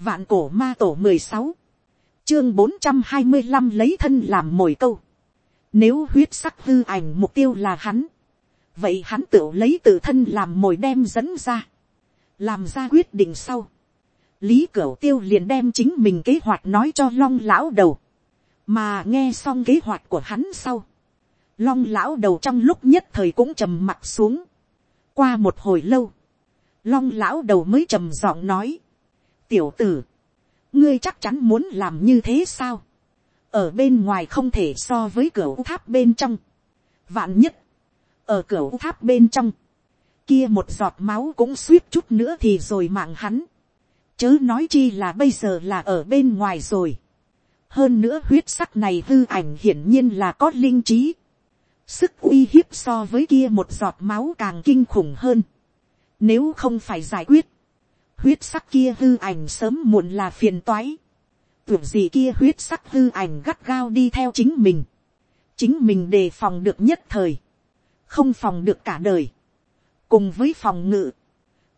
Vạn cổ ma tổ mười sáu, chương bốn trăm hai mươi 425 lấy thân làm mồi câu. Nếu huyết sắc hư ảnh mục tiêu là hắn. Vậy hắn tự lấy tự thân làm mồi đem dẫn ra. Làm ra quyết định sau. Lý Cửu Tiêu liền đem chính mình kế hoạch nói cho Long lão đầu. Mà nghe xong kế hoạch của hắn sau. Long lão đầu trong lúc nhất thời cũng trầm mặt xuống. Qua một hồi lâu. Long lão đầu mới trầm giọng nói. Tiểu tử. Ngươi chắc chắn muốn làm như thế sao? Ở bên ngoài không thể so với cửa tháp bên trong. Vạn nhất. Ở cửa tháp bên trong. Kia một giọt máu cũng suýt chút nữa thì rồi mạng hắn. Chớ nói chi là bây giờ là ở bên ngoài rồi. Hơn nữa huyết sắc này hư ảnh hiển nhiên là có linh trí. Sức uy hiếp so với kia một giọt máu càng kinh khủng hơn. Nếu không phải giải quyết. Huyết sắc kia hư ảnh sớm muộn là phiền toái. Tưởng gì kia huyết sắc hư ảnh gắt gao đi theo chính mình. Chính mình đề phòng được nhất thời. Không phòng được cả đời. Cùng với phòng ngự.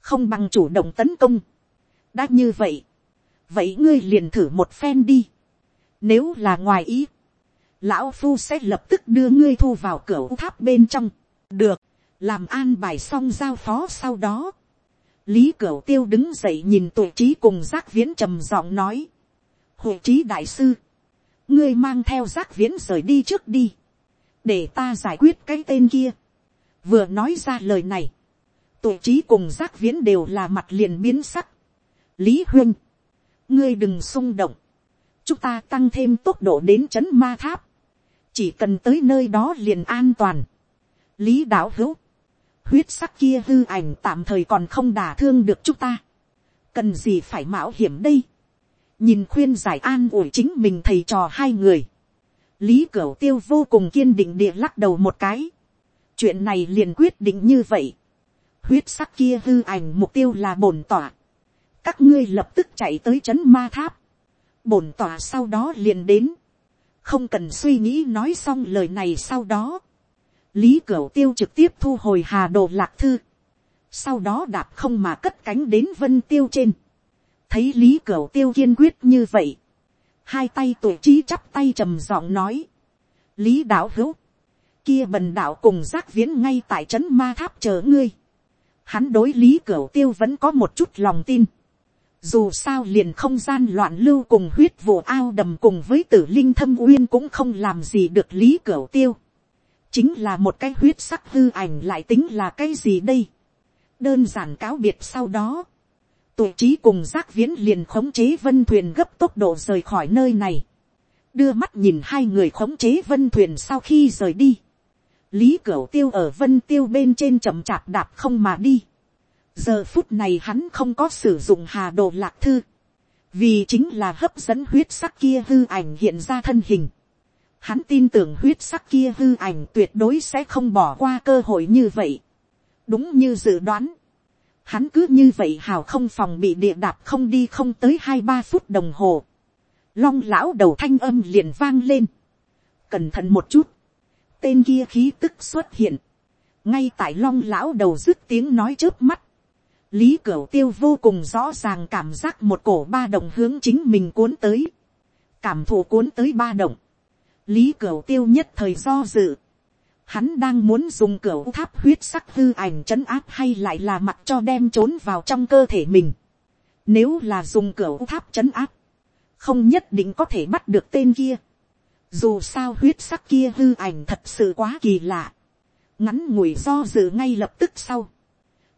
Không bằng chủ động tấn công. Đã như vậy. Vậy ngươi liền thử một phen đi. Nếu là ngoài ý. Lão Phu sẽ lập tức đưa ngươi thu vào cửa tháp bên trong. Được. Làm an bài xong giao phó sau đó. Lý Cửu Tiêu đứng dậy nhìn tuổi trí cùng giác viễn trầm giọng nói. Hội trí đại sư. Ngươi mang theo giác viễn rời đi trước đi. Để ta giải quyết cái tên kia. Vừa nói ra lời này. Tuổi trí cùng giác viễn đều là mặt liền biến sắc. Lý Huynh. Ngươi đừng xung động. Chúng ta tăng thêm tốc độ đến chấn ma tháp. Chỉ cần tới nơi đó liền an toàn. Lý đạo hữu huyết sắc kia hư ảnh tạm thời còn không đả thương được chúng ta. cần gì phải mạo hiểm đây. nhìn khuyên giải an ủi chính mình thầy trò hai người. lý cửu tiêu vô cùng kiên định địa lắc đầu một cái. chuyện này liền quyết định như vậy. huyết sắc kia hư ảnh mục tiêu là bổn tỏa. các ngươi lập tức chạy tới c ma tháp. bổn tỏa sau đó liền đến. không cần suy nghĩ nói xong lời này sau đó lý cửu tiêu trực tiếp thu hồi hà đồ lạc thư, sau đó đạp không mà cất cánh đến vân tiêu trên, thấy lý cửu tiêu kiên quyết như vậy, hai tay tuổi trí chắp tay trầm giọng nói, lý đạo hữu, kia bần đạo cùng giác viễn ngay tại trấn ma tháp chờ ngươi, hắn đối lý cửu tiêu vẫn có một chút lòng tin, dù sao liền không gian loạn lưu cùng huyết vụ ao đầm cùng với tử linh thâm uyên cũng không làm gì được lý cửu tiêu chính là một cái huyết sắc hư ảnh lại tính là cái gì đây. đơn giản cáo biệt sau đó, tuổi trí cùng giác viễn liền khống chế vân thuyền gấp tốc độ rời khỏi nơi này, đưa mắt nhìn hai người khống chế vân thuyền sau khi rời đi. lý cửu tiêu ở vân tiêu bên trên chậm chạp đạp không mà đi. giờ phút này hắn không có sử dụng hà đồ lạc thư, vì chính là hấp dẫn huyết sắc kia hư ảnh hiện ra thân hình Hắn tin tưởng huyết sắc kia hư ảnh tuyệt đối sẽ không bỏ qua cơ hội như vậy. Đúng như dự đoán. Hắn cứ như vậy hào không phòng bị địa đạp không đi không tới hai ba phút đồng hồ. Long lão đầu thanh âm liền vang lên. Cẩn thận một chút. Tên kia khí tức xuất hiện. Ngay tại long lão đầu dứt tiếng nói trước mắt. Lý Cửu Tiêu vô cùng rõ ràng cảm giác một cổ ba động hướng chính mình cuốn tới. Cảm thụ cuốn tới ba động lý cửu tiêu nhất thời do dự. Hắn đang muốn dùng cửu tháp huyết sắc hư ảnh trấn áp hay lại là mặt cho đem trốn vào trong cơ thể mình. Nếu là dùng cửu tháp trấn áp, không nhất định có thể bắt được tên kia. Dù sao huyết sắc kia hư ảnh thật sự quá kỳ lạ. Ngắn ngủi do dự ngay lập tức sau.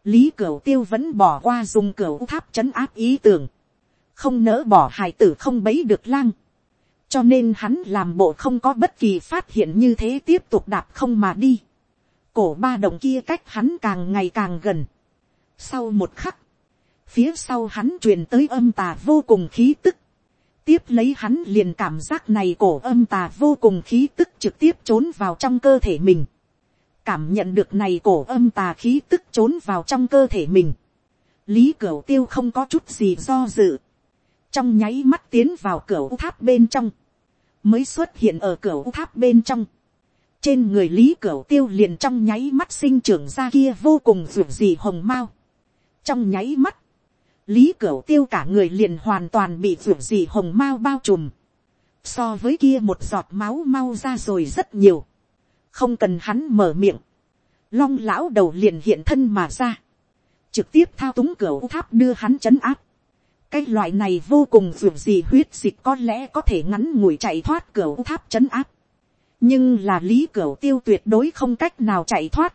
Lý Cửu Tiêu vẫn bỏ qua dùng cửu tháp trấn áp ý tưởng. Không nỡ bỏ hài tử không bấy được lang cho nên hắn làm bộ không có bất kỳ phát hiện như thế tiếp tục đạp không mà đi. cổ ba đồng kia cách hắn càng ngày càng gần. sau một khắc, phía sau hắn truyền tới âm tà vô cùng khí tức. tiếp lấy hắn liền cảm giác này cổ âm tà vô cùng khí tức trực tiếp trốn vào trong cơ thể mình. cảm nhận được này cổ âm tà khí tức trốn vào trong cơ thể mình. lý cửu tiêu không có chút gì do dự trong nháy mắt tiến vào cửa tháp bên trong, mới xuất hiện ở cửa tháp bên trong. trên người lý cửa tiêu liền trong nháy mắt sinh trưởng ra kia vô cùng ruột gì hồng mao. trong nháy mắt, lý cửu tiêu cả người liền hoàn toàn bị ruột gì hồng mau bao trùm, so với kia một giọt máu mau ra rồi rất nhiều, không cần hắn mở miệng, long lão đầu liền hiện thân mà ra, trực tiếp thao túng cửa tháp đưa hắn chấn áp, cái loại này vô cùng ruột gì huyết dịch có lẽ có thể ngắn ngủi chạy thoát cửa tháp chấn áp, nhưng là lý cửa tiêu tuyệt đối không cách nào chạy thoát,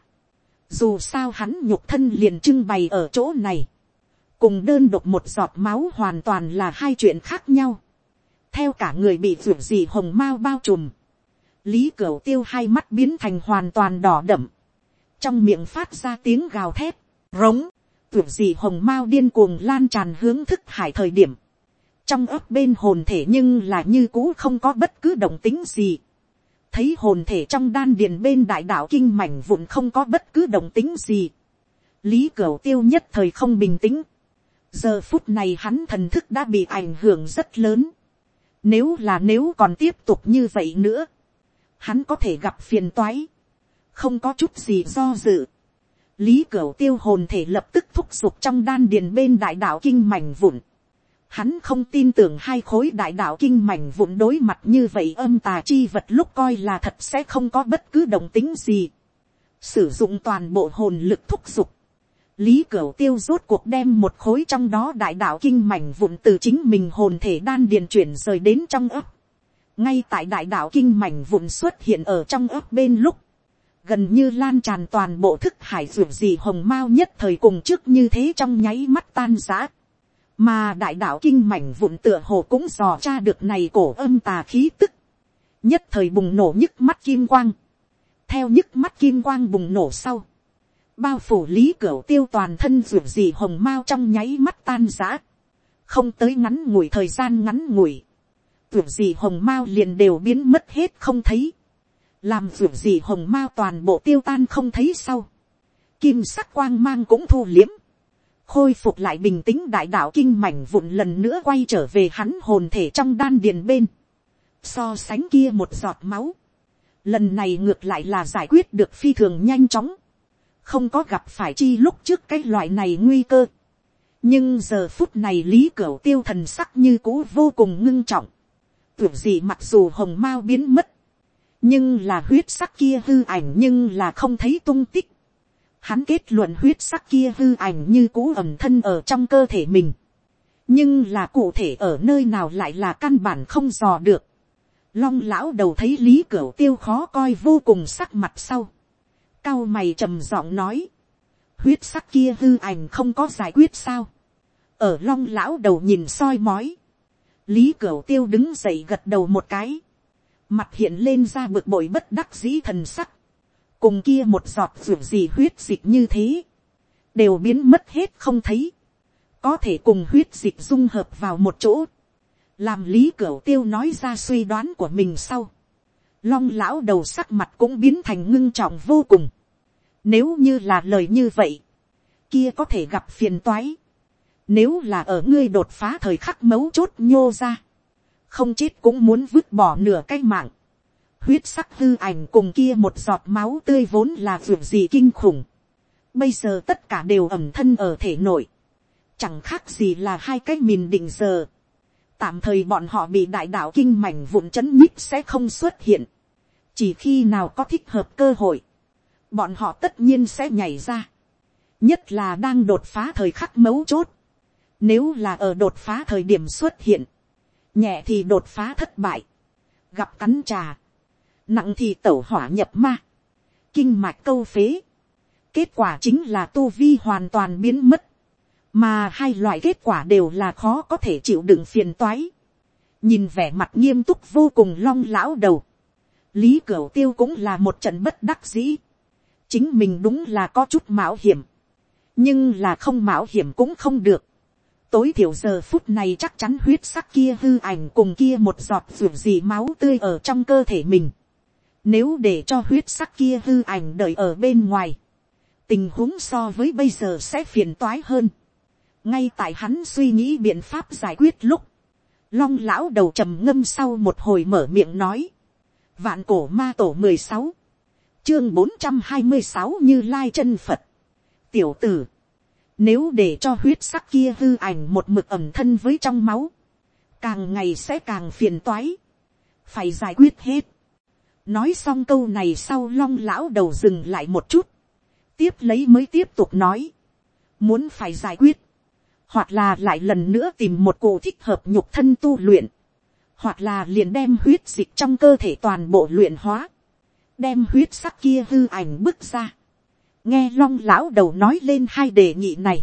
dù sao hắn nhục thân liền trưng bày ở chỗ này, cùng đơn độc một giọt máu hoàn toàn là hai chuyện khác nhau, theo cả người bị ruột gì hồng mao bao trùm, lý cửa tiêu hai mắt biến thành hoàn toàn đỏ đậm, trong miệng phát ra tiếng gào thét, rống, tuyệt gì hồng mao điên cuồng lan tràn hướng thức hải thời điểm, trong ấp bên hồn thể nhưng là như cũ không có bất cứ động tính gì, thấy hồn thể trong đan điền bên đại đạo kinh mảnh vụn không có bất cứ động tính gì, lý cửu tiêu nhất thời không bình tĩnh, giờ phút này hắn thần thức đã bị ảnh hưởng rất lớn, nếu là nếu còn tiếp tục như vậy nữa, hắn có thể gặp phiền toái, không có chút gì do dự. Lý Cửu tiêu hồn thể lập tức thúc giục trong đan điền bên đại đạo kinh mảnh vụn. Hắn không tin tưởng hai khối đại đạo kinh mảnh vụn đối mặt như vậy âm tà chi vật lúc coi là thật sẽ không có bất cứ động tính gì. Sử dụng toàn bộ hồn lực thúc giục. Lý Cửu tiêu rốt cuộc đem một khối trong đó đại đạo kinh mảnh vụn từ chính mình hồn thể đan điền chuyển rời đến trong ấp. Ngay tại đại đạo kinh mảnh vụn xuất hiện ở trong ấp bên lúc. Gần như lan tràn toàn bộ thức hải ruột gì hồng mao nhất thời cùng trước như thế trong nháy mắt tan giã. Mà đại đạo kinh mảnh vụn tựa hồ cũng dò tra được này cổ âm tà khí tức. Nhất thời bùng nổ nhức mắt kim quang. Theo nhức mắt kim quang bùng nổ sau bao phủ lý cửa tiêu toàn thân ruột gì hồng mao trong nháy mắt tan giã, không tới ngắn ngủi thời gian ngắn ngủi, ruột gì hồng mao liền đều biến mất hết không thấy, làm ruột gì hồng mao toàn bộ tiêu tan không thấy sau, kim sắc quang mang cũng thu liếm, khôi phục lại bình tĩnh đại đạo kinh mảnh vụn lần nữa quay trở về hắn hồn thể trong đan điền bên, so sánh kia một giọt máu, lần này ngược lại là giải quyết được phi thường nhanh chóng, không có gặp phải chi lúc trước cái loại này nguy cơ. nhưng giờ phút này lý cửu tiêu thần sắc như cũ vô cùng ngưng trọng. tưởng gì mặc dù hồng mao biến mất, nhưng là huyết sắc kia hư ảnh nhưng là không thấy tung tích. Hắn kết luận huyết sắc kia hư ảnh như cũ ẩm thân ở trong cơ thể mình. nhưng là cụ thể ở nơi nào lại là căn bản không dò được. Long lão đầu thấy lý cửu tiêu khó coi vô cùng sắc mặt sau cao mày trầm giọng nói, huyết sắc kia hư ảnh không có giải quyết sao, ở long lão đầu nhìn soi mói, lý cửu tiêu đứng dậy gật đầu một cái, mặt hiện lên ra bực bội bất đắc dĩ thần sắc, cùng kia một giọt ruột gì huyết dịch như thế, đều biến mất hết không thấy, có thể cùng huyết dịch dung hợp vào một chỗ, làm lý cửa tiêu nói ra suy đoán của mình sau, long lão đầu sắc mặt cũng biến thành ngưng trọng vô cùng, nếu như là lời như vậy, kia có thể gặp phiền toái. Nếu là ở ngươi đột phá thời khắc mấu chốt nhô ra, không chết cũng muốn vứt bỏ nửa cái mạng. Huyết sắc hư ảnh cùng kia một giọt máu tươi vốn là vượt gì kinh khủng. Bây giờ tất cả đều ẩm thân ở thể nội. Chẳng khác gì là hai cái mìn định giờ. Tạm thời bọn họ bị đại đạo kinh mảnh vụn chấn nhích sẽ không xuất hiện. Chỉ khi nào có thích hợp cơ hội bọn họ tất nhiên sẽ nhảy ra. nhất là đang đột phá thời khắc mấu chốt. nếu là ở đột phá thời điểm xuất hiện, nhẹ thì đột phá thất bại, gặp cắn trà, nặng thì tẩu hỏa nhập ma, kinh mạch câu phế. kết quả chính là tu vi hoàn toàn biến mất, mà hai loại kết quả đều là khó có thể chịu đựng phiền toái. nhìn vẻ mặt nghiêm túc vô cùng long lão đầu, lý cửu tiêu cũng là một trận bất đắc dĩ. Chính mình đúng là có chút mạo hiểm, nhưng là không mạo hiểm cũng không được tối thiểu giờ phút này chắc chắn huyết sắc kia hư ảnh cùng kia một giọt ruột gì máu tươi ở trong cơ thể mình. Nếu để cho huyết sắc kia hư ảnh đợi ở bên ngoài, tình huống so với bây giờ sẽ phiền toái hơn. ngay tại hắn suy nghĩ biện pháp giải quyết lúc, long lão đầu trầm ngâm sau một hồi mở miệng nói, vạn cổ ma tổ mười sáu, chương bốn trăm hai mươi sáu như lai chân phật. tiểu tử, nếu để cho huyết sắc kia hư ảnh một mực ẩm thân với trong máu. Càng ngày sẽ càng phiền toái. Phải giải quyết hết. Nói xong câu này sau long lão đầu dừng lại một chút. Tiếp lấy mới tiếp tục nói. Muốn phải giải quyết. Hoặc là lại lần nữa tìm một cụ thích hợp nhục thân tu luyện. Hoặc là liền đem huyết dịch trong cơ thể toàn bộ luyện hóa. Đem huyết sắc kia hư ảnh bước ra nghe long lão đầu nói lên hai đề nghị này,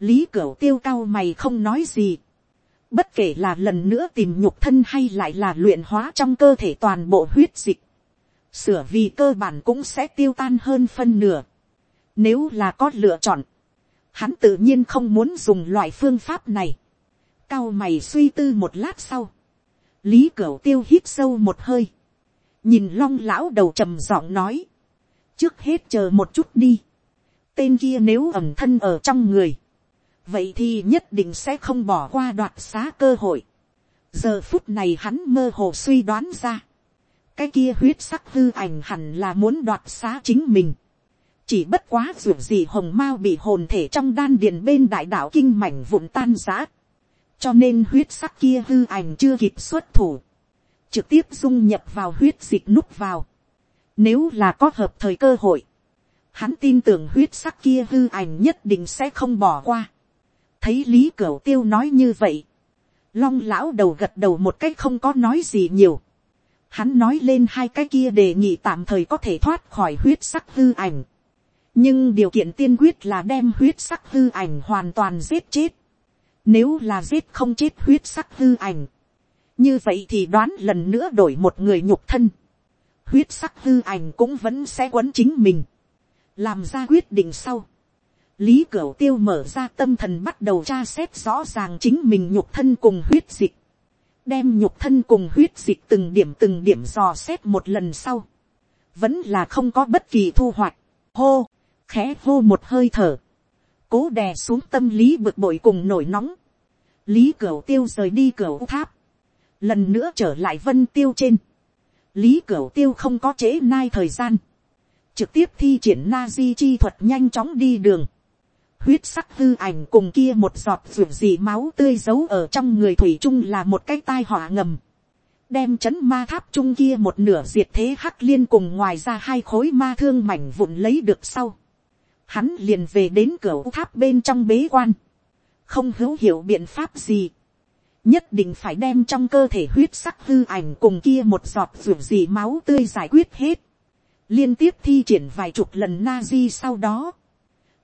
lý cửu tiêu cao mày không nói gì, bất kể là lần nữa tìm nhục thân hay lại là luyện hóa trong cơ thể toàn bộ huyết dịch, sửa vì cơ bản cũng sẽ tiêu tan hơn phân nửa. Nếu là có lựa chọn, hắn tự nhiên không muốn dùng loại phương pháp này. Cao mày suy tư một lát sau, lý cửu tiêu hít sâu một hơi, nhìn long lão đầu trầm giọng nói, trước hết chờ một chút đi. tên kia nếu ẩm thân ở trong người, vậy thì nhất định sẽ không bỏ qua đoạt xá cơ hội. giờ phút này hắn mơ hồ suy đoán ra, cái kia huyết sắc hư ảnh hẳn là muốn đoạt xá chính mình. chỉ bất quá dù gì hồng mao bị hồn thể trong đan điền bên đại đạo kinh mảnh vụn tan giã. cho nên huyết sắc kia hư ảnh chưa kịp xuất thủ. trực tiếp dung nhập vào huyết dịch núp vào nếu là có hợp thời cơ hội, hắn tin tưởng huyết sắc kia hư ảnh nhất định sẽ không bỏ qua. Thấy Lý Cửu Tiêu nói như vậy. Long lão đầu gật đầu một cách không có nói gì nhiều. Hắn nói lên hai cái kia đề nghị tạm thời có thể thoát khỏi huyết sắc hư ảnh. Nhưng điều kiện tiên quyết là đem huyết sắc hư ảnh hoàn toàn giết chết. Nếu là giết không chết huyết sắc hư ảnh. Như vậy thì đoán lần nữa đổi một người nhục thân huyết sắc hư ảnh cũng vẫn sẽ quấn chính mình, làm ra quyết định sau. lý cửu tiêu mở ra tâm thần bắt đầu tra xét rõ ràng chính mình nhục thân cùng huyết dịch, đem nhục thân cùng huyết dịch từng điểm từng điểm dò xét một lần sau, vẫn là không có bất kỳ thu hoạch, hô, khẽ hô một hơi thở, cố đè xuống tâm lý bực bội cùng nổi nóng, lý cửu tiêu rời đi cửu tháp, lần nữa trở lại vân tiêu trên, lý cửu tiêu không có trễ nai thời gian, trực tiếp thi triển na di chi thuật nhanh chóng đi đường, huyết sắc hư ảnh cùng kia một giọt ruột gì máu tươi giấu ở trong người thủy trung là một cái tai họa ngầm, đem c h ấ n ma tháp trung kia một nửa diệt thế hắc liên cùng ngoài ra hai khối ma thương mảnh vụn lấy được sau, hắn liền về đến cửa tháp bên trong bế quan, không hữu hiệu biện pháp gì, nhất định phải đem trong cơ thể huyết sắc hư ảnh cùng kia một giọt ruột gì máu tươi giải quyết hết. liên tiếp thi triển vài chục lần na di sau đó.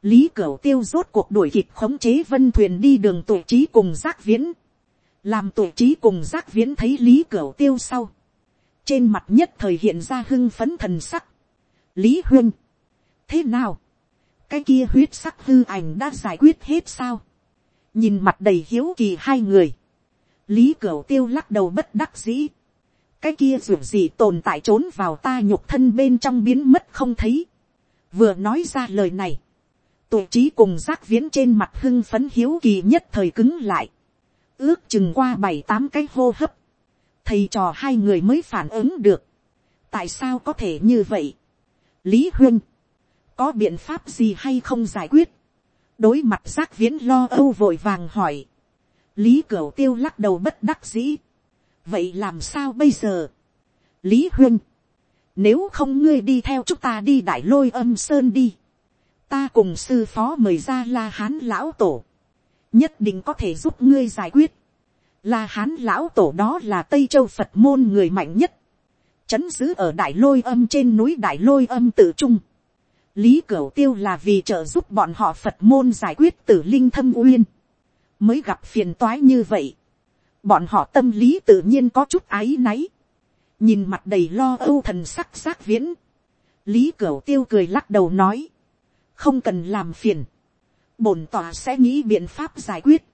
lý cửu tiêu rốt cuộc đuổi kịp khống chế vân thuyền đi đường tuổi trí cùng giác viễn. làm tuổi trí cùng giác viễn thấy lý cửu tiêu sau. trên mặt nhất thời hiện ra hưng phấn thần sắc. lý huyên. thế nào. cái kia huyết sắc hư ảnh đã giải quyết hết sao. nhìn mặt đầy hiếu kỳ hai người lý cửu tiêu lắc đầu bất đắc dĩ. cái kia dù gì tồn tại trốn vào ta nhục thân bên trong biến mất không thấy. vừa nói ra lời này. tuổi trí cùng giác viễn trên mặt hưng phấn hiếu kỳ nhất thời cứng lại. ước chừng qua bảy tám cái hô hấp. thầy trò hai người mới phản ứng được. tại sao có thể như vậy. lý huyên. có biện pháp gì hay không giải quyết. đối mặt giác viễn lo âu vội vàng hỏi lý cửu tiêu lắc đầu bất đắc dĩ. vậy làm sao bây giờ. lý huyên, nếu không ngươi đi theo chúng ta đi đại lôi âm sơn đi. ta cùng sư phó mời ra la hán lão tổ. nhất định có thể giúp ngươi giải quyết. la hán lão tổ đó là tây châu phật môn người mạnh nhất. chấn giữ ở đại lôi âm trên núi đại lôi âm tự trung. lý cửu tiêu là vì trợ giúp bọn họ phật môn giải quyết tử linh thâm uyên mới gặp phiền toái như vậy. Bọn họ tâm lý tự nhiên có chút áy náy. Nhìn mặt đầy lo âu thần sắc sắc viễn. Lý Cửu tiêu cười lắc đầu nói. Không cần làm phiền. Bổn tòa sẽ nghĩ biện pháp giải quyết.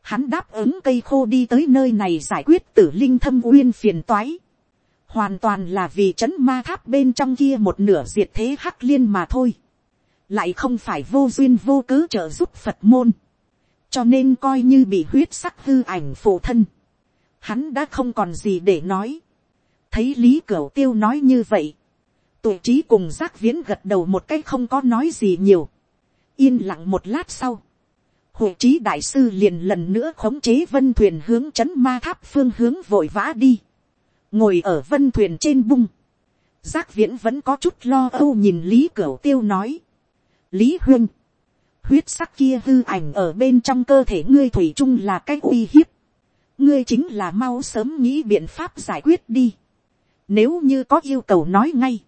Hắn đáp ứng cây khô đi tới nơi này giải quyết tử linh thâm uyên phiền toái. Hoàn toàn là vì chấn ma tháp bên trong kia một nửa diệt thế hắc liên mà thôi. Lại không phải vô duyên vô cớ trợ giúp Phật môn cho nên coi như bị huyết sắc hư ảnh phụ thân, hắn đã không còn gì để nói. thấy lý cửu tiêu nói như vậy, tuổi trí cùng giác viễn gật đầu một cách không có nói gì nhiều. yên lặng một lát sau, hội trí đại sư liền lần nữa khống chế vân thuyền hướng c h ấ n ma tháp phương hướng vội vã đi, ngồi ở vân thuyền trên bung, giác viễn vẫn có chút lo âu nhìn lý cửu tiêu nói, lý huyên, huyết sắc kia hư ảnh ở bên trong cơ thể ngươi thủy chung là cái uy hiếp, ngươi chính là mau sớm nghĩ biện pháp giải quyết đi, nếu như có yêu cầu nói ngay,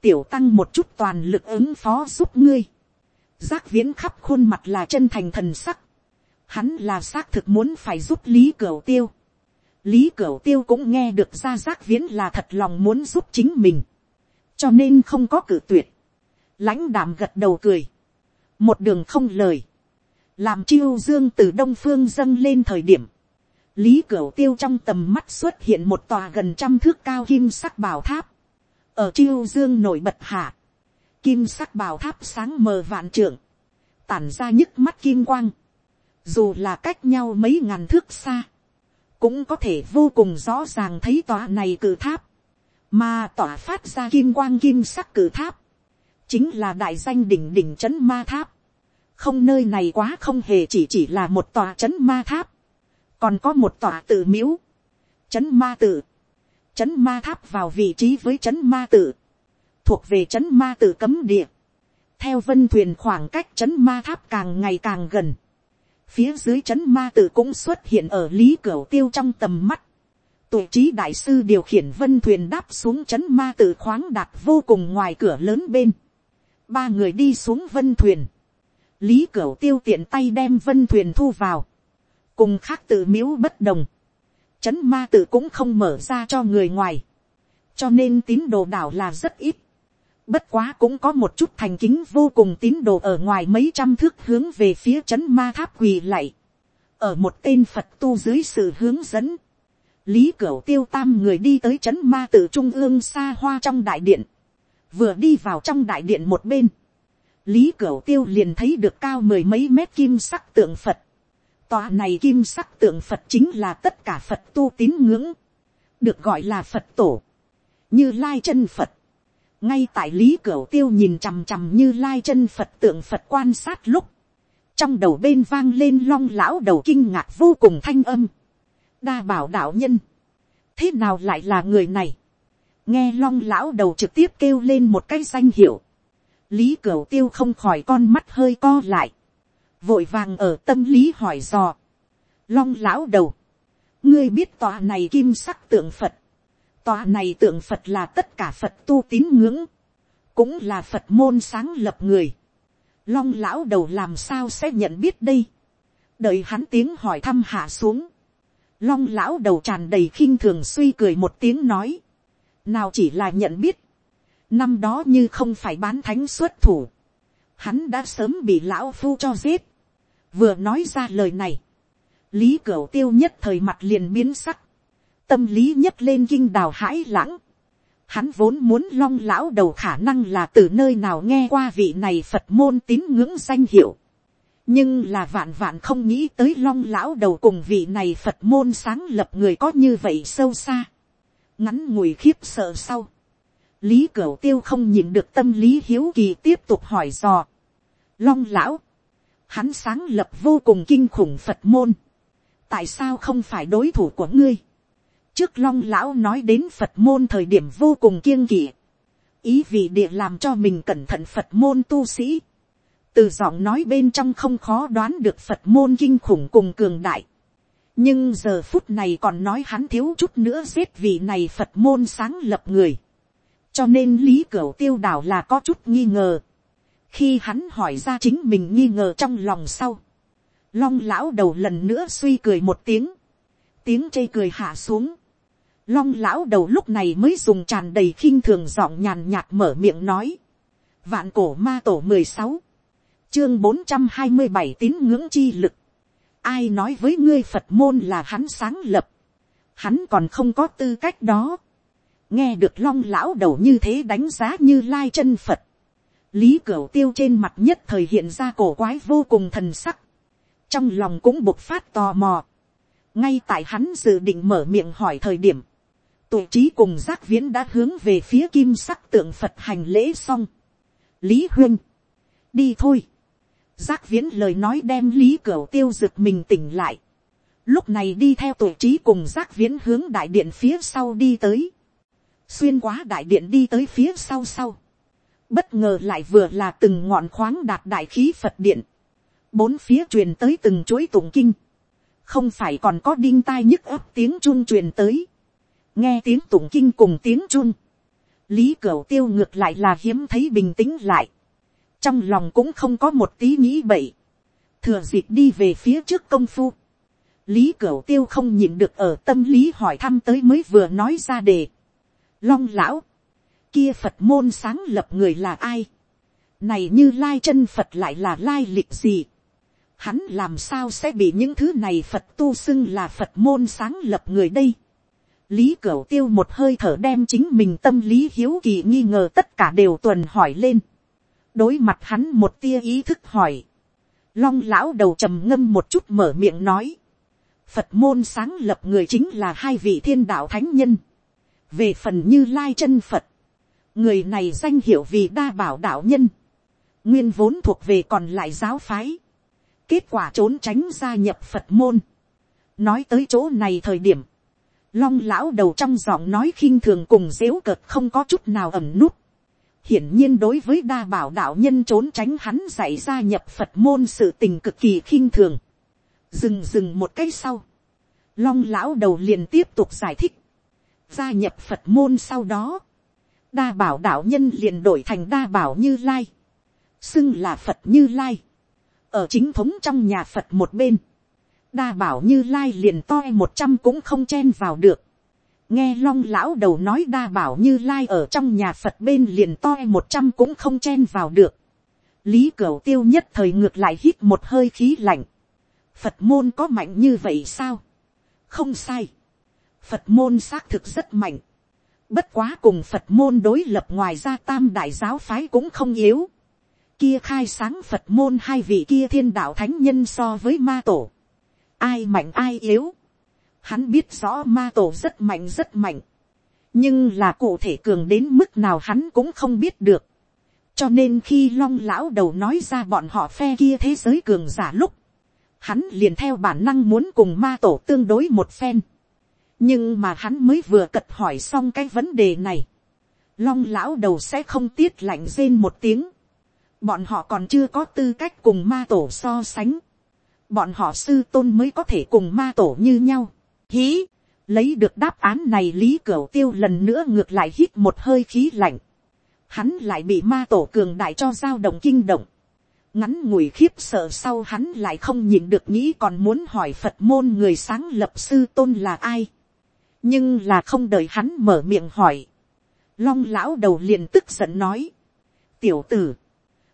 tiểu tăng một chút toàn lực ứng phó giúp ngươi, giác viễn khắp khuôn mặt là chân thành thần sắc. Hắn là xác thực muốn phải giúp lý cửu tiêu. lý cửu tiêu cũng nghe được ra giác viễn là thật lòng muốn giúp chính mình. cho nên không có cử tuyệt. lãnh đạm gật đầu cười một đường không lời. làm chiêu dương từ đông phương dâng lên thời điểm. lý cửu tiêu trong tầm mắt xuất hiện một tòa gần trăm thước cao kim sắc bảo tháp. ở chiêu dương nổi bật hạ kim sắc bào tháp sáng mờ vạn trưởng tản ra nhức mắt kim quang, dù là cách nhau mấy ngàn thước xa, cũng có thể vô cùng rõ ràng thấy tòa này cử tháp, mà tỏa phát ra kim quang kim sắc cử tháp, chính là đại danh đỉnh đỉnh c h ấ n ma tháp, không nơi này quá không hề chỉ chỉ là một tòa c h ấ n ma tháp, còn có một tòa tự miếu, c h ấ n ma tự, c h ấ n ma tháp vào vị trí với c h ấ n ma tự, thuộc về trấn ma tự cấm địa, theo vân thuyền khoảng cách trấn ma tháp càng ngày càng gần, phía dưới trấn ma tự cũng xuất hiện ở lý cửa tiêu trong tầm mắt, tuổi trí đại sư điều khiển vân thuyền đáp xuống chấn ma tự khoáng đạt vô cùng ngoài cửa lớn bên, ba người đi xuống vân thuyền, lý cửu tiêu tiện tay đem vân thuyền thu vào, cùng khác tự miếu bất đồng, trấn ma tự cũng không mở ra cho người ngoài, cho nên tín đồ đảo là rất ít. Bất quá cũng có một chút thành kính vô cùng tín đồ ở ngoài mấy trăm thước hướng về phía chấn ma tháp quỳ lạy. Ở một tên Phật tu dưới sự hướng dẫn. Lý Cửu tiêu tam người đi tới chấn ma tự trung ương xa hoa trong đại điện. Vừa đi vào trong đại điện một bên. Lý Cửu tiêu liền thấy được cao mười mấy mét kim sắc tượng Phật. Tòa này kim sắc tượng Phật chính là tất cả Phật tu tín ngưỡng. Được gọi là Phật tổ. Như Lai chân Phật ngay tại lý cửu tiêu nhìn chằm chằm như lai chân phật tượng phật quan sát lúc, trong đầu bên vang lên long lão đầu kinh ngạc vô cùng thanh âm, đa bảo đạo nhân, thế nào lại là người này, nghe long lão đầu trực tiếp kêu lên một cái danh hiệu, lý cửu tiêu không khỏi con mắt hơi co lại, vội vàng ở tâm lý hỏi dò, long lão đầu, ngươi biết tòa này kim sắc tượng phật, Tòa này tượng Phật là tất cả Phật tu tín ngưỡng. Cũng là Phật môn sáng lập người. Long lão đầu làm sao sẽ nhận biết đây. Đợi hắn tiếng hỏi thăm hạ xuống. Long lão đầu tràn đầy khinh thường suy cười một tiếng nói. Nào chỉ là nhận biết. Năm đó như không phải bán thánh xuất thủ. Hắn đã sớm bị lão phu cho giết. Vừa nói ra lời này. Lý Cửu tiêu nhất thời mặt liền biến sắc tâm lý nhất lên kinh đào hãi lãng. Hắn vốn muốn long lão đầu khả năng là từ nơi nào nghe qua vị này Phật môn tín ngưỡng danh hiệu. Nhưng là vạn vạn không nghĩ tới long lão đầu cùng vị này Phật môn sáng lập người có như vậy sâu xa. Ngắn ngủi khiếp sợ sau. Lý Cửu Tiêu không nhìn được tâm lý hiếu kỳ tiếp tục hỏi dò. Long lão. Hắn sáng lập vô cùng kinh khủng Phật môn. Tại sao không phải đối thủ của ngươi? trước long lão nói đến phật môn thời điểm vô cùng kiêng kỵ, ý vị địa làm cho mình cẩn thận phật môn tu sĩ, từ giọng nói bên trong không khó đoán được phật môn kinh khủng cùng cường đại, nhưng giờ phút này còn nói hắn thiếu chút nữa giết vị này phật môn sáng lập người, cho nên lý cửu tiêu đảo là có chút nghi ngờ, khi hắn hỏi ra chính mình nghi ngờ trong lòng sau, long lão đầu lần nữa suy cười một tiếng, tiếng chê cười hạ xuống, Long lão đầu lúc này mới dùng tràn đầy khinh thường giọng nhàn nhạt mở miệng nói. Vạn cổ ma tổ mười sáu. Chương bốn trăm hai mươi bảy tín ngưỡng chi lực. Ai nói với ngươi Phật môn là hắn sáng lập. Hắn còn không có tư cách đó. Nghe được long lão đầu như thế đánh giá như lai chân Phật. Lý Cửu tiêu trên mặt nhất thời hiện ra cổ quái vô cùng thần sắc. Trong lòng cũng bộc phát tò mò. Ngay tại hắn dự định mở miệng hỏi thời điểm Tụ trí cùng giác viễn đã hướng về phía kim sắc tượng Phật hành lễ xong. Lý Huyên, Đi thôi giác viễn lời nói đem lý cửu tiêu rực mình tỉnh lại. lúc này đi theo tuổi trí cùng giác viễn hướng đại điện phía sau đi tới. xuyên quá đại điện đi tới phía sau sau. bất ngờ lại vừa là từng ngọn khoáng đạt đại khí phật điện. bốn phía truyền tới từng chuỗi tụng kinh. không phải còn có đinh tai nhức ấp tiếng chun truyền tới. nghe tiếng tụng kinh cùng tiếng chun. lý cửu tiêu ngược lại là hiếm thấy bình tĩnh lại trong lòng cũng không có một tí nghĩ bậy, thừa dịp đi về phía trước công phu, lý cửu tiêu không nhìn được ở tâm lý hỏi thăm tới mới vừa nói ra đề. long lão, kia phật môn sáng lập người là ai, này như lai chân phật lại là lai lịch gì, hắn làm sao sẽ bị những thứ này phật tu xưng là phật môn sáng lập người đây. lý cửu tiêu một hơi thở đem chính mình tâm lý hiếu kỳ nghi ngờ tất cả đều tuần hỏi lên đối mặt hắn một tia ý thức hỏi, long lão đầu trầm ngâm một chút mở miệng nói, phật môn sáng lập người chính là hai vị thiên đạo thánh nhân, về phần như lai chân phật, người này danh hiệu vì đa bảo đạo nhân, nguyên vốn thuộc về còn lại giáo phái, kết quả trốn tránh gia nhập phật môn, nói tới chỗ này thời điểm, long lão đầu trong giọng nói khinh thường cùng dếu cợt không có chút nào ẩm nút, hiển nhiên đối với đa bảo đạo nhân trốn tránh hắn dạy gia nhập phật môn sự tình cực kỳ khinh thường. dừng dừng một cái sau. long lão đầu liền tiếp tục giải thích. gia nhập phật môn sau đó. đa bảo đạo nhân liền đổi thành đa bảo như lai. xưng là phật như lai. ở chính thống trong nhà phật một bên. đa bảo như lai liền toi một trăm cũng không chen vào được nghe long lão đầu nói đa bảo như lai ở trong nhà phật bên liền to một trăm cũng không chen vào được. lý cửu tiêu nhất thời ngược lại hít một hơi khí lạnh. phật môn có mạnh như vậy sao. không sai. phật môn xác thực rất mạnh. bất quá cùng phật môn đối lập ngoài ra tam đại giáo phái cũng không yếu. kia khai sáng phật môn hai vị kia thiên đạo thánh nhân so với ma tổ. ai mạnh ai yếu Hắn biết rõ ma tổ rất mạnh rất mạnh. Nhưng là cụ thể cường đến mức nào hắn cũng không biết được. Cho nên khi long lão đầu nói ra bọn họ phe kia thế giới cường giả lúc. Hắn liền theo bản năng muốn cùng ma tổ tương đối một phen. Nhưng mà hắn mới vừa cật hỏi xong cái vấn đề này. Long lão đầu sẽ không tiết lạnh rên một tiếng. Bọn họ còn chưa có tư cách cùng ma tổ so sánh. Bọn họ sư tôn mới có thể cùng ma tổ như nhau Hí, lấy được đáp án này lý cửu tiêu lần nữa ngược lại hít một hơi khí lạnh. Hắn lại bị ma tổ cường đại cho dao động kinh động. Ngắn ngủi khiếp sợ sau hắn lại không nhìn được nghĩ còn muốn hỏi Phật môn người sáng lập sư tôn là ai. Nhưng là không đợi hắn mở miệng hỏi. Long lão đầu liền tức giận nói. Tiểu tử,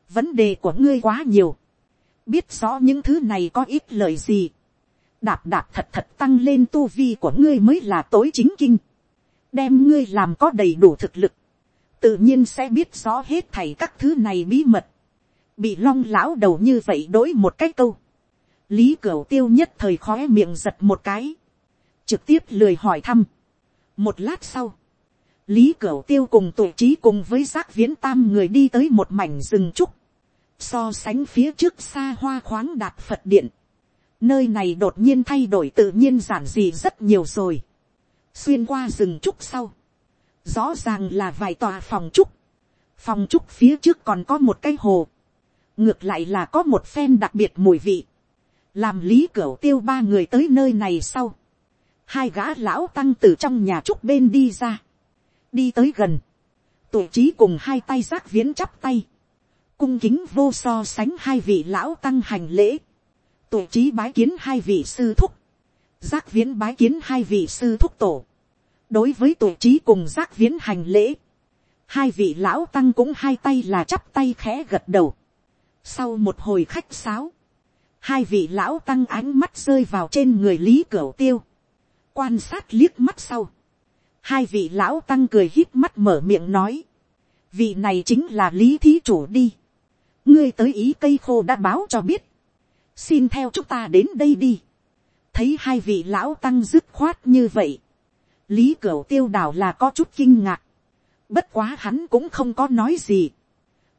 vấn đề của ngươi quá nhiều. Biết rõ những thứ này có ít lời gì đạp đạp thật thật tăng lên tu vi của ngươi mới là tối chính kinh, đem ngươi làm có đầy đủ thực lực, tự nhiên sẽ biết rõ hết thầy các thứ này bí mật, bị long lão đầu như vậy đối một cái câu, lý cửu tiêu nhất thời khóe miệng giật một cái, trực tiếp lười hỏi thăm. một lát sau, lý cửu tiêu cùng tổ trí cùng với giác viễn tam người đi tới một mảnh rừng trúc, so sánh phía trước xa hoa khoáng đạt phật điện, Nơi này đột nhiên thay đổi tự nhiên giản dị rất nhiều rồi. Xuyên qua rừng trúc sau. Rõ ràng là vài tòa phòng trúc. Phòng trúc phía trước còn có một cái hồ. Ngược lại là có một phen đặc biệt mùi vị. Làm lý cửa tiêu ba người tới nơi này sau. Hai gã lão tăng từ trong nhà trúc bên đi ra. Đi tới gần. Tổ trí cùng hai tay giác viễn chắp tay. Cung kính vô so sánh hai vị lão tăng hành lễ Tổ trí bái kiến hai vị sư thúc. Giác viễn bái kiến hai vị sư thúc tổ. Đối với tổ trí cùng giác viễn hành lễ. Hai vị lão tăng cũng hai tay là chắp tay khẽ gật đầu. Sau một hồi khách sáo. Hai vị lão tăng ánh mắt rơi vào trên người Lý Cửu Tiêu. Quan sát liếc mắt sau. Hai vị lão tăng cười hít mắt mở miệng nói. Vị này chính là Lý Thí Chủ đi. Ngươi tới ý cây khô đã báo cho biết xin theo chúng ta đến đây đi. thấy hai vị lão tăng dứt khoát như vậy. lý cửu tiêu đảo là có chút kinh ngạc. bất quá hắn cũng không có nói gì.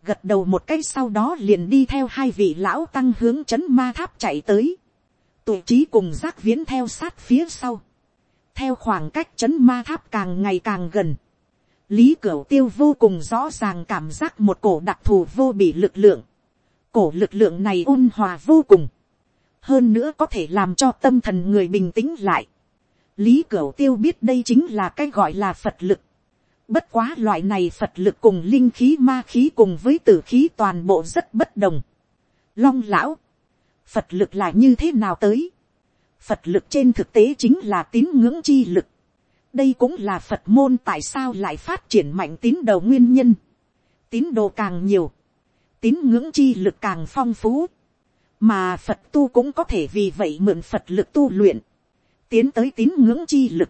gật đầu một cái sau đó liền đi theo hai vị lão tăng hướng c h ấ n ma tháp chạy tới, tụi trí cùng giác viễn theo sát phía sau, theo khoảng cách c h ấ n ma tháp càng ngày càng gần, lý cửu tiêu vô cùng rõ ràng cảm giác một cổ đặc thù vô bị lực lượng, cổ lực lượng này ôn hòa vô cùng, hơn nữa có thể làm cho tâm thần người bình tĩnh lại, lý cửu tiêu biết đây chính là cái gọi là phật lực, Bất quá loại này Phật lực cùng linh khí ma khí cùng với tử khí toàn bộ rất bất đồng. Long lão. Phật lực là như thế nào tới? Phật lực trên thực tế chính là tín ngưỡng chi lực. Đây cũng là Phật môn tại sao lại phát triển mạnh tín đầu nguyên nhân. Tín đồ càng nhiều. Tín ngưỡng chi lực càng phong phú. Mà Phật tu cũng có thể vì vậy mượn Phật lực tu luyện. Tiến tới tín ngưỡng chi lực.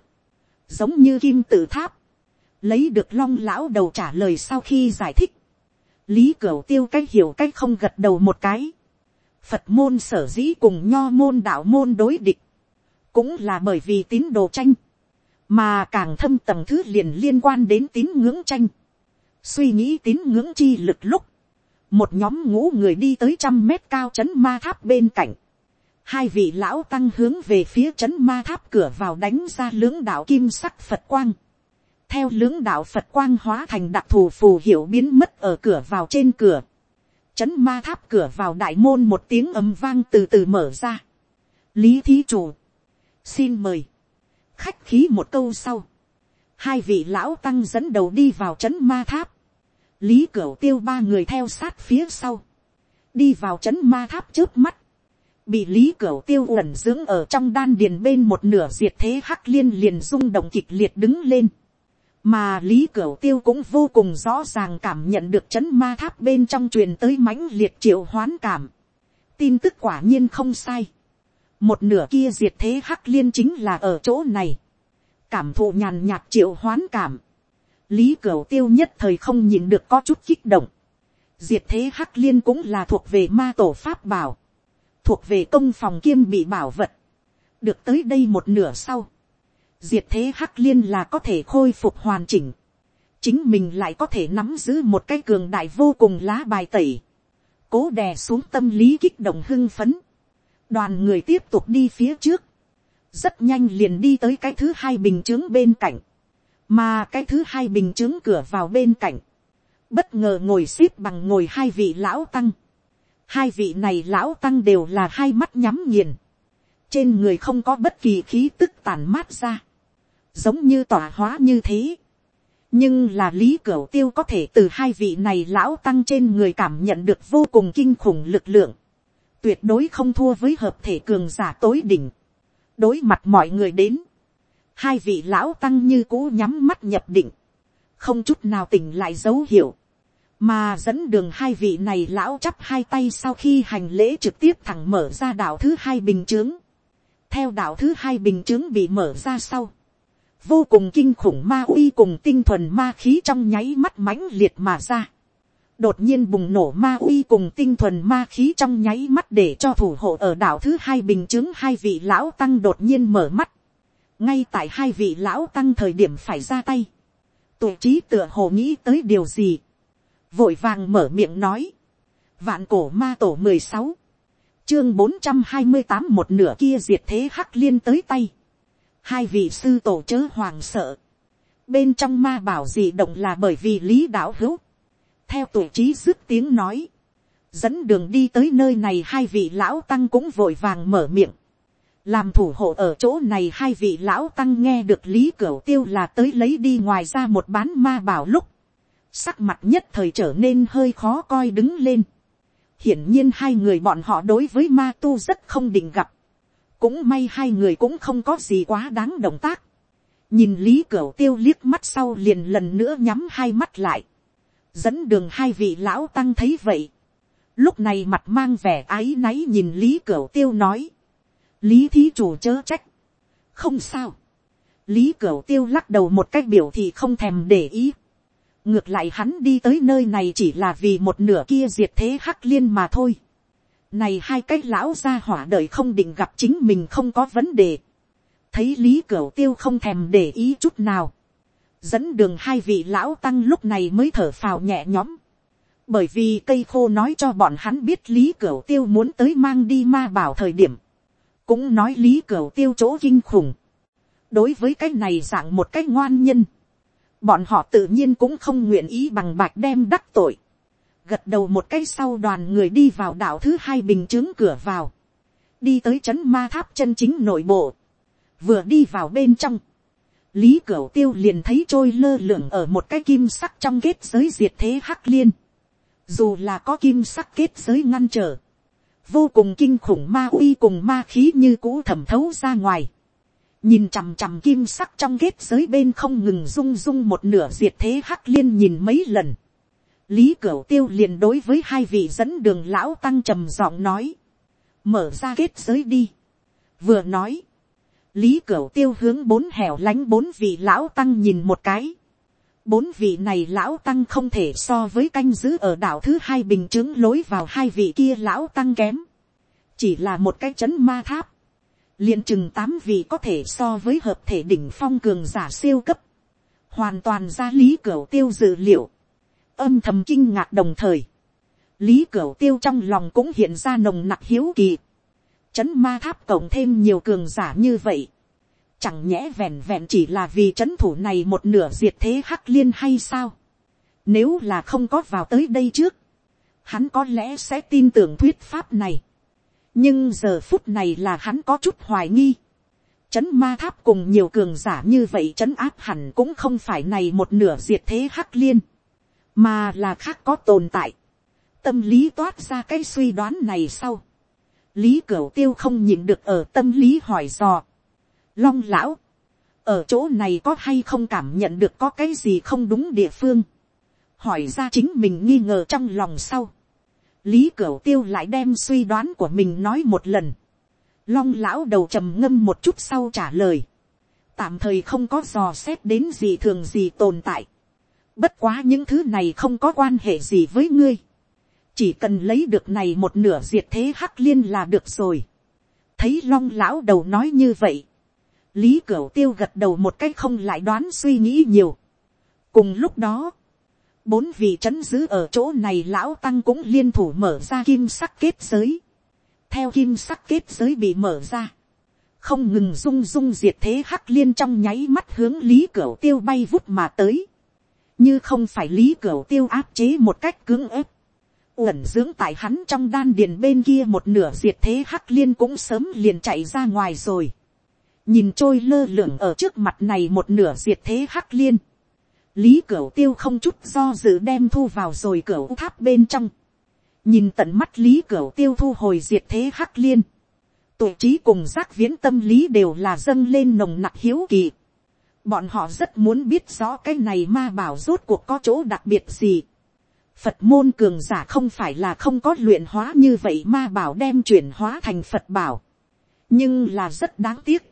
Giống như kim tự tháp. Lấy được long lão đầu trả lời sau khi giải thích, lý cửu tiêu cách hiểu cách không gật đầu một cái, phật môn sở dĩ cùng nho môn đạo môn đối địch, cũng là bởi vì tín đồ tranh, mà càng thâm tầng thứ liền liên quan đến tín ngưỡng tranh, suy nghĩ tín ngưỡng chi lực lúc, một nhóm ngũ người đi tới trăm mét cao trấn ma tháp bên cạnh, hai vị lão tăng hướng về phía trấn ma tháp cửa vào đánh ra lưỡng đạo kim sắc phật quang, theo lưỡng đạo phật quang hóa thành đặc thù phù hiệu biến mất ở cửa vào trên cửa, chấn ma tháp cửa vào đại môn một tiếng ầm vang từ từ mở ra. lý thí chủ, xin mời, khách khí một câu sau, hai vị lão tăng dẫn đầu đi vào chấn ma tháp, lý cửu tiêu ba người theo sát phía sau, đi vào chấn ma tháp trước mắt, bị lý cửu tiêu uẩn dưỡng ở trong đan điền bên một nửa diệt thế hắc liên liền rung động kịch liệt đứng lên mà lý cửu tiêu cũng vô cùng rõ ràng cảm nhận được chấn ma tháp bên trong truyền tới mãnh liệt triệu hoán cảm. tin tức quả nhiên không sai. một nửa kia diệt thế hắc liên chính là ở chỗ này. cảm thụ nhàn nhạt triệu hoán cảm lý cửu tiêu nhất thời không nhìn được có chút kích động. diệt thế hắc liên cũng là thuộc về ma tổ pháp bảo. thuộc về công phòng kiêm bị bảo vật. được tới đây một nửa sau diệt thế hắc liên là có thể khôi phục hoàn chỉnh, chính mình lại có thể nắm giữ một cái cường đại vô cùng lá bài tẩy, cố đè xuống tâm lý kích động hưng phấn, đoàn người tiếp tục đi phía trước, rất nhanh liền đi tới cái thứ hai bình chướng bên cạnh, mà cái thứ hai bình chướng cửa vào bên cạnh, bất ngờ ngồi x ế p bằng ngồi hai vị lão tăng, hai vị này lão tăng đều là hai mắt nhắm nghiền, trên người không có bất kỳ khí tức tàn mát ra, giống như tỏa hóa như thế. nhưng là lý cửu tiêu có thể từ hai vị này lão tăng trên người cảm nhận được vô cùng kinh khủng lực lượng, tuyệt đối không thua với hợp thể cường giả tối đỉnh. đối mặt mọi người đến, hai vị lão tăng như cũ nhắm mắt nhập định, không chút nào tỉnh lại dấu hiệu, mà dẫn đường hai vị này lão chắp hai tay sau khi hành lễ trực tiếp thẳng mở ra đảo thứ hai bình chướng. theo đảo thứ hai bình chướng bị mở ra sau, vô cùng kinh khủng ma uy cùng tinh thuần ma khí trong nháy mắt mãnh liệt mà ra. đột nhiên bùng nổ ma uy cùng tinh thuần ma khí trong nháy mắt để cho thủ hộ ở đảo thứ hai bình chứng hai vị lão tăng đột nhiên mở mắt ngay tại hai vị lão tăng thời điểm phải ra tay. tuổi trí tựa hồ nghĩ tới điều gì. vội vàng mở miệng nói. vạn cổ ma tổ mười sáu chương bốn trăm hai mươi tám một nửa kia diệt thế hắc liên tới tay hai vị sư tổ chớ hoàng sợ, bên trong ma bảo gì động là bởi vì lý đạo hữu, theo tuổi trí dứt tiếng nói, dẫn đường đi tới nơi này hai vị lão tăng cũng vội vàng mở miệng, làm thủ hộ ở chỗ này hai vị lão tăng nghe được lý cửu tiêu là tới lấy đi ngoài ra một bán ma bảo lúc, sắc mặt nhất thời trở nên hơi khó coi đứng lên. hiển nhiên hai người bọn họ đối với ma tu rất không định gặp cũng may hai người cũng không có gì quá đáng động tác. nhìn lý cửu tiêu liếc mắt sau liền lần nữa nhắm hai mắt lại. dẫn đường hai vị lão tăng thấy vậy. lúc này mặt mang vẻ áy náy nhìn lý cửu tiêu nói lý thí chủ chớ trách. không sao. lý cửu tiêu lắc đầu một cách biểu thì không thèm để ý. ngược lại hắn đi tới nơi này chỉ là vì một nửa kia diệt thế hắc liên mà thôi này hai cái lão gia hỏa đợi không định gặp chính mình không có vấn đề. Thấy lý cửu tiêu không thèm để ý chút nào. Dẫn đường hai vị lão tăng lúc này mới thở phào nhẹ nhõm. bởi vì cây khô nói cho bọn hắn biết lý cửu tiêu muốn tới mang đi ma bảo thời điểm, cũng nói lý cửu tiêu chỗ kinh khủng, đối với cái này dạng một cái ngoan nhân, bọn họ tự nhiên cũng không nguyện ý bằng bạch đem đắc tội, gật đầu một cái sau đoàn người đi vào đảo thứ hai bình chứng cửa vào, đi tới c ma tháp chân chính nội bộ, vừa đi vào bên trong, lý cửu tiêu liền thấy trôi lơ lửng ở một cái kim sắc trong kết giới diệt thế hắc liên, dù là có kim sắc kết giới ngăn trở, vô cùng kinh khủng ma uy cùng ma khí như cũ thẩm thấu ra ngoài, nhìn chằm chằm kim sắc trong kết giới bên không ngừng rung rung một nửa diệt thế hắc liên nhìn mấy lần, lý cửu tiêu liền đối với hai vị dẫn đường lão tăng trầm giọng nói, mở ra kết giới đi, vừa nói, lý cửu tiêu hướng bốn hẻo lánh bốn vị lão tăng nhìn một cái, bốn vị này lão tăng không thể so với canh giữ ở đảo thứ hai bình chứng lối vào hai vị kia lão tăng kém. Chỉ là một cái chấn ma tháp. liền chừng tám vị có thể so với hợp thể đỉnh phong cường giả siêu cấp. Hoàn toàn ra lý cửa tiêu dự liệu. Âm thầm kinh ngạc đồng thời. Lý cửa tiêu trong lòng cũng hiện ra nồng nặc hiếu kỳ. Chấn ma tháp cộng thêm nhiều cường giả như vậy Chẳng nhẽ vẹn vẹn chỉ là vì chấn thủ này một nửa diệt thế hắc liên hay sao? Nếu là không có vào tới đây trước. Hắn có lẽ sẽ tin tưởng thuyết pháp này. Nhưng giờ phút này là hắn có chút hoài nghi. Chấn ma tháp cùng nhiều cường giả như vậy chấn áp hẳn cũng không phải này một nửa diệt thế hắc liên. Mà là khác có tồn tại. Tâm lý toát ra cái suy đoán này sau. Lý Cửu Tiêu không nhịn được ở tâm lý hỏi dò. Long lão, ở chỗ này có hay không cảm nhận được có cái gì không đúng địa phương. Hỏi ra chính mình nghi ngờ trong lòng sau. Lý Cửu Tiêu lại đem suy đoán của mình nói một lần. Long lão đầu trầm ngâm một chút sau trả lời. Tạm thời không có dò xét đến gì thường gì tồn tại. Bất quá những thứ này không có quan hệ gì với ngươi. Chỉ cần lấy được này một nửa diệt thế hắc liên là được rồi. Thấy long lão đầu nói như vậy lý cửu tiêu gật đầu một cách không lại đoán suy nghĩ nhiều. cùng lúc đó, bốn vị c h ấ n giữ ở chỗ này lão tăng cũng liên thủ mở ra kim sắc kết giới. theo kim sắc kết giới bị mở ra, không ngừng rung rung diệt thế hắc liên trong nháy mắt hướng lý cửu tiêu bay vút mà tới. như không phải lý cửu tiêu áp chế một cách cưỡng ép. ẩn dưỡng tại hắn trong đan điền bên kia một nửa diệt thế hắc liên cũng sớm liền chạy ra ngoài rồi nhìn trôi lơ lửng ở trước mặt này một nửa diệt thế hắc liên, lý cửu tiêu không chút do dự đem thu vào rồi cửu tháp bên trong, nhìn tận mắt lý cửu tiêu thu hồi diệt thế hắc liên, tuổi trí cùng giác viễn tâm lý đều là dâng lên nồng nặc hiếu kỳ, bọn họ rất muốn biết rõ cái này ma bảo rốt cuộc có chỗ đặc biệt gì. Phật môn cường giả không phải là không có luyện hóa như vậy ma bảo đem chuyển hóa thành Phật bảo. Nhưng là rất đáng tiếc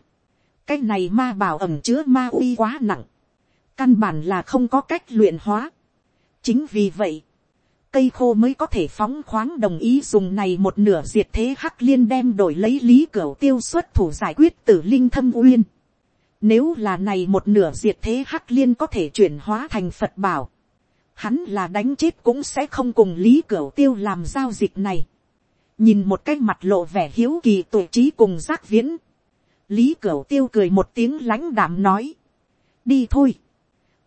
cái này ma bảo ẩm chứa ma uy quá nặng, căn bản là không có cách luyện hóa. chính vì vậy, cây khô mới có thể phóng khoáng đồng ý dùng này một nửa diệt thế hắc liên đem đổi lấy lý cửa tiêu xuất thủ giải quyết tử linh thâm uyên. Nếu là này một nửa diệt thế hắc liên có thể chuyển hóa thành Phật bảo, hắn là đánh chết cũng sẽ không cùng lý cửa tiêu làm giao dịch này. nhìn một cái mặt lộ vẻ hiếu kỳ tổ trí cùng giác viễn, lý cửu tiêu cười một tiếng lãnh đạm nói, đi thôi,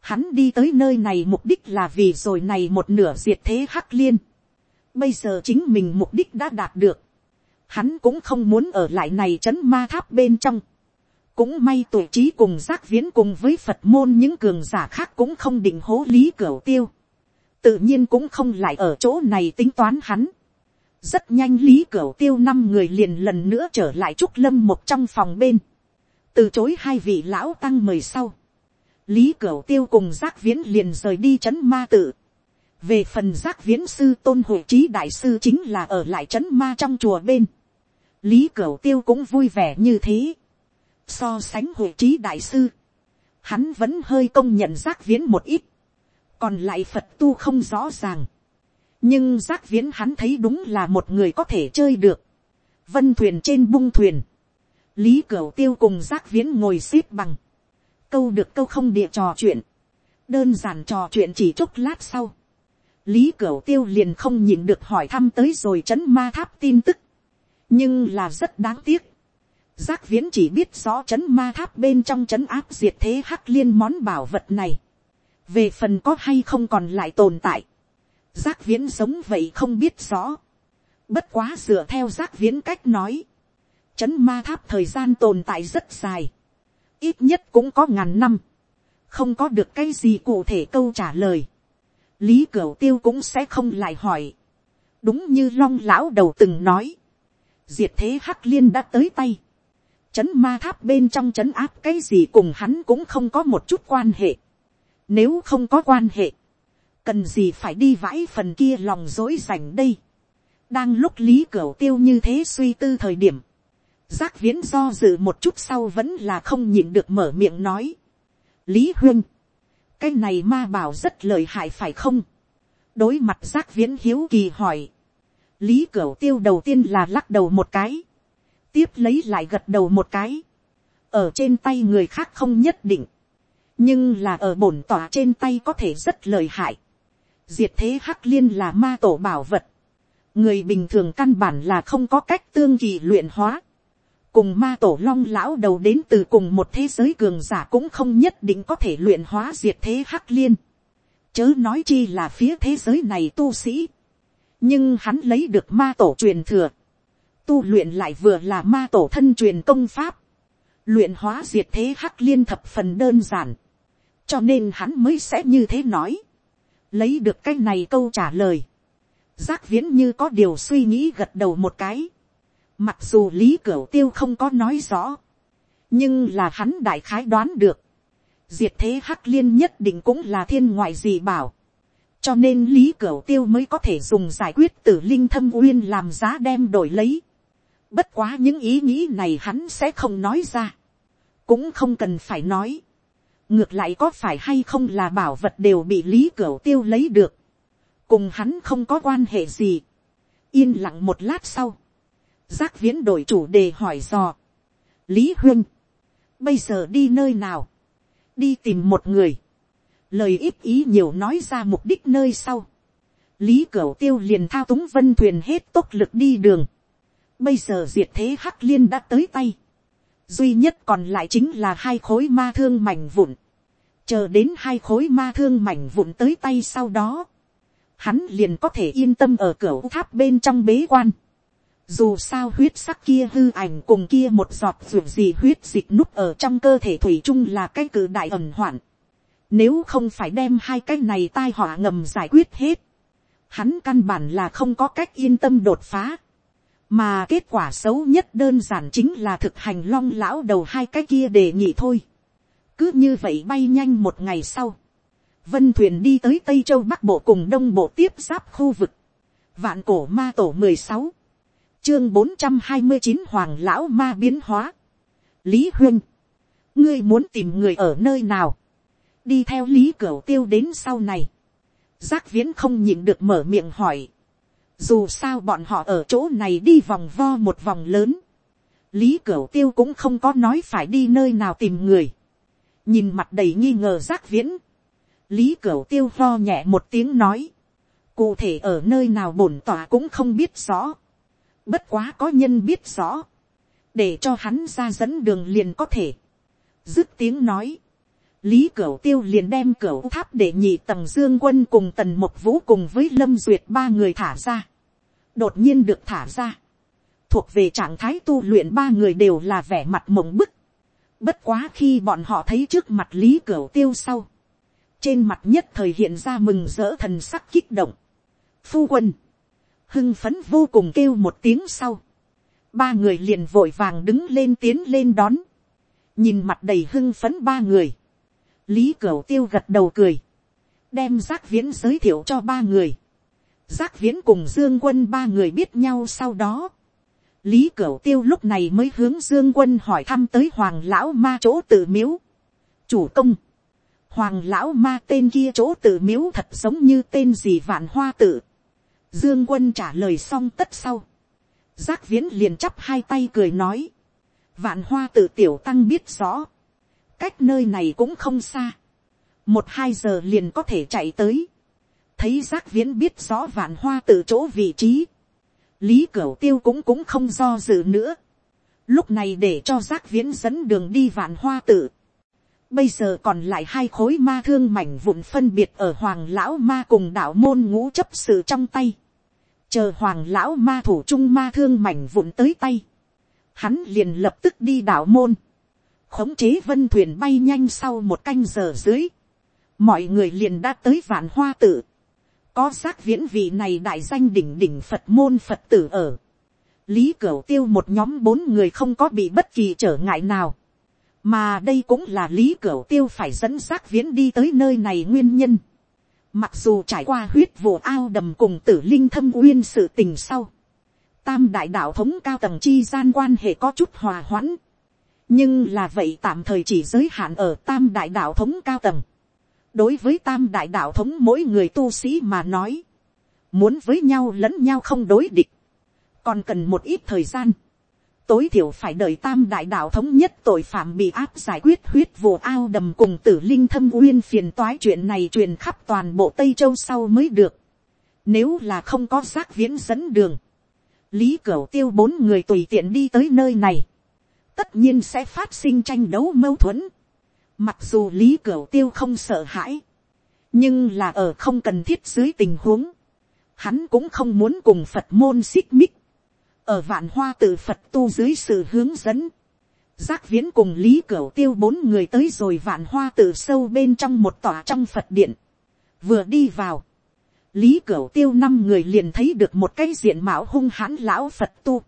hắn đi tới nơi này mục đích là vì rồi này một nửa diệt thế hắc liên, bây giờ chính mình mục đích đã đạt được, hắn cũng không muốn ở lại này c h ấ n ma tháp bên trong, cũng may tuổi trí cùng giác viễn cùng với phật môn những cường giả khác cũng không định hố lý cửu tiêu, tự nhiên cũng không lại ở chỗ này tính toán hắn, rất nhanh lý cửu tiêu năm người liền lần nữa trở lại trúc lâm một trong phòng bên, từ chối hai vị lão tăng mời sau, lý cửu tiêu cùng giác viễn liền rời đi c h ấ n ma tự, về phần giác viễn sư tôn hội trí đại sư chính là ở lại c h ấ n ma trong chùa bên, lý cửu tiêu cũng vui vẻ như thế, so sánh hội trí đại sư, hắn vẫn hơi công nhận giác viễn một ít, còn lại phật tu không rõ ràng, nhưng giác viễn hắn thấy đúng là một người có thể chơi được. vân thuyền trên bung thuyền, lý cửu tiêu cùng giác viễn ngồi x ế p bằng, câu được câu không địa trò chuyện, đơn giản trò chuyện chỉ chốc lát sau, lý cửu tiêu liền không nhìn được hỏi thăm tới rồi c h ấ n ma tháp tin tức, nhưng là rất đáng tiếc. Giác viễn chỉ biết rõ c h ấ n ma tháp bên trong c h ấ n áp diệt thế hắc liên món bảo vật này, về phần có hay không còn lại tồn tại, giác viễn sống vậy không biết rõ, bất quá dựa theo giác viễn cách nói, chấn ma tháp thời gian tồn tại rất dài, ít nhất cũng có ngàn năm, không có được cái gì cụ thể câu trả lời lý cửu tiêu cũng sẽ không lại hỏi. đúng như long lão đầu từng nói, diệt thế hắc liên đã tới tay. chấn ma tháp bên trong chấn áp cái gì cùng hắn cũng không có một chút quan hệ. nếu không có quan hệ, cần gì phải đi vãi phần kia lòng dối dành đây. đang lúc lý cửu tiêu như thế suy tư thời điểm, giác viễn do dự một chút sau vẫn là không nhịn được mở miệng nói. lý huyên, cái này ma bảo rất lời hại phải không. đối mặt giác viễn hiếu kỳ hỏi. lý cửu tiêu đầu tiên là lắc đầu một cái. tiếp lấy lại gật đầu một cái. ở trên tay người khác không nhất định. nhưng là ở bổn tỏa trên tay có thể rất lời hại diệt thế hắc liên là ma tổ bảo vật. người bình thường căn bản là không có cách tương kỳ luyện hóa cùng ma tổ long lão đầu đến từ cùng một thế giới cường giả cũng không nhất định có thể luyện hóa diệt thế hắc liên. Chớ nói chi là phía thế giới này tu sĩ. Nhưng hắn lấy được ma tổ truyền thừa. Tu luyện lại vừa là ma tổ thân truyền công pháp. Luyện hóa diệt thế hắc liên thập phần đơn giản. Cho nên hắn mới sẽ như thế nói. Lấy được cái này câu trả lời. Giác viễn như có điều suy nghĩ gật đầu một cái Mặc dù lý cửu tiêu không có nói rõ. Nhưng là hắn đại khái đoán được. Diệt thế hắc liên nhất định cũng là thiên ngoại gì bảo. Cho nên lý cửu tiêu mới có thể dùng giải quyết tử linh thâm uyên làm giá đem đổi lấy. Bất quá những ý nghĩ này hắn sẽ không nói ra. Cũng không cần phải nói. Ngược lại có phải hay không là bảo vật đều bị lý cửu tiêu lấy được. Cùng hắn không có quan hệ gì. Yên lặng một lát sau giác viễn đổi chủ đề hỏi dò. lý huyên, bây giờ đi nơi nào, đi tìm một người, lời ít ý nhiều nói ra mục đích nơi sau. lý cửu tiêu liền thao túng vân thuyền hết tốc lực đi đường. bây giờ diệt thế hắc liên đã tới tay. duy nhất còn lại chính là hai khối ma thương mảnh vụn chờ đến hai khối ma thương mảnh vụn tới tay sau đó. hắn liền có thể yên tâm ở cửa tháp bên trong bế quan dù sao huyết sắc kia hư ảnh cùng kia một giọt ruột gì huyết dịch núp ở trong cơ thể thủy chung là cái cử đại ẩn hoạn. Nếu không phải đem hai cái này tai họa ngầm giải quyết hết. Hắn căn bản là không có cách yên tâm đột phá. Mà kết quả xấu nhất đơn giản chính là thực hành long lão đầu hai cái kia đề nghị thôi. Cứ như vậy bay nhanh một ngày sau. Vân thuyền đi tới Tây Châu Bắc Bộ cùng Đông Bộ tiếp giáp khu vực. Vạn cổ ma tổ mười sáu. Chương bốn trăm hai mươi chín hoàng lão ma biến hóa. lý huyên, ngươi muốn tìm người ở nơi nào, đi theo lý cửu tiêu đến sau này, giác viễn không nhịn được mở miệng hỏi, dù sao bọn họ ở chỗ này đi vòng vo một vòng lớn, lý cửu tiêu cũng không có nói phải đi nơi nào tìm người, nhìn mặt đầy nghi ngờ giác viễn, lý cửu tiêu lo nhẹ một tiếng nói, cụ thể ở nơi nào bổn tỏa cũng không biết rõ, Bất quá có nhân biết rõ. Để cho hắn ra dẫn đường liền có thể. Dứt tiếng nói. Lý Cửu Tiêu liền đem Cửu Tháp để nhị tầng Dương Quân cùng Tần một Vũ cùng với Lâm Duyệt ba người thả ra. Đột nhiên được thả ra. Thuộc về trạng thái tu luyện ba người đều là vẻ mặt mộng bức. Bất quá khi bọn họ thấy trước mặt Lý Cửu Tiêu sau. Trên mặt nhất thời hiện ra mừng rỡ thần sắc kích động. Phu quân. Hưng phấn vô cùng kêu một tiếng sau, ba người liền vội vàng đứng lên tiến lên đón, nhìn mặt đầy hưng phấn ba người, lý cửu tiêu gật đầu cười, đem giác viễn giới thiệu cho ba người, giác viễn cùng dương quân ba người biết nhau sau đó, lý cửu tiêu lúc này mới hướng dương quân hỏi thăm tới hoàng lão ma chỗ tự miếu, chủ công, hoàng lão ma tên kia chỗ tự miếu thật giống như tên gì vạn hoa tự, Dương quân trả lời xong tất sau. Giác viễn liền chắp hai tay cười nói. Vạn hoa tự tiểu tăng biết rõ. Cách nơi này cũng không xa. Một hai giờ liền có thể chạy tới. thấy giác viễn biết rõ vạn hoa tự chỗ vị trí, lý cửu tiêu cũng cũng không do dự nữa, lúc này để cho giác viễn dẫn đường đi vạn hoa tự, bây giờ còn lại hai khối ma thương mảnh vụn phân biệt ở hoàng lão ma cùng đạo môn ngũ chấp sự trong tay, chờ hoàng lão ma thủ trung ma thương mảnh vụn tới tay, hắn liền lập tức đi đạo môn, khống chế vân thuyền bay nhanh sau một canh giờ dưới, mọi người liền đã tới vạn hoa tự, có giác viễn vị này đại danh đỉnh đỉnh phật môn phật tử ở, lý cửu tiêu một nhóm bốn người không có bị bất kỳ trở ngại nào, mà đây cũng là lý cửu tiêu phải dẫn giác viễn đi tới nơi này nguyên nhân. Mặc dù trải qua huyết vụ ao đầm cùng tử linh thâm uyên sự tình sau, tam đại đạo thống cao tầng chi gian quan hệ có chút hòa hoãn, nhưng là vậy tạm thời chỉ giới hạn ở tam đại đạo thống cao tầng đối với tam đại đạo thống mỗi người tu sĩ mà nói, muốn với nhau lẫn nhau không đối địch, còn cần một ít thời gian. tối thiểu phải đợi tam đại đạo thống nhất tội phạm bị áp giải quyết huyết vụ ao đầm cùng tử linh thâm uyên phiền toái chuyện này truyền khắp toàn bộ tây châu sau mới được. nếu là không có giác viễn dẫn đường, lý cửu tiêu bốn người tùy tiện đi tới nơi này tất nhiên sẽ phát sinh tranh đấu mâu thuẫn. Mặc dù lý cửu tiêu không sợ hãi, nhưng là ở không cần thiết dưới tình huống, hắn cũng không muốn cùng phật môn xích mích. ở vạn hoa tự phật tu dưới sự hướng dẫn, giác viễn cùng lý cửu tiêu bốn người tới rồi vạn hoa tự sâu bên trong một tòa trong phật điện, vừa đi vào, lý cửu tiêu năm người liền thấy được một cái diện mạo hung hãn lão phật tu,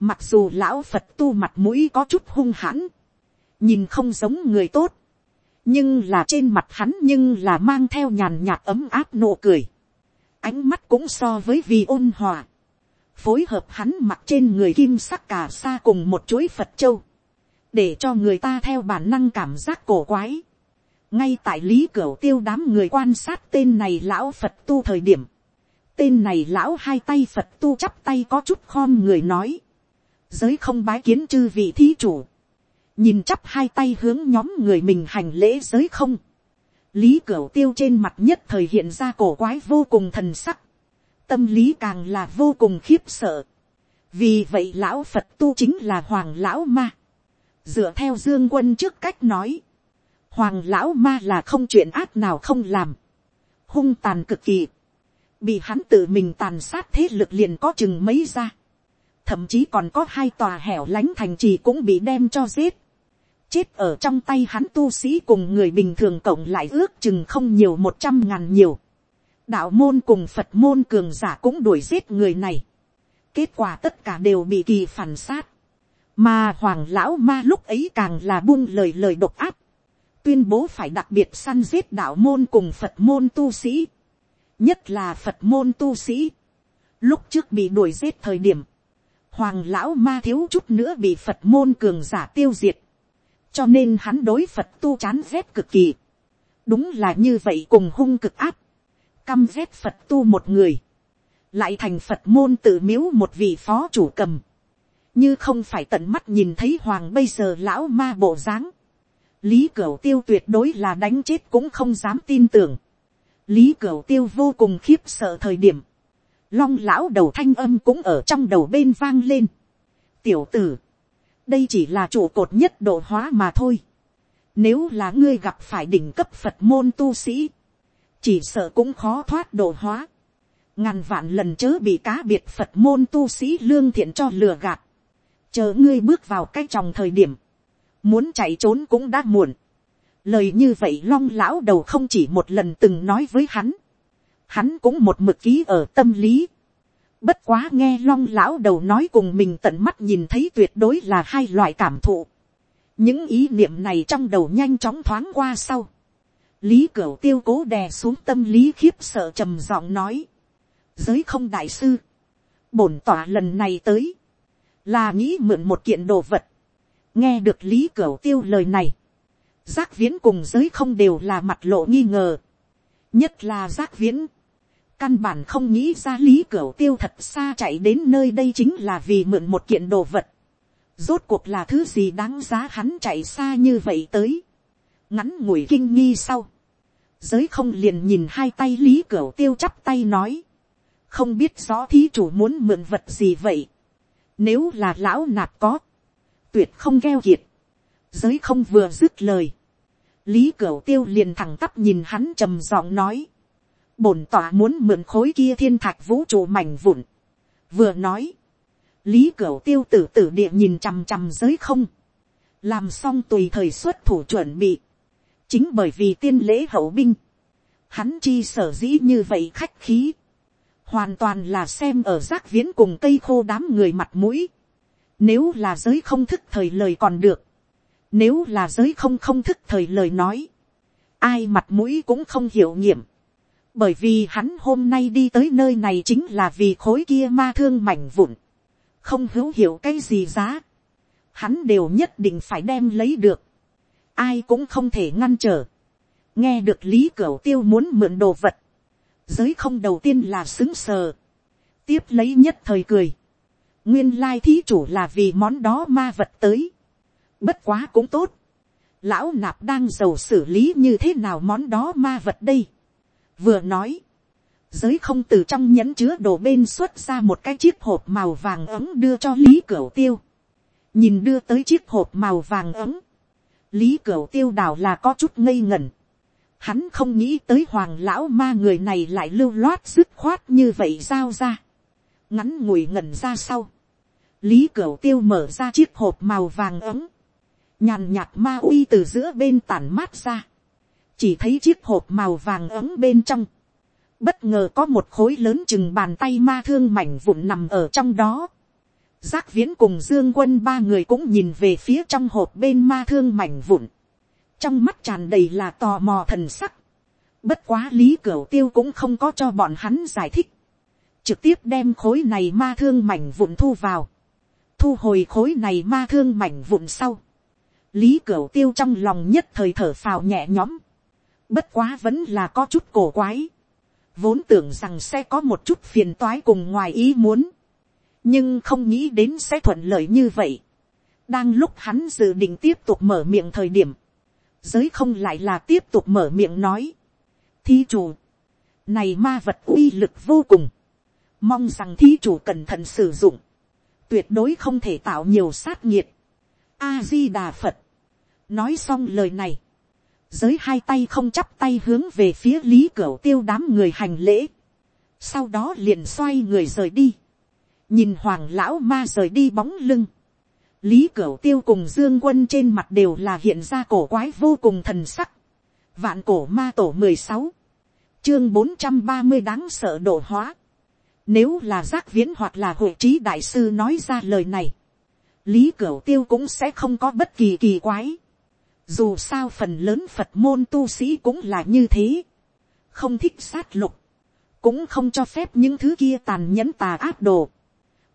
Mặc dù lão Phật tu mặt mũi có chút hung hãn. Nhìn không giống người tốt. Nhưng là trên mặt hắn nhưng là mang theo nhàn nhạt ấm áp nụ cười. Ánh mắt cũng so với vì ôn hòa. Phối hợp hắn mặc trên người kim sắc cả sa cùng một chuỗi Phật châu. Để cho người ta theo bản năng cảm giác cổ quái. Ngay tại lý cửa tiêu đám người quan sát tên này lão Phật tu thời điểm tên này lão hai tay phật tu chắp tay có chút khom người nói giới không bái kiến chư vị thí chủ, nhìn chắp hai tay hướng nhóm người mình hành lễ giới không, lý cửu tiêu trên mặt nhất thời hiện ra cổ quái vô cùng thần sắc, tâm lý càng là vô cùng khiếp sợ, vì vậy lão phật tu chính là hoàng lão ma, dựa theo dương quân trước cách nói, hoàng lão ma là không chuyện ác nào không làm, hung tàn cực kỳ, bị hắn tự mình tàn sát thế lực liền có chừng mấy ra, thậm chí còn có hai tòa hẻo lánh thành trì cũng bị đem cho giết chết ở trong tay hắn tu sĩ cùng người bình thường cộng lại ước chừng không nhiều một trăm ngàn nhiều. đạo môn cùng phật môn cường giả cũng đuổi giết người này. kết quả tất cả đều bị kỳ phản sát. mà hoàng lão ma lúc ấy càng là buông lời lời độc áp. tuyên bố phải đặc biệt săn giết đạo môn cùng phật môn tu sĩ. nhất là phật môn tu sĩ. lúc trước bị đuổi giết thời điểm hoàng lão ma thiếu chút nữa bị phật môn cường giả tiêu diệt, cho nên hắn đối phật tu chán rét cực kỳ, đúng là như vậy cùng hung cực áp, căm rét phật tu một người, lại thành phật môn tự miếu một vị phó chủ cầm, như không phải tận mắt nhìn thấy hoàng bây giờ lão ma bộ dáng, lý cửu tiêu tuyệt đối là đánh chết cũng không dám tin tưởng, lý cửu tiêu vô cùng khiếp sợ thời điểm, long lão đầu thanh âm cũng ở trong đầu bên vang lên. tiểu tử, đây chỉ là trụ cột nhất độ hóa mà thôi. Nếu là ngươi gặp phải đỉnh cấp Phật môn tu sĩ, chỉ sợ cũng khó thoát độ hóa. Ngàn vạn lần chớ bị cá biệt Phật môn tu sĩ lương thiện cho lừa gạt. Chờ ngươi bước vào cái tròng thời điểm, muốn chạy trốn cũng đã muộn. Lời như vậy long lão đầu không chỉ một lần từng nói với hắn hắn cũng một mực ký ở tâm lý. Bất quá nghe long lão đầu nói cùng mình tận mắt nhìn thấy tuyệt đối là hai loại cảm thụ. Những ý niệm này trong đầu nhanh chóng thoáng qua sau. Lý Cửu tiêu cố đè xuống tâm lý khiếp sợ trầm giọng nói. Giới không đại sư. Bổn tỏa lần này tới. Là nghĩ mượn một kiện đồ vật. Nghe được Lý Cửu tiêu lời này. Giác viễn cùng giới không đều là mặt lộ nghi ngờ. Nhất là giác viễn Căn bản không nghĩ ra lý cửu tiêu thật xa chạy đến nơi đây chính là vì mượn một kiện đồ vật. Rốt cuộc là thứ gì đáng giá hắn chạy xa như vậy tới. Ngắn ngủi kinh nghi sau. giới không liền nhìn hai tay lý cửu tiêu chắp tay nói, không biết rõ thí chủ muốn mượn vật gì vậy, nếu là lão nạp có, tuyệt không gheo kiệt, giới không vừa dứt lời, lý cửu tiêu liền thẳng tắp nhìn hắn trầm giọng nói, bổn tỏa muốn mượn khối kia thiên thạch vũ trụ mảnh vụn, vừa nói, lý cửu tiêu tử tử địa nhìn chằm chằm giới không, làm xong tùy thời xuất thủ chuẩn bị, chính bởi vì tiên lễ hậu binh, hắn chi sở dĩ như vậy khách khí, hoàn toàn là xem ở giác viễn cùng cây khô đám người mặt mũi, nếu là giới không thức thời lời còn được, nếu là giới không không thức thời lời nói, ai mặt mũi cũng không hiểu nghiệm, bởi vì hắn hôm nay đi tới nơi này chính là vì khối kia ma thương mảnh vụn, không hữu hiểu cái gì giá, hắn đều nhất định phải đem lấy được, ai cũng không thể ngăn trở, nghe được lý cửa tiêu muốn mượn đồ vật, giới không đầu tiên là xứng sờ, tiếp lấy nhất thời cười, nguyên lai thí chủ là vì món đó ma vật tới, bất quá cũng tốt, lão nạp đang giàu xử lý như thế nào món đó ma vật đây, vừa nói, giới không từ trong nhẫn chứa đồ bên xuất ra một cái chiếc hộp màu vàng ấm đưa cho lý cửu tiêu, nhìn đưa tới chiếc hộp màu vàng ấm, lý cửu tiêu đào là có chút ngây ngẩn, hắn không nghĩ tới hoàng lão ma người này lại lưu loát dứt khoát như vậy giao ra, ngắn ngủi ngẩn ra sau, lý cửu tiêu mở ra chiếc hộp màu vàng ấm, nhàn nhạt ma uy từ giữa bên tản mát ra, chỉ thấy chiếc hộp màu vàng ấm bên trong, bất ngờ có một khối lớn chừng bàn tay ma thương mảnh vụn nằm ở trong đó. Giác viễn cùng dương quân ba người cũng nhìn về phía trong hộp bên ma thương mảnh vụn. Trong mắt tràn đầy là tò mò thần sắc. Bất quá lý cửu tiêu cũng không có cho bọn hắn giải thích. Trực tiếp đem khối này ma thương mảnh vụn thu vào. Thu hồi khối này ma thương mảnh vụn sau. Lý cửu tiêu trong lòng nhất thời thở phào nhẹ nhõm. Bất quá vẫn là có chút cổ quái. Vốn tưởng rằng sẽ có một chút phiền toái cùng ngoài ý muốn, nhưng không nghĩ đến sẽ thuận lợi như vậy. đang lúc hắn dự định tiếp tục mở miệng thời điểm, giới không lại là tiếp tục mở miệng nói. thí chủ, này ma vật uy lực vô cùng, mong rằng thí chủ cẩn thận sử dụng, tuyệt đối không thể tạo nhiều sát nhiệt. a di đà phật, nói xong lời này, giới hai tay không chắp tay hướng về phía lý cửa tiêu đám người hành lễ, sau đó liền xoay người rời đi, nhìn hoàng lão ma rời đi bóng lưng, lý cửa tiêu cùng dương quân trên mặt đều là hiện ra cổ quái vô cùng thần sắc, vạn cổ ma tổ mười sáu, chương bốn trăm ba mươi đáng sợ độ hóa, nếu là giác viễn hoặc là hội trí đại sư nói ra lời này, lý cửu tiêu cũng sẽ không có bất kỳ kỳ quái, dù sao phần lớn phật môn tu sĩ cũng là như thế, không thích sát lục, cũng không cho phép những thứ kia tàn nhẫn tà áp đồ,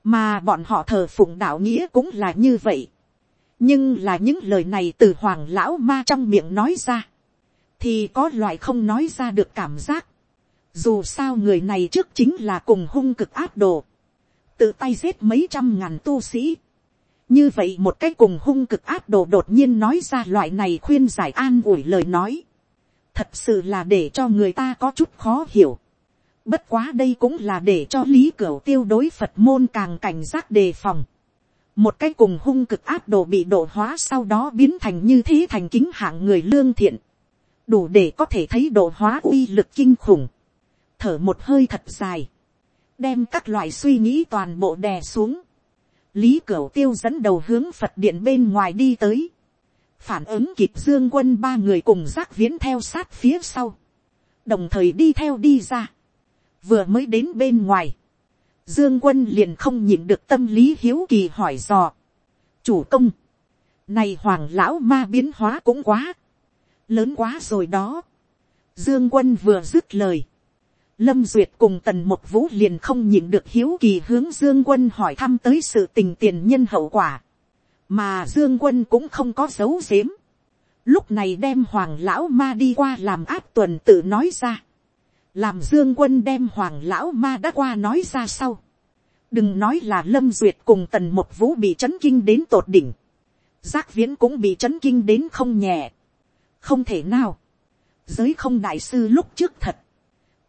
mà bọn họ thờ phụng đạo nghĩa cũng là như vậy. nhưng là những lời này từ hoàng lão ma trong miệng nói ra, thì có loại không nói ra được cảm giác. dù sao người này trước chính là cùng hung cực áp đồ, tự tay giết mấy trăm ngàn tu sĩ, như vậy một cái cùng hung cực áp đồ đột nhiên nói ra loại này khuyên giải an ủi lời nói. thật sự là để cho người ta có chút khó hiểu. bất quá đây cũng là để cho lý cửu tiêu đối phật môn càng cảnh giác đề phòng. một cái cùng hung cực áp đồ bị độ hóa sau đó biến thành như thế thành kính hạng người lương thiện. đủ để có thể thấy độ hóa uy lực kinh khủng. thở một hơi thật dài. đem các loại suy nghĩ toàn bộ đè xuống lý cửu tiêu dẫn đầu hướng phật điện bên ngoài đi tới, phản ứng kịp dương quân ba người cùng giác viễn theo sát phía sau, đồng thời đi theo đi ra, vừa mới đến bên ngoài, dương quân liền không nhịn được tâm lý hiếu kỳ hỏi dò, chủ công, này hoàng lão ma biến hóa cũng quá, lớn quá rồi đó, dương quân vừa dứt lời, Lâm Duyệt cùng tần một vũ liền không nhịn được hiếu kỳ hướng Dương Quân hỏi thăm tới sự tình tiền nhân hậu quả. Mà Dương Quân cũng không có dấu giếm. Lúc này đem Hoàng Lão Ma đi qua làm áp tuần tự nói ra. Làm Dương Quân đem Hoàng Lão Ma đã qua nói ra sau. Đừng nói là Lâm Duyệt cùng tần một vũ bị chấn kinh đến tột đỉnh. Giác viễn cũng bị chấn kinh đến không nhẹ. Không thể nào giới không đại sư lúc trước thật,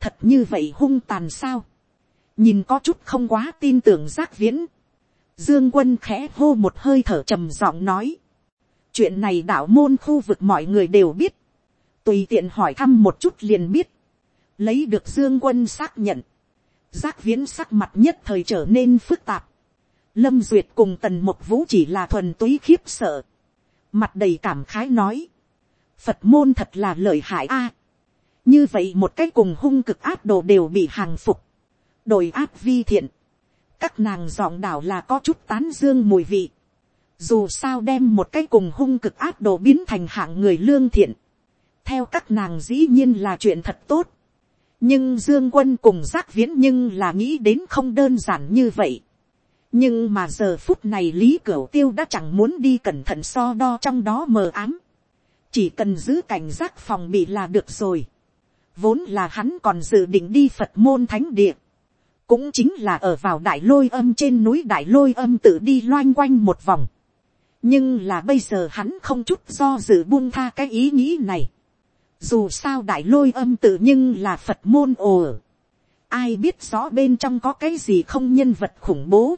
thật như vậy hung tàn sao, nhìn có chút không quá tin tưởng giác viễn, dương quân khẽ hô một hơi thở trầm giọng nói, chuyện này đạo môn khu vực mọi người đều biết, tùy tiện hỏi thăm một chút liền biết, lấy được dương quân xác nhận, giác viễn sắc mặt nhất thời trở nên phức tạp, lâm duyệt cùng tần một vũ chỉ là thuần túy khiếp sợ, mặt đầy cảm khái nói, phật môn thật là lợi hại a, như vậy một cái cùng hung cực áp đồ đều bị hàng phục, đổi áp vi thiện, các nàng giọng đảo là có chút tán dương mùi vị, dù sao đem một cái cùng hung cực áp đồ biến thành hạng người lương thiện, theo các nàng dĩ nhiên là chuyện thật tốt, nhưng dương quân cùng giác viễn nhưng là nghĩ đến không đơn giản như vậy. nhưng mà giờ phút này lý cửu tiêu đã chẳng muốn đi cẩn thận so đo trong đó mờ ám. chỉ cần giữ cảnh giác phòng bị là được rồi vốn là hắn còn dự định đi phật môn thánh địa. cũng chính là ở vào đại lôi âm trên núi đại lôi âm tự đi loanh quanh một vòng. nhưng là bây giờ hắn không chút do dự buông tha cái ý nghĩ này. Dù sao đại lôi âm tự nhưng là phật môn ồ ai biết rõ bên trong có cái gì không nhân vật khủng bố.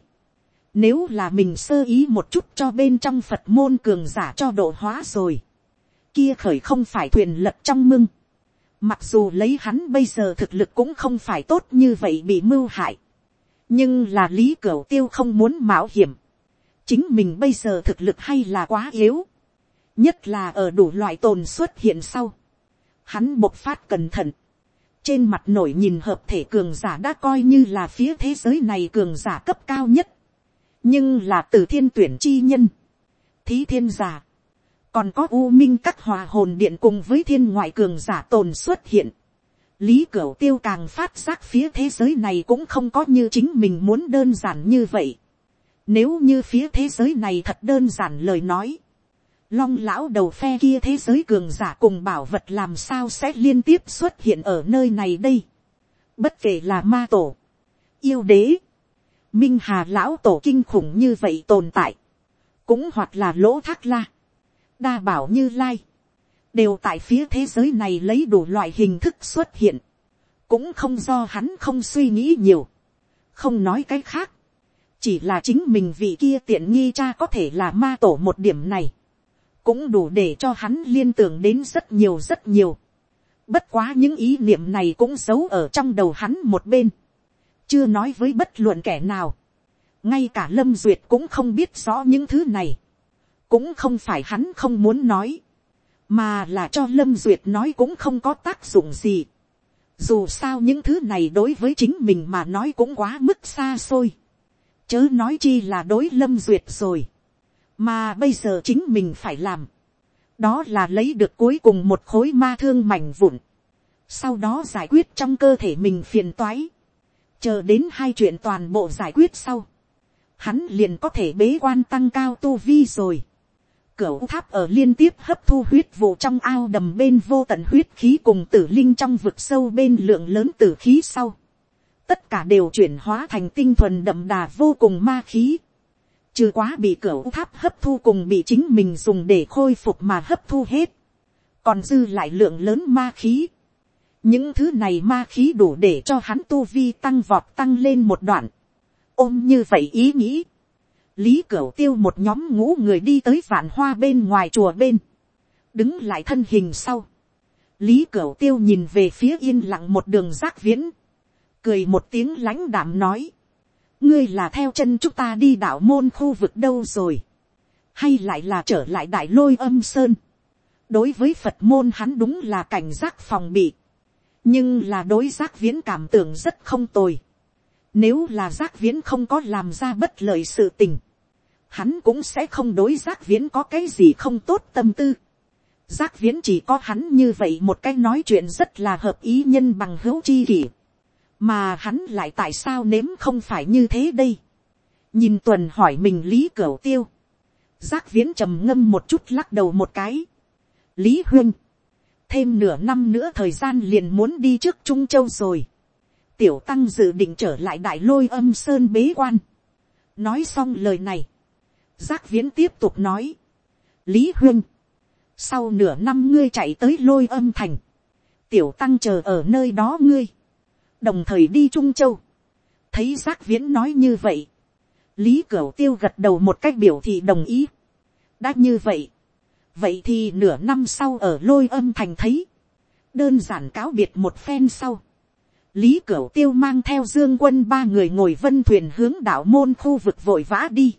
Nếu là mình sơ ý một chút cho bên trong phật môn cường giả cho độ hóa rồi. Kia khởi không phải thuyền lật trong mưng mặc dù lấy hắn bây giờ thực lực cũng không phải tốt như vậy bị mưu hại. Nhưng là lý cửu tiêu không muốn mạo hiểm. Chính mình bây giờ thực lực hay là quá yếu. Nhất là ở đủ loại tồn xuất hiện sau. Hắn bộc phát cẩn thận, trên mặt nổi nhìn hợp thể cường giả đã coi như là phía thế giới này cường giả cấp cao nhất, nhưng là từ thiên tuyển chi nhân, thí thiên giả, còn có u minh các hòa hồn điện cùng với thiên ngoại cường giả tồn xuất hiện, lý cửu tiêu càng phát giác phía thế giới này cũng không có như chính mình muốn đơn giản như vậy. Nếu như phía thế giới này thật đơn giản lời nói, long lão đầu phe kia thế giới cường giả cùng bảo vật làm sao sẽ liên tiếp xuất hiện ở nơi này đây. Bất kể là ma tổ, yêu đế, minh hà lão tổ kinh khủng như vậy tồn tại, cũng hoặc là lỗ thác la, đa bảo như lai, đều tại phía thế giới này lấy đủ loại hình thức xuất hiện, cũng không do hắn không suy nghĩ nhiều, không nói cái khác, chỉ là chính mình vị kia tiện nghi cha có thể là ma tổ một điểm này, cũng đủ để cho hắn liên tưởng đến rất nhiều rất nhiều. Bất quá những ý niệm này cũng giấu ở trong đầu hắn một bên. Chưa nói với bất luận kẻ nào. Ngay cả Lâm Duyệt cũng không biết rõ những thứ này. Cũng không phải hắn không muốn nói. Mà là cho Lâm Duyệt nói cũng không có tác dụng gì. Dù sao những thứ này đối với chính mình mà nói cũng quá mức xa xôi. Chớ nói chi là đối Lâm Duyệt rồi mà bây giờ chính mình phải làm. Đó là lấy được cuối cùng một khối ma thương mảnh vụn. Sau đó giải quyết trong cơ thể mình phiền toái. Chờ đến hai chuyện toàn bộ giải quyết sau. Hắn liền có thể bế quan tăng cao tu vi rồi. Cửu tháp ở liên tiếp hấp thu huyết vụ trong ao đầm bên vô tận huyết khí cùng tử linh trong vực sâu bên lượng lớn tử khí sau. Tất cả đều chuyển hóa thành tinh thuần đậm đà vô cùng ma khí Trừ quá bị cửa tháp hấp thu cùng bị chính mình dùng để khôi phục mà hấp thu hết. Còn dư lại lượng lớn ma khí. Những thứ này ma khí đủ để cho hắn tu vi tăng vọt tăng lên một đoạn. Ôm như vậy ý nghĩ. Lý Cửu tiêu một nhóm ngũ người đi tới vạn hoa bên ngoài chùa bên. Đứng lại thân hình sau. Lý Cửu tiêu nhìn về phía yên lặng một đường giác viễn. Cười một tiếng lãnh đạm nói ngươi là theo chân chúng ta đi đảo môn khu vực đâu rồi, hay lại là trở lại đại lôi âm sơn. đối với phật môn hắn đúng là cảnh giác phòng bị, nhưng là đối giác viễn cảm tưởng rất không tồi nếu là giác viễn không có làm ra bất lợi sự tình, hắn cũng sẽ không đối giác viễn có cái gì không tốt tâm tư. Giác viễn chỉ có hắn như vậy một cái nói chuyện rất là hợp ý nhân bằng hữu chi kỷ mà hắn lại tại sao nếm không phải như thế đây. nhìn tuần hỏi mình lý cửu tiêu. giác viễn trầm ngâm một chút lắc đầu một cái. lý huyên, thêm nửa năm nữa thời gian liền muốn đi trước trung châu rồi tiểu tăng dự định trở lại đại lôi âm sơn bế quan. nói xong lời này, giác viễn tiếp tục nói. lý huyên, sau nửa năm ngươi chạy tới lôi âm thành, tiểu tăng chờ ở nơi đó ngươi, đồng thời đi trung châu, thấy giác viễn nói như vậy, lý cửu tiêu gật đầu một cách biểu thị đồng ý, đã như vậy, vậy thì nửa năm sau ở lôi âm thành thấy, đơn giản cáo biệt một phen sau, lý cửu tiêu mang theo dương quân ba người ngồi vân thuyền hướng đảo môn khu vực vội vã đi,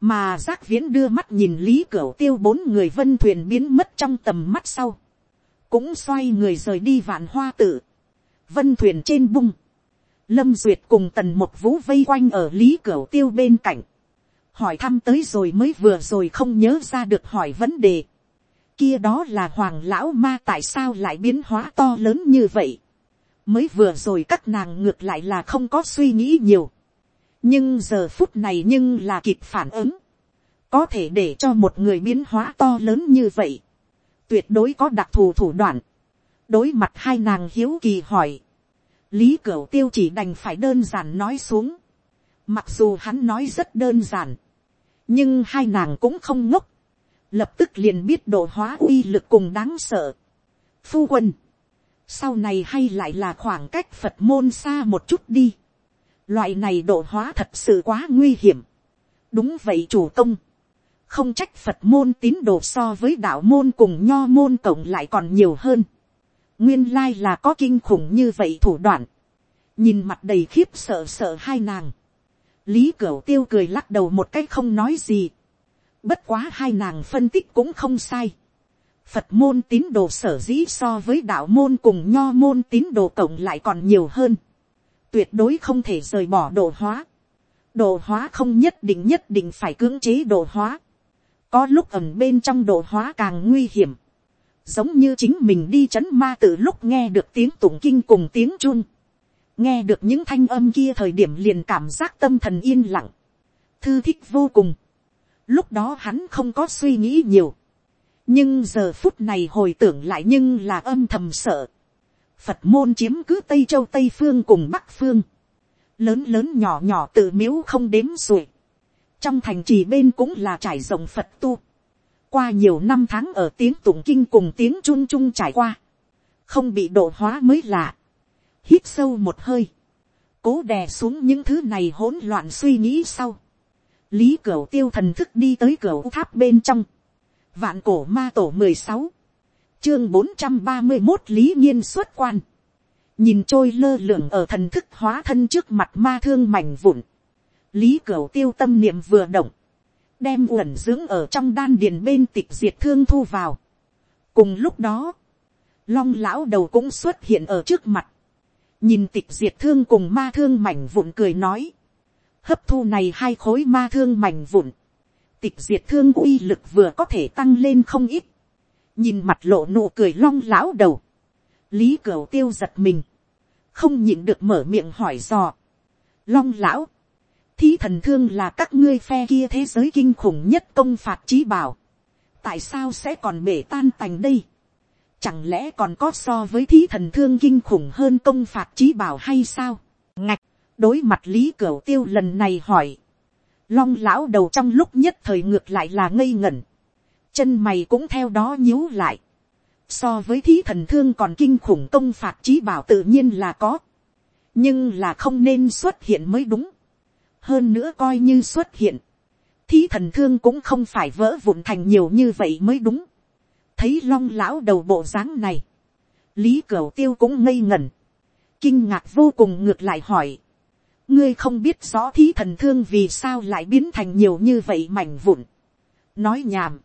mà giác viễn đưa mắt nhìn lý cửu tiêu bốn người vân thuyền biến mất trong tầm mắt sau, cũng xoay người rời đi vạn hoa tự, vân thuyền trên bung, lâm duyệt cùng tần một vũ vây quanh ở lý cửu tiêu bên cạnh, hỏi thăm tới rồi mới vừa rồi không nhớ ra được hỏi vấn đề, kia đó là hoàng lão ma tại sao lại biến hóa to lớn như vậy, mới vừa rồi các nàng ngược lại là không có suy nghĩ nhiều, nhưng giờ phút này nhưng là kịp phản ứng, có thể để cho một người biến hóa to lớn như vậy, tuyệt đối có đặc thù thủ đoạn, đối mặt hai nàng hiếu kỳ hỏi, lý cửu tiêu chỉ đành phải đơn giản nói xuống, mặc dù hắn nói rất đơn giản, nhưng hai nàng cũng không ngốc, lập tức liền biết độ hóa uy lực cùng đáng sợ. Phu quân, sau này hay lại là khoảng cách phật môn xa một chút đi, loại này độ hóa thật sự quá nguy hiểm. đúng vậy chủ công, không trách phật môn tín đồ so với đạo môn cùng nho môn cộng lại còn nhiều hơn. nguyên lai là có kinh khủng như vậy thủ đoạn. nhìn mặt đầy khiếp sợ sợ hai nàng. lý cửu tiêu cười lắc đầu một cách không nói gì. bất quá hai nàng phân tích cũng không sai phật môn tín đồ sở dĩ so với đạo môn cùng nho môn tín đồ cộng lại còn nhiều hơn. tuyệt đối không thể rời bỏ độ hóa. độ hóa không nhất định nhất định phải cưỡng chế độ hóa. Có lúc ẩm bên trong độ hóa càng nguy hiểm, giống như chính mình đi chấn ma từ lúc nghe được tiếng tụng kinh cùng tiếng chun, nghe được những thanh âm kia thời điểm liền cảm giác tâm thần yên lặng, thư thích vô cùng, lúc đó hắn không có suy nghĩ nhiều, nhưng giờ phút này hồi tưởng lại nhưng là âm thầm sợ, phật môn chiếm cứ tây châu tây phương cùng bắc phương, lớn lớn nhỏ nhỏ tự miếu không đếm xuể, trong thành trì bên cũng là trải rộng phật tu, qua nhiều năm tháng ở tiếng tụng kinh cùng tiếng chun chung trải qua, không bị độ hóa mới lạ, hít sâu một hơi, cố đè xuống những thứ này hỗn loạn suy nghĩ sau, lý cửu tiêu thần thức đi tới cửa tháp bên trong, vạn cổ ma tổ mười sáu, chương bốn trăm ba mươi một lý nhiên xuất quan, nhìn trôi lơ lửng ở thần thức hóa thân trước mặt ma thương mảnh vụn, lý cửu tiêu tâm niệm vừa động, đem uẩn dưỡng ở trong đan điền bên tịch diệt thương thu vào. cùng lúc đó, long lão đầu cũng xuất hiện ở trước mặt, nhìn tịch diệt thương cùng ma thương mảnh vụn cười nói, hấp thu này hai khối ma thương mảnh vụn, tịch diệt thương uy lực vừa có thể tăng lên không ít, nhìn mặt lộ nụ cười long lão đầu, lý cửu tiêu giật mình, không nhịn được mở miệng hỏi dò, long lão, thí thần thương là các ngươi phe kia thế giới kinh khủng nhất công phạt trí bảo. tại sao sẽ còn bể tan tành đây. chẳng lẽ còn có so với thí thần thương kinh khủng hơn công phạt trí bảo hay sao. ngạch, đối mặt lý cửu tiêu lần này hỏi long lão đầu trong lúc nhất thời ngược lại là ngây ngẩn. chân mày cũng theo đó nhíu lại. so với thí thần thương còn kinh khủng công phạt trí bảo tự nhiên là có. nhưng là không nên xuất hiện mới đúng hơn nữa coi như xuất hiện, thí thần thương cũng không phải vỡ vụn thành nhiều như vậy mới đúng. thấy long lão đầu bộ dáng này, lý cửu tiêu cũng ngây ngẩn, kinh ngạc vô cùng ngược lại hỏi, ngươi không biết rõ thí thần thương vì sao lại biến thành nhiều như vậy mảnh vụn. nói nhảm,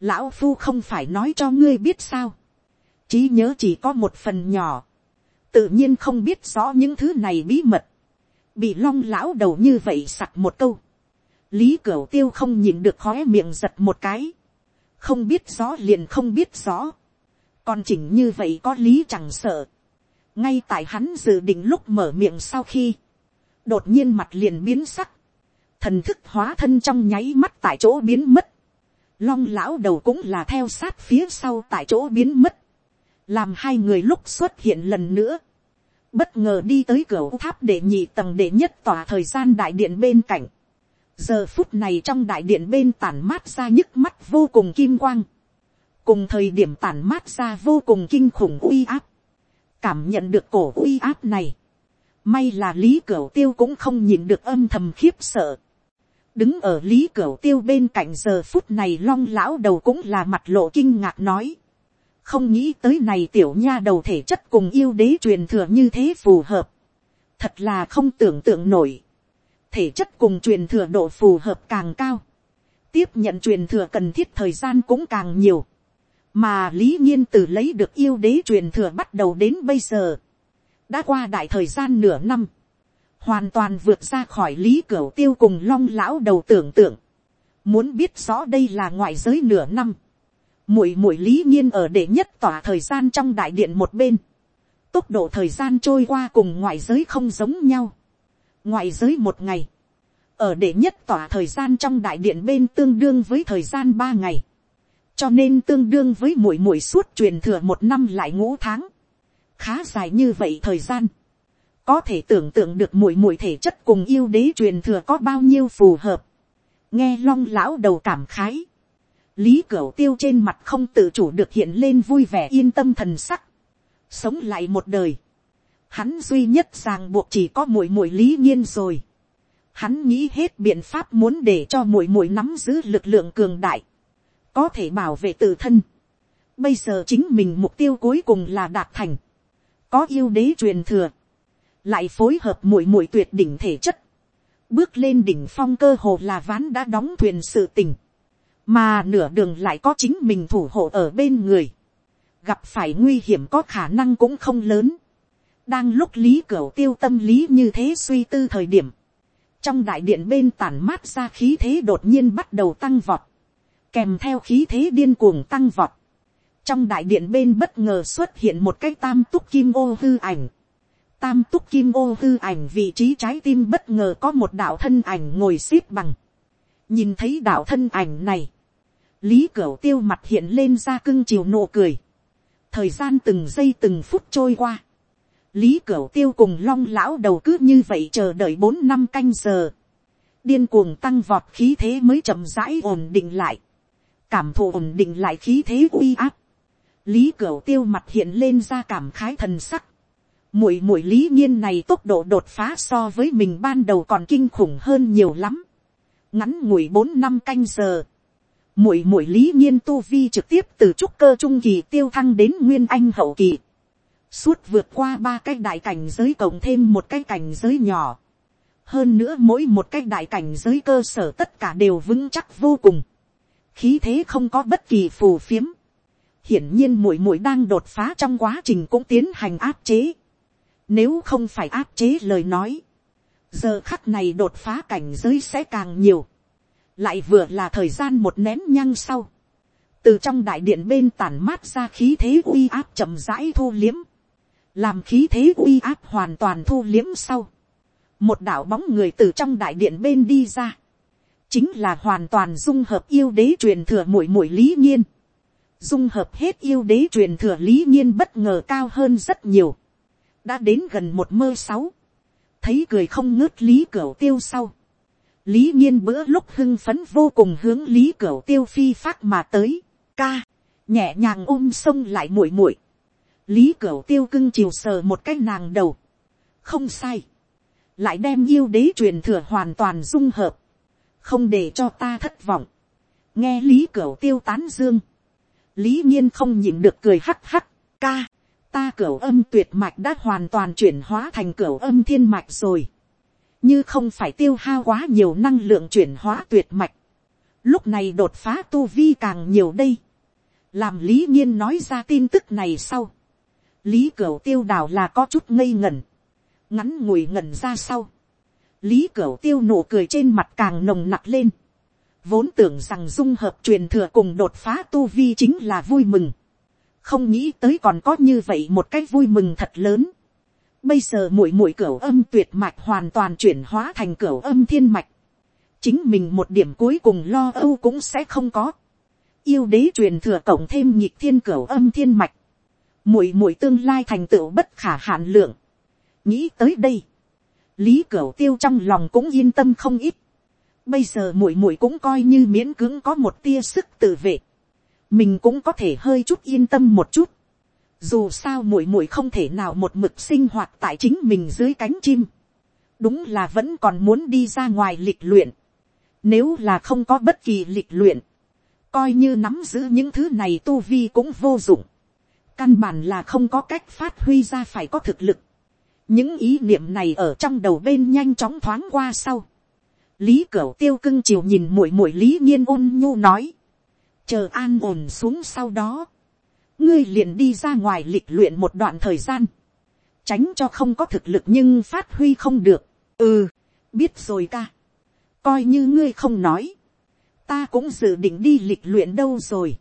lão phu không phải nói cho ngươi biết sao, trí nhớ chỉ có một phần nhỏ, tự nhiên không biết rõ những thứ này bí mật, bị long lão đầu như vậy sặc một câu, lý cửu tiêu không nhìn được khói miệng giật một cái, không biết rõ liền không biết rõ, còn chỉnh như vậy có lý chẳng sợ, ngay tại hắn dự định lúc mở miệng sau khi, đột nhiên mặt liền biến sắc, thần thức hóa thân trong nháy mắt tại chỗ biến mất, long lão đầu cũng là theo sát phía sau tại chỗ biến mất, làm hai người lúc xuất hiện lần nữa, bất ngờ đi tới cửa tháp để nhị tầng để nhất tòa thời gian đại điện bên cạnh. giờ phút này trong đại điện bên tản mát ra nhức mắt vô cùng kim quang. cùng thời điểm tản mát ra vô cùng kinh khủng uy áp. cảm nhận được cổ uy áp này, may là lý cửu tiêu cũng không nhìn được âm thầm khiếp sợ, đứng ở lý cửu tiêu bên cạnh giờ phút này long lão đầu cũng là mặt lộ kinh ngạc nói, không nghĩ tới này tiểu nha đầu thể chất cùng yêu đế truyền thừa như thế phù hợp, thật là không tưởng tượng nổi, thể chất cùng truyền thừa độ phù hợp càng cao, tiếp nhận truyền thừa cần thiết thời gian cũng càng nhiều, mà lý nhiên từ lấy được yêu đế truyền thừa bắt đầu đến bây giờ, đã qua đại thời gian nửa năm, hoàn toàn vượt ra khỏi lý cửa tiêu cùng long lão đầu tưởng tượng, muốn biết rõ đây là ngoại giới nửa năm, muội muội lý nhiên ở đệ nhất tỏa thời gian trong đại điện một bên, tốc độ thời gian trôi qua cùng ngoại giới không giống nhau, ngoại giới một ngày, ở đệ nhất tỏa thời gian trong đại điện bên tương đương với thời gian ba ngày, cho nên tương đương với mỗi mỗi suốt truyền thừa một năm lại ngũ tháng, khá dài như vậy thời gian, có thể tưởng tượng được mùi mùi thể chất cùng yêu đế truyền thừa có bao nhiêu phù hợp, nghe long lão đầu cảm khái, lý cửu tiêu trên mặt không tự chủ được hiện lên vui vẻ yên tâm thần sắc, sống lại một đời, hắn duy nhất ràng buộc chỉ có mùi mùi lý nhiên rồi, hắn nghĩ hết biện pháp muốn để cho mùi mùi nắm giữ lực lượng cường đại, có thể bảo vệ tự thân. Bây giờ chính mình mục tiêu cuối cùng là đạt thành, có yêu đế truyền thừa, lại phối hợp muội muội tuyệt đỉnh thể chất, bước lên đỉnh phong cơ hồ là ván đã đóng thuyền sự tình, mà nửa đường lại có chính mình thủ hộ ở bên người, gặp phải nguy hiểm có khả năng cũng không lớn, đang lúc lý cửa tiêu tâm lý như thế suy tư thời điểm, trong đại điện bên tản mát ra khí thế đột nhiên bắt đầu tăng vọt, kèm theo khí thế điên cuồng tăng vọt, trong đại điện bên bất ngờ xuất hiện một cái tam túc kim ô hư ảnh, tam túc kim ô hư ảnh vị trí trái tim bất ngờ có một đạo thân ảnh ngồi xếp bằng, nhìn thấy đạo thân ảnh này, lý cửu tiêu mặt hiện lên ra cưng chiều nụ cười, thời gian từng giây từng phút trôi qua, lý cửu tiêu cùng long lão đầu cứ như vậy chờ đợi bốn năm canh giờ, điên cuồng tăng vọt khí thế mới chậm rãi ổn định lại, cảm thụ ổn định lại khí thế uy áp, lý cửu tiêu mặt hiện lên ra cảm khái thần sắc, muội muội lý nhiên này tốc độ đột phá so với mình ban đầu còn kinh khủng hơn nhiều lắm, ngắn ngủi bốn năm canh giờ, muội muội lý nhiên tu vi trực tiếp từ trúc cơ trung kỳ tiêu thăng đến nguyên anh hậu kỳ, suốt vượt qua ba cái đại cảnh giới cộng thêm một cái cảnh giới nhỏ, hơn nữa mỗi một cái đại cảnh giới cơ sở tất cả đều vững chắc vô cùng, khí thế không có bất kỳ phù phiếm, hiển nhiên muội muội đang đột phá trong quá trình cũng tiến hành áp chế, nếu không phải áp chế lời nói, giờ khắc này đột phá cảnh giới sẽ càng nhiều, lại vừa là thời gian một nén nhăng sau, từ trong đại điện bên tản mát ra khí thế uy áp chậm rãi thu liếm, làm khí thế uy áp hoàn toàn thu liếm sau, một đạo bóng người từ trong đại điện bên đi ra, chính là hoàn toàn dung hợp yêu đế truyền thừa mũi mũi lý nhiên, dung hợp hết yêu đế truyền thừa lý nhiên bất ngờ cao hơn rất nhiều, đã đến gần một mơ sáu, thấy cười không ngớt lý cửa tiêu sau, lý nhiên bữa lúc hưng phấn vô cùng hướng lý cửa tiêu phi phát mà tới, ca, nhẹ nhàng ôm sông lại muội muội, lý cửa tiêu cưng chiều sờ một cái nàng đầu, không sai, lại đem yêu đế truyền thừa hoàn toàn dung hợp, không để cho ta thất vọng, nghe lý cửa tiêu tán dương, lý nhiên không nhịn được cười hắc hắc, ca, ta cửa âm tuyệt mạch đã hoàn toàn chuyển hóa thành cửa âm thiên mạch rồi, như không phải tiêu hao quá nhiều năng lượng chuyển hóa tuyệt mạch, lúc này đột phá tu vi càng nhiều đây, làm lý nhiên nói ra tin tức này sau, lý cửu tiêu đào là có chút ngây ngẩn, ngắn ngùi ngẩn ra sau, lý cửu tiêu nụ cười trên mặt càng nồng nặc lên, vốn tưởng rằng dung hợp truyền thừa cùng đột phá tu vi chính là vui mừng, không nghĩ tới còn có như vậy một cái vui mừng thật lớn. Bây giờ mỗi mỗi cửa âm tuyệt mạch hoàn toàn chuyển hóa thành cửa âm thiên mạch. Chính mình một điểm cuối cùng lo âu cũng sẽ không có. Yêu đế truyền thừa cộng thêm nhịp thiên cửa âm thiên mạch muội muội tương lai thành tựu bất khả hạn lượng. nghĩ tới đây, lý cửa tiêu trong lòng cũng yên tâm không ít bây giờ muội muội cũng coi như miễn cưỡng có một tia sức tự vệ. mình cũng có thể hơi chút yên tâm một chút. dù sao muội muội không thể nào một mực sinh hoạt tại chính mình dưới cánh chim, đúng là vẫn còn muốn đi ra ngoài lịch luyện, nếu là không có bất kỳ lịch luyện, coi như nắm giữ những thứ này tu vi cũng vô dụng, căn bản là không có cách phát huy ra phải có thực lực, những ý niệm này ở trong đầu bên nhanh chóng thoáng qua sau, lý cửu tiêu cưng chiều nhìn muội muội lý nhiên ôn nhu nói, chờ an ổn xuống sau đó, ngươi liền đi ra ngoài lịch luyện một đoạn thời gian, tránh cho không có thực lực nhưng phát huy không được. ừ, biết rồi ca, coi như ngươi không nói, ta cũng dự định đi lịch luyện đâu rồi,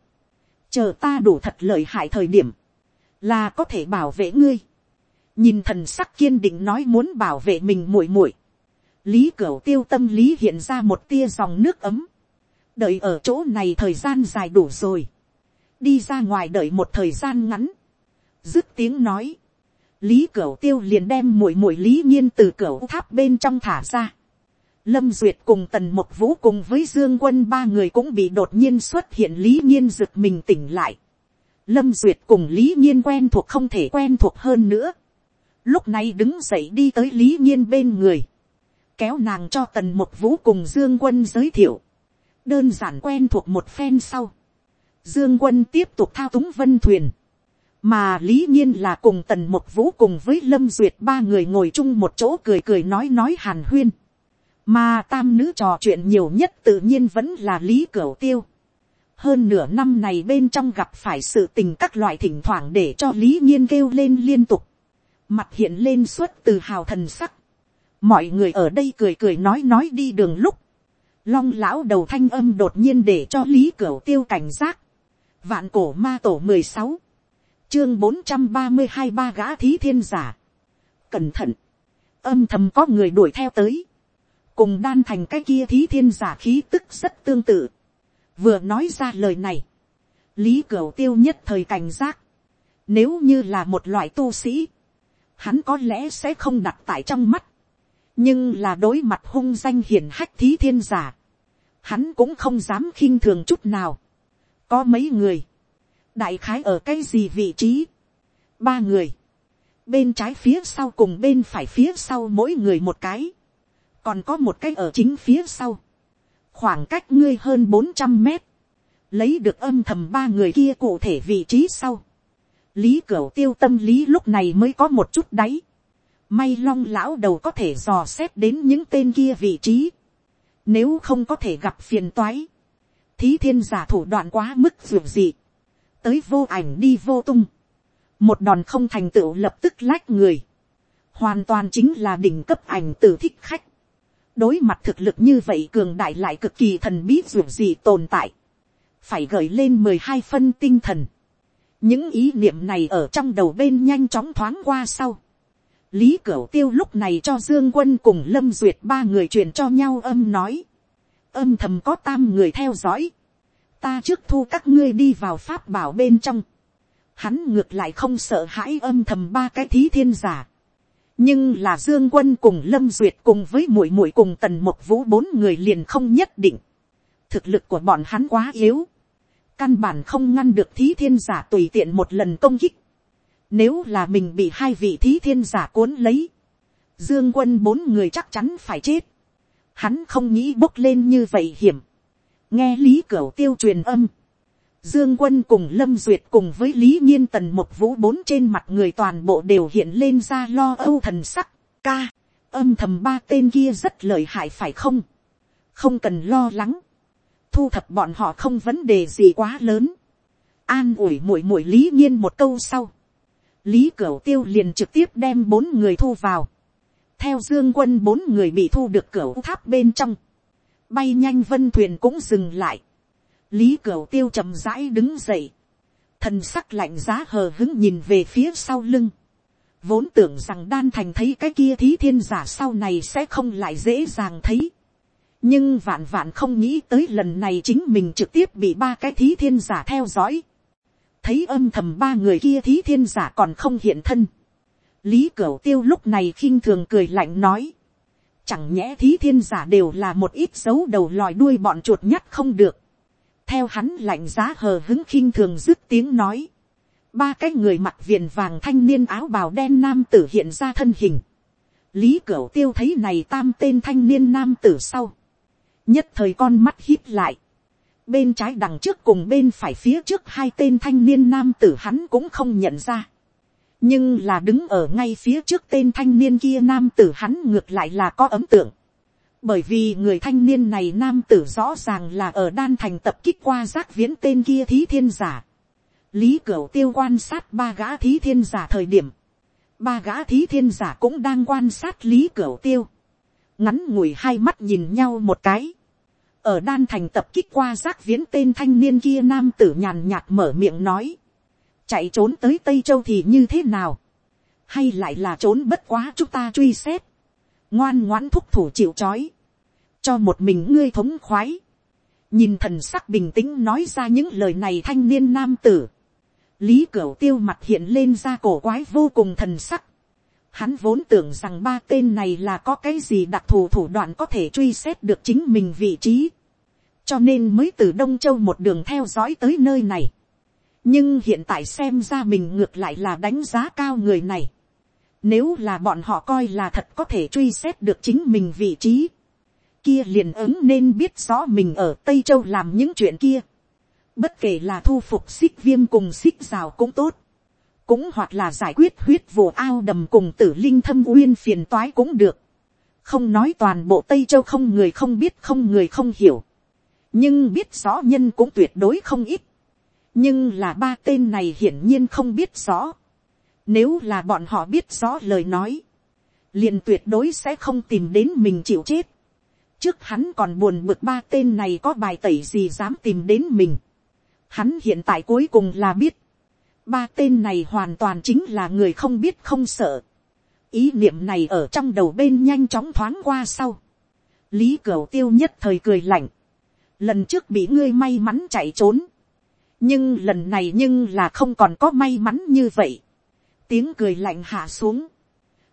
chờ ta đủ thật lợi hại thời điểm, là có thể bảo vệ ngươi, nhìn thần sắc kiên định nói muốn bảo vệ mình muội muội, lý cửu tiêu tâm lý hiện ra một tia dòng nước ấm, đợi ở chỗ này thời gian dài đủ rồi, đi ra ngoài đợi một thời gian ngắn, dứt tiếng nói, lý cửu tiêu liền đem muội muội lý nhiên từ cửu tháp bên trong thả ra. lâm duyệt cùng tần một vũ cùng với dương quân ba người cũng bị đột nhiên xuất hiện lý nhiên giựt mình tỉnh lại. lâm duyệt cùng lý nhiên quen thuộc không thể quen thuộc hơn nữa. lúc này đứng dậy đi tới lý nhiên bên người, kéo nàng cho tần một vũ cùng dương quân giới thiệu, đơn giản quen thuộc một phen sau, Dương quân tiếp tục thao túng vân thuyền. Mà lý nhiên là cùng tần một vũ cùng với lâm duyệt ba người ngồi chung một chỗ cười cười nói nói hàn huyên. Mà tam nữ trò chuyện nhiều nhất tự nhiên vẫn là lý cửu tiêu. Hơn nửa năm này bên trong gặp phải sự tình các loại thỉnh thoảng để cho lý nhiên kêu lên liên tục. Mặt hiện lên suốt từ hào thần sắc. Mọi người ở đây cười cười nói nói đi đường lúc. Long lão đầu thanh âm đột nhiên để cho lý cửa tiêu cảnh giác Vạn cổ ma tổ mười sáu Chương bốn trăm ba mươi hai ba gã thí thiên giả. Cẩn thận. Âm thầm có người đuổi theo tới. Cùng đan thành cái kia thí thiên giả khí tức rất tương tự. Vừa nói ra lời này. Lý cửa tiêu nhất thời cảnh giác. Nếu như là một loại tu sĩ. Hắn có lẽ sẽ không đặt tại trong mắt. Nhưng là đối mặt hung danh hiển hách thí thiên giả. Hắn cũng không dám khinh thường chút nào. Có mấy người, đại khái ở cái gì vị trí, ba người, bên trái phía sau cùng bên phải phía sau mỗi người một cái, còn có một cái ở chính phía sau, khoảng cách ngươi hơn bốn trăm mét, lấy được âm thầm ba người kia cụ thể vị trí sau, lý cửu tiêu tâm lý lúc này mới có một chút đáy, may long lão đầu có thể dò xét đến những tên kia vị trí, nếu không có thể gặp phiền toái, thí thiên giả thủ đoạn quá mức dù dị, tới vô ảnh đi vô tung, một đòn không thành tựu lập tức lách người, hoàn toàn chính là đỉnh cấp ảnh tử thích khách, đối mặt thực lực như vậy cường đại lại cực kỳ thần bí dù gì tồn tại, phải gợi lên mười hai phân tinh thần, những ý niệm này ở trong đầu bên nhanh chóng thoáng qua sau, lý cửu tiêu lúc này cho dương quân cùng lâm duyệt ba người truyền cho nhau âm nói, âm thầm có tam người theo dõi. Ta trước thu các ngươi đi vào pháp bảo bên trong. Hắn ngược lại không sợ hãi âm thầm ba cái thí thiên giả. Nhưng là Dương Quân cùng Lâm Duyệt cùng với muội muội cùng Tần Mộc Vũ bốn người liền không nhất định. Thực lực của bọn hắn quá yếu. Căn bản không ngăn được thí thiên giả tùy tiện một lần công kích. Nếu là mình bị hai vị thí thiên giả cuốn lấy. Dương quân bốn người chắc chắn phải chết hắn không nghĩ bốc lên như vậy hiểm. nghe lý cửu tiêu truyền âm. dương quân cùng lâm duyệt cùng với lý nhiên tần một vũ bốn trên mặt người toàn bộ đều hiện lên ra lo âu thần sắc. ca, âm thầm ba tên kia rất lợi hại phải không. không cần lo lắng. thu thập bọn họ không vấn đề gì quá lớn. an ủi mũi mũi lý nhiên một câu sau lý cửu tiêu liền trực tiếp đem bốn người thu vào. Theo dương quân bốn người bị thu được cửa tháp bên trong, bay nhanh vân thuyền cũng dừng lại, lý cửu tiêu chậm rãi đứng dậy, thần sắc lạnh giá hờ hứng nhìn về phía sau lưng, vốn tưởng rằng đan thành thấy cái kia thí thiên giả sau này sẽ không lại dễ dàng thấy, nhưng vạn vạn không nghĩ tới lần này chính mình trực tiếp bị ba cái thí thiên giả theo dõi, thấy âm thầm ba người kia thí thiên giả còn không hiện thân, lý cửu tiêu lúc này khinh thường cười lạnh nói, chẳng nhẽ thí thiên giả đều là một ít dấu đầu lòi đuôi bọn chuột nhắt không được. theo hắn lạnh giá hờ hứng khinh thường dứt tiếng nói, ba cái người mặc viền vàng thanh niên áo bào đen nam tử hiện ra thân hình. lý cửu tiêu thấy này tam tên thanh niên nam tử sau. nhất thời con mắt hít lại bên trái đằng trước cùng bên phải phía trước hai tên thanh niên nam tử hắn cũng không nhận ra. nhưng là đứng ở ngay phía trước tên thanh niên kia nam tử hắn ngược lại là có ấm tượng. bởi vì người thanh niên này nam tử rõ ràng là ở đan thành tập kích qua giác viễn tên kia thí thiên giả lý cửu tiêu quan sát ba gã thí thiên giả thời điểm, ba gã thí thiên giả cũng đang quan sát lý cửu tiêu, ngắn ngủi hai mắt nhìn nhau một cái, ở đan thành tập kích qua giác viễn tên thanh niên kia nam tử nhàn nhạt mở miệng nói, chạy trốn tới tây châu thì như thế nào, hay lại là trốn bất quá chúng ta truy xét, ngoan ngoãn thúc thủ chịu c h ó i cho một mình ngươi thống khoái, nhìn thần sắc bình tĩnh nói ra những lời này thanh niên nam tử, lý cửu tiêu mặt hiện lên ra cổ quái vô cùng thần sắc. Hắn vốn tưởng rằng ba tên này là có cái gì đặc thù thủ đoạn có thể truy xét được chính mình vị trí. Cho nên mới từ Đông Châu một đường theo dõi tới nơi này. Nhưng hiện tại xem ra mình ngược lại là đánh giá cao người này. Nếu là bọn họ coi là thật có thể truy xét được chính mình vị trí. Kia liền ứng nên biết rõ mình ở Tây Châu làm những chuyện kia Bất kể là thu phục xích viêm cùng xích rào cũng tốt. Cũng hoặc là giải quyết huyết vồ ao đầm cùng tử linh thâm uyên phiền toái cũng được. Không nói toàn bộ Tây Châu không người không biết không người không hiểu. Nhưng biết rõ nhân cũng tuyệt đối không ít. Nhưng là ba tên này hiển nhiên không biết rõ. Nếu là bọn họ biết rõ lời nói. Liền tuyệt đối sẽ không tìm đến mình chịu chết. Trước hắn còn buồn bực ba tên này có bài tẩy gì dám tìm đến mình Hắn hiện tại cuối cùng là biết. Ba tên này hoàn toàn chính là người không biết không sợ. Ý niệm này ở trong đầu bên nhanh chóng thoáng qua sau. Lý Cửu tiêu nhất thời cười lạnh. Lần trước bị ngươi may mắn chạy trốn. Nhưng lần này nhưng là không còn có may mắn như vậy. Tiếng cười lạnh hạ xuống.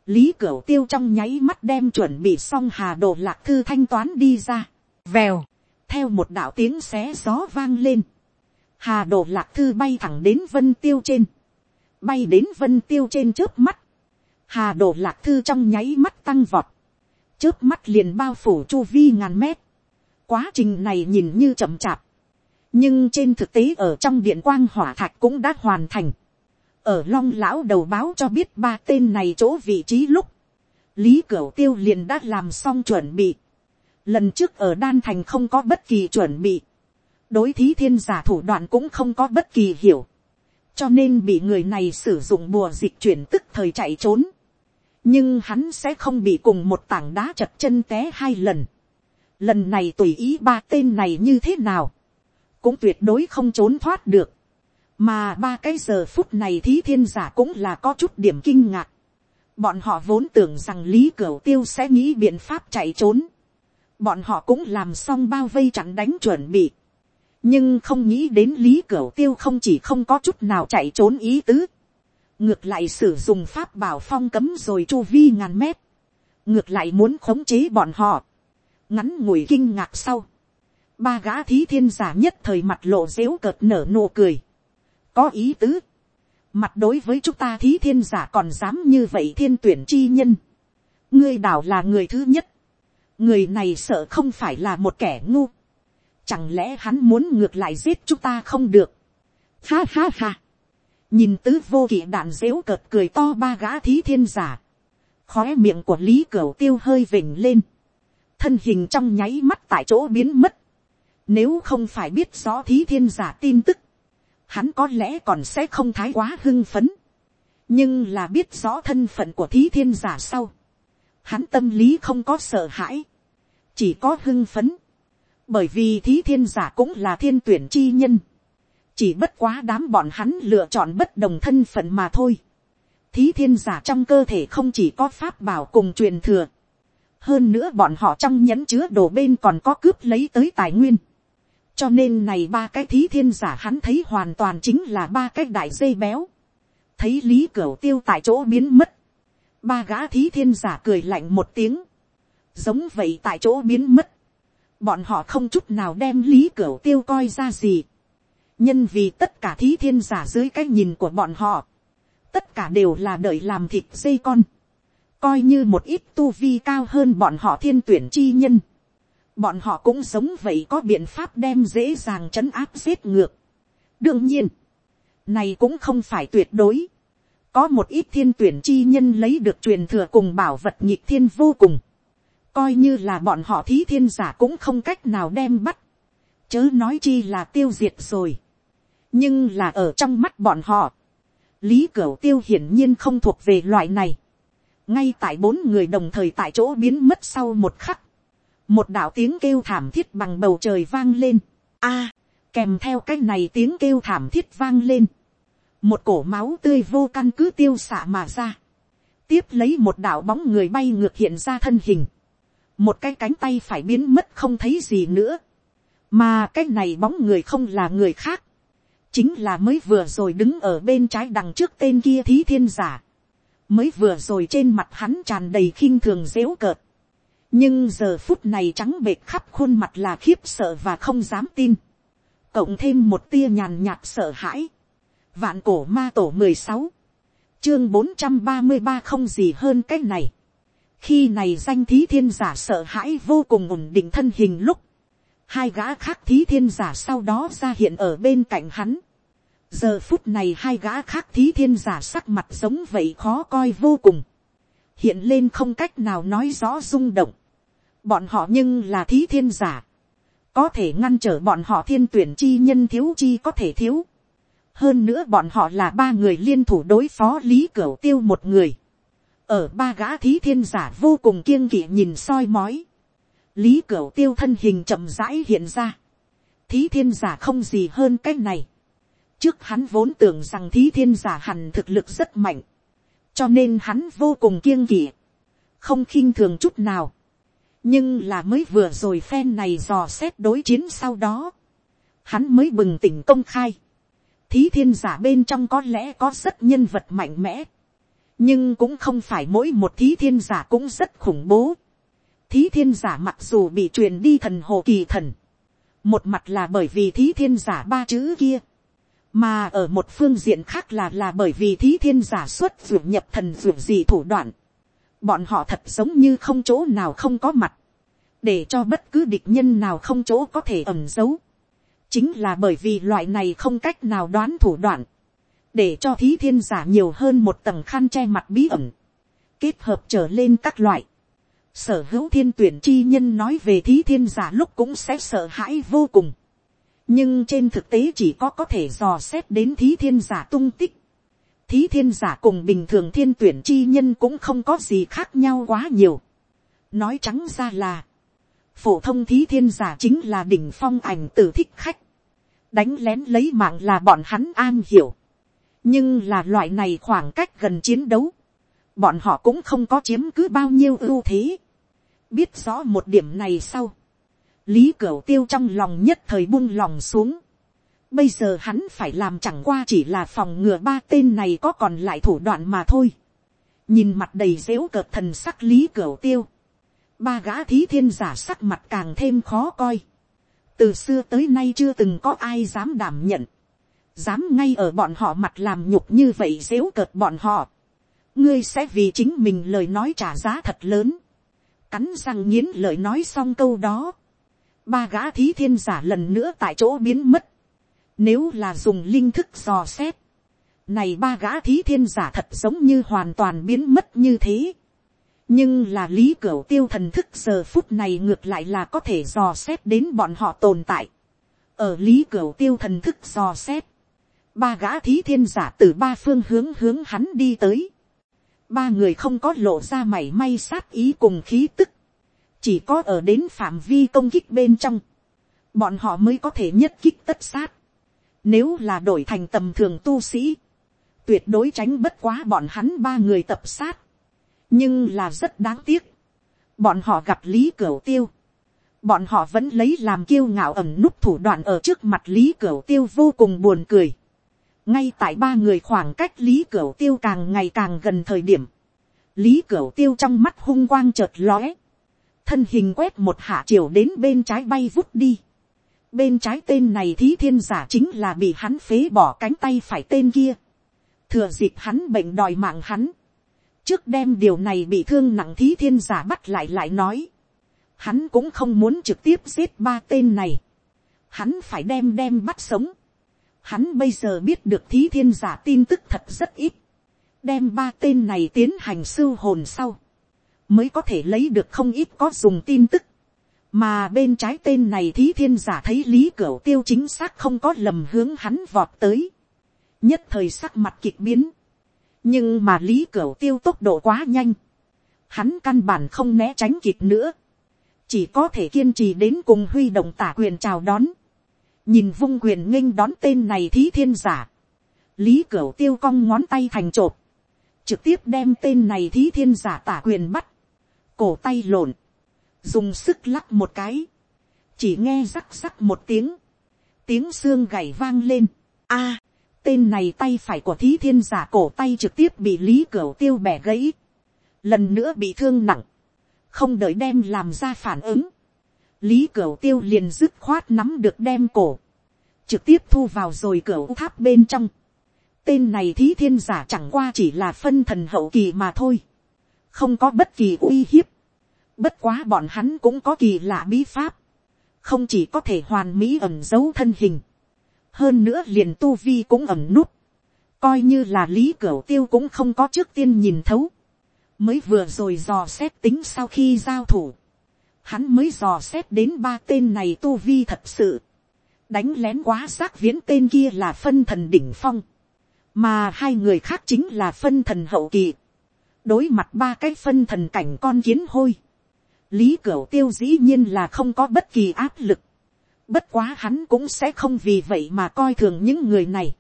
Lý Cửu tiêu trong nháy mắt đem chuẩn bị xong hà đồ lạc thư thanh toán đi ra. Vèo. Theo một đạo tiếng xé gió vang lên hà đồ lạc thư bay thẳng đến vân tiêu trên, bay đến vân tiêu trên trước mắt, hà đồ lạc thư trong nháy mắt tăng vọt, trước mắt liền bao phủ chu vi ngàn mét, quá trình này nhìn như chậm chạp, nhưng trên thực tế ở trong điện quang hỏa thạch cũng đã hoàn thành, ở long lão đầu báo cho biết ba tên này chỗ vị trí lúc, lý cửu tiêu liền đã làm xong chuẩn bị, lần trước ở đan thành không có bất kỳ chuẩn bị, đối thí thiên giả thủ đoạn cũng không có bất kỳ hiểu, cho nên bị người này sử dụng bùa dịch chuyển tức thời chạy trốn, nhưng hắn sẽ không bị cùng một tảng đá chật chân té hai lần, lần này tùy ý ba tên này như thế nào, cũng tuyệt đối không trốn thoát được, mà ba cái giờ phút này thí thiên giả cũng là có chút điểm kinh ngạc, bọn họ vốn tưởng rằng lý cửu tiêu sẽ nghĩ biện pháp chạy trốn, bọn họ cũng làm xong bao vây chặn đánh chuẩn bị, nhưng không nghĩ đến lý cửu tiêu không chỉ không có chút nào chạy trốn ý tứ, ngược lại sử dụng pháp bảo phong cấm rồi chu vi ngàn mét, ngược lại muốn khống chế bọn họ, ngắn ngủi kinh ngạc sau, ba gã thí thiên giả nhất thời mặt lộ dếu cợt nở nụ cười, có ý tứ, mặt đối với chúng ta thí thiên giả còn dám như vậy thiên tuyển chi nhân, ngươi đảo là người thứ nhất, người này sợ không phải là một kẻ ngu, Chẳng lẽ hắn muốn ngược lại giết chúng ta không được. Ha ha ha. Nhìn tứ vô kỵ đạn dếu cợt cười to ba gã thí thiên giả. Khóe miệng của Lý Cửu tiêu hơi vỉnh lên. Thân hình trong nháy mắt tại chỗ biến mất. Nếu không phải biết rõ thí thiên giả tin tức. Hắn có lẽ còn sẽ không thái quá hưng phấn. Nhưng là biết rõ thân phận của thí thiên giả sau. Hắn tâm lý không có sợ hãi. Chỉ có hưng phấn bởi vì thí thiên giả cũng là thiên tuyển chi nhân, chỉ bất quá đám bọn hắn lựa chọn bất đồng thân phận mà thôi. thí thiên giả trong cơ thể không chỉ có pháp bảo cùng truyền thừa, hơn nữa bọn họ trong nhẫn chứa đồ bên còn có cướp lấy tới tài nguyên. cho nên này ba cái thí thiên giả hắn thấy hoàn toàn chính là ba cái đại dây béo. thấy lý cửu tiêu tại chỗ biến mất. ba gã thí thiên giả cười lạnh một tiếng. giống vậy tại chỗ biến mất bọn họ không chút nào đem lý cửu tiêu coi ra gì. nhân vì tất cả thí thiên giả dưới cái nhìn của bọn họ, tất cả đều là đợi làm thịt dây con, coi như một ít tu vi cao hơn bọn họ thiên tuyển chi nhân, bọn họ cũng sống vậy có biện pháp đem dễ dàng chấn áp giết ngược. đương nhiên, này cũng không phải tuyệt đối, có một ít thiên tuyển chi nhân lấy được truyền thừa cùng bảo vật nhịp thiên vô cùng, coi như là bọn họ thí thiên giả cũng không cách nào đem bắt, chớ nói chi là tiêu diệt rồi, nhưng là ở trong mắt bọn họ, lý cửu tiêu hiển nhiên không thuộc về loại này, ngay tại bốn người đồng thời tại chỗ biến mất sau một khắc, một đạo tiếng kêu thảm thiết bằng bầu trời vang lên, a, kèm theo cái này tiếng kêu thảm thiết vang lên, một cổ máu tươi vô căn cứ tiêu xạ mà ra, tiếp lấy một đạo bóng người bay ngược hiện ra thân hình, một cái cánh tay phải biến mất không thấy gì nữa, mà cái này bóng người không là người khác, chính là mới vừa rồi đứng ở bên trái đằng trước tên kia thí thiên giả, mới vừa rồi trên mặt hắn tràn đầy khinh thường dếu cợt, nhưng giờ phút này trắng bệt khắp khuôn mặt là khiếp sợ và không dám tin, cộng thêm một tia nhàn nhạt sợ hãi, vạn cổ ma tổ mười sáu, chương bốn trăm ba mươi ba không gì hơn cái này, khi này danh thí thiên giả sợ hãi vô cùng ổn định thân hình lúc, hai gã khác thí thiên giả sau đó ra hiện ở bên cạnh hắn giờ phút này hai gã khác thí thiên giả sắc mặt giống vậy khó coi vô cùng, hiện lên không cách nào nói rõ rung động. bọn họ nhưng là thí thiên giả, có thể ngăn trở bọn họ thiên tuyển chi nhân thiếu chi có thể thiếu. hơn nữa bọn họ là ba người liên thủ đối phó lý cửu tiêu một người. Ở ba gã thí thiên giả vô cùng kiêng kỵ nhìn soi mói, lý cửu tiêu thân hình chậm rãi hiện ra, thí thiên giả không gì hơn cái này, trước hắn vốn tưởng rằng thí thiên giả hẳn thực lực rất mạnh, cho nên hắn vô cùng kiêng kỵ, không khinh thường chút nào, nhưng là mới vừa rồi phen này dò xét đối chiến sau đó, hắn mới bừng tỉnh công khai, thí thiên giả bên trong có lẽ có rất nhân vật mạnh mẽ, nhưng cũng không phải mỗi một thí thiên giả cũng rất khủng bố. thí thiên giả mặc dù bị truyền đi thần hồ kỳ thần, một mặt là bởi vì thí thiên giả ba chữ kia, mà ở một phương diện khác là là bởi vì thí thiên giả xuất ruột nhập thần ruột gì thủ đoạn, bọn họ thật giống như không chỗ nào không có mặt, để cho bất cứ địch nhân nào không chỗ có thể ẩm giấu, chính là bởi vì loại này không cách nào đoán thủ đoạn, để cho thí thiên giả nhiều hơn một tầng khăn che mặt bí ẩn, kết hợp trở lên các loại. Sở hữu thiên tuyển chi nhân nói về thí thiên giả lúc cũng sẽ sợ hãi vô cùng. Nhưng trên thực tế chỉ có có thể dò xét đến thí thiên giả tung tích. Thí thiên giả cùng bình thường thiên tuyển chi nhân cũng không có gì khác nhau quá nhiều. Nói trắng ra là, phổ thông thí thiên giả chính là đỉnh phong ảnh tử thích khách. Đánh lén lấy mạng là bọn hắn an hiểu nhưng là loại này khoảng cách gần chiến đấu, bọn họ cũng không có chiếm cứ bao nhiêu ưu thế. biết rõ một điểm này sau, lý cửu tiêu trong lòng nhất thời buông lòng xuống. bây giờ hắn phải làm chẳng qua chỉ là phòng ngừa ba tên này có còn lại thủ đoạn mà thôi. nhìn mặt đầy dếu cợt thần sắc lý cửu tiêu. ba gã thí thiên giả sắc mặt càng thêm khó coi. từ xưa tới nay chưa từng có ai dám đảm nhận dám ngay ở bọn họ mặt làm nhục như vậy dếu cợt bọn họ, ngươi sẽ vì chính mình lời nói trả giá thật lớn, cắn răng nghiến lời nói xong câu đó, ba gã thí thiên giả lần nữa tại chỗ biến mất, nếu là dùng linh thức dò xét, này ba gã thí thiên giả thật giống như hoàn toàn biến mất như thế, nhưng là lý cửu tiêu thần thức giờ phút này ngược lại là có thể dò xét đến bọn họ tồn tại, ở lý cửu tiêu thần thức dò xét, ba gã thí thiên giả từ ba phương hướng hướng hắn đi tới. ba người không có lộ ra mảy may sát ý cùng khí tức chỉ có ở đến phạm vi công kích bên trong. bọn họ mới có thể nhất kích tất sát. nếu là đổi thành tầm thường tu sĩ, tuyệt đối tránh bất quá bọn hắn ba người tập sát. nhưng là rất đáng tiếc. bọn họ gặp lý cửu tiêu. bọn họ vẫn lấy làm kiêu ngạo ẩm nút thủ đoạn ở trước mặt lý cửu tiêu vô cùng buồn cười ngay tại ba người khoảng cách lý cửu tiêu càng ngày càng gần thời điểm, lý cửu tiêu trong mắt hung quang chợt lóe, thân hình quét một hạ chiều đến bên trái bay vút đi, Bên trái tên này thí thiên giả chính là bị hắn phế bỏ cánh tay phải tên kia. Thừa dịp hắn bệnh đòi mạng hắn. Trước đem điều này bị thương nặng thí thiên giả bắt lại lại nói. Hắn cũng không muốn trực tiếp giết ba tên này. Hắn phải đem đem bắt sống. Hắn bây giờ biết được thí thiên giả tin tức thật rất ít. Đem ba tên này tiến hành sưu hồn sau. Mới có thể lấy được không ít có dùng tin tức. Mà bên trái tên này thí thiên giả thấy lý cửu tiêu chính xác không có lầm hướng hắn vọt tới, nhất thời sắc mặt kịch biến, nhưng mà lý cửu tiêu tốc độ quá nhanh, hắn căn bản không né tránh kịp nữa, chỉ có thể kiên trì đến cùng huy động tả quyền chào đón, nhìn vung quyền nghênh đón tên này thí thiên giả, lý cửu tiêu cong ngón tay thành chộp. Trực tiếp đem tên này thí thiên giả tả quyền bắt, cổ tay lộn, dùng sức lắc một cái, chỉ nghe rắc rắc một tiếng, tiếng xương gảy vang lên. A, tên này tay phải của thí thiên giả cổ tay trực tiếp bị lý cửa tiêu bẻ gãy, lần nữa bị thương nặng, không đợi đem làm ra phản ứng, lý cửa tiêu liền dứt khoát nắm được đem cổ, trực tiếp thu vào rồi cửa tháp bên trong. Tên này thí thiên giả chẳng qua chỉ là phân thần hậu kỳ mà thôi, không có bất kỳ uy hiếp, Bất quá bọn hắn cũng có kỳ lạ bí pháp. Không chỉ có thể hoàn mỹ ẩn giấu thân hình. Hơn nữa liền tu vi cũng ẩn nút. Coi như là lý cửu tiêu cũng không có trước tiên nhìn thấu. Mới vừa rồi dò xét tính sau khi giao thủ. Hắn mới dò xét đến ba tên này tu vi thật sự. Đánh lén quá xác viễn tên kia là phân thần đỉnh phong. Mà hai người khác chính là phân thần hậu kỳ đối mặt ba cái phân thần cảnh con kiến hôi, lý cửu tiêu dĩ nhiên là không có bất kỳ áp lực. bất quá hắn cũng sẽ không vì vậy mà coi thường những người này.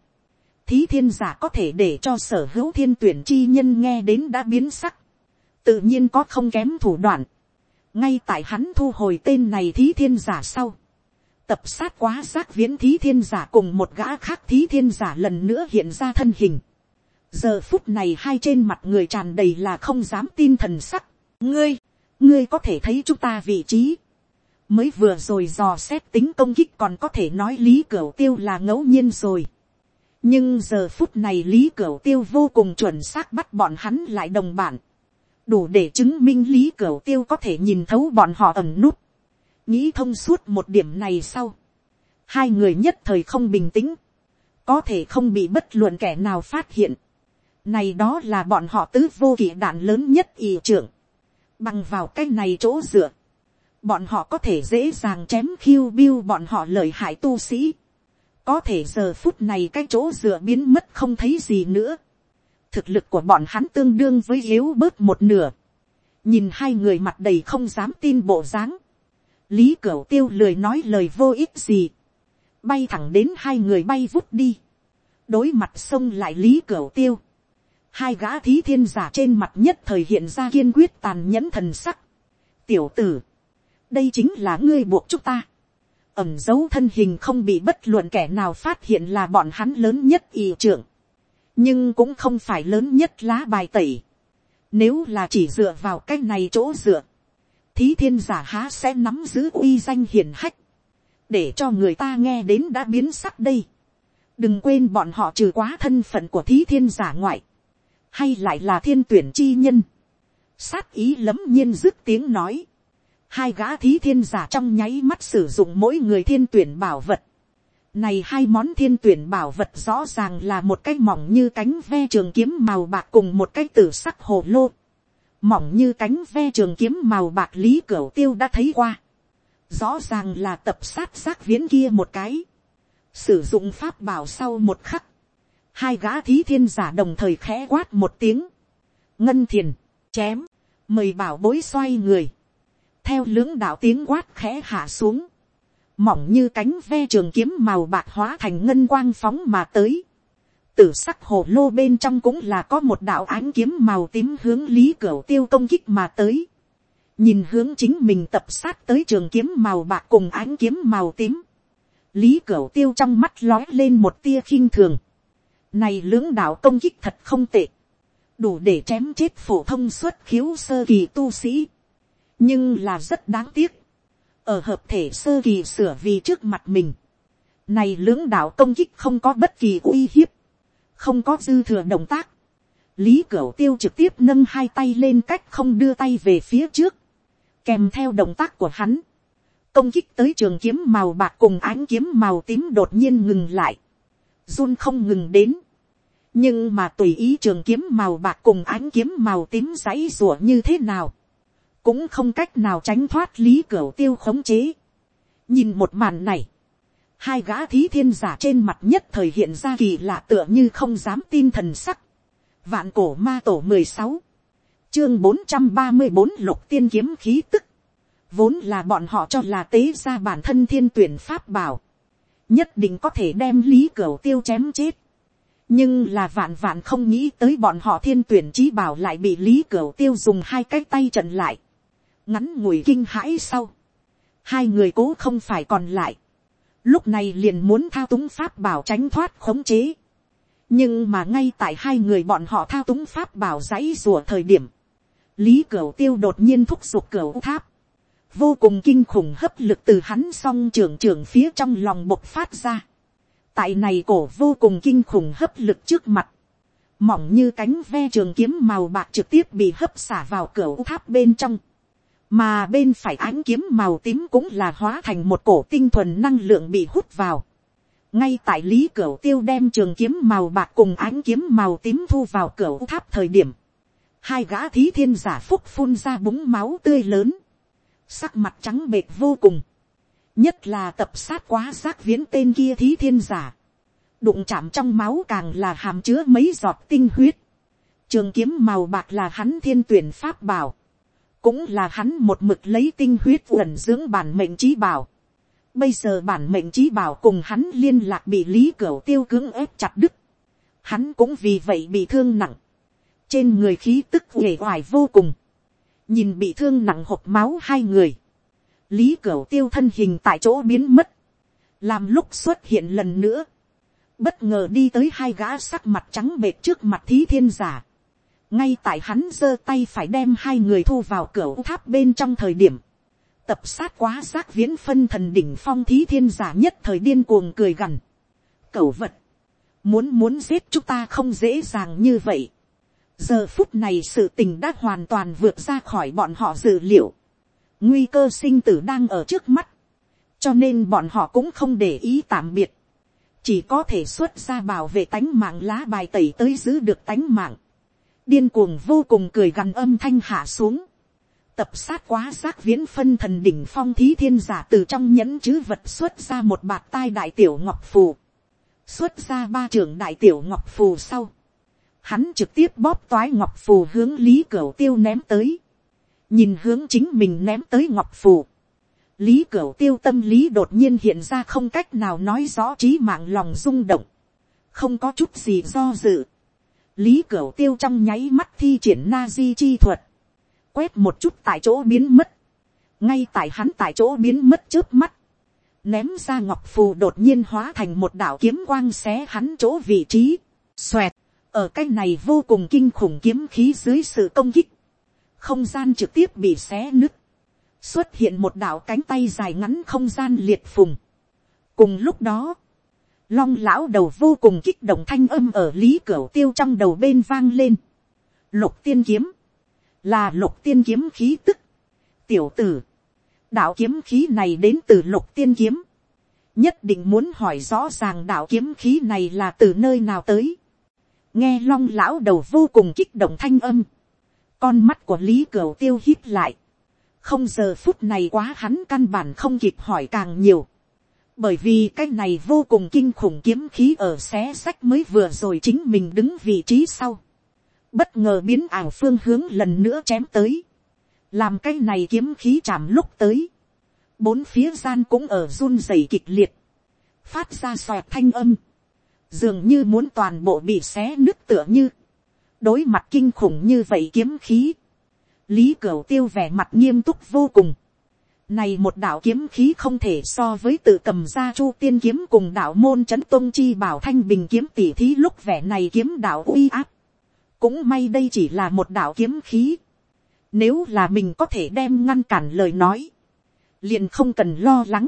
thí thiên giả có thể để cho sở hữu thiên tuyển chi nhân nghe đến đã biến sắc. tự nhiên có không kém thủ đoạn. ngay tại hắn thu hồi tên này thí thiên giả sau. tập sát quá giác viễn thí thiên giả cùng một gã khác thí thiên giả lần nữa hiện ra thân hình giờ phút này hai trên mặt người tràn đầy là không dám tin thần sắc. ngươi, ngươi có thể thấy chúng ta vị trí, mới vừa rồi dò xét tính công kích còn có thể nói lý cửa tiêu là ngẫu nhiên rồi. nhưng giờ phút này lý cửa tiêu vô cùng chuẩn xác bắt bọn hắn lại đồng bản, đủ để chứng minh lý cửa tiêu có thể nhìn thấu bọn họ ẩn nút, nghĩ thông suốt một điểm này sau, hai người nhất thời không bình tĩnh, có thể không bị bất luận kẻ nào phát hiện, này đó là bọn họ tứ vô kỷ đạn lớn nhất ý trưởng. Bằng vào cái này chỗ dựa, bọn họ có thể dễ dàng chém khiêu biêu bọn họ lợi hại tu sĩ, có thể giờ phút này cái chỗ dựa biến mất không thấy gì nữa, thực lực của bọn hắn tương đương với yếu bớt một nửa, nhìn hai người mặt đầy không dám tin bộ dáng, lý cửu tiêu lười nói lời vô ích gì, bay thẳng đến hai người bay vút đi, đối mặt sông lại lý cửu tiêu, hai gã thí thiên giả trên mặt nhất thời hiện ra kiên quyết tàn nhẫn thần sắc. tiểu tử, đây chính là ngươi buộc chúng ta. ẩm dấu thân hình không bị bất luận kẻ nào phát hiện là bọn hắn lớn nhất y trưởng. nhưng cũng không phải lớn nhất lá bài tẩy. nếu là chỉ dựa vào cái này chỗ dựa, thí thiên giả há sẽ nắm giữ uy danh hiển hách, để cho người ta nghe đến đã biến sắc đây. đừng quên bọn họ trừ quá thân phận của thí thiên giả ngoại hay lại là thiên tuyển chi nhân, sát ý lấm nhiên dứt tiếng nói, hai gã thí thiên giả trong nháy mắt sử dụng mỗi người thiên tuyển bảo vật, này hai món thiên tuyển bảo vật rõ ràng là một cái mỏng như cánh ve trường kiếm màu bạc cùng một cái tử sắc hồ lô. Mỏng như cánh ve trường kiếm màu bạc lý cửu tiêu đã thấy qua. Rõ ràng là tập sát sát viễn kia một cái. Sử dụng pháp bảo sau một khắc hai gã thí thiên giả đồng thời khẽ quát một tiếng, ngân thiền, chém, mời bảo bối xoay người, theo lưỡng đạo tiếng quát khẽ hạ xuống, mỏng như cánh ve trường kiếm màu bạc hóa thành ngân quang phóng mà tới, tử sắc hồ lô bên trong cũng là có một đạo ánh kiếm màu tím hướng lý cửa tiêu công kích mà tới, nhìn hướng chính mình tập sát tới trường kiếm màu bạc cùng ánh kiếm màu tím, lý cửa tiêu trong mắt lói lên một tia khinh thường, này lưỡng đạo công kích thật không tệ. Đủ để chém chết phổ thông xuất khiếu sơ kỳ tu sĩ. Nhưng là rất đáng tiếc. ở hợp thể sơ kỳ sửa vì trước mặt mình, này lưỡng đạo công kích không có bất kỳ uy hiếp, không có dư thừa động tác, lý cửu tiêu trực tiếp nâng hai tay lên cách không đưa tay về phía trước, kèm theo động tác của hắn, công kích tới trường kiếm màu bạc cùng ánh kiếm màu tím đột nhiên ngừng lại, run không ngừng đến, nhưng mà tùy ý trường kiếm màu bạc cùng ánh kiếm màu tím dãy rủa như thế nào, cũng không cách nào tránh thoát lý cửa tiêu khống chế. nhìn một màn này, hai gã thí thiên giả trên mặt nhất thời hiện ra kỳ lạ tựa như không dám tin thần sắc. vạn cổ ma tổ mười sáu, chương bốn trăm ba mươi bốn lục tiên kiếm khí tức, vốn là bọn họ cho là tế ra bản thân thiên tuyển pháp bảo, nhất định có thể đem lý cửa tiêu chém chết nhưng là vạn vạn không nghĩ tới bọn họ thiên tuyển trí bảo lại bị lý Cửu tiêu dùng hai cái tay trận lại. ngắn ngủi kinh hãi sau. hai người cố không phải còn lại. lúc này liền muốn thao túng pháp bảo tránh thoát khống chế. nhưng mà ngay tại hai người bọn họ thao túng pháp bảo dãy rùa thời điểm, lý Cửu tiêu đột nhiên thúc giục cửu tháp vô cùng kinh khủng hấp lực từ hắn song trưởng trưởng phía trong lòng bộc phát ra tại này cổ vô cùng kinh khủng hấp lực trước mặt, mỏng như cánh ve trường kiếm màu bạc trực tiếp bị hấp xả vào cửa tháp bên trong, mà bên phải ánh kiếm màu tím cũng là hóa thành một cổ tinh thuần năng lượng bị hút vào. ngay tại lý cửa tiêu đem trường kiếm màu bạc cùng ánh kiếm màu tím thu vào cửa tháp thời điểm, hai gã thí thiên giả phúc phun ra búng máu tươi lớn, sắc mặt trắng bệt vô cùng, nhất là tập sát quá xác viễn tên kia thí thiên giả, đụng chạm trong máu càng là hàm chứa mấy giọt tinh huyết, trường kiếm màu bạc là hắn thiên tuyển pháp bảo, cũng là hắn một mực lấy tinh huyết uẩn dưỡng bản mệnh trí bảo. Bây giờ bản mệnh trí bảo cùng hắn liên lạc bị lý cửa tiêu cưỡng ép chặt đứt. Hắn cũng vì vậy bị thương nặng. Trên người khí tức uể oải vô cùng nhìn bị thương nặng hộp máu hai người, lý cửu tiêu thân hình tại chỗ biến mất, làm lúc xuất hiện lần nữa, bất ngờ đi tới hai gã sắc mặt trắng bệt trước mặt thí thiên giả, ngay tại hắn giơ tay phải đem hai người thu vào cửa tháp bên trong thời điểm, tập sát quá sát viễn phân thần đỉnh phong thí thiên giả nhất thời điên cuồng cười gằn, cẩu vật, muốn muốn giết chúng ta không dễ dàng như vậy, giờ phút này sự tình đã hoàn toàn vượt ra khỏi bọn họ dự liệu nguy cơ sinh tử đang ở trước mắt. cho nên bọn họ cũng không để ý tạm biệt. chỉ có thể xuất ra bảo vệ tánh mạng lá bài tẩy tới giữ được tánh mạng. điên cuồng vô cùng cười gằn âm thanh hạ xuống. tập sát quá sát viễn phân thần đỉnh phong thí thiên giả từ trong nhẫn chứ vật xuất ra một bạt tai đại tiểu ngọc phù. xuất ra ba trưởng đại tiểu ngọc phù sau hắn trực tiếp bóp toái ngọc phù hướng lý cửu tiêu ném tới, nhìn hướng chính mình ném tới ngọc phù, lý cửu tiêu tâm lý đột nhiên hiện ra không cách nào nói rõ trí mạng lòng rung động, không có chút gì do dự, lý cửu tiêu trong nháy mắt thi triển na di chi thuật, quét một chút tại chỗ biến mất, ngay tại hắn tại chỗ biến mất trước mắt, ném ra ngọc phù đột nhiên hóa thành một đạo kiếm quang xé hắn chỗ vị trí, xoẹt, ở cái này vô cùng kinh khủng kiếm khí dưới sự công kích, không gian trực tiếp bị xé nứt, xuất hiện một đạo cánh tay dài ngắn không gian liệt phùng. cùng lúc đó, long lão đầu vô cùng kích động thanh âm ở lý cửa tiêu trong đầu bên vang lên. lục tiên kiếm, là lục tiên kiếm khí tức. tiểu tử, đạo kiếm khí này đến từ lục tiên kiếm. nhất định muốn hỏi rõ ràng đạo kiếm khí này là từ nơi nào tới nghe long lão đầu vô cùng kích động thanh âm, con mắt của lý cửu tiêu hít lại, không giờ phút này quá hắn căn bản không kịp hỏi càng nhiều, bởi vì cái này vô cùng kinh khủng kiếm khí ở xé sách mới vừa rồi chính mình đứng vị trí sau, bất ngờ biến ảo phương hướng lần nữa chém tới, làm cái này kiếm khí chạm lúc tới, bốn phía gian cũng ở run rẩy kịch liệt, phát ra xoẹt thanh âm, dường như muốn toàn bộ bị xé nứt tựa như, đối mặt kinh khủng như vậy kiếm khí, lý cửu tiêu vẻ mặt nghiêm túc vô cùng, này một đạo kiếm khí không thể so với tự cầm ra chu tiên kiếm cùng đạo môn chấn tôn chi bảo thanh bình kiếm tỷ thí lúc vẻ này kiếm đạo uy áp. Cũng may đây chỉ là một đạo kiếm khí. Nếu là mình có thể đem ngăn cản lời nói. liền không cần lo lắng.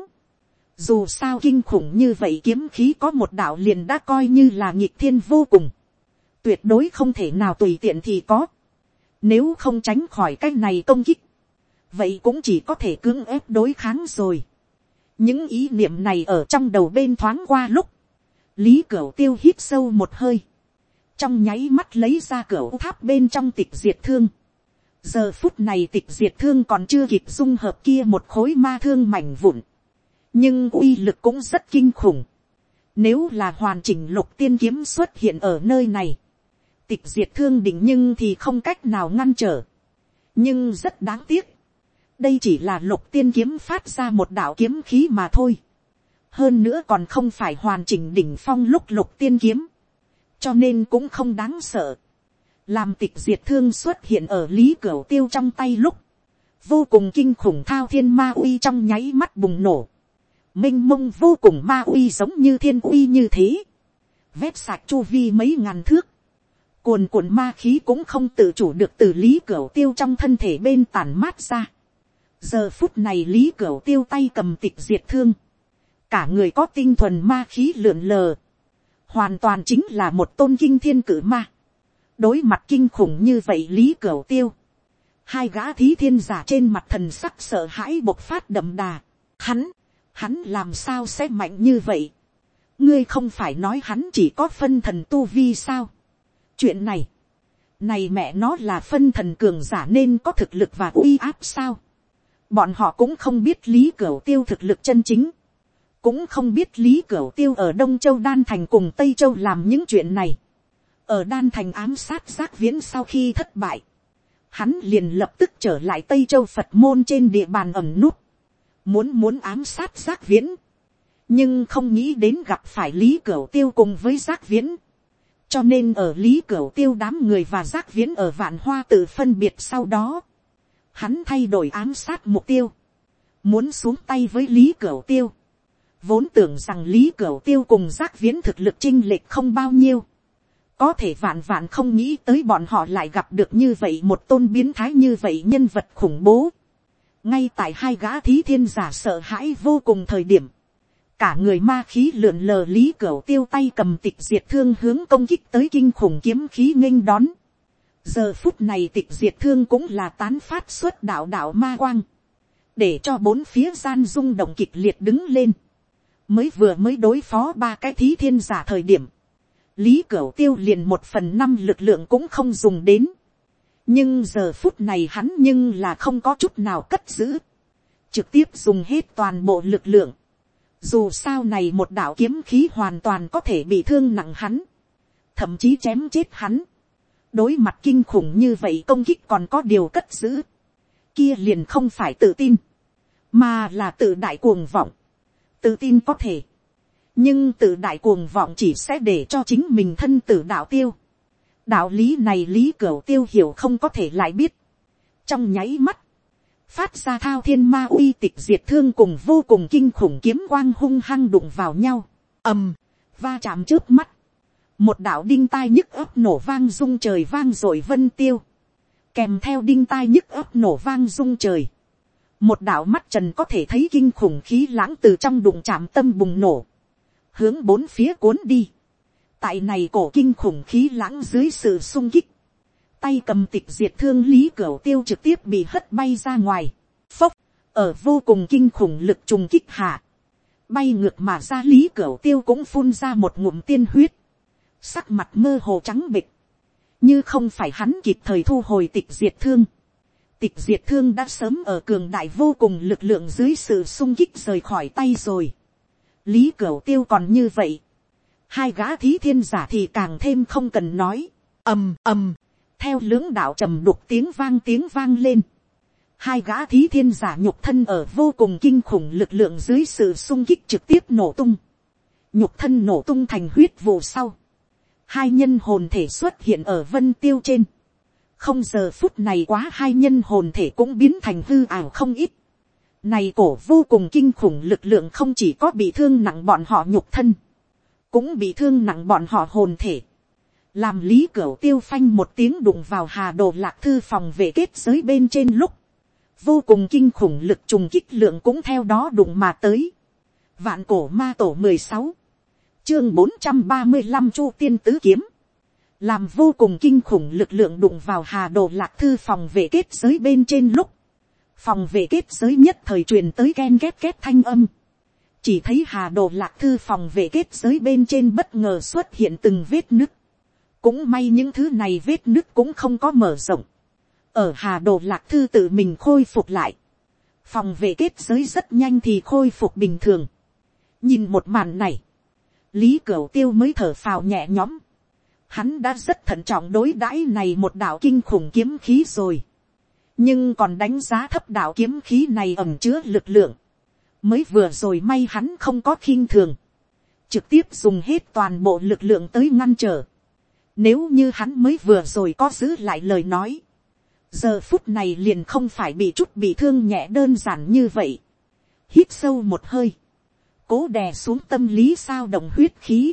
Dù sao kinh khủng như vậy kiếm khí có một đạo liền đã coi như là nhịp thiên vô cùng. Tuyệt đối không thể nào tùy tiện thì có. Nếu không tránh khỏi cái này công kích. Vậy cũng chỉ có thể cưỡng ép đối kháng rồi. Những ý niệm này ở trong đầu bên thoáng qua lúc. Lý Cửu tiêu hít sâu một hơi. Trong nháy mắt lấy ra cửa tháp bên trong tịch diệt thương. Giờ phút này tịch diệt thương còn chưa kịp dung hợp kia một khối ma thương mảnh vụn. Nhưng uy lực cũng rất kinh khủng. Nếu là hoàn chỉnh lục tiên kiếm xuất hiện ở nơi này. Tịch diệt thương đỉnh nhưng thì không cách nào ngăn trở. Nhưng rất đáng tiếc. Đây chỉ là lục tiên kiếm phát ra một đạo kiếm khí mà thôi hơn nữa còn không phải hoàn chỉnh đỉnh phong lúc lục tiên kiếm, cho nên cũng không đáng sợ. làm tịch diệt thương xuất hiện ở lý cửa tiêu trong tay lúc, vô cùng kinh khủng thao thiên ma uy trong nháy mắt bùng nổ, m i n h mông vô cùng ma uy giống như thiên uy như thế, vét sạc chu vi mấy ngàn thước, cuồn cuộn ma khí cũng không tự chủ được từ lý cửa tiêu trong thân thể bên tàn mát ra. giờ phút này lý cửa tiêu tay cầm tịch diệt thương, cả người có tinh thuần ma khí lượn lờ, hoàn toàn chính là một tôn kinh thiên cử ma. đối mặt kinh khủng như vậy lý cửa tiêu, hai gã thí thiên giả trên mặt thần sắc sợ hãi bộc phát đậm đà. Hắn, hắn làm sao sẽ mạnh như vậy. ngươi không phải nói hắn chỉ có phân thần tu vi sao chuyện này, này mẹ nó là phân thần cường giả nên có thực lực và uy áp sao. bọn họ cũng không biết lý cửa tiêu thực lực chân chính. Cũng không biết lý cửa tiêu ở đông châu đan thành cùng tây châu làm những chuyện này. ở đan thành ám sát giác viễn sau khi thất bại, hắn liền lập tức trở lại tây châu phật môn trên địa bàn ẩm nút, muốn muốn ám sát giác viễn, nhưng không nghĩ đến gặp phải lý cửa tiêu cùng với giác viễn, cho nên ở lý cửu tiêu đám người và giác viễn ở vạn hoa tự phân biệt sau đó, hắn thay đổi ám sát mục tiêu, muốn xuống tay với lý cửu tiêu, vốn tưởng rằng lý cửu tiêu cùng giác viễn thực lực chinh lệch không bao nhiêu. có thể vạn vạn không nghĩ tới bọn họ lại gặp được như vậy một tôn biến thái như vậy nhân vật khủng bố. ngay tại hai gã thí thiên giả sợ hãi vô cùng thời điểm, cả người ma khí lượn lờ lý cửa tiêu tay cầm tịch diệt thương hướng công kích tới kinh khủng kiếm khí nghênh đón. giờ phút này tịch diệt thương cũng là tán phát xuất đạo đạo ma quang, để cho bốn phía gian rung động kịch liệt đứng lên mới vừa mới đối phó ba cái thí thiên giả thời điểm, lý cửa tiêu liền một phần năm lực lượng cũng không dùng đến. nhưng giờ phút này hắn nhưng là không có chút nào cất giữ, trực tiếp dùng hết toàn bộ lực lượng dù sao này một đạo kiếm khí hoàn toàn có thể bị thương nặng hắn, thậm chí chém chết hắn. đối mặt kinh khủng như vậy công kích còn có điều cất giữ, kia liền không phải tự tin, mà là tự đại cuồng vọng tự tin có thể, nhưng tự đại cuồng vọng chỉ sẽ để cho chính mình thân tử đạo tiêu. đạo lý này lý cửu tiêu hiểu không có thể lại biết. trong nháy mắt, phát ra thao thiên ma uy tịch diệt thương cùng vô cùng kinh khủng kiếm quang hung hăng đụng vào nhau, ầm, va chạm trước mắt, một đạo đinh tai nhức ấp nổ vang rung trời vang rồi vân tiêu, kèm theo đinh tai nhức ấp nổ vang rung trời, một đạo mắt trần có thể thấy kinh khủng khí lãng từ trong đụng chạm tâm bùng nổ, hướng bốn phía cuốn đi. tại này cổ kinh khủng khí lãng dưới sự sung kích, tay cầm tịch diệt thương lý cửa tiêu trực tiếp bị hất bay ra ngoài, phốc, ở vô cùng kinh khủng lực trùng kích hạ, bay ngược mà ra lý cửa tiêu cũng phun ra một ngụm tiên huyết, sắc mặt mơ hồ trắng bịch, như không phải hắn kịp thời thu hồi tịch diệt thương, tịch diệt thương đã sớm ở cường đại vô cùng lực lượng dưới sự sung kích rời khỏi tay rồi. lý cửa tiêu còn như vậy. hai gã thí thiên giả thì càng thêm không cần nói. ầm ầm, theo lưỡng đạo trầm đục tiếng vang tiếng vang lên. hai gã thí thiên giả nhục thân ở vô cùng kinh khủng lực lượng dưới sự sung kích trực tiếp nổ tung. nhục thân nổ tung thành huyết vụ sau. hai nhân hồn thể xuất hiện ở vân tiêu trên không giờ phút này quá hai nhân hồn thể cũng biến thành hư ảo không ít. Này cổ vô cùng kinh khủng lực lượng không chỉ có bị thương nặng bọn họ nhục thân, cũng bị thương nặng bọn họ hồn thể. Làm lý cửa tiêu phanh một tiếng đụng vào hà đồ lạc thư phòng về kết giới bên trên lúc, vô cùng kinh khủng lực trùng kích lượng cũng theo đó đụng mà tới. vạn cổ ma tổ mười sáu, chương bốn trăm ba mươi năm chu tiên tứ kiếm, làm vô cùng kinh khủng lực lượng đụng vào hà đồ lạc thư phòng vệ kết giới bên trên lúc, phòng vệ kết giới nhất thời truyền tới ghen ghét ghét thanh âm, chỉ thấy hà đồ lạc thư phòng vệ kết giới bên trên bất ngờ xuất hiện từng vết nứt, cũng may những thứ này vết nứt cũng không có mở rộng, ở hà đồ lạc thư tự mình khôi phục lại, phòng vệ kết giới rất nhanh thì khôi phục bình thường. nhìn một màn này, lý cửu tiêu mới thở phào nhẹ nhõm, hắn đã rất thận trọng đối đãi này một đạo kinh khủng kiếm khí rồi, nhưng còn đánh giá thấp đạo kiếm khí này ẩm chứa lực lượng, mới vừa rồi may hắn không có khinh thường, trực tiếp dùng hết toàn bộ lực lượng tới ngăn trở, nếu như hắn mới vừa rồi có giữ lại lời nói, giờ phút này liền không phải bị chút bị thương nhẹ đơn giản như vậy. hít sâu một hơi, cố đè xuống tâm lý sao động huyết khí.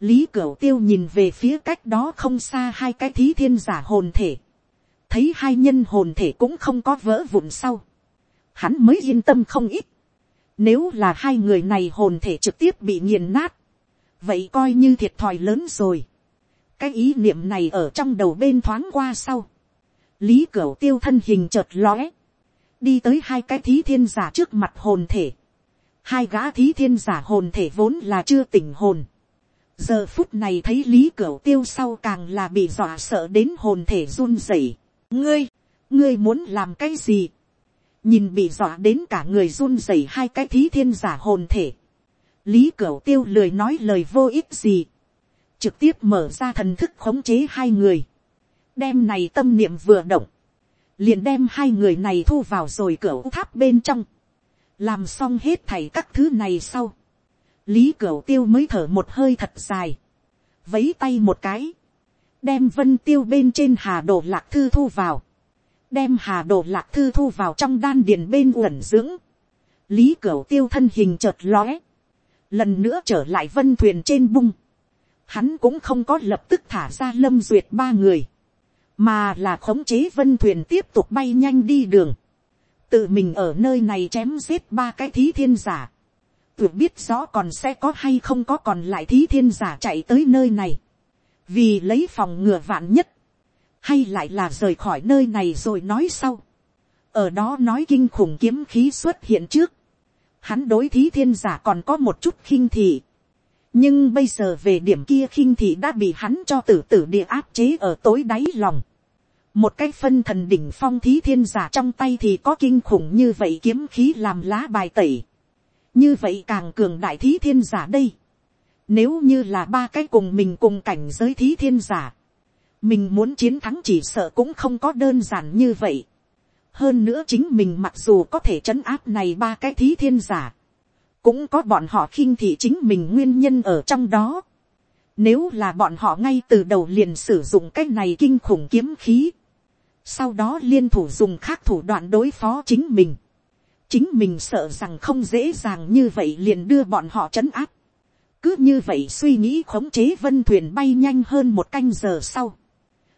lý cửu tiêu nhìn về phía cách đó không xa hai cái thí thiên giả hồn thể. thấy hai nhân hồn thể cũng không có vỡ vụn sau. hắn mới yên tâm không ít. nếu là hai người này hồn thể trực tiếp bị nghiền nát, vậy coi như thiệt thòi lớn rồi cái ý niệm này ở trong đầu bên thoáng qua sau. Lý cửu tiêu thân hình chợt lóe, đi tới hai cái thí thiên giả trước mặt hồn thể, hai gã thí thiên giả hồn thể vốn là chưa tỉnh hồn, giờ phút này thấy lý cửu tiêu sau càng là bị dọa sợ đến hồn thể run rẩy, ngươi, ngươi muốn làm cái gì, nhìn bị dọa đến cả người run rẩy hai cái thí thiên giả hồn thể, lý cửu tiêu lười nói lời vô ích gì, trực tiếp mở ra thần thức khống chế hai người, đem này tâm niệm vừa động, liền đem hai người này thu vào rồi cửa tháp bên trong, làm xong hết thảy các thứ này sau, lý cửa tiêu mới thở một hơi thật dài, vấy tay một cái, đem vân tiêu bên trên hà đồ lạc thư thu vào, đem hà đồ lạc thư thu vào trong đan điền bên uẩn dưỡng, lý cửa tiêu thân hình chợt lóe, lần nữa trở lại vân thuyền trên bung, hắn cũng không có lập tức thả ra lâm duyệt ba người, mà là khống chế vân thuyền tiếp tục bay nhanh đi đường, tự mình ở nơi này chém giết ba cái thí thiên giả, tuyệt biết rõ còn sẽ có hay không có còn lại thí thiên giả chạy tới nơi này, vì lấy phòng ngừa vạn nhất, hay lại là rời khỏi nơi này rồi nói sau, ở đó nói kinh khủng kiếm khí xuất hiện trước, hắn đối thí thiên giả còn có một chút khinh thị, nhưng bây giờ về điểm kia khinh thị đã bị hắn cho tử tử địa áp chế ở tối đáy lòng một cái phân thần đỉnh phong thí thiên giả trong tay thì có kinh khủng như vậy kiếm khí làm lá bài tẩy. như vậy càng cường đại thí thiên giả đây. nếu như là ba cái cùng mình cùng cảnh giới thí thiên giả, mình muốn chiến thắng chỉ sợ cũng không có đơn giản như vậy. hơn nữa chính mình mặc dù có thể trấn áp này ba cái thí thiên giả, cũng có bọn họ khinh thị chính mình nguyên nhân ở trong đó. Nếu là bọn họ ngay từ đầu liền sử dụng cái này kinh khủng kiếm khí, sau đó liên thủ dùng khác thủ đoạn đối phó chính mình. chính mình sợ rằng không dễ dàng như vậy liền đưa bọn họ trấn áp. cứ như vậy suy nghĩ khống chế vân thuyền bay nhanh hơn một canh giờ sau.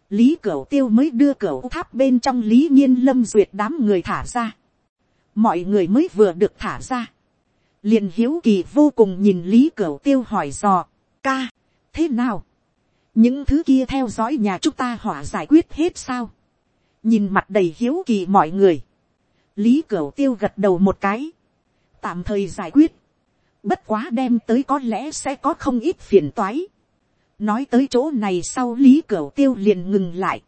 lý cửu tiêu mới đưa cửu tháp bên trong lý nhiên lâm duyệt đám người thả ra. mọi người mới vừa được thả ra liền hiếu kỳ vô cùng nhìn lý cửu tiêu hỏi dò, ca, thế nào, những thứ kia theo dõi nhà chúng ta hỏa giải quyết hết sao? Nhìn mặt đầy hiếu kỳ mọi người, lý cửu tiêu gật đầu một cái, tạm thời giải quyết, bất quá đem tới có lẽ sẽ có không ít phiền toái. nói tới chỗ này sau lý cửu tiêu liền ngừng lại,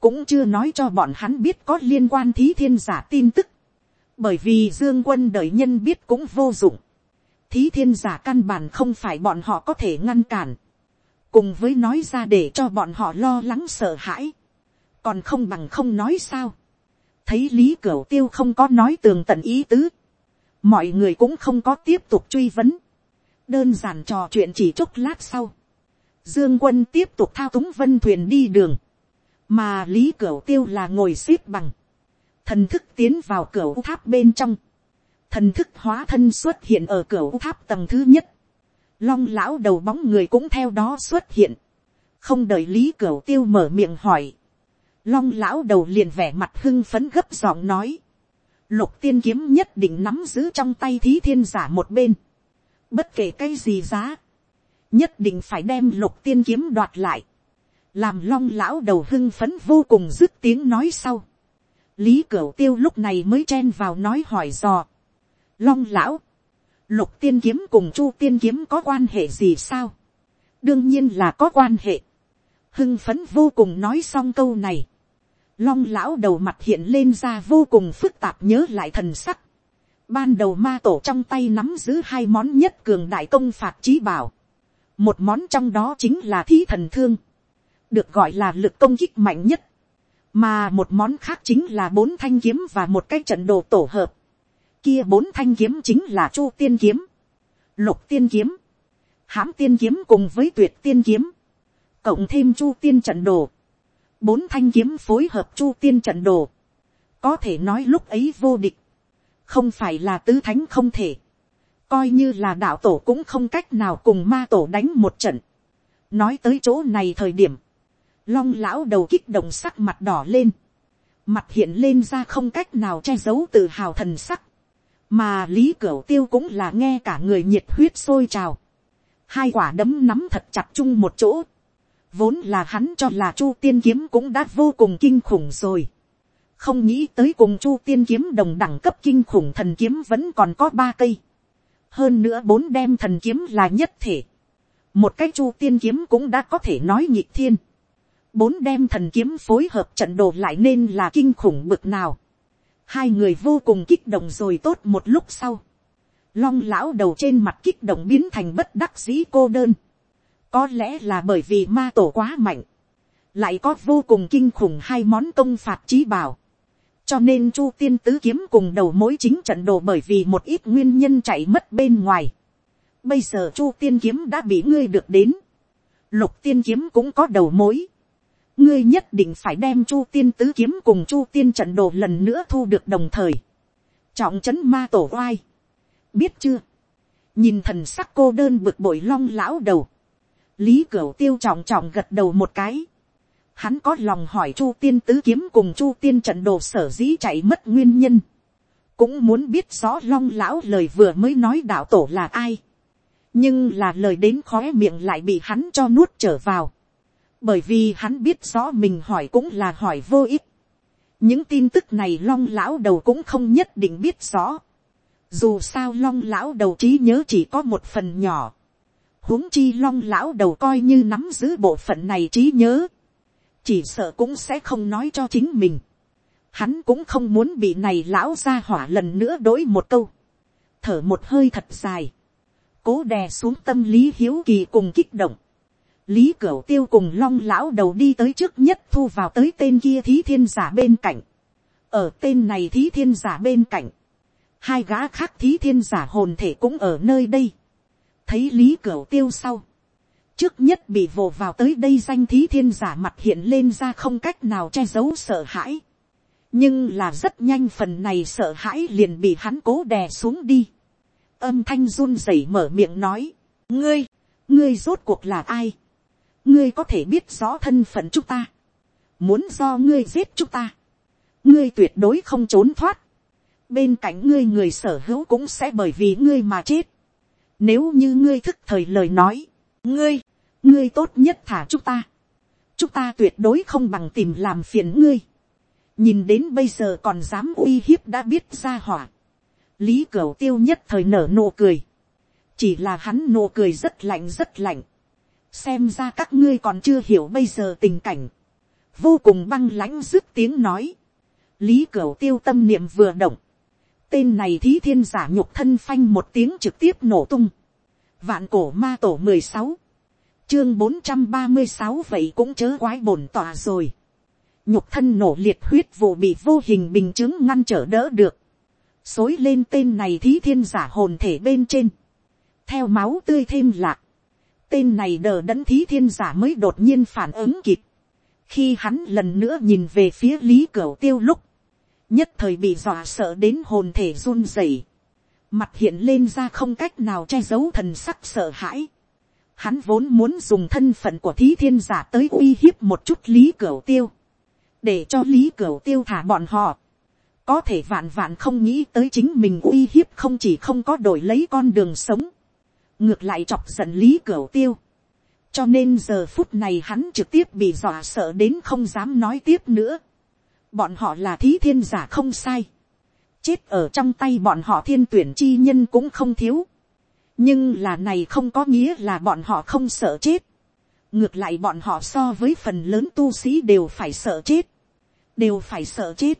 cũng chưa nói cho bọn hắn biết có liên quan thí thiên giả tin tức, bởi vì dương quân đợi nhân biết cũng vô dụng, thí thiên giả căn bản không phải bọn họ có thể ngăn cản, cùng với nói ra để cho bọn họ lo lắng sợ hãi, còn không bằng không nói sao. thấy lý cửu tiêu không có nói tường tận ý tứ, mọi người cũng không có tiếp tục truy vấn, đơn giản trò chuyện chỉ chốc lát sau, dương quân tiếp tục thao túng vân thuyền đi đường, mà lý cửu tiêu là ngồi x ế p bằng, thần thức tiến vào cửa tháp bên trong, thần thức hóa thân xuất hiện ở cửa tháp tầng thứ nhất, long lão đầu bóng người cũng theo đó xuất hiện, không đợi lý cửu tiêu mở miệng hỏi, long lão đầu liền vẻ mặt hưng phấn gấp giọng nói, lục tiên kiếm nhất định nắm giữ trong tay thí thiên giả một bên, bất kể cái gì giá, nhất định phải đem lục tiên kiếm đoạt lại, làm long lão đầu hưng phấn vô cùng dứt tiếng nói sau, lý cửu tiêu lúc này mới chen vào nói hỏi dò, long lão, lục tiên kiếm cùng chu tiên kiếm có quan hệ gì sao, đương nhiên là có quan hệ, hưng phấn vô cùng nói xong câu này, long lão đầu mặt hiện lên ra vô cùng phức tạp nhớ lại thần sắc, ban đầu ma tổ trong tay nắm giữ hai món nhất cường đại công phạt trí bảo, một món trong đó chính là thí thần thương, được gọi là lực công kích mạnh nhất, mà một món khác chính là bốn thanh kiếm và một cái trận đồ tổ hợp, kia bốn thanh kiếm chính là chu tiên kiếm, lục tiên kiếm, hãm tiên kiếm cùng với tuyệt tiên kiếm, cộng thêm chu tiên trận đồ, bốn thanh kiếm phối hợp chu tiên trận đồ, có thể nói lúc ấy vô địch, không phải là tứ thánh không thể, coi như là đạo tổ cũng không cách nào cùng ma tổ đánh một trận. nói tới chỗ này thời điểm, long lão đầu kích động sắc mặt đỏ lên, mặt hiện lên ra không cách nào che giấu tự hào thần sắc, mà lý cửu tiêu cũng là nghe cả người nhiệt huyết sôi trào, hai quả đấm nắm thật chặt chung một chỗ, vốn là hắn cho là chu tiên kiếm cũng đã vô cùng kinh khủng rồi, không nghĩ tới cùng chu tiên kiếm đồng đẳng cấp kinh khủng thần kiếm vẫn còn có ba cây, hơn nữa bốn đem thần kiếm là nhất thể, một cái chu tiên kiếm cũng đã có thể nói nhịp thiên, bốn đem thần kiếm phối hợp trận đồ lại nên là kinh khủng bực nào, hai người vô cùng kích động rồi tốt một lúc sau, long lão đầu trên mặt kích động biến thành bất đắc dĩ cô đơn, có lẽ là bởi vì ma tổ quá mạnh, lại có vô cùng kinh khủng hai món công phạt trí bảo, cho nên chu tiên tứ kiếm cùng đầu mối chính trận đồ bởi vì một ít nguyên nhân chạy mất bên ngoài. bây giờ chu tiên kiếm đã bị ngươi được đến. lục tiên kiếm cũng có đầu mối ngươi nhất định phải đem chu tiên tứ kiếm cùng chu tiên trận đồ lần nữa thu được đồng thời. trọng trấn ma tổ oai. biết chưa. nhìn thần sắc cô đơn bực bội long lão đầu. lý cửu tiêu trọng trọng gật đầu một cái hắn có lòng hỏi chu tiên tứ kiếm cùng chu tiên trận đồ sở dĩ chạy mất nguyên nhân, cũng muốn biết rõ long lão lời vừa mới nói đạo tổ là ai, nhưng là lời đến khó miệng lại bị hắn cho nuốt trở vào, bởi vì hắn biết rõ mình hỏi cũng là hỏi vô ích, những tin tức này long lão đầu cũng không nhất định biết rõ, dù sao long lão đầu trí nhớ chỉ có một phần nhỏ, huống chi long lão đầu coi như nắm giữ bộ phận này trí nhớ, chỉ sợ cũng sẽ không nói cho chính mình. Hắn cũng không muốn bị này lão ra hỏa lần nữa đối một câu. Thở một hơi thật dài. Cố đè xuống tâm lý hiếu kỳ cùng kích động. Lý Cửu Tiêu cùng long lão đầu đi tới trước nhất thu vào tới tên kia thí thiên giả bên cạnh. Ở tên này thí thiên giả bên cạnh. Hai gã khác thí thiên giả hồn thể cũng ở nơi đây. Thấy Lý Cửu Tiêu sau trước nhất bị vồ vào tới đây danh thí thiên giả mặt hiện lên ra không cách nào che giấu sợ hãi. nhưng là rất nhanh phần này sợ hãi liền bị hắn cố đè xuống đi. âm thanh run rẩy mở miệng nói, ngươi, ngươi rốt cuộc là ai ngươi có thể biết rõ thân phận chúng ta. muốn do ngươi giết chúng ta. ngươi tuyệt đối không trốn thoát. bên cạnh ngươi người sở hữu cũng sẽ bởi vì ngươi mà chết. nếu như ngươi thức thời lời nói, ngươi, ngươi tốt nhất thả chúng ta, chúng ta tuyệt đối không bằng tìm làm phiền ngươi, nhìn đến bây giờ còn dám uy hiếp đã biết ra hỏa, lý cửu tiêu nhất thời nở nụ cười, chỉ là hắn nụ cười rất lạnh rất lạnh, xem ra các ngươi còn chưa hiểu bây giờ tình cảnh, vô cùng băng lãnh dứt tiếng nói, lý cửu tiêu tâm niệm vừa động, tên này thí thiên giả nhục thân phanh một tiếng trực tiếp nổ tung, vạn cổ ma tổ mười sáu, chương bốn trăm ba mươi sáu vậy cũng chớ quái bổn tòa rồi. nhục thân nổ liệt huyết vụ bị vô hình bình chứng ngăn trở đỡ được. xối lên tên này thí thiên giả hồn thể bên trên. theo máu tươi thêm lạc tên này đờ đẫn thí thiên giả mới đột nhiên phản ứng kịp. khi hắn lần nữa nhìn về phía lý cửu tiêu lúc. nhất thời bị dọa sợ đến hồn thể run rẩy. mặt hiện lên ra không cách nào che giấu thần sắc sợ hãi Hắn vốn muốn dùng thân phận của thí thiên giả tới uy hiếp một chút lý cửu tiêu. Để cho lý cửu tiêu thả bọn họ. có thể vạn vạn không nghĩ tới chính mình uy hiếp không chỉ không có đổi lấy con đường sống, ngược lại chọc giận lý cửa tiêu. cho nên giờ phút này hắn trực tiếp bị dọa sợ đến không dám nói tiếp nữa. bọn họ là thí thiên giả không sai. chết ở trong tay bọn họ thiên tuyển chi nhân cũng không thiếu. nhưng là này không có nghĩa là bọn họ không sợ chết. ngược lại bọn họ so với phần lớn tu sĩ đều phải sợ chết. đều phải sợ chết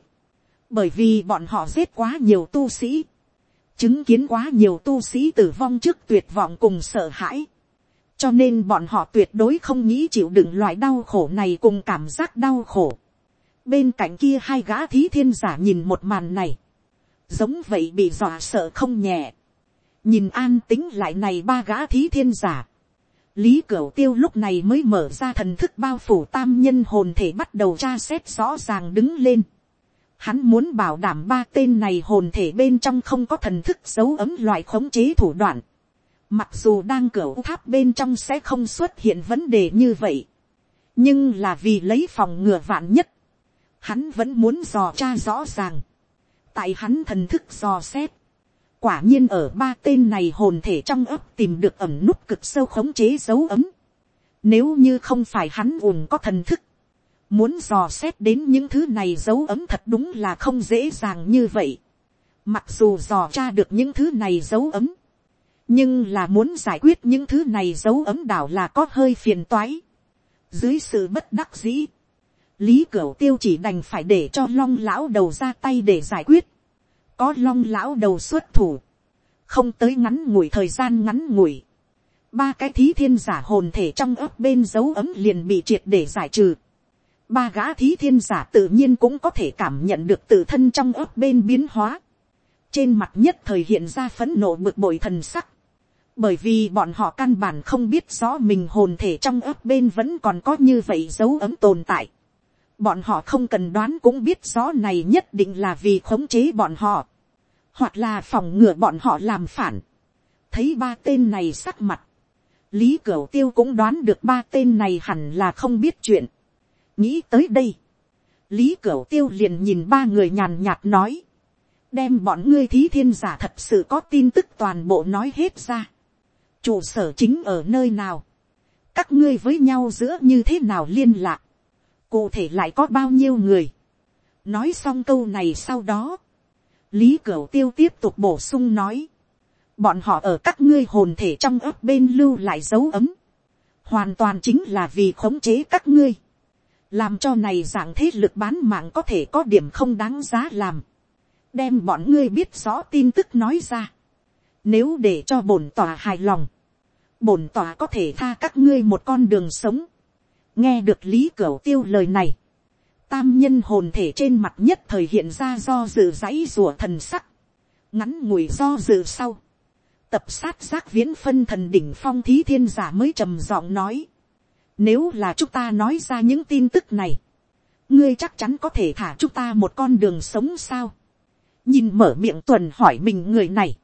bởi vì bọn họ giết quá nhiều tu sĩ, chứng kiến quá nhiều tu sĩ tử vong trước tuyệt vọng cùng sợ hãi, cho nên bọn họ tuyệt đối không nghĩ chịu đựng loại đau khổ này cùng cảm giác đau khổ. bên cạnh kia hai gã thí thiên giả nhìn một màn này, giống vậy bị dọa sợ không nhẹ, nhìn an tính lại này ba gã thí thiên giả, lý cửu tiêu lúc này mới mở ra thần thức bao phủ tam nhân hồn thể bắt đầu tra xét rõ ràng đứng lên. Hắn muốn bảo đảm ba tên này hồn thể bên trong không có thần thức dấu ấm loại khống chế thủ đoạn. Mặc dù đang cửa tháp bên trong sẽ không xuất hiện vấn đề như vậy. Nhưng là vì lấy phòng ngừa vạn nhất. Hắn vẫn muốn dò tra rõ ràng. Tại hắn thần thức dò xét. Quả nhiên ở ba tên này hồn thể trong ấp tìm được ẩm nút cực sâu khống chế dấu ấm. Nếu như không phải hắn ùn có thần thức Muốn dò xét đến những thứ này dấu ấm thật đúng là không dễ dàng như vậy. Mặc dù dò tra được những thứ này dấu ấm. Nhưng là muốn giải quyết những thứ này dấu ấm đảo là có hơi phiền toái. Dưới sự bất đắc dĩ. Lý Cửu Tiêu chỉ đành phải để cho long lão đầu ra tay để giải quyết. Có long lão đầu xuất thủ. Không tới ngắn ngủi, thời gian ngắn ngủi. Ba cái thí thiên giả hồn thể trong ấp bên dấu ấm liền bị triệt để giải trừ ba gã thí thiên giả tự nhiên cũng có thể cảm nhận được tự thân trong ớt bên biến hóa. trên mặt nhất thời hiện ra phấn nộ bực bội thần sắc. bởi vì bọn họ căn bản không biết rõ mình hồn thể trong ớt bên vẫn còn có như vậy dấu ấm tồn tại. bọn họ không cần đoán cũng biết rõ này nhất định là vì khống chế bọn họ. hoặc là phòng ngừa bọn họ làm phản. thấy ba tên này sắc mặt. lý cửu tiêu cũng đoán được ba tên này hẳn là không biết chuyện nghĩ tới đây, lý cửu tiêu liền nhìn ba người nhàn nhạt nói, đem bọn ngươi thí thiên giả thật sự có tin tức toàn bộ nói hết ra, trụ sở chính ở nơi nào, các ngươi với nhau giữa như thế nào liên lạc, cụ thể lại có bao nhiêu người, nói xong câu này sau đó, lý cửu tiêu tiếp tục bổ sung nói, bọn họ ở các ngươi hồn thể trong ấp bên lưu lại dấu ấm, hoàn toàn chính là vì khống chế các ngươi, làm cho này dạng thế lực bán mạng có thể có điểm không đáng giá làm, đem bọn ngươi biết rõ tin tức nói ra, nếu để cho bổn tòa hài lòng, bổn tòa có thể tha các ngươi một con đường sống, nghe được lý cửa tiêu lời này, tam nhân hồn thể trên mặt nhất thời hiện ra do dự dãy rùa thần sắc, ngắn ngủi do dự sau, tập sát giác viễn phân thần đỉnh phong thí thiên giả mới trầm giọng nói, nếu là chúng ta nói ra những tin tức này, ngươi chắc chắn có thể thả chúng ta một con đường sống sao. nhìn mở miệng tuần hỏi mình người này.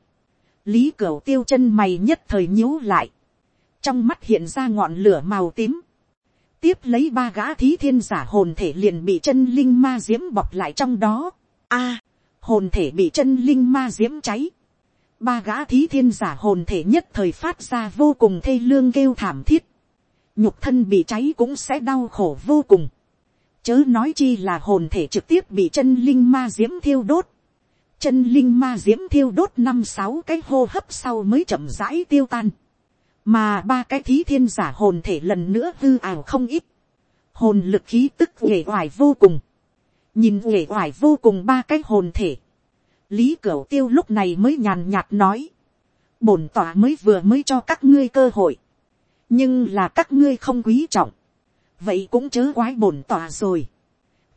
lý cửu tiêu chân mày nhất thời nhíu lại. trong mắt hiện ra ngọn lửa màu tím. tiếp lấy ba gã thí thiên giả hồn thể liền bị chân linh ma diễm bọc lại trong đó. a, hồn thể bị chân linh ma diễm cháy. ba gã thí thiên giả hồn thể nhất thời phát ra vô cùng thê lương kêu thảm thiết nhục thân bị cháy cũng sẽ đau khổ vô cùng. Chớ nói chi là hồn thể trực tiếp bị chân linh ma diễm thiêu đốt. Chân linh ma diễm thiêu đốt năm sáu cái hô hấp sau mới chậm rãi tiêu tan. Mà ba cái thí thiên giả hồn thể lần nữa hư ảo không ít. Hồn lực khí tức uể oải vô cùng. Nhìn uể oải vô cùng ba cái hồn thể. Lý Cửu Tiêu lúc này mới nhàn nhạt nói. Bổn tỏa mới vừa mới cho các ngươi cơ hội nhưng là các ngươi không quý trọng, vậy cũng chớ quái bổn tòa rồi.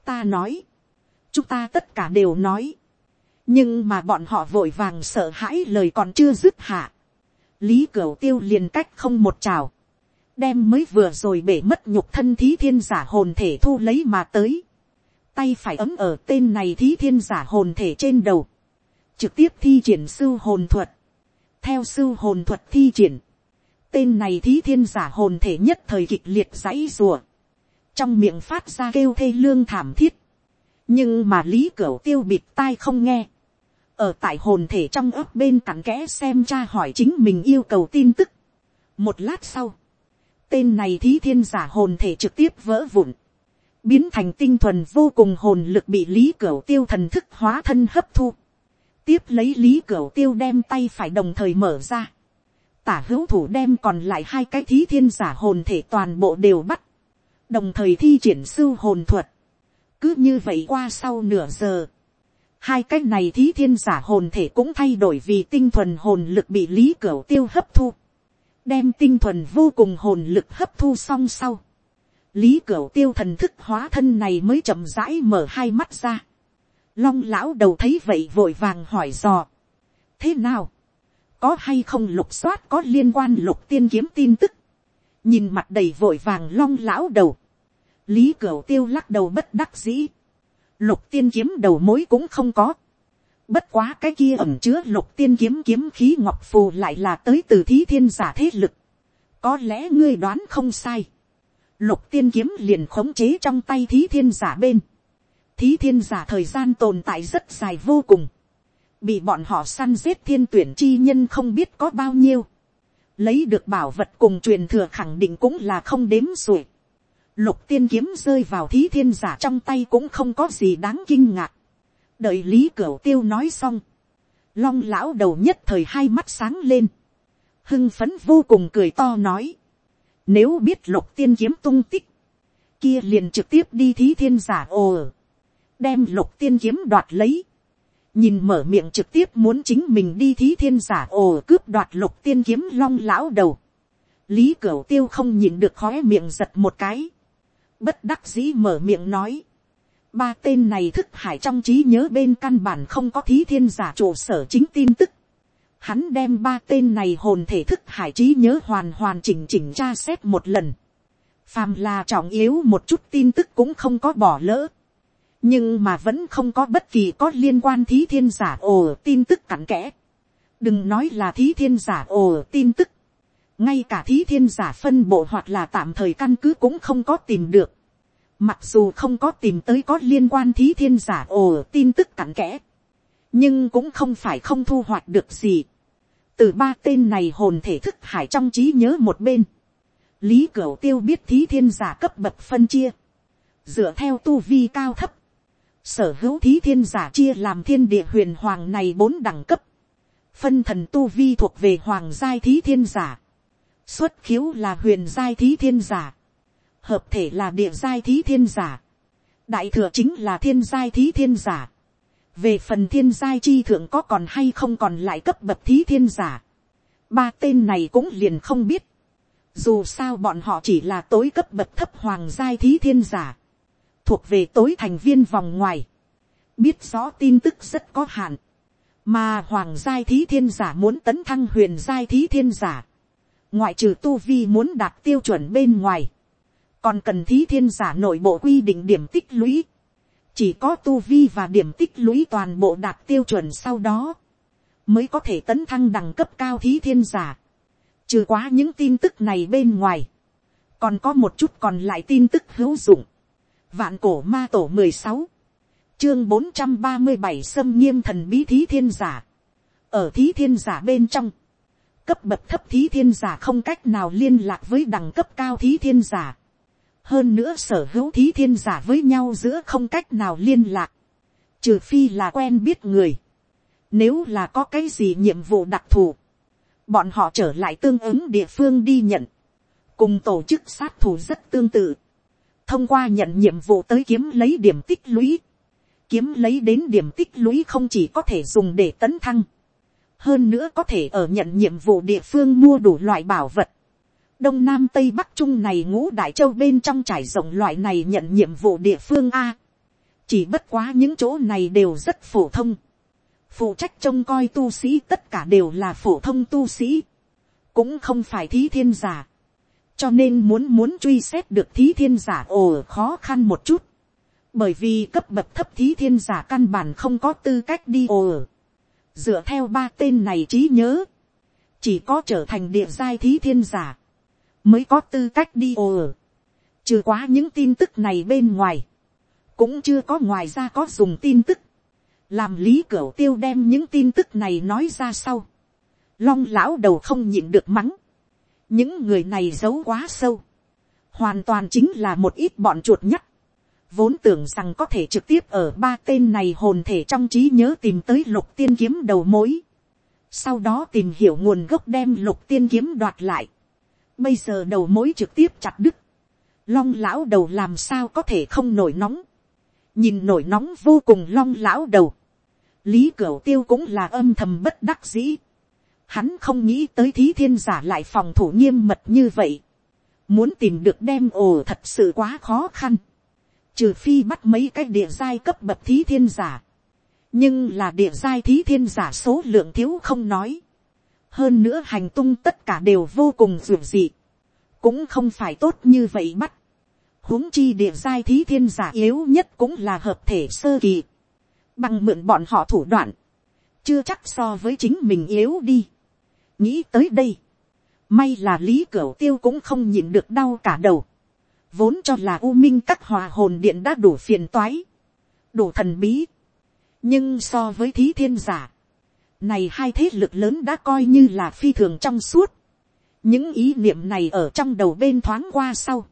ta nói, chúng ta tất cả đều nói, nhưng mà bọn họ vội vàng sợ hãi lời còn chưa dứt hạ. lý cửu tiêu liền cách không một trào, đem mới vừa rồi bể mất nhục thân thí thiên giả hồn thể thu lấy mà tới, tay phải ấm ở tên này thí thiên giả hồn thể trên đầu, trực tiếp thi triển sư hồn thuật, theo sư hồn thuật thi triển, tên này thí thiên giả hồn thể nhất thời kịch liệt dãy rùa, trong miệng phát ra kêu thê lương thảm thiết, nhưng mà lý cửu tiêu bịt tai không nghe, ở tại hồn thể trong ấp bên cặn kẽ xem cha hỏi chính mình yêu cầu tin tức. một lát sau, tên này thí thiên giả hồn thể trực tiếp vỡ vụn, biến thành tinh thuần vô cùng hồn lực bị lý cửu tiêu thần thức hóa thân hấp thu. tiếp lấy lý cửu tiêu đem tay phải đồng thời mở ra tả hữu thủ đem còn lại hai cái thí thiên giả hồn thể toàn bộ đều bắt. đồng thời thi triển sưu hồn thuật. cứ như vậy qua sau nửa giờ. hai cái này thí thiên giả hồn thể cũng thay đổi vì tinh thuần hồn lực bị lý cửa tiêu hấp thu. đem tinh thuần vô cùng hồn lực hấp thu xong sau lý cửa tiêu thần thức hóa thân này mới chậm rãi mở hai mắt ra. long lão đầu thấy vậy vội vàng hỏi dò. thế nào, có hay không lục soát có liên quan lục tiên kiếm tin tức, nhìn mặt đầy vội vàng long lão đầu, lý cửu tiêu lắc đầu bất đắc dĩ, lục tiên kiếm đầu mối cũng không có, bất quá cái kia ẩm chứa lục tiên kiếm kiếm khí ngọc phù lại là tới từ thí thiên giả thế lực, có lẽ ngươi đoán không sai, lục tiên kiếm liền khống chế trong tay thí thiên giả bên. thí thiên giả thời gian tồn tại rất dài vô cùng bị bọn họ săn giết thiên tuyển chi nhân không biết có bao nhiêu. lấy được bảo vật cùng truyền thừa khẳng định cũng là không đếm xuể. lục tiên kiếm rơi vào thí thiên giả trong tay cũng không có gì đáng kinh ngạc. đợi lý cửu tiêu nói xong. long lão đầu nhất thời hai mắt sáng lên. hưng phấn vô cùng cười to nói nếu biết lục tiên kiếm tung tích, kia liền trực tiếp đi thí thiên giả ồ. Đem lục tiên kiếm đoạt lấy. Nhìn mở miệng trực tiếp muốn chính mình đi thí thiên giả ồ cướp đoạt lục tiên kiếm long lão đầu. Lý Cửu tiêu không nhìn được khóe miệng giật một cái. Bất đắc dĩ mở miệng nói. Ba tên này thức hải trong trí nhớ bên căn bản không có thí thiên giả trụ sở chính tin tức. Hắn đem ba tên này hồn thể thức hải trí nhớ hoàn hoàn chỉnh chỉnh tra xét một lần. Phàm là trọng yếu một chút tin tức cũng không có bỏ lỡ. Nhưng mà vẫn không có bất kỳ có liên quan thí thiên giả ồ tin tức cặn kẽ. Đừng nói là thí thiên giả ồ tin tức. Ngay cả thí thiên giả phân bộ hoặc là tạm thời căn cứ cũng không có tìm được. Mặc dù không có tìm tới có liên quan thí thiên giả ồ tin tức cặn kẽ nhưng cũng không phải không thu hoạch được gì. từ ba tên này hồn thể thức hải trong trí nhớ một bên. lý cửu tiêu biết thí thiên giả cấp bậc phân chia. dựa theo tu vi cao thấp sở hữu thí thiên giả chia làm thiên địa huyền hoàng này bốn đẳng cấp. phân thần tu vi thuộc về hoàng giai thí thiên giả. xuất khiếu là huyền giai thí thiên giả. hợp thể là địa giai thí thiên giả. đại thừa chính là thiên giai thí thiên giả về phần thiên giai chi thượng có còn hay không còn lại cấp bậc thí thiên giả, ba tên này cũng liền không biết, dù sao bọn họ chỉ là tối cấp bậc thấp hoàng giai thí thiên giả, thuộc về tối thành viên vòng ngoài, biết rõ tin tức rất có hạn, mà hoàng giai thí thiên giả muốn tấn thăng huyền giai thí thiên giả, ngoại trừ tu vi muốn đạt tiêu chuẩn bên ngoài, còn cần thí thiên giả nội bộ quy định điểm tích lũy, chỉ có tu vi và điểm tích lũy toàn bộ đạt tiêu chuẩn sau đó, mới có thể tấn thăng đẳng cấp cao thí thiên giả. Trừ quá những tin tức này bên ngoài, còn có một chút còn lại tin tức hữu dụng. Vạn cổ ma tổ mười sáu, chương bốn trăm ba mươi bảy xâm nghiêm thần bí thí thiên giả. Ở thí thiên giả bên trong, cấp bậc thấp thí thiên giả không cách nào liên lạc với đẳng cấp cao thí thiên giả. Hơn nữa sở hữu thí thiên giả với nhau giữa không cách nào liên lạc, trừ phi là quen biết người, nếu là có cái gì nhiệm vụ đặc thù, bọn họ trở lại tương ứng địa phương đi nhận, cùng tổ chức sát thủ rất tương tự, thông qua nhận nhiệm vụ tới kiếm lấy điểm tích lũy, kiếm lấy đến điểm tích lũy không chỉ có thể dùng để tấn thăng, hơn nữa có thể ở nhận nhiệm vụ địa phương mua đủ loại bảo vật, đông nam tây bắc trung này ngũ đại châu bên trong trải rộng loại này nhận nhiệm vụ địa phương a. chỉ bất quá những chỗ này đều rất phổ thông. phụ trách trông coi tu sĩ tất cả đều là phổ thông tu sĩ. cũng không phải thí thiên giả cho nên muốn muốn truy xét được thí thiên giả ồ khó khăn một chút. bởi vì cấp bậc thấp thí thiên giả căn bản không có tư cách đi ồ. dựa theo ba tên này trí nhớ. chỉ có trở thành địa giai thí thiên giả mới có tư cách đi ồ trừ quá những tin tức này bên ngoài, cũng chưa có ngoài ra có dùng tin tức, làm lý cửa tiêu đem những tin tức này nói ra sau, long lão đầu không nhịn được mắng, những người này giấu quá sâu, hoàn toàn chính là một ít bọn chuột nhắt, vốn tưởng rằng có thể trực tiếp ở ba tên này hồn thể trong trí nhớ tìm tới lục tiên kiếm đầu mối, sau đó tìm hiểu nguồn gốc đem lục tiên kiếm đoạt lại, bây giờ đầu mối trực tiếp chặt đứt, long lão đầu làm sao có thể không nổi nóng, nhìn nổi nóng vô cùng long lão đầu, lý cửu tiêu cũng là âm thầm bất đắc dĩ, hắn không nghĩ tới thí thiên giả lại phòng thủ nghiêm mật như vậy, muốn tìm được đem ồ thật sự quá khó khăn, trừ phi bắt mấy cái địa giai cấp bậc thí thiên giả, nhưng là địa giai thí thiên giả số lượng thiếu không nói, hơn nữa hành tung tất cả đều vô cùng dường dị, cũng không phải tốt như vậy bắt, huống chi địa giai thí thiên giả yếu nhất cũng là hợp thể sơ kỳ, bằng mượn bọn họ thủ đoạn, chưa chắc so với chính mình yếu đi nghĩ tới đây, may là lý cửu tiêu cũng không nhìn được đau cả đầu, vốn cho là u minh các hòa hồn điện đã đủ phiền toái, đủ thần bí, nhưng so với thí thiên giả, này hai thế lực lớn đã coi như là phi thường trong suốt, những ý niệm này ở trong đầu bên thoáng qua sau,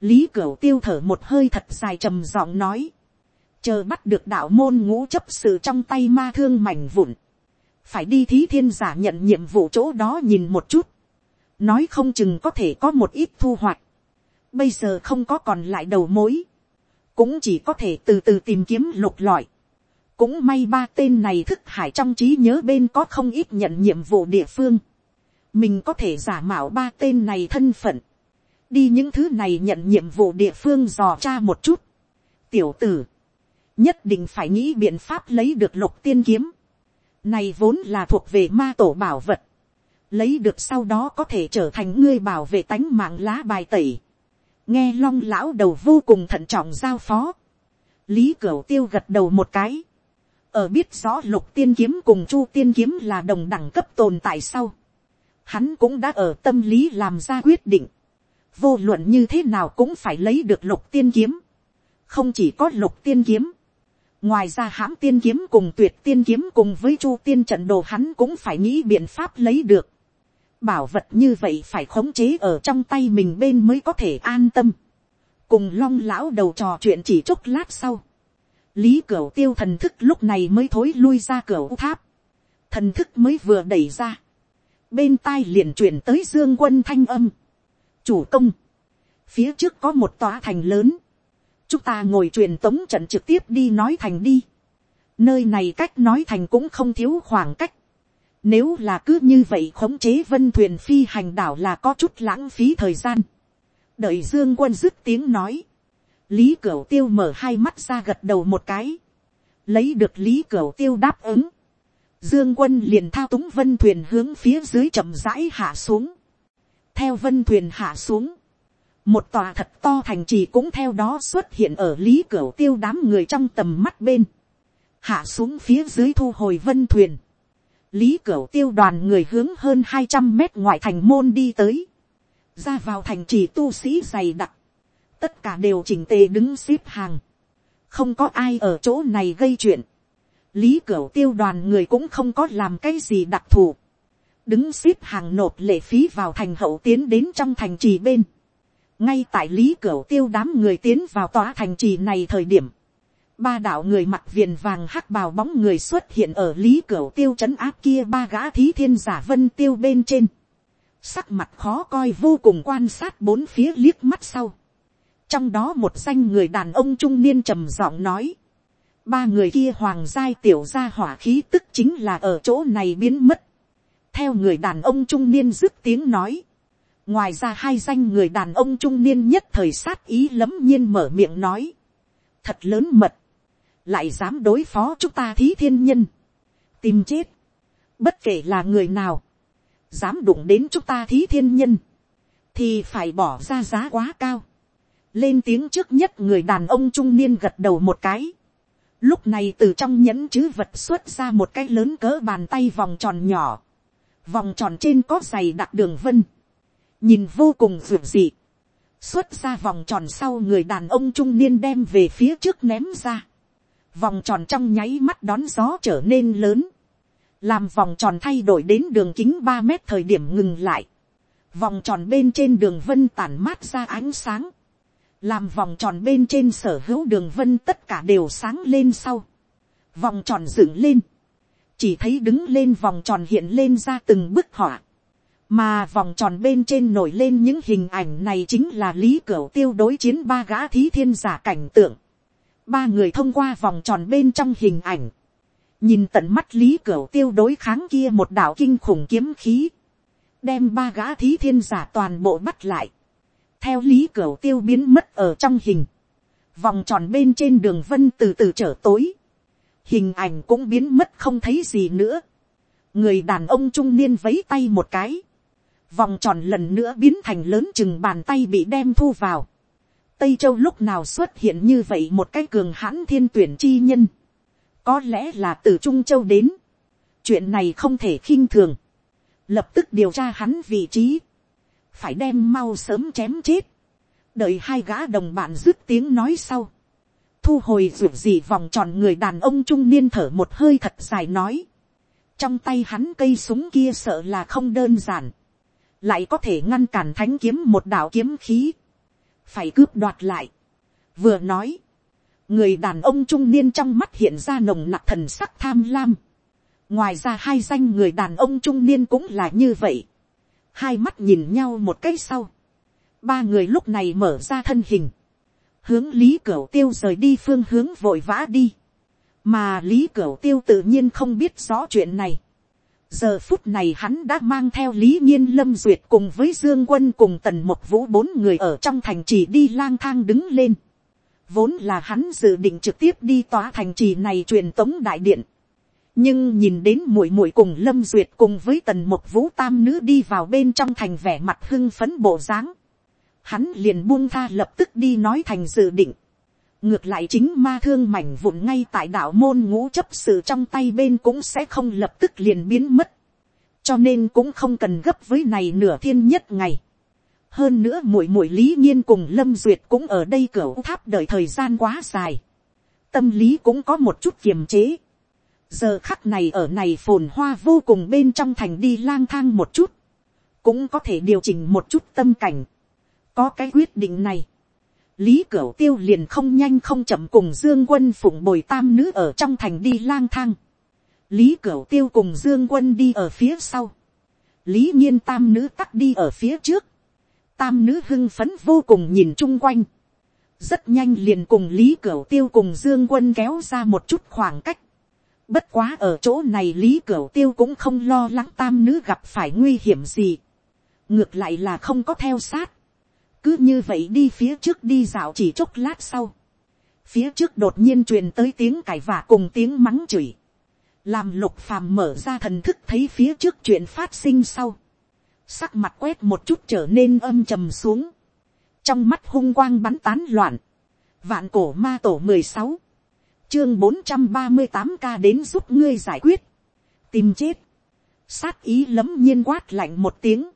lý cửu tiêu thở một hơi thật dài trầm giọng nói, chờ bắt được đạo môn ngũ chấp sự trong tay ma thương mảnh vụn, phải đi thí thiên giả nhận nhiệm vụ chỗ đó nhìn một chút, nói không chừng có thể có một ít thu hoạch, bây giờ không có còn lại đầu mối, cũng chỉ có thể từ từ tìm kiếm lục lọi, cũng may ba tên này thức hải trong trí nhớ bên có không ít nhận nhiệm vụ địa phương, mình có thể giả mạo ba tên này thân phận, đi những thứ này nhận nhiệm vụ địa phương dò tra một chút. tiểu tử, nhất định phải nghĩ biện pháp lấy được lục tiên kiếm này vốn là thuộc về ma tổ bảo vật. lấy được sau đó có thể trở thành ngươi bảo vệ tánh mạng lá bài tẩy. nghe long lão đầu vô cùng thận trọng giao phó. lý cửu tiêu gật đầu một cái. ở biết rõ lục tiên kiếm cùng chu tiên kiếm là đồng đẳng cấp tồn tại sau. hắn cũng đã ở tâm lý làm ra quyết định vô luận như thế nào cũng phải lấy được lục tiên kiếm. không chỉ có lục tiên kiếm ngoài ra hãm tiên kiếm cùng tuyệt tiên kiếm cùng với chu tiên trận đồ hắn cũng phải nghĩ biện pháp lấy được. bảo vật như vậy phải khống chế ở trong tay mình bên mới có thể an tâm. cùng long lão đầu trò chuyện chỉ chốc lát sau. lý cửa tiêu thần thức lúc này mới thối lui ra cửa tháp. thần thức mới vừa đẩy ra. bên tai liền chuyển tới dương quân thanh âm chủ công, phía trước có một tòa thành lớn, chúng ta ngồi truyền tống trận trực tiếp đi nói thành đi, nơi này cách nói thành cũng không thiếu khoảng cách, nếu là cứ như vậy khống chế vân thuyền phi hành đảo là có chút lãng phí thời gian. Đợi Dương quân dứt tiếng nói. Lý Cửu Tiêu mở hai mắt ra gật đầu một cái. Lấy được Lý Cửu Tiêu đáp ứng. Dương quân liền thao túng vân thuyền hướng phía dưới chậm rãi hạ xuống theo vân thuyền hạ xuống, một tòa thật to thành trì cũng theo đó xuất hiện ở lý cửa tiêu đám người trong tầm mắt bên, hạ xuống phía dưới thu hồi vân thuyền, lý cửa tiêu đoàn người hướng hơn hai trăm mét ngoại thành môn đi tới, ra vào thành trì tu sĩ dày đặc, tất cả đều chỉnh tề đứng xếp hàng, không có ai ở chỗ này gây chuyện, lý cửa tiêu đoàn người cũng không có làm cái gì đặc thù, đứng xếp hàng nộp lệ phí vào thành hậu tiến đến trong thành trì bên ngay tại lý cửu tiêu đám người tiến vào tòa thành trì này thời điểm, ba đạo người mặc viền vàng hắc bào bóng người xuất hiện ở lý cửu tiêu c h ấ n áp kia ba gã thí thiên giả vân tiêu bên trên. sắc mặt khó coi vô cùng quan sát bốn phía liếc mắt sau. trong đó một danh người đàn ông trung niên trầm giọng nói. ba người kia hoàng giai tiểu gia hỏa khí tức chính là ở chỗ này biến mất theo người đàn ông trung niên dứt tiếng nói ngoài ra hai danh người đàn ông trung niên nhất thời sát ý lấm nhiên mở miệng nói. thật lớn mật. lại dám đối phó chúng ta thí thiên nhân. tìm chết. bất kể là người nào. dám đụng đến chúng ta thí thiên nhân. thì phải bỏ ra giá quá cao. lên tiếng trước nhất người đàn ông trung niên gật đầu một cái. Lúc này từ trong nhẫn chứ vật xuất ra một cái lớn cỡ bàn tay vòng tròn nhỏ vòng tròn trên có giày đặc đường vân, nhìn vô cùng ruột dị, xuất ra vòng tròn sau người đàn ông trung niên đem về phía trước ném ra, vòng tròn trong nháy mắt đón gió trở nên lớn, làm vòng tròn thay đổi đến đường kính ba mét thời điểm ngừng lại, vòng tròn bên trên đường vân tản mát ra ánh sáng, làm vòng tròn bên trên sở hữu đường vân tất cả đều sáng lên sau, vòng tròn dựng lên, chỉ thấy đứng lên vòng tròn hiện lên ra từng bức họa, mà vòng tròn bên trên nổi lên những hình ảnh này chính là lý cửu tiêu đối chiến ba gã thí thiên giả cảnh tượng, ba người thông qua vòng tròn bên trong hình ảnh, nhìn tận mắt lý cửu tiêu đối kháng kia một đạo kinh khủng kiếm khí, đem ba gã thí thiên giả toàn bộ bắt lại, theo lý cửu tiêu biến mất ở trong hình, vòng tròn bên trên đường vân từ từ trở tối, hình ảnh cũng biến mất không thấy gì nữa, người đàn ông trung niên vấy tay một cái, vòng tròn lần nữa biến thành lớn chừng bàn tay bị đem thu vào, tây châu lúc nào xuất hiện như vậy một cái cường hãn thiên tuyển chi nhân, có lẽ là từ trung châu đến, chuyện này không thể khinh thường, lập tức điều tra hắn vị trí, phải đem mau sớm chém chết, đợi hai gã đồng bạn dứt tiếng nói sau, thu hồi ruột gì vòng tròn người đàn ông trung niên thở một hơi thật dài nói, trong tay hắn cây súng kia sợ là không đơn giản, lại có thể ngăn cản thánh kiếm một đạo kiếm khí, phải cướp đoạt lại. Vừa nói, người đàn ông trung niên trong mắt hiện ra nồng nặc thần sắc tham lam. ngoài ra hai danh người đàn ông trung niên cũng là như vậy. hai mắt nhìn nhau một cái sau. ba người lúc này mở ra thân hình. hướng lý cửu tiêu rời đi phương hướng vội vã đi. mà lý cửu tiêu tự nhiên không biết rõ chuyện này giờ phút này hắn đã mang theo lý nhiên lâm duyệt cùng với dương quân cùng tần một vũ bốn người ở trong thành trì đi lang thang đứng lên Vốn là hắn dự định trực tiếp đi tòa thành trì này truyền tống đại điện. Nhưng nhìn đến muội muội cùng Lâm Duyệt cùng với tần một vũ tam nữ đi vào bên trong thành vẻ mặt hưng phấn bộ dáng. Hắn liền buông tha lập tức đi nói thành dự định. Ngược lại chính ma thương mảnh vụn ngay tại đạo môn ngũ chấp sự trong tay bên cũng sẽ không lập tức liền biến mất. Cho nên cũng không cần gấp với này nửa thiên nhất ngày hơn nữa muội muội lý nhiên cùng lâm duyệt cũng ở đây cửa tháp đợi thời gian quá dài, tâm lý cũng có một chút kiềm chế. giờ khắc này ở này phồn hoa vô cùng bên trong thành đi lang thang một chút, cũng có thể điều chỉnh một chút tâm cảnh. có cái quyết định này, lý cửu tiêu liền không nhanh không chậm cùng dương quân phụng bồi tam nữ ở trong thành đi lang thang. lý cửu tiêu cùng dương quân đi ở phía sau. lý nhiên tam nữ tắt đi ở phía trước tam nữ hưng phấn vô cùng nhìn chung quanh. rất nhanh liền cùng lý cửu tiêu cùng dương quân kéo ra một chút khoảng cách. bất quá ở chỗ này lý cửu tiêu cũng không lo lắng tam nữ gặp phải nguy hiểm gì. ngược lại là không có theo sát cứ như vậy đi phía trước đi dạo chỉ chốc lát sau. phía trước đột nhiên truyền tới tiếng cải vả cùng tiếng mắng chửi. làm lục phàm mở ra thần thức thấy phía trước chuyện phát sinh sau. Sắc mặt quét một chút trở nên âm trầm xuống, trong mắt hung quang bắn tán loạn, vạn cổ ma tổ mười sáu, chương bốn trăm ba mươi tám ca đến giúp ngươi giải quyết, tìm chết, sát ý lấm nhiên quát lạnh một tiếng,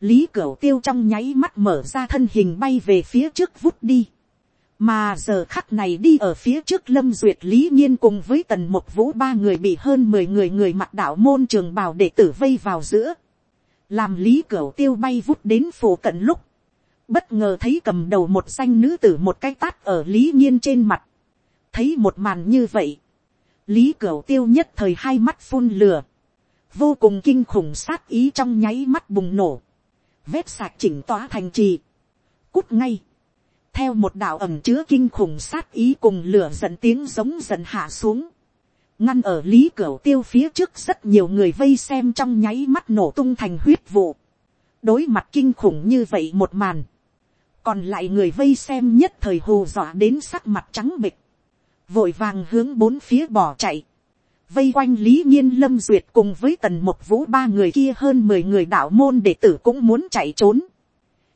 lý cửu tiêu trong nháy mắt mở ra thân hình bay về phía trước vút đi, mà giờ khắc này đi ở phía trước lâm duyệt lý nhiên cùng với tần một vũ ba người bị hơn mười người người mặt đạo môn trường bào đệ tử vây vào giữa, làm lý cửu tiêu bay vút đến phố cận lúc, bất ngờ thấy cầm đầu một danh nữ tử một cái tát ở lý nhiên trên mặt, thấy một màn như vậy, lý cửu tiêu nhất thời hai mắt phun lửa, vô cùng kinh khủng sát ý trong nháy mắt bùng nổ, vét sạc chỉnh tỏa thành trì, cút ngay, theo một đạo ẩm chứa kinh khủng sát ý cùng lửa giận tiếng giống giận hạ xuống, ngăn ở lý cửa tiêu phía trước rất nhiều người vây xem trong nháy mắt nổ tung thành huyết vụ. đối mặt kinh khủng như vậy một màn. còn lại người vây xem nhất thời hù dọa đến sắc mặt trắng bịch. vội vàng hướng bốn phía bỏ chạy vây quanh lý nhiên lâm duyệt cùng với tần một vũ ba người kia hơn mười người đạo môn đệ tử cũng muốn chạy trốn.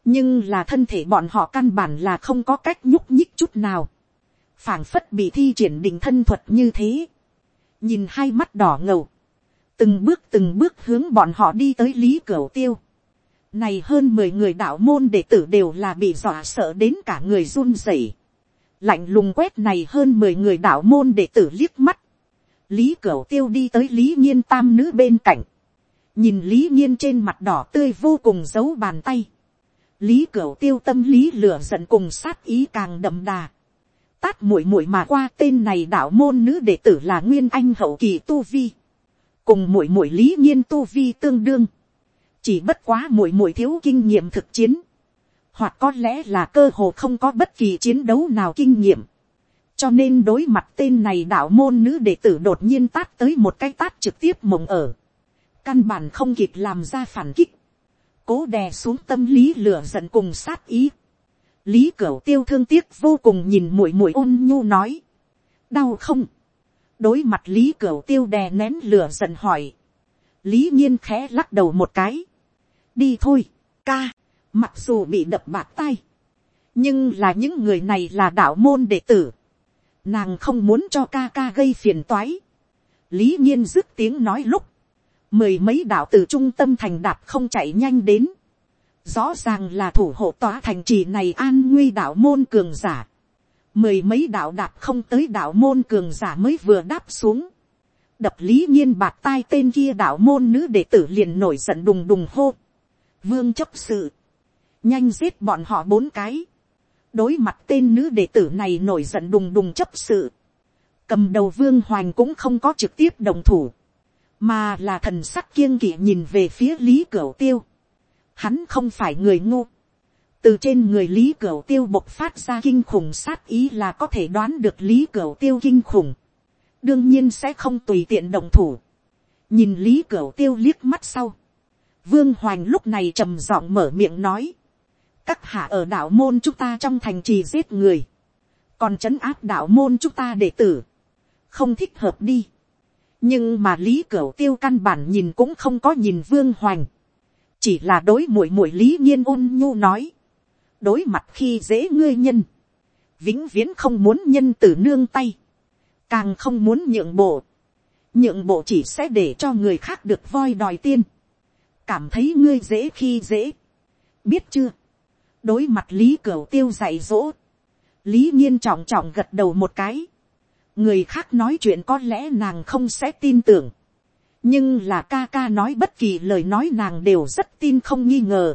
nhưng là thân thể bọn họ căn bản là không có cách nhúc nhích chút nào. phảng phất bị thi triển định thân thuật như thế nhìn hai mắt đỏ ngầu, từng bước từng bước hướng bọn họ đi tới lý cửu tiêu, này hơn mười người đạo môn đệ tử đều là bị dọa sợ đến cả người run rẩy. Lạnh lùng quét này hơn mười người đạo môn đệ tử liếc mắt. Lý Cửu Tiêu đi tới Lý Nhiên tam nữ bên cạnh. Nhìn Lý Nhiên trên mặt đỏ tươi vô cùng giấu bàn tay. Lý Cửu Tiêu tâm lý lửa giận cùng sát ý càng đậm đà. Tát muội muội mà qua tên này đạo môn nữ đệ tử là Nguyên Anh hậu kỳ tu vi. Cùng muội muội Lý Nhiên tu vi tương đương chỉ bất quá muội muội thiếu kinh nghiệm thực chiến, hoặc có lẽ là cơ hồ không có bất kỳ chiến đấu nào kinh nghiệm, cho nên đối mặt tên này đạo môn nữ đệ tử đột nhiên tát tới một cái tát trực tiếp mộng ở, căn bản không kịp làm ra phản kích, cố đè xuống tâm lý lửa giận cùng sát ý, lý cửu tiêu thương tiếc vô cùng nhìn muội muội ôn nhu nói, đau không, đối mặt lý cửu tiêu đè nén lửa giận hỏi, lý nhiên khẽ lắc đầu một cái, đi thôi, ca, mặc dù bị đập bạc tay, nhưng là những người này là đạo môn đệ tử, nàng không muốn cho ca ca gây phiền toái, lý nhiên dứt tiếng nói lúc, mười mấy đạo từ trung tâm thành đạp không chạy nhanh đến, rõ ràng là thủ hộ tòa thành trì này an nguy đạo môn cường giả, mười mấy đạo đạp không tới đạo môn cường giả mới vừa đáp xuống, đập lý nhiên bạc tai tên kia đạo môn nữ đệ tử liền nổi giận đùng đùng hô, vương chấp sự, nhanh giết bọn họ bốn cái, đối mặt tên nữ đệ tử này nổi giận đùng đùng chấp sự, cầm đầu vương hoành cũng không có trực tiếp đồng thủ, mà là thần sắc kiêng kỵ nhìn về phía lý cửu tiêu. Hắn không phải người ngu, từ trên người lý cửu tiêu bộc phát ra kinh khủng sát ý là có thể đoán được lý cửu tiêu kinh khủng, đương nhiên sẽ không tùy tiện đồng thủ, nhìn lý cửu tiêu liếc mắt sau, Vương Hoành lúc này trầm giọng mở miệng nói. Các hạ ở đạo môn chúng ta trong thành trì giết người. Còn trấn áp đạo môn chúng ta đệ tử. Không thích hợp đi. Nhưng mà Lý Cửu Tiêu căn bản nhìn cũng không có nhìn Vương Hoành. Chỉ là đối mũi mũi Lý Nhiên ôn nhu nói. Đối mặt khi dễ ngươi nhân. Vĩnh viễn không muốn nhân tử nương tay. Càng không muốn nhượng bộ. Nhượng bộ chỉ sẽ để cho người khác được voi đòi tiên cảm thấy ngươi dễ khi dễ. biết chưa, đối mặt lý cửu tiêu dạy dỗ, lý nhiên trọng trọng gật đầu một cái, người khác nói chuyện có lẽ nàng không sẽ tin tưởng, nhưng là ca ca nói bất kỳ lời nói nàng đều rất tin không nghi ngờ,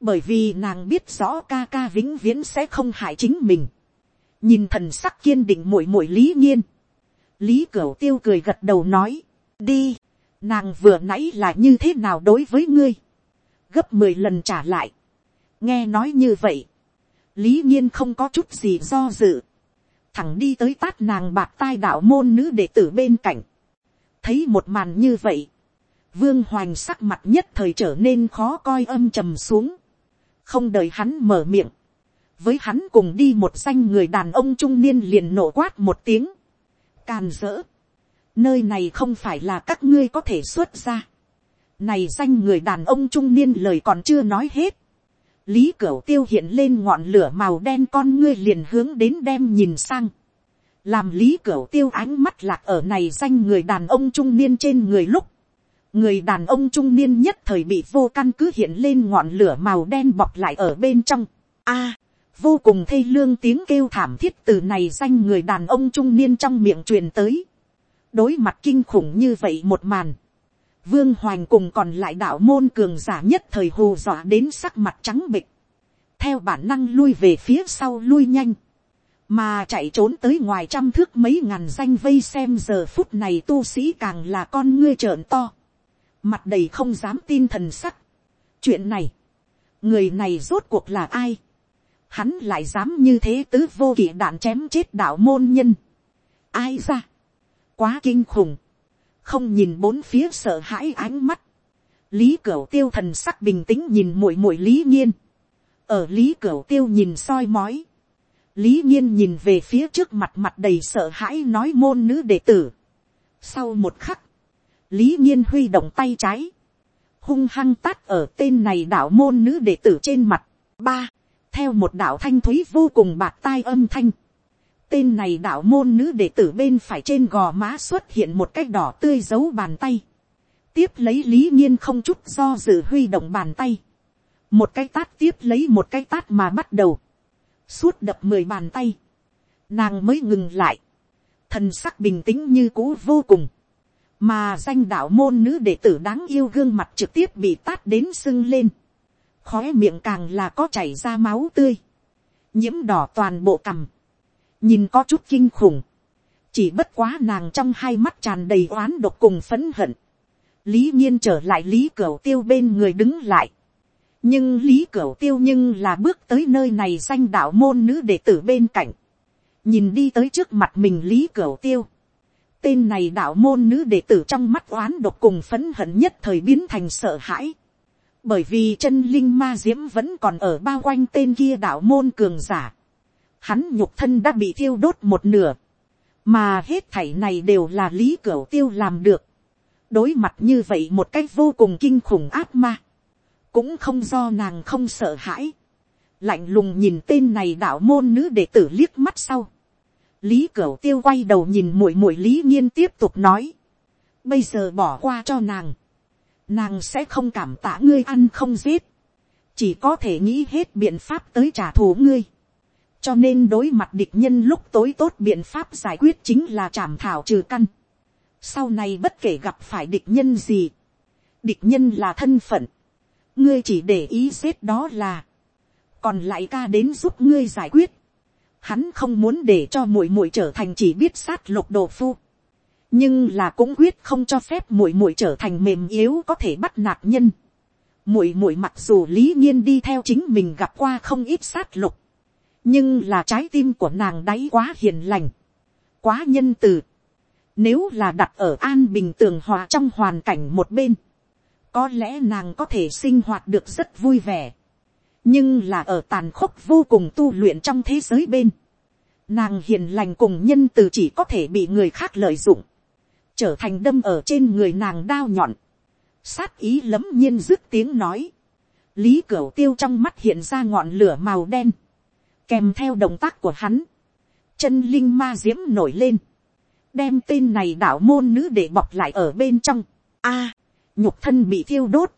bởi vì nàng biết rõ ca ca vĩnh viễn sẽ không hại chính mình, nhìn thần sắc kiên định muội muội lý nhiên, lý cửu tiêu cười gật đầu nói, đi, nàng vừa nãy là như thế nào đối với ngươi, gấp mười lần trả lại, nghe nói như vậy, lý nhiên không có chút gì do dự, thẳng đi tới tát nàng bạc tai đạo môn nữ đệ tử bên cạnh, thấy một màn như vậy, vương hoành sắc mặt nhất thời trở nên khó coi âm trầm xuống, không đợi hắn mở miệng, với hắn cùng đi một danh người đàn ông trung niên liền nổ quát một tiếng, càn dỡ, nơi này không phải là các ngươi có thể xuất ra. này danh người đàn ông trung niên lời còn chưa nói hết lý cửu tiêu hiện lên ngọn lửa màu đen con ngươi liền hướng đến đem nhìn sang. làm lý cửu tiêu ánh mắt lạc ở này danh người đàn ông trung niên trên người lúc. người đàn ông trung niên nhất thời bị vô căn cứ hiện lên ngọn lửa màu đen bọc lại ở bên trong. a, vô cùng thê lương tiếng kêu thảm thiết từ này danh người đàn ông trung niên trong miệng truyền tới đối mặt kinh khủng như vậy một màn, vương hoành cùng còn lại đạo môn cường giả nhất thời hù dọa đến sắc mặt trắng bịch, theo bản năng lui về phía sau lui nhanh, mà chạy trốn tới ngoài trăm thước mấy ngàn danh vây xem giờ phút này tu sĩ càng là con ngươi trợn to, mặt đầy không dám tin thần sắc. chuyện này, người này rốt cuộc là ai, hắn lại dám như thế tứ vô kỵ đạn chém chết đạo môn nhân, ai ra, quá kinh khủng, không nhìn bốn phía sợ hãi ánh mắt, lý cửu tiêu thần sắc bình tĩnh nhìn muội muội lý nhiên, ở lý cửu tiêu nhìn soi mói, lý nhiên nhìn về phía trước mặt mặt đầy sợ hãi nói môn nữ đệ tử. sau một khắc, lý nhiên huy động tay trái, hung hăng tát ở tên này đạo môn nữ đệ tử trên mặt, ba, theo một đạo thanh thúy vô cùng bạc tai âm thanh, tên này đạo môn nữ đệ tử bên phải trên gò má xuất hiện một cái đỏ tươi dấu bàn tay. tiếp lấy lý nhiên không chút do dự huy động bàn tay. một cái tát tiếp lấy một cái tát mà bắt đầu, suốt đập mười bàn tay, nàng mới ngừng lại, thần sắc bình tĩnh như cũ vô cùng, mà danh đạo môn nữ đệ tử đáng yêu gương mặt trực tiếp bị tát đến sưng lên, khóe miệng càng là có chảy ra máu tươi, nhiễm đỏ toàn bộ cằm, nhìn có chút kinh khủng, chỉ bất quá nàng trong hai mắt tràn đầy oán độc cùng phấn hận, lý nhiên trở lại lý cửu tiêu bên người đứng lại, nhưng lý cửu tiêu nhưng là bước tới nơi này danh đạo môn nữ đệ tử bên cạnh, nhìn đi tới trước mặt mình lý cửu tiêu, tên này đạo môn nữ đệ tử trong mắt oán độc cùng phấn hận nhất thời biến thành sợ hãi, bởi vì chân linh ma diễm vẫn còn ở bao quanh tên kia đạo môn cường giả, hắn nhục thân đã bị thiêu đốt một nửa, mà hết thảy này đều là lý cửu tiêu làm được, đối mặt như vậy một cách vô cùng kinh khủng áp ma, cũng không do nàng không sợ hãi, lạnh lùng nhìn tên này đạo môn nữ đệ tử liếc mắt sau, lý cửu tiêu quay đầu nhìn muội muội lý nhiên tiếp tục nói, bây giờ bỏ qua cho nàng, nàng sẽ không cảm tạ ngươi ăn không giết, chỉ có thể nghĩ hết biện pháp tới trả thù ngươi, cho nên đối mặt địch nhân lúc tối tốt biện pháp giải quyết chính là chảm thảo trừ căn, sau này bất kể gặp phải địch nhân gì, địch nhân là thân phận, ngươi chỉ để ý xếp đó là, còn lại ca đến giúp ngươi giải quyết, hắn không muốn để cho muội muội trở thành chỉ biết sát lục đồ phu, nhưng là cũng quyết không cho phép muội muội trở thành mềm yếu có thể bắt nạt nhân. muội muội mặc dù lý nhiên đi theo chính mình gặp qua không ít sát lục, nhưng là trái tim của nàng đáy quá hiền lành, quá nhân từ. Nếu là đặt ở an bình tường hòa trong hoàn cảnh một bên, có lẽ nàng có thể sinh hoạt được rất vui vẻ. nhưng là ở tàn khốc vô cùng tu luyện trong thế giới bên, nàng hiền lành cùng nhân từ chỉ có thể bị người khác lợi dụng, trở thành đâm ở trên người nàng đao nhọn, sát ý lấm nhiên dứt tiếng nói, lý cửu tiêu trong mắt hiện ra ngọn lửa màu đen, kèm theo động tác của hắn, chân linh ma diễm nổi lên, đem tên này đạo môn nữ để bọc lại ở bên trong, a, à, nhục thân bị thiêu đốt,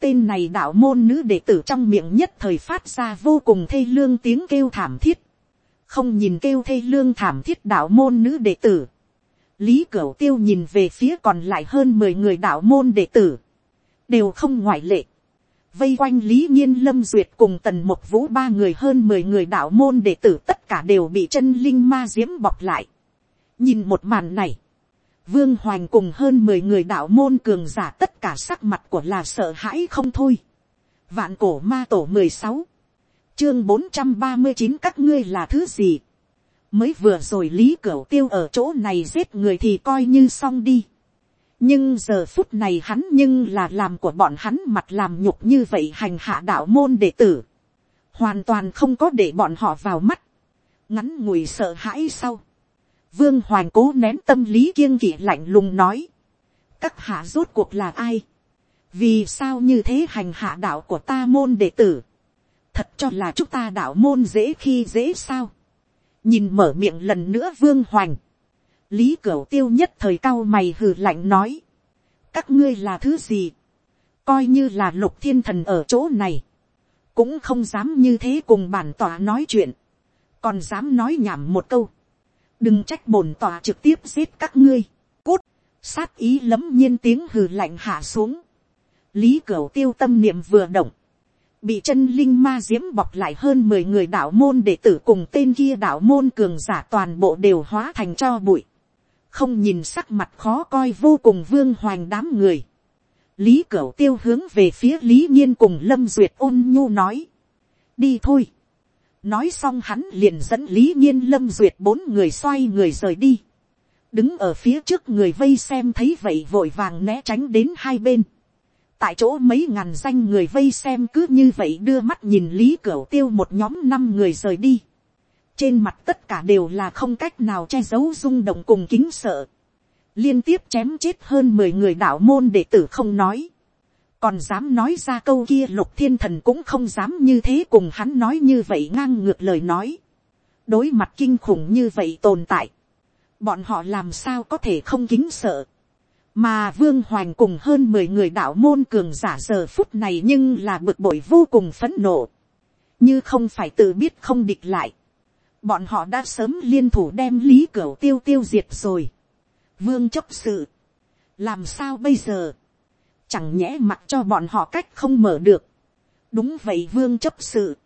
tên này đạo môn nữ đệ tử trong miệng nhất thời phát ra vô cùng thê lương tiếng kêu thảm thiết, không nhìn kêu thê lương thảm thiết đạo môn nữ đệ tử, lý cửu tiêu nhìn về phía còn lại hơn mười người đạo môn đệ tử, đều không ngoại lệ, vây quanh lý nhiên lâm duyệt cùng tần một vũ ba người hơn mười người đạo môn đệ tử tất cả đều bị chân linh ma diễm bọc lại. nhìn một màn này, vương hoành cùng hơn mười người đạo môn cường giả tất cả sắc mặt của là sợ hãi không thôi. vạn cổ ma tổ mười sáu, chương bốn trăm ba mươi chín các ngươi là thứ gì. mới vừa rồi lý cửu tiêu ở chỗ này giết người thì coi như xong đi nhưng giờ phút này hắn nhưng là làm của bọn hắn mặt làm nhục như vậy hành hạ đạo môn đệ tử, hoàn toàn không có để bọn họ vào mắt, ngắn ngủi sợ hãi sau, vương hoàng cố nén tâm lý kiêng kỵ lạnh lùng nói, các hạ rốt cuộc là ai, vì sao như thế hành hạ đạo của ta môn đệ tử, thật cho là chúng ta đạo môn dễ khi dễ sao, nhìn mở miệng lần nữa vương hoành, lý cửu tiêu nhất thời cao mày hừ lạnh nói, các ngươi là thứ gì, coi như là lục thiên thần ở chỗ này, cũng không dám như thế cùng bản tòa nói chuyện, còn dám nói nhảm một câu, đừng trách bổn tòa trực tiếp giết các ngươi, cút, sát ý lấm nhiên tiếng hừ lạnh hạ xuống, lý cửu tiêu tâm niệm vừa động, bị chân linh ma diễm bọc lại hơn mười người đạo môn đệ tử cùng tên kia đạo môn cường giả toàn bộ đều hóa thành cho bụi không nhìn sắc mặt khó coi vô cùng vương hoành đám người. lý cửu tiêu hướng về phía lý nhiên cùng lâm duyệt ôn nhu nói. đi thôi. nói xong hắn liền dẫn lý nhiên, lâm duyệt bốn người xoay người rời đi. đứng ở phía trước người vây xem thấy vậy vội vàng né tránh đến hai bên. tại chỗ mấy ngàn danh người vây xem cứ như vậy đưa mắt nhìn lý cửu tiêu một nhóm năm người rời đi trên mặt tất cả đều là không cách nào che giấu rung động cùng kính sợ, liên tiếp chém chết hơn mười người đạo môn đệ tử không nói, còn dám nói ra câu kia lục thiên thần cũng không dám như thế cùng hắn nói như vậy ngang ngược lời nói, đối mặt kinh khủng như vậy tồn tại, bọn họ làm sao có thể không kính sợ, mà vương hoành cùng hơn mười người đạo môn cường giả giờ phút này nhưng là bực bội vô cùng phấn nộ, như không phải tự biết không địch lại, bọn họ đã sớm liên thủ đem lý cửu tiêu tiêu diệt rồi, vương chấp sự, làm sao bây giờ, chẳng nhẽ mặc cho bọn họ cách không mở được, đúng vậy vương chấp sự,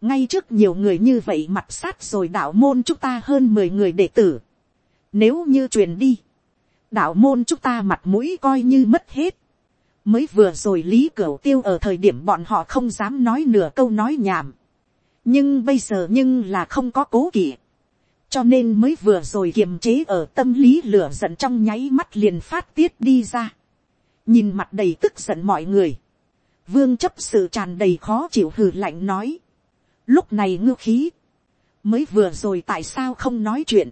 ngay trước nhiều người như vậy mặt sát rồi đạo môn chúng ta hơn mười người đệ tử, nếu như truyền đi, đạo môn chúng ta mặt mũi coi như mất hết. Mới vừa rồi lý cửu tiêu ở thời điểm bọn họ không dám nói nửa câu nói nhảm. Nhưng bây giờ nhưng là không có cố kỵ. Cho nên mới vừa rồi kiềm chế ở tâm lý lửa giận trong nháy mắt liền phát tiết đi ra. Nhìn mặt đầy tức giận mọi người. Vương chấp sự tràn đầy khó chịu hừ lạnh nói. Lúc này ngư khí. Mới vừa rồi tại sao không nói chuyện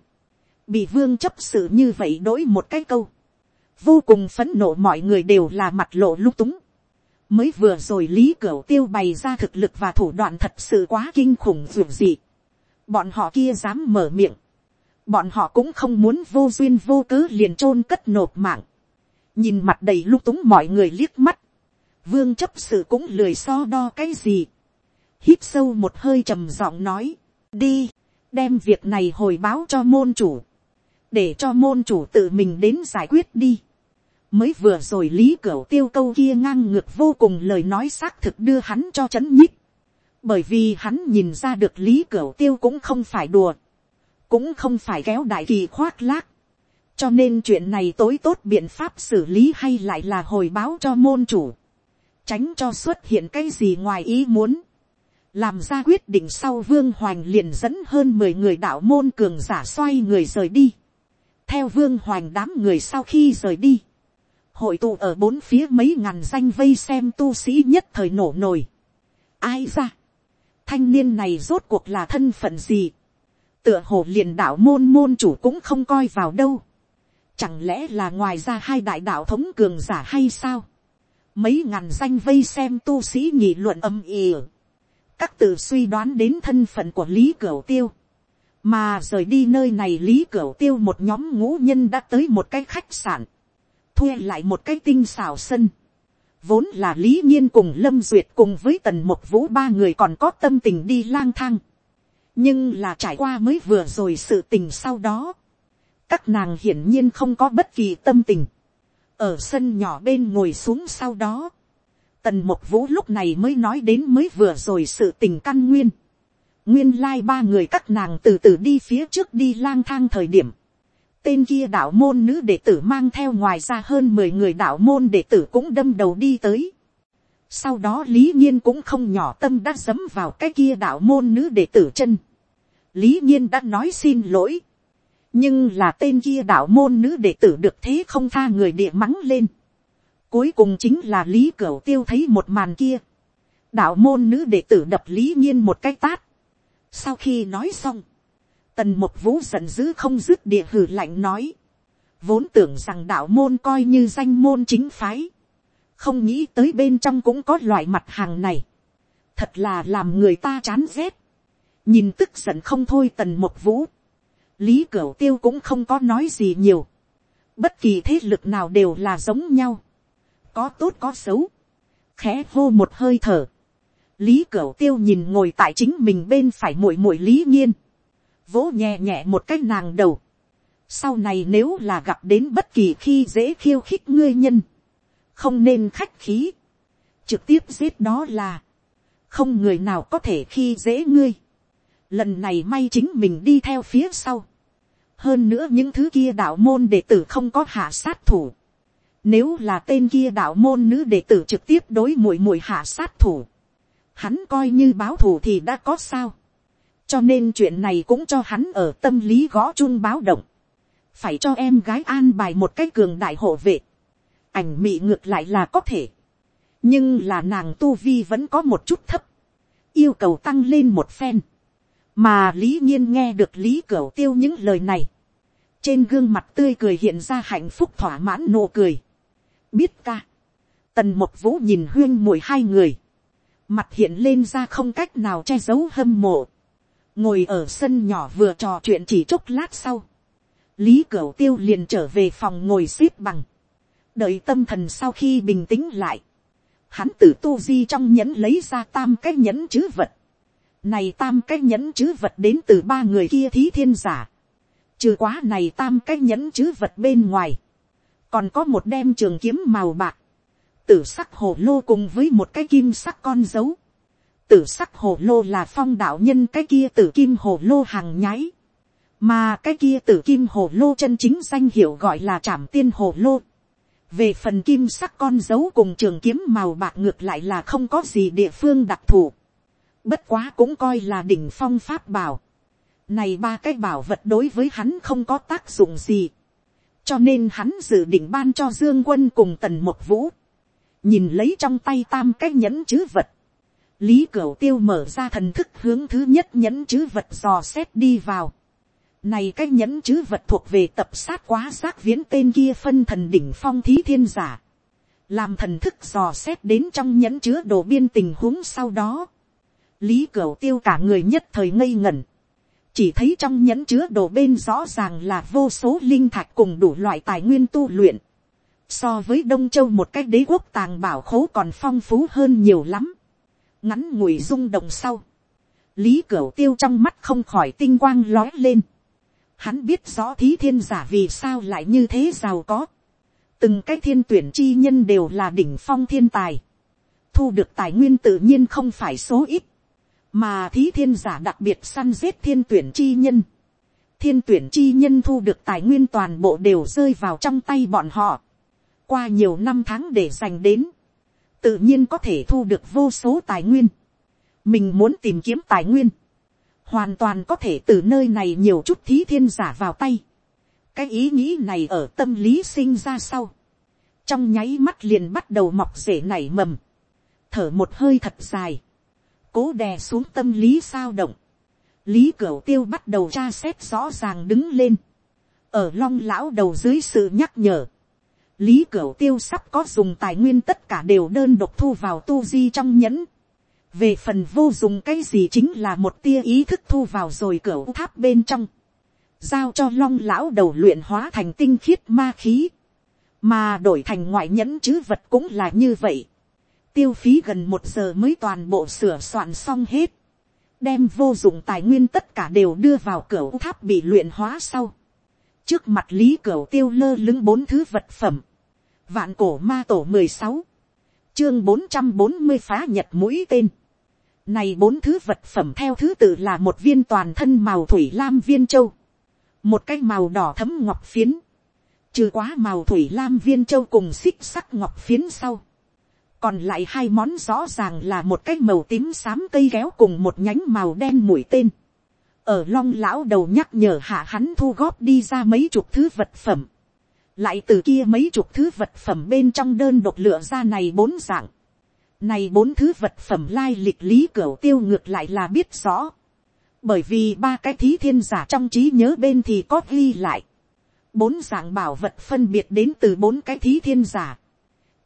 bị vương chấp sự như vậy đổi một cái câu, vô cùng phấn nộ mọi người đều là mặt lộ lung túng, mới vừa rồi lý cửu tiêu bày ra thực lực và thủ đoạn thật sự quá kinh khủng dù gì, bọn họ kia dám mở miệng, bọn họ cũng không muốn vô duyên vô cớ liền chôn cất nộp mạng, nhìn mặt đầy lung túng mọi người liếc mắt, vương chấp sự cũng lười so đo cái gì, hít sâu một hơi trầm giọng nói, đi, đem việc này hồi báo cho môn chủ, để cho môn chủ tự mình đến giải quyết đi mới vừa rồi lý cửa tiêu câu kia ngang ngược vô cùng lời nói xác thực đưa hắn cho c h ấ n nhích. bởi vì hắn nhìn ra được lý cửa tiêu cũng không phải đùa, cũng không phải kéo đại kỳ khoác lác. cho nên chuyện này tối tốt biện pháp xử lý hay lại là hồi báo cho môn chủ, tránh cho xuất hiện cái gì ngoài ý muốn làm ra quyết định sau vương hoành liền dẫn hơn mười người đạo môn cường giả xoay người rời đi theo vương hoành đám người sau khi rời đi, hội tụ ở bốn phía mấy ngàn danh vây xem tu sĩ nhất thời nổ nổi. ai ra, thanh niên này rốt cuộc là thân phận gì, tựa hồ liền đạo môn môn chủ cũng không coi vào đâu, chẳng lẽ là ngoài ra hai đại đạo thống cường giả hay sao, mấy ngàn danh vây xem tu sĩ nhị luận âm ỉ các tự suy đoán đến thân phận của lý cửu tiêu, mà rời đi nơi này lý cửu tiêu một nhóm ngũ nhân đã tới một cái khách sạn, thuê lại một cái tinh xào sân, vốn là lý nhiên cùng lâm duyệt cùng với tần một vũ ba người còn có tâm tình đi lang thang, nhưng là trải qua mới vừa rồi sự tình sau đó, các nàng hiển nhiên không có bất kỳ tâm tình, ở sân nhỏ bên ngồi xuống sau đó, tần một vũ lúc này mới nói đến mới vừa rồi sự tình căn nguyên, nguyên lai ba người các nàng từ từ đi phía trước đi lang thang thời điểm. Tên kia đạo môn nữ đệ tử mang theo ngoài ra hơn mười người đạo môn đệ tử cũng đâm đầu đi tới. Sau đó lý nhiên cũng không nhỏ tâm đã dấm vào cái kia đạo môn nữ đệ tử chân. Lý nhiên đã nói xin lỗi. Nhưng là tên kia đạo môn nữ đệ tử được thế không tha người địa mắng lên. Cuối cùng chính là lý cửu tiêu thấy một màn kia. Đạo môn nữ đệ tử đập lý nhiên một cái tát sau khi nói xong, tần một vũ giận dữ không dứt địa hử lạnh nói. Vốn tưởng rằng đạo môn coi như danh môn chính phái. Không nghĩ tới bên trong cũng có loại mặt hàng này. Thật là làm người ta chán rét. Nhìn tức giận không thôi tần một vũ. Lý Cửu Tiêu cũng không có nói gì nhiều. Bất kỳ thế lực nào đều là giống nhau. Có tốt có xấu. Khẽ hô một hơi thở lý cửu tiêu nhìn ngồi tại chính mình bên phải muội muội lý nhiên, vỗ nhẹ nhẹ một cái nàng đầu. sau này nếu là gặp đến bất kỳ khi dễ khiêu khích ngươi nhân, không nên khách khí, trực tiếp giết đó là, không người nào có thể khi dễ ngươi. lần này may chính mình đi theo phía sau. hơn nữa những thứ kia đạo môn đệ tử không có hạ sát thủ. Nếu là tên kia đạo môn nữ đệ tử trực tiếp đối muội muội hạ sát thủ hắn coi như báo thù thì đã có sao cho nên chuyện này cũng cho hắn ở tâm lý gõ chun báo động. phải cho em gái an bài một cái cường đại hộ vệ. ảnh mị ngược lại là có thể. nhưng là nàng tu vi vẫn có một chút thấp. yêu cầu tăng lên một phen. mà lý nhiên nghe được lý cửu tiêu những lời này. trên gương mặt tươi cười hiện ra hạnh phúc thỏa mãn nụ cười. biết ca. tần một vũ nhìn huyên mùi hai người mặt hiện lên ra không cách nào che giấu hâm mộ, ngồi ở sân nhỏ vừa trò chuyện chỉ chốc lát sau, lý cửu tiêu liền trở về phòng ngồi x ế p bằng, đợi tâm thần sau khi bình tĩnh lại, hắn từ tu di trong nhẫn lấy ra tam cái nhẫn chữ vật, này tam cái nhẫn chữ vật đến từ ba người kia thí thiên giả, trừ quá này tam cái nhẫn chữ vật bên ngoài, còn có một đem trường kiếm màu bạc, tử sắc hồ lô cùng với một cái kim sắc con dấu, tử sắc hồ lô là phong đạo nhân cái kia tử kim hồ lô hàng nháy, mà cái kia tử kim hồ lô chân chính danh hiệu gọi là trảm tiên hồ lô. về phần kim sắc con dấu cùng trường kiếm màu bạc ngược lại là không có gì địa phương đặc thù. bất quá cũng coi là đỉnh phong pháp bảo. này ba cái bảo vật đối với hắn không có tác dụng gì. cho nên hắn dự định ban cho dương quân cùng tần một vũ. nhìn lấy trong tay tam cái nhẫn chữ vật lý cửu tiêu mở ra thần thức hướng thứ nhất nhẫn chữ vật dò xét đi vào này cái nhẫn chữ vật thuộc về tập sát quá sát viễn tên kia phân thần đỉnh phong thí thiên giả. Làm thần thức dò xét đến trong nhẫn chứa đồ biên tình huống sau đó. Lý Cửu tiêu cả người nhất thời ngây ngẩn. Chỉ thấy trong nhẫn chứa đồ bên rõ ràng là vô số linh thạch cùng đủ loại tài nguyên tu luyện. So với Đông Châu một cái đế quốc tàng bảo khố còn phong phú hơn nhiều lắm. Ngắn ngủi rung động sau. Lý Cửu tiêu trong mắt không khỏi tinh quang lói lên Hắn biết rõ thí thiên giả vì sao lại như thế giàu có. Từng cái thiên tuyển chi nhân đều là đỉnh phong thiên tài. Thu được tài nguyên tự nhiên không phải số ít. Mà thí thiên giả đặc biệt săn giết thiên tuyển chi nhân. Thiên tuyển chi nhân thu được tài nguyên toàn bộ đều rơi vào trong tay bọn họ. Qua nhiều năm tháng để dành đến. Tự nhiên có thể thu được vô số tài nguyên. Mình muốn tìm kiếm tài nguyên hoàn toàn có thể từ nơi này nhiều chút thí thiên giả vào tay. cái ý nghĩ này ở tâm lý sinh ra sau. trong nháy mắt liền bắt đầu mọc rễ nảy mầm. thở một hơi thật dài. cố đè xuống tâm lý sao động. lý cửu tiêu bắt đầu tra xét rõ ràng đứng lên. ở long lão đầu dưới sự nhắc nhở lý cửu tiêu sắp có dùng tài nguyên tất cả đều đơn độc thu vào tu di trong nhẫn. Về phần vô dụng cái gì chính là một tia ý thức thu vào rồi cửu tháp bên trong, giao cho long lão đầu luyện hóa thành tinh khiết ma khí, mà đổi thành ngoại nhẫn chứ vật cũng là như vậy, tiêu phí gần một giờ mới toàn bộ sửa soạn xong hết, đem vô dụng tài nguyên tất cả đều đưa vào cửu tháp bị luyện hóa sau, trước mặt lý cửu tiêu lơ lứng bốn thứ vật phẩm, vạn cổ ma tổ mười sáu, chương bốn trăm bốn mươi phá nhật mũi tên, này bốn thứ vật phẩm theo thứ tự là một viên toàn thân màu thủy lam viên châu. Một cái màu đỏ thấm ngọc phiến. Trừ quá màu thủy lam viên châu cùng xích sắc ngọc phiến sau. Còn lại hai món rõ ràng là một cái màu tím xám cây kéo cùng một nhánh màu đen mũi tên. Ở long lão đầu nhắc nhở hạ hắn thu góp đi ra mấy chục thứ vật phẩm. Lại từ kia mấy chục thứ vật phẩm bên trong đơn độc lựa ra này bốn dạng này bốn thứ vật phẩm lai lịch lý cửa tiêu ngược lại là biết rõ. Bởi vì ba cái thí thiên giả trong trí nhớ bên thì có ghi lại. Bốn dạng bảo vật phân biệt đến từ bốn cái thí thiên giả.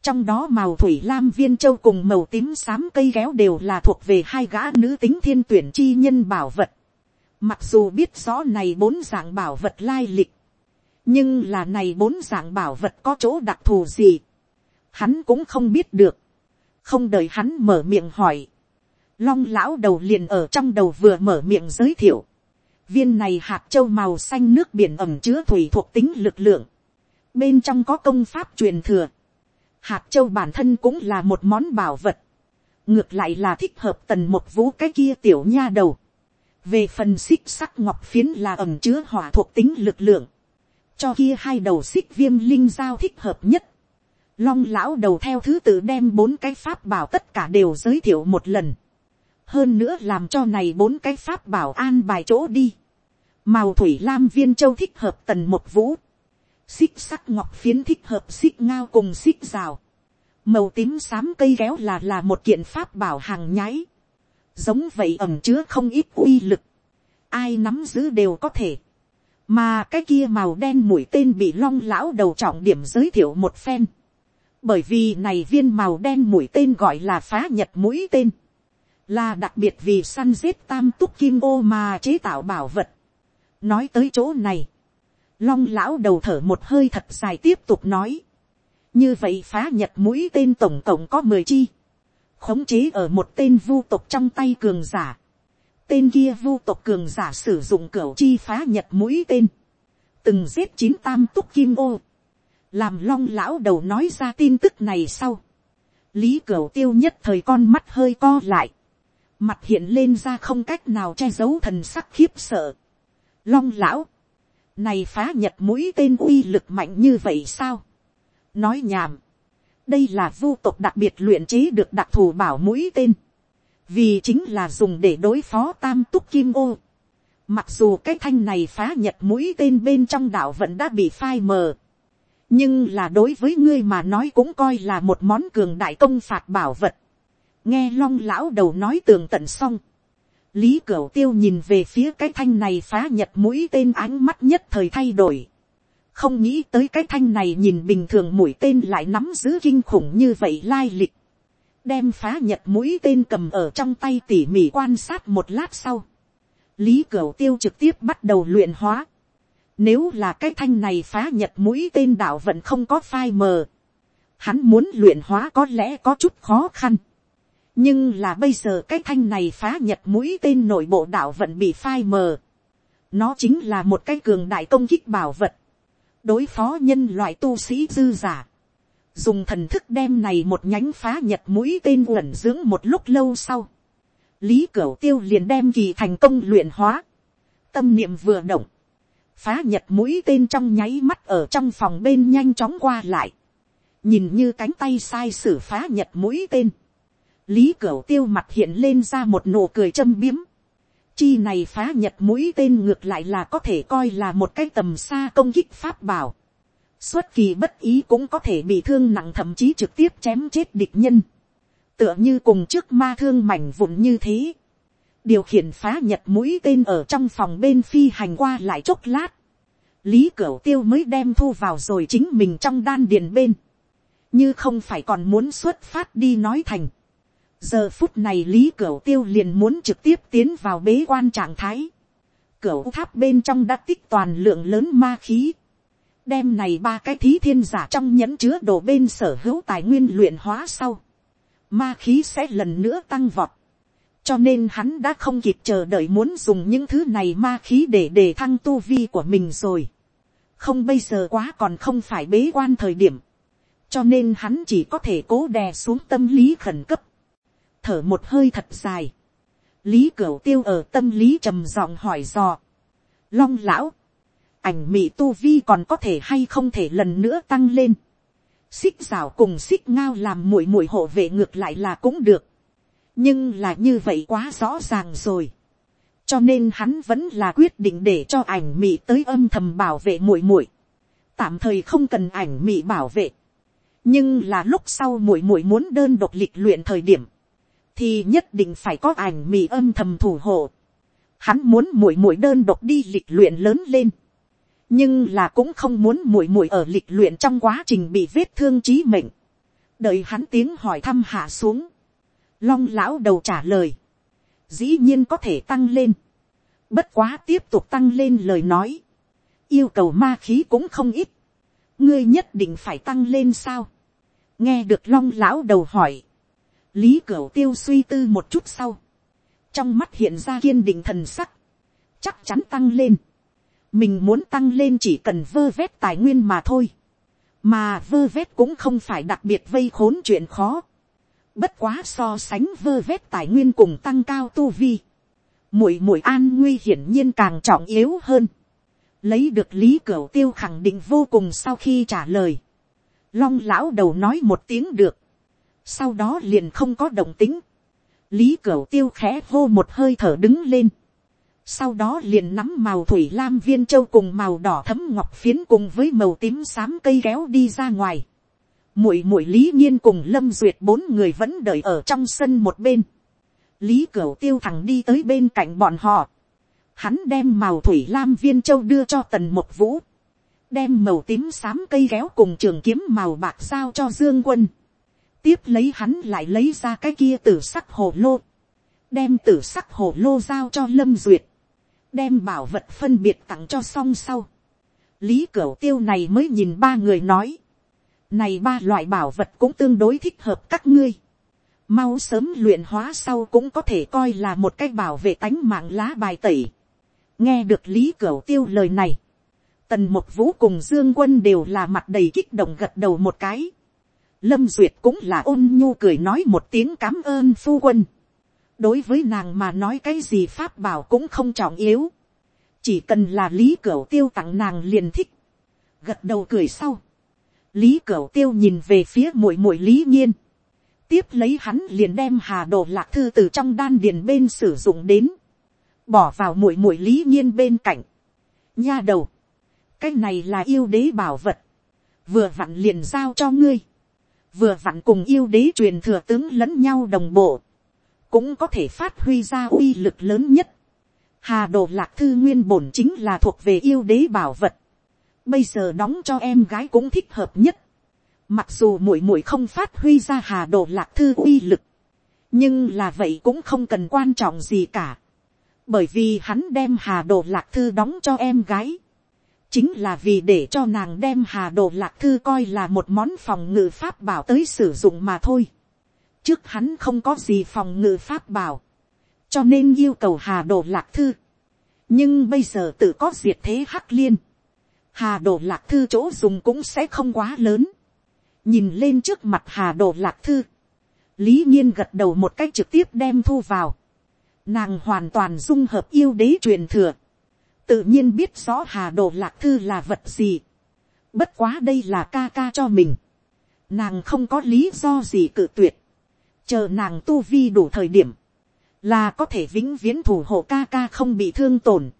Trong đó màu thủy lam viên châu cùng màu tím xám cây kéo đều là thuộc về hai gã nữ tính thiên tuyển chi nhân bảo vật. Mặc dù biết rõ này bốn dạng bảo vật lai lịch. Nhưng là này bốn dạng bảo vật có chỗ đặc thù gì. Hắn cũng không biết được. Không đợi hắn mở miệng hỏi, long lão đầu liền ở trong đầu vừa mở miệng giới thiệu, viên này hạt châu màu xanh nước biển ẩm chứa thủy thuộc tính lực lượng, bên trong có công pháp truyền thừa, hạt châu bản thân cũng là một món bảo vật, ngược lại là thích hợp tần một vũ cái kia tiểu nha đầu, về phần xích sắc ngọc phiến là ẩm chứa hỏa thuộc tính lực lượng, cho kia hai đầu xích viêm linh giao thích hợp nhất, Long lão đầu theo thứ tự đem bốn cái pháp bảo tất cả đều giới thiệu một lần. Hơn nữa làm cho này bốn cái pháp bảo an bài chỗ đi. Màu thủy lam viên châu thích hợp tần một vũ. Xích sắc ngọc phiến thích hợp xích ngao cùng xích rào. Màu tím xám cây kéo là là một kiện pháp bảo hàng nhái. Giống vậy ẩm chứa không ít uy lực. Ai nắm giữ đều có thể. Mà cái kia màu đen mũi tên bị long lão đầu trọng điểm giới thiệu một phen. Bởi vì này viên màu đen mũi tên gọi là phá nhật mũi tên, là đặc biệt vì săn giết tam túc kim ô mà chế tạo bảo vật. nói tới chỗ này, long lão đầu thở một hơi thật dài tiếp tục nói, như vậy phá nhật mũi tên tổng cộng có mười chi, khống chế ở một tên vu tộc trong tay cường giả, tên kia vu tộc cường giả sử dụng cửa chi phá nhật mũi tên, từng giết chín tam túc kim ô, làm long lão đầu nói ra tin tức này sau, lý cửa tiêu nhất thời con mắt hơi co lại, mặt hiện lên ra không cách nào che giấu thần sắc khiếp sợ. Long lão, này phá nhật mũi tên uy lực mạnh như vậy sao? nói nhảm, đây là vu tộc đặc biệt luyện chế được đặc thù bảo mũi tên, vì chính là dùng để đối phó tam túc kim ô. Mặc dù cái thanh này phá nhật mũi tên bên trong đạo vẫn đã bị phai mờ, nhưng là đối với ngươi mà nói cũng coi là một món cường đại công phạt bảo vật. nghe long lão đầu nói tường tận xong, lý cửu tiêu nhìn về phía cái thanh này phá nhật mũi tên ánh mắt nhất thời thay đổi không nghĩ tới cái thanh này nhìn bình thường mũi tên lại nắm giữ kinh khủng như vậy lai lịch đem phá nhật mũi tên cầm ở trong tay tỉ mỉ quan sát một lát sau. lý cửu tiêu trực tiếp bắt đầu luyện hóa. nếu là cái thanh này phá nhật mũi tên đạo vẫn không có phai mờ. hắn muốn luyện hóa có lẽ có chút khó khăn. nhưng là bây giờ cái thanh này phá nhật mũi tên nội bộ đạo vẫn bị phai mờ. nó chính là một cái cường đại công kích bảo vật đối phó nhân loại tu sĩ dư giả, dùng thần thức đem này một nhánh phá nhật mũi tên uẩn dưỡng một lúc lâu sau, lý cửu tiêu liền đem kỳ thành công luyện hóa, tâm niệm vừa động, phá nhật mũi tên trong nháy mắt ở trong phòng bên nhanh chóng qua lại, nhìn như cánh tay sai sử phá nhật mũi tên, lý cửu tiêu mặt hiện lên ra một nụ cười châm biếm, Chi này phá nhật mũi tên ngược lại là có thể coi là một cái tầm xa công kích pháp bảo. Xuất kỳ bất ý cũng có thể bị thương nặng thậm chí trực tiếp chém chết địch nhân. Tựa như cùng trước ma thương mảnh vụn như thế. Điều khiển phá nhật mũi tên ở trong phòng bên phi hành qua lại chốc lát. Lý Cửu Tiêu mới đem thu vào rồi chính mình trong đan điền bên. Như không phải còn muốn xuất phát đi nói thành giờ phút này lý cửu tiêu liền muốn trực tiếp tiến vào bế quan trạng thái. cửu tháp bên trong đã tích toàn lượng lớn ma khí đem này ba cái thí thiên giả trong nhẫn chứa đồ bên sở hữu tài nguyên luyện hóa sau. ma khí sẽ lần nữa tăng vọt. cho nên hắn đã không kịp chờ đợi muốn dùng những thứ này ma khí để đề thăng tu vi của mình rồi. không bây giờ quá còn không phải bế quan thời điểm. cho nên hắn chỉ có thể cố đè xuống tâm lý khẩn cấp thở một hơi thật dài. lý cửu tiêu ở tâm lý trầm giọng hỏi dò. long lão, ảnh mị tu vi còn có thể hay không thể lần nữa tăng lên. xích rào cùng xích ngao làm muội muội hộ vệ ngược lại là cũng được. nhưng là như vậy quá rõ ràng rồi. cho nên hắn vẫn là quyết định để cho ảnh mị tới âm thầm bảo vệ muội muội. tạm thời không cần ảnh mị bảo vệ. nhưng là lúc sau muội muội muốn đơn độc lịch luyện thời điểm, thì nhất định phải có ảnh mị âm thầm thủ hộ. Hắn muốn muội muội đơn độc đi lịch luyện lớn lên. Nhưng là cũng không muốn muội muội ở lịch luyện trong quá trình bị vết thương trí mệnh. Đợi hắn tiếng hỏi thăm hạ xuống. Long lão đầu trả lời. Dĩ nhiên có thể tăng lên. Bất quá tiếp tục tăng lên lời nói. Yêu cầu ma khí cũng không ít. Ngươi nhất định phải tăng lên sao? Nghe được long lão đầu hỏi lý cửu tiêu suy tư một chút sau, trong mắt hiện ra kiên định thần sắc, chắc chắn tăng lên, mình muốn tăng lên chỉ cần vơ vét tài nguyên mà thôi, mà vơ vét cũng không phải đặc biệt vây khốn chuyện khó, bất quá so sánh vơ vét tài nguyên cùng tăng cao tu vi, muội muội an nguy hiển nhiên càng trọng yếu hơn, lấy được lý cửa tiêu khẳng định vô cùng sau khi trả lời, long lão đầu nói một tiếng được, sau đó liền không có động tính, lý cửa tiêu khẽ hô một hơi thở đứng lên, sau đó liền nắm màu thủy lam viên châu cùng màu đỏ thấm ngọc phiến cùng với màu tím xám cây kéo đi ra ngoài. muội muội lý nhiên cùng lâm duyệt bốn người vẫn đợi ở trong sân một bên. lý cửu tiêu thẳng đi tới bên cạnh bọn họ. hắn đem màu thủy lam viên châu đưa cho tần một vũ. đem màu tím xám cây kéo cùng trường kiếm màu bạc sao cho dương quân tiếp lấy hắn lại lấy ra cái kia tử sắc hồ lô, đem tử sắc hồ lô giao cho lâm duyệt, đem bảo vật phân biệt tặng cho xong sau. lý cửu tiêu này mới nhìn ba người nói, Này ba loại bảo vật cũng tương đối thích hợp các ngươi. Mau sớm luyện hóa sau cũng có thể coi là một cái bảo vệ tánh mạng lá bài tẩy. Nghe được Lý Cửu Tiêu lời này. Tần một vũ cùng Dương Quân đều là mặt đầy kích động gật đầu một cái. Lâm Duyệt cũng là ôn nhu cười nói một tiếng cảm ơn phu quân. Đối với nàng mà nói cái gì pháp bảo cũng không trọng yếu. Chỉ cần là Lý Cửu Tiêu tặng nàng liền thích. Gật đầu cười sau. Lý Cửu Tiêu nhìn về phía muội muội Lý Nhiên. Tiếp lấy hắn liền đem hà đồ lạc thư từ trong đan điền bên sử dụng đến. Bỏ vào muội muội Lý Nhiên bên cạnh. Nha đầu. Cái này là yêu đế bảo vật. Vừa vặn liền giao cho ngươi vừa vặn cùng yêu đế truyền thừa tướng lẫn nhau đồng bộ, cũng có thể phát huy ra uy lực lớn nhất. Hà đồ lạc thư nguyên bổn chính là thuộc về yêu đế bảo vật, bây giờ đóng cho em gái cũng thích hợp nhất. Mặc dù muội muội không phát huy ra hà đồ lạc thư uy lực, nhưng là vậy cũng không cần quan trọng gì cả, bởi vì hắn đem hà đồ lạc thư đóng cho em gái chính là vì để cho nàng đem hà đồ lạc thư coi là một món phòng ngự pháp bảo tới sử dụng mà thôi trước hắn không có gì phòng ngự pháp bảo, cho nên yêu cầu hà đồ lạc thư. nhưng bây giờ tự có diệt thế hắc liên, hà đồ lạc thư chỗ dùng cũng sẽ không quá lớn. nhìn lên trước mặt hà đồ lạc thư, lý nhiên gật đầu một cách trực tiếp đem thu vào. nàng hoàn toàn dung hợp yêu đế truyền thừa tự nhiên biết rõ hà đồ lạc thư là vật gì. bất quá đây là ca ca cho mình. nàng không có lý do gì cự tuyệt chờ nàng tu vi đủ thời điểm, là có thể vĩnh viễn thủ hộ ca ca không bị thương tổn.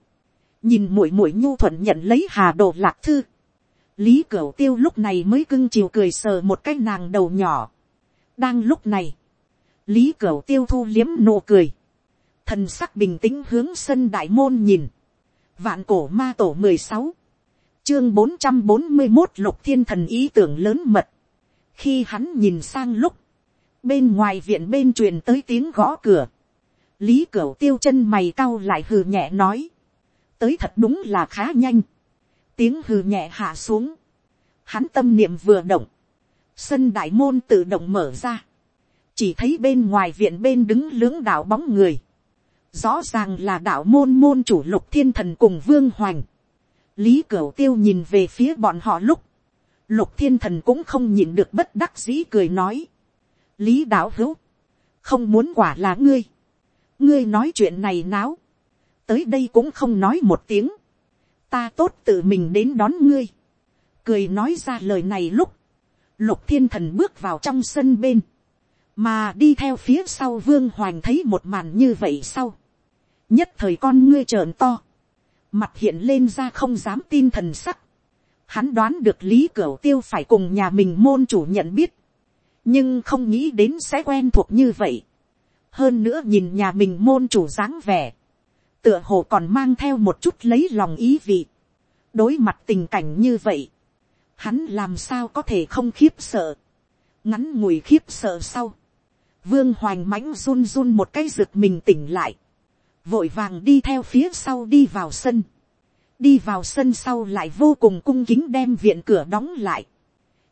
nhìn mũi mũi nhu thuận nhận lấy hà đồ lạc thư. lý cửu tiêu lúc này mới cưng chiều cười sờ một cái nàng đầu nhỏ. đang lúc này, lý cửu tiêu thu liếm nụ cười. thần sắc bình tĩnh hướng sân đại môn nhìn Vạn cổ ma tổ mười sáu Chương bốn trăm bốn mươi một lục thiên thần ý tưởng lớn mật. Khi hắn nhìn sang lúc. Bên ngoài viện bên truyền tới tiếng gõ cửa. Lý Cửu tiêu chân mày cau lại hừ nhẹ nói. Tới thật đúng là khá nhanh. Tiếng hừ nhẹ hạ xuống. Hắn tâm niệm vừa động. Sân đại môn tự động mở ra. Chỉ thấy bên ngoài viện bên đứng lưỡng đạo bóng người rõ ràng là đạo môn môn chủ lục thiên thần cùng vương hoành. lý cửu tiêu nhìn về phía bọn họ lúc, lục thiên thần cũng không nhìn được bất đắc dĩ cười nói lý đạo hữu, không muốn quả là ngươi. ngươi nói chuyện này náo, tới đây cũng không nói một tiếng, ta tốt tự mình đến đón ngươi. cười nói ra lời này lúc, lục thiên thần bước vào trong sân bên, mà đi theo phía sau vương hoành thấy một màn như vậy sau, nhất thời con ngươi trợn to, mặt hiện lên ra không dám tin thần sắc, hắn đoán được lý cửu tiêu phải cùng nhà mình môn chủ nhận biết, nhưng không nghĩ đến sẽ quen thuộc như vậy, hơn nữa nhìn nhà mình môn chủ dáng vẻ, tựa hồ còn mang theo một chút lấy lòng ý vị, đối mặt tình cảnh như vậy, hắn làm sao có thể không khiếp sợ, ngắn ngủi khiếp sợ sau, vương hoành mãnh run run một cái rực mình tỉnh lại, vội vàng đi theo phía sau đi vào sân, đi vào sân sau lại vô cùng cung kính đem viện cửa đóng lại,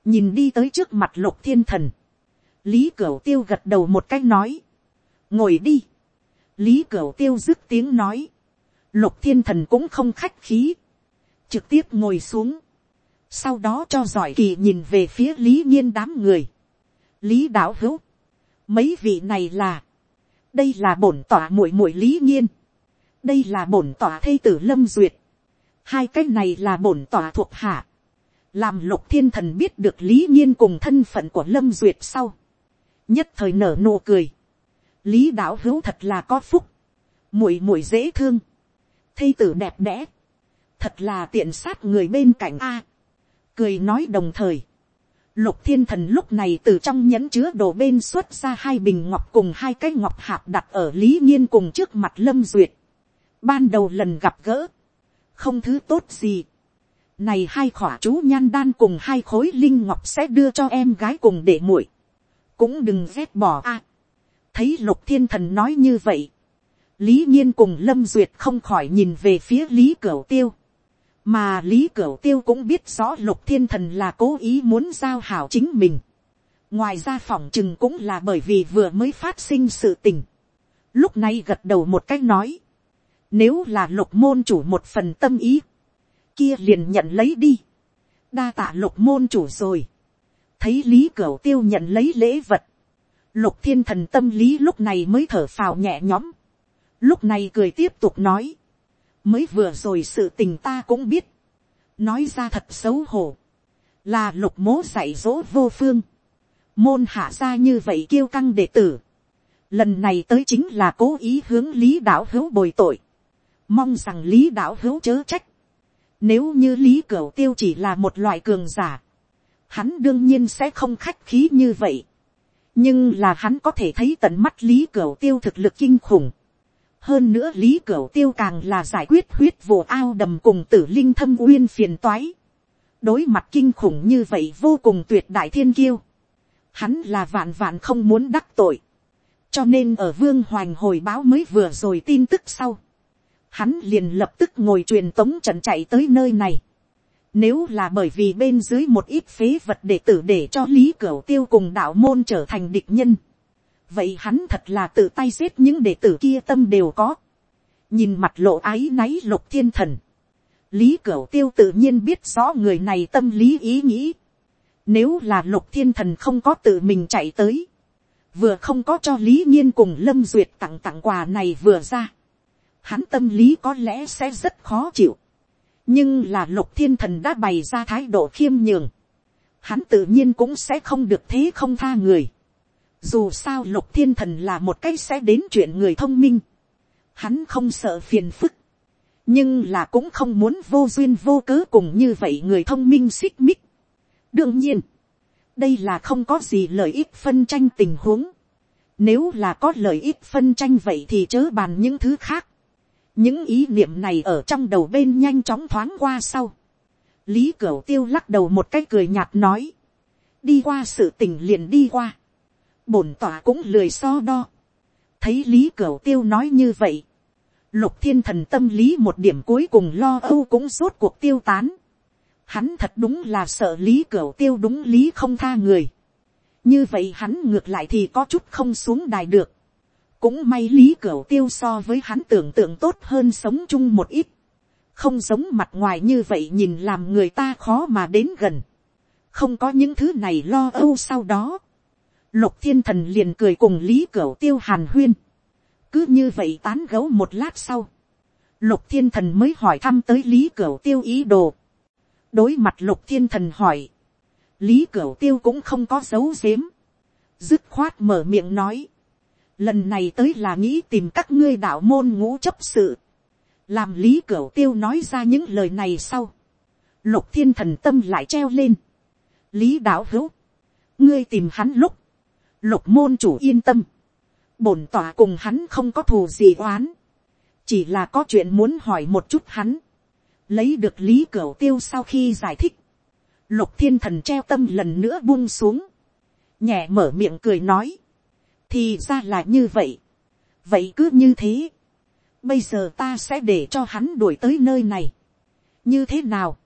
nhìn đi tới trước mặt lục thiên thần, lý cửu tiêu gật đầu một cách nói, ngồi đi, lý cửu tiêu dứt tiếng nói, lục thiên thần cũng không khách khí, trực tiếp ngồi xuống, sau đó cho giỏi kỳ nhìn về phía lý nhiên đám người, lý đạo hữu, mấy vị này là, đây là bổn tỏa muội muội lý nhiên, đây là bổn tỏa thây tử lâm duyệt, hai cái này là bổn tỏa thuộc hạ, làm lục thiên thần biết được lý nhiên cùng thân phận của lâm duyệt sau, nhất thời nở nụ cười, lý đạo hữu thật là có phúc, muội muội dễ thương, thây tử đẹp đẽ, thật là tiện sát người bên cạnh a, cười nói đồng thời, Lục thiên thần lúc này từ trong nhẫn chứa đồ bên xuất ra hai bình ngọc cùng hai cái ngọc hạp đặt ở lý nhiên cùng trước mặt lâm duyệt. Ban đầu lần gặp gỡ. Không thứ tốt gì. Này hai khỏa chú nhan đan cùng hai khối linh ngọc sẽ đưa cho em gái cùng để muội. Cũng đừng ghét bỏ a Thấy lục thiên thần nói như vậy. Lý nhiên cùng lâm duyệt không khỏi nhìn về phía lý cửu tiêu. mà lý cửu tiêu cũng biết rõ lục thiên thần là cố ý muốn giao hảo chính mình. ngoài ra phỏng chừng cũng là bởi vì vừa mới phát sinh sự tình. lúc này gật đầu một cách nói, nếu là lục môn chủ một phần tâm ý, kia liền nhận lấy đi, đa tạ lục môn chủ rồi, thấy lý cửu tiêu nhận lấy lễ vật, lục thiên thần tâm lý lúc này mới thở phào nhẹ nhõm, lúc này cười tiếp tục nói, mới vừa rồi sự tình ta cũng biết, nói ra thật xấu hổ, là lục mố dạy dỗ vô phương, môn hạ ra như vậy kêu căng đệ tử, lần này tới chính là cố ý hướng lý đạo hữu bồi tội, mong rằng lý đạo hữu chớ trách, nếu như lý cửu tiêu chỉ là một loại cường giả, hắn đương nhiên sẽ không khách khí như vậy, nhưng là hắn có thể thấy tận mắt lý cửu tiêu thực lực kinh khủng, hơn nữa lý cửu tiêu càng là giải quyết huyết vụ ao đầm cùng tử linh thâm uyên phiền toái. đối mặt kinh khủng như vậy vô cùng tuyệt đại thiên kiêu. hắn là vạn vạn không muốn đắc tội. cho nên ở vương hoành hồi báo mới vừa rồi tin tức sau. hắn liền lập tức ngồi truyền tống trận chạy tới nơi này. Nếu là bởi vì bên dưới một ít phế vật đệ tử để cho Lý Cửu Tiêu cùng đạo môn trở thành địch nhân, vậy hắn thật là tự tay giết những đệ tử kia tâm đều có. nhìn mặt lộ ái náy lục thiên thần. lý cửu tiêu tự nhiên biết rõ người này tâm lý ý nghĩ. nếu là lục thiên thần không có tự mình chạy tới. vừa không có cho lý nhiên cùng lâm duyệt tặng tặng quà này vừa ra. hắn tâm lý có lẽ sẽ rất khó chịu nhưng là lục thiên thần đã bày ra thái độ khiêm nhường. hắn tự nhiên cũng sẽ không được thế không tha người dù sao lục thiên thần là một cái sẽ đến chuyện người thông minh. Hắn không sợ phiền phức. Nhưng là cũng không muốn vô duyên vô cớ cùng như vậy người thông minh xích mích. Đương nhiên. Đây là không có gì lợi ích phân tranh tình huống. Nếu là có lợi ích phân tranh vậy thì chớ bàn những thứ khác. Những ý niệm này ở trong đầu bên nhanh chóng thoáng qua sau. Lý Cửu Tiêu lắc đầu một cái cười nhạt nói. Đi qua sự tình liền đi qua bổn tỏa cũng lười so đo. thấy lý cửu tiêu nói như vậy. lục thiên thần tâm lý một điểm cuối cùng lo âu cũng rốt cuộc tiêu tán. hắn thật đúng là sợ lý cửu tiêu đúng lý không tha người. như vậy hắn ngược lại thì có chút không xuống đài được cũng may lý cửu tiêu so với hắn tưởng tượng tốt hơn sống chung một ít. không giống mặt ngoài như vậy nhìn làm người ta khó mà đến gần. không có những thứ này lo âu sau đó Lục thiên thần liền cười cùng lý cửu tiêu hàn huyên. cứ như vậy tán gấu một lát sau. Lục thiên thần mới hỏi thăm tới lý cửu tiêu ý đồ. đối mặt lục thiên thần hỏi. lý cửu tiêu cũng không có dấu dếm. dứt khoát mở miệng nói lần này tới là nghĩ tìm các ngươi đạo môn ngũ chấp sự. làm lý cửu tiêu nói ra những lời này sau. lục thiên thần tâm lại treo lên. lý đạo hữu. ngươi tìm hắn lúc lục môn chủ yên tâm, bổn tỏa cùng hắn không có thù gì oán, chỉ là có chuyện muốn hỏi một chút hắn, lấy được lý cửu tiêu sau khi giải thích, lục thiên thần treo tâm lần nữa buông xuống, nhẹ mở miệng cười nói, thì ra là như vậy, vậy cứ như thế, bây giờ ta sẽ để cho hắn đuổi tới nơi này, như thế nào,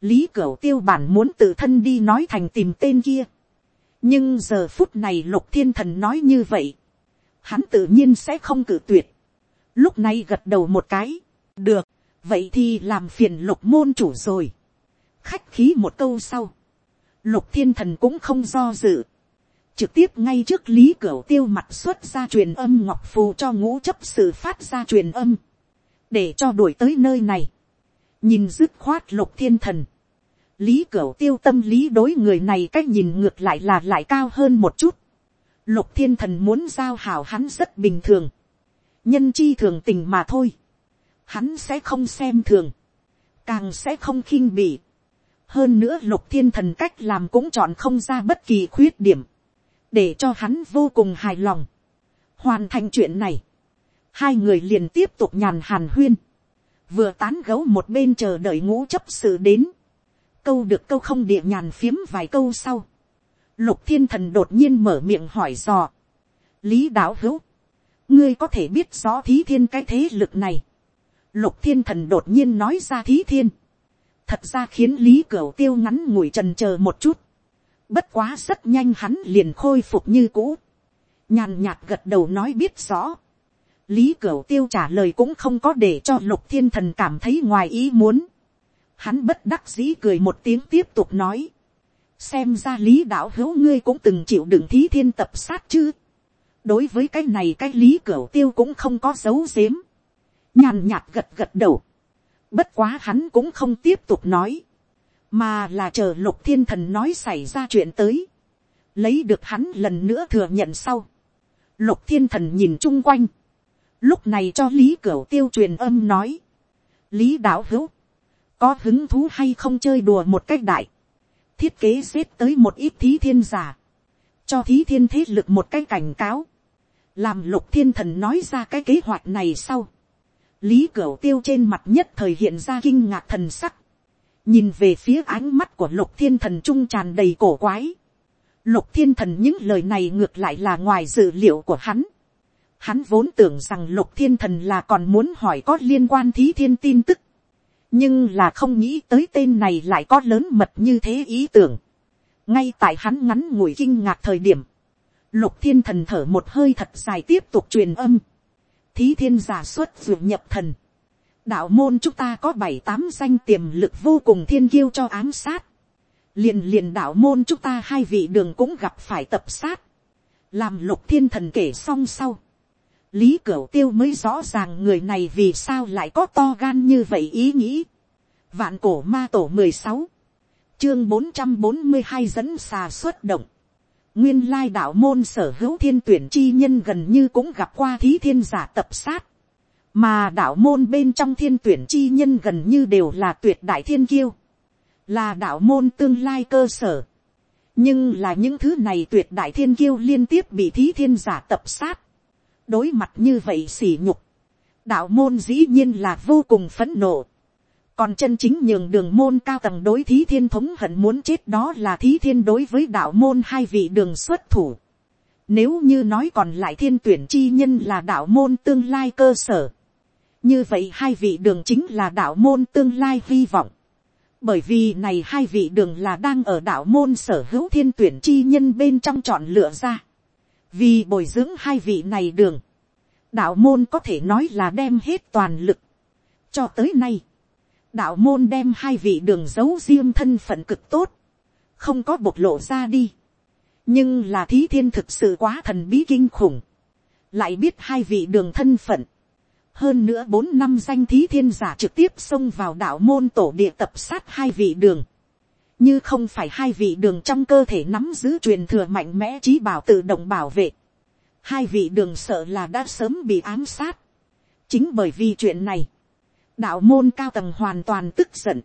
lý cửu tiêu bản muốn tự thân đi nói thành tìm tên kia, nhưng giờ phút này lục thiên thần nói như vậy, hắn tự nhiên sẽ không cử tuyệt. lúc này gật đầu một cái, được, vậy thì làm phiền lục môn chủ rồi. khách khí một câu sau, lục thiên thần cũng không do dự, trực tiếp ngay trước lý cửa tiêu mặt xuất ra truyền âm ngọc phù cho ngũ chấp sự phát ra truyền âm, để cho đuổi tới nơi này, nhìn dứt khoát lục thiên thần, lý cửu tiêu tâm lý đối người này cách nhìn ngược lại là lại cao hơn một chút. lục thiên thần muốn giao hảo hắn rất bình thường. nhân chi thường tình mà thôi. hắn sẽ không xem thường. càng sẽ không khinh bỉ. hơn nữa lục thiên thần cách làm cũng chọn không ra bất kỳ khuyết điểm để cho hắn vô cùng hài lòng. hoàn thành chuyện này. hai người liền tiếp tục nhàn hàn huyên. vừa tán gấu một bên chờ đợi ngũ chấp sự đến câu được câu không địa nhàn phiếm vài câu sau. Lục thiên thần đột nhiên mở miệng hỏi dò. Lý đạo hữu. Ngươi có thể biết rõ thí thiên cái thế lực này. Lục thiên thần đột nhiên nói ra thí thiên. thật ra khiến lý cửu tiêu ngắn ngủi trần c h ờ một chút, bất quá rất nhanh hắn liền khôi phục như cũ, nhàn nhạt gật đầu nói biết rõ, lý cửu tiêu trả lời cũng không có để cho lục thiên thần cảm thấy ngoài ý muốn, hắn bất đắc dĩ cười một tiếng tiếp tục nói, xem ra lý đạo hữu ngươi cũng từng chịu đựng thí thiên tập sát chứ, đối với cái này cái lý cửu tiêu cũng không có dấu giếm. Nhàn nhạt gật gật đầu, Bất quá hắn cũng không tiếp tục nói. Mà là chờ lục thiên thần nói xảy ra chuyện tới. Lấy được hắn lần nữa thừa nhận sau. Lục thiên thần nhìn chung quanh. Lúc này cho Lý Cửu tiêu truyền âm nói. Lý đạo hữu. Có hứng thú hay không chơi đùa một cách đại. Thiết kế xếp tới một ít thí thiên giả. Cho thí thiên thế lực một cái cảnh cáo. Làm lục thiên thần nói ra cái kế hoạch này sau lý cửu tiêu trên mặt nhất thời hiện ra kinh ngạc thần sắc, nhìn về phía ánh mắt của lục thiên thần trung tràn đầy cổ quái. lục thiên thần những lời này ngược lại là ngoài dự liệu của hắn. hắn vốn tưởng rằng lục thiên thần là còn muốn hỏi có liên quan thí thiên tin tức, nhưng là không nghĩ tới tên này lại có lớn mật như thế ý tưởng. ngay tại hắn ngắn ngủi kinh ngạc thời điểm, lục thiên thần thở một hơi thật dài tiếp tục truyền âm thí thiên giả xuất dược nhập thần đạo môn chúng ta có bảy tám danh tiềm lực vô cùng thiên kiêu cho ám sát. liền liền đạo môn chúng ta hai vị đường cũng gặp phải tập sát. làm lục thiên thần kể xong sau. lý cửu tiêu mới rõ ràng người này vì sao lại có to gan như vậy ý nghĩ. vạn cổ ma tổ mười sáu chương bốn trăm bốn mươi hai dẫn xà xuất động nguyên lai đạo môn sở hữu thiên tuyển chi nhân gần như cũng gặp qua thí thiên giả tập sát. Mà đạo môn bên trong thiên tuyển chi nhân gần như đều là tuyệt đại thiên kiêu. Là đạo môn tương lai cơ sở. Nhưng là những thứ này tuyệt đại thiên kiêu liên tiếp bị thí thiên giả tập sát. Đối mặt như vậy sỉ nhục. Đạo môn dĩ nhiên là vô cùng phẫn nộ còn chân chính nhường đường môn cao tầng đối thí thiên thống hận muốn chết đó là thí thiên đối với đạo môn hai vị đường xuất thủ. Nếu như nói còn lại thiên tuyển chi nhân là đạo môn tương lai cơ sở. Như vậy hai vị đường chính là đạo môn tương lai hy vọng. Bởi vì này hai vị đường là đang ở đạo môn sở hữu thiên tuyển chi nhân bên trong chọn lựa ra. Vì bồi dưỡng hai vị này đường. Đạo môn có thể nói là đem hết toàn lực. Cho tới nay đạo môn đem hai vị đường giấu riêng thân phận cực tốt, không có bộc lộ ra đi. nhưng là thí thiên thực sự quá thần bí kinh khủng, lại biết hai vị đường thân phận hơn nữa bốn năm danh thí thiên giả trực tiếp xông vào đạo môn tổ địa tập sát hai vị đường. như không phải hai vị đường trong cơ thể nắm giữ truyền thừa mạnh mẽ trí bảo tự động bảo vệ. hai vị đường sợ là đã sớm bị ám sát. chính bởi vì chuyện này, đạo môn cao tầng hoàn toàn tức giận,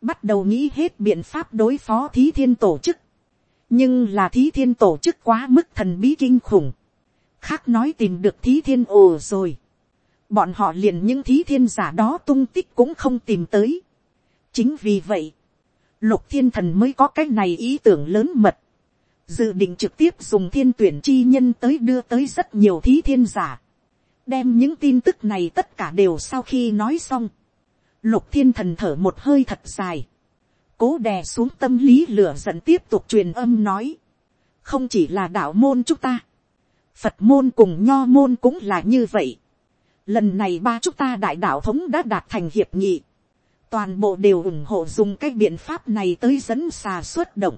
bắt đầu nghĩ hết biện pháp đối phó thí thiên tổ chức, nhưng là thí thiên tổ chức quá mức thần bí kinh khủng, khác nói tìm được thí thiên ồ rồi, bọn họ liền những thí thiên giả đó tung tích cũng không tìm tới. chính vì vậy, lục thiên thần mới có cái này ý tưởng lớn mật, dự định trực tiếp dùng thiên tuyển chi nhân tới đưa tới rất nhiều thí thiên giả. Đem những tin tức này tất cả đều sau khi nói xong, lục thiên thần thở một hơi thật dài, cố đè xuống tâm lý lửa giận tiếp tục truyền âm nói, không chỉ là đạo môn chúng ta, phật môn cùng nho môn cũng là như vậy lần này ba chúng ta đại đạo thống đã đạt thành hiệp nghị, toàn bộ đều ủng hộ dùng cái biện pháp này tới dẫn xà xuất động.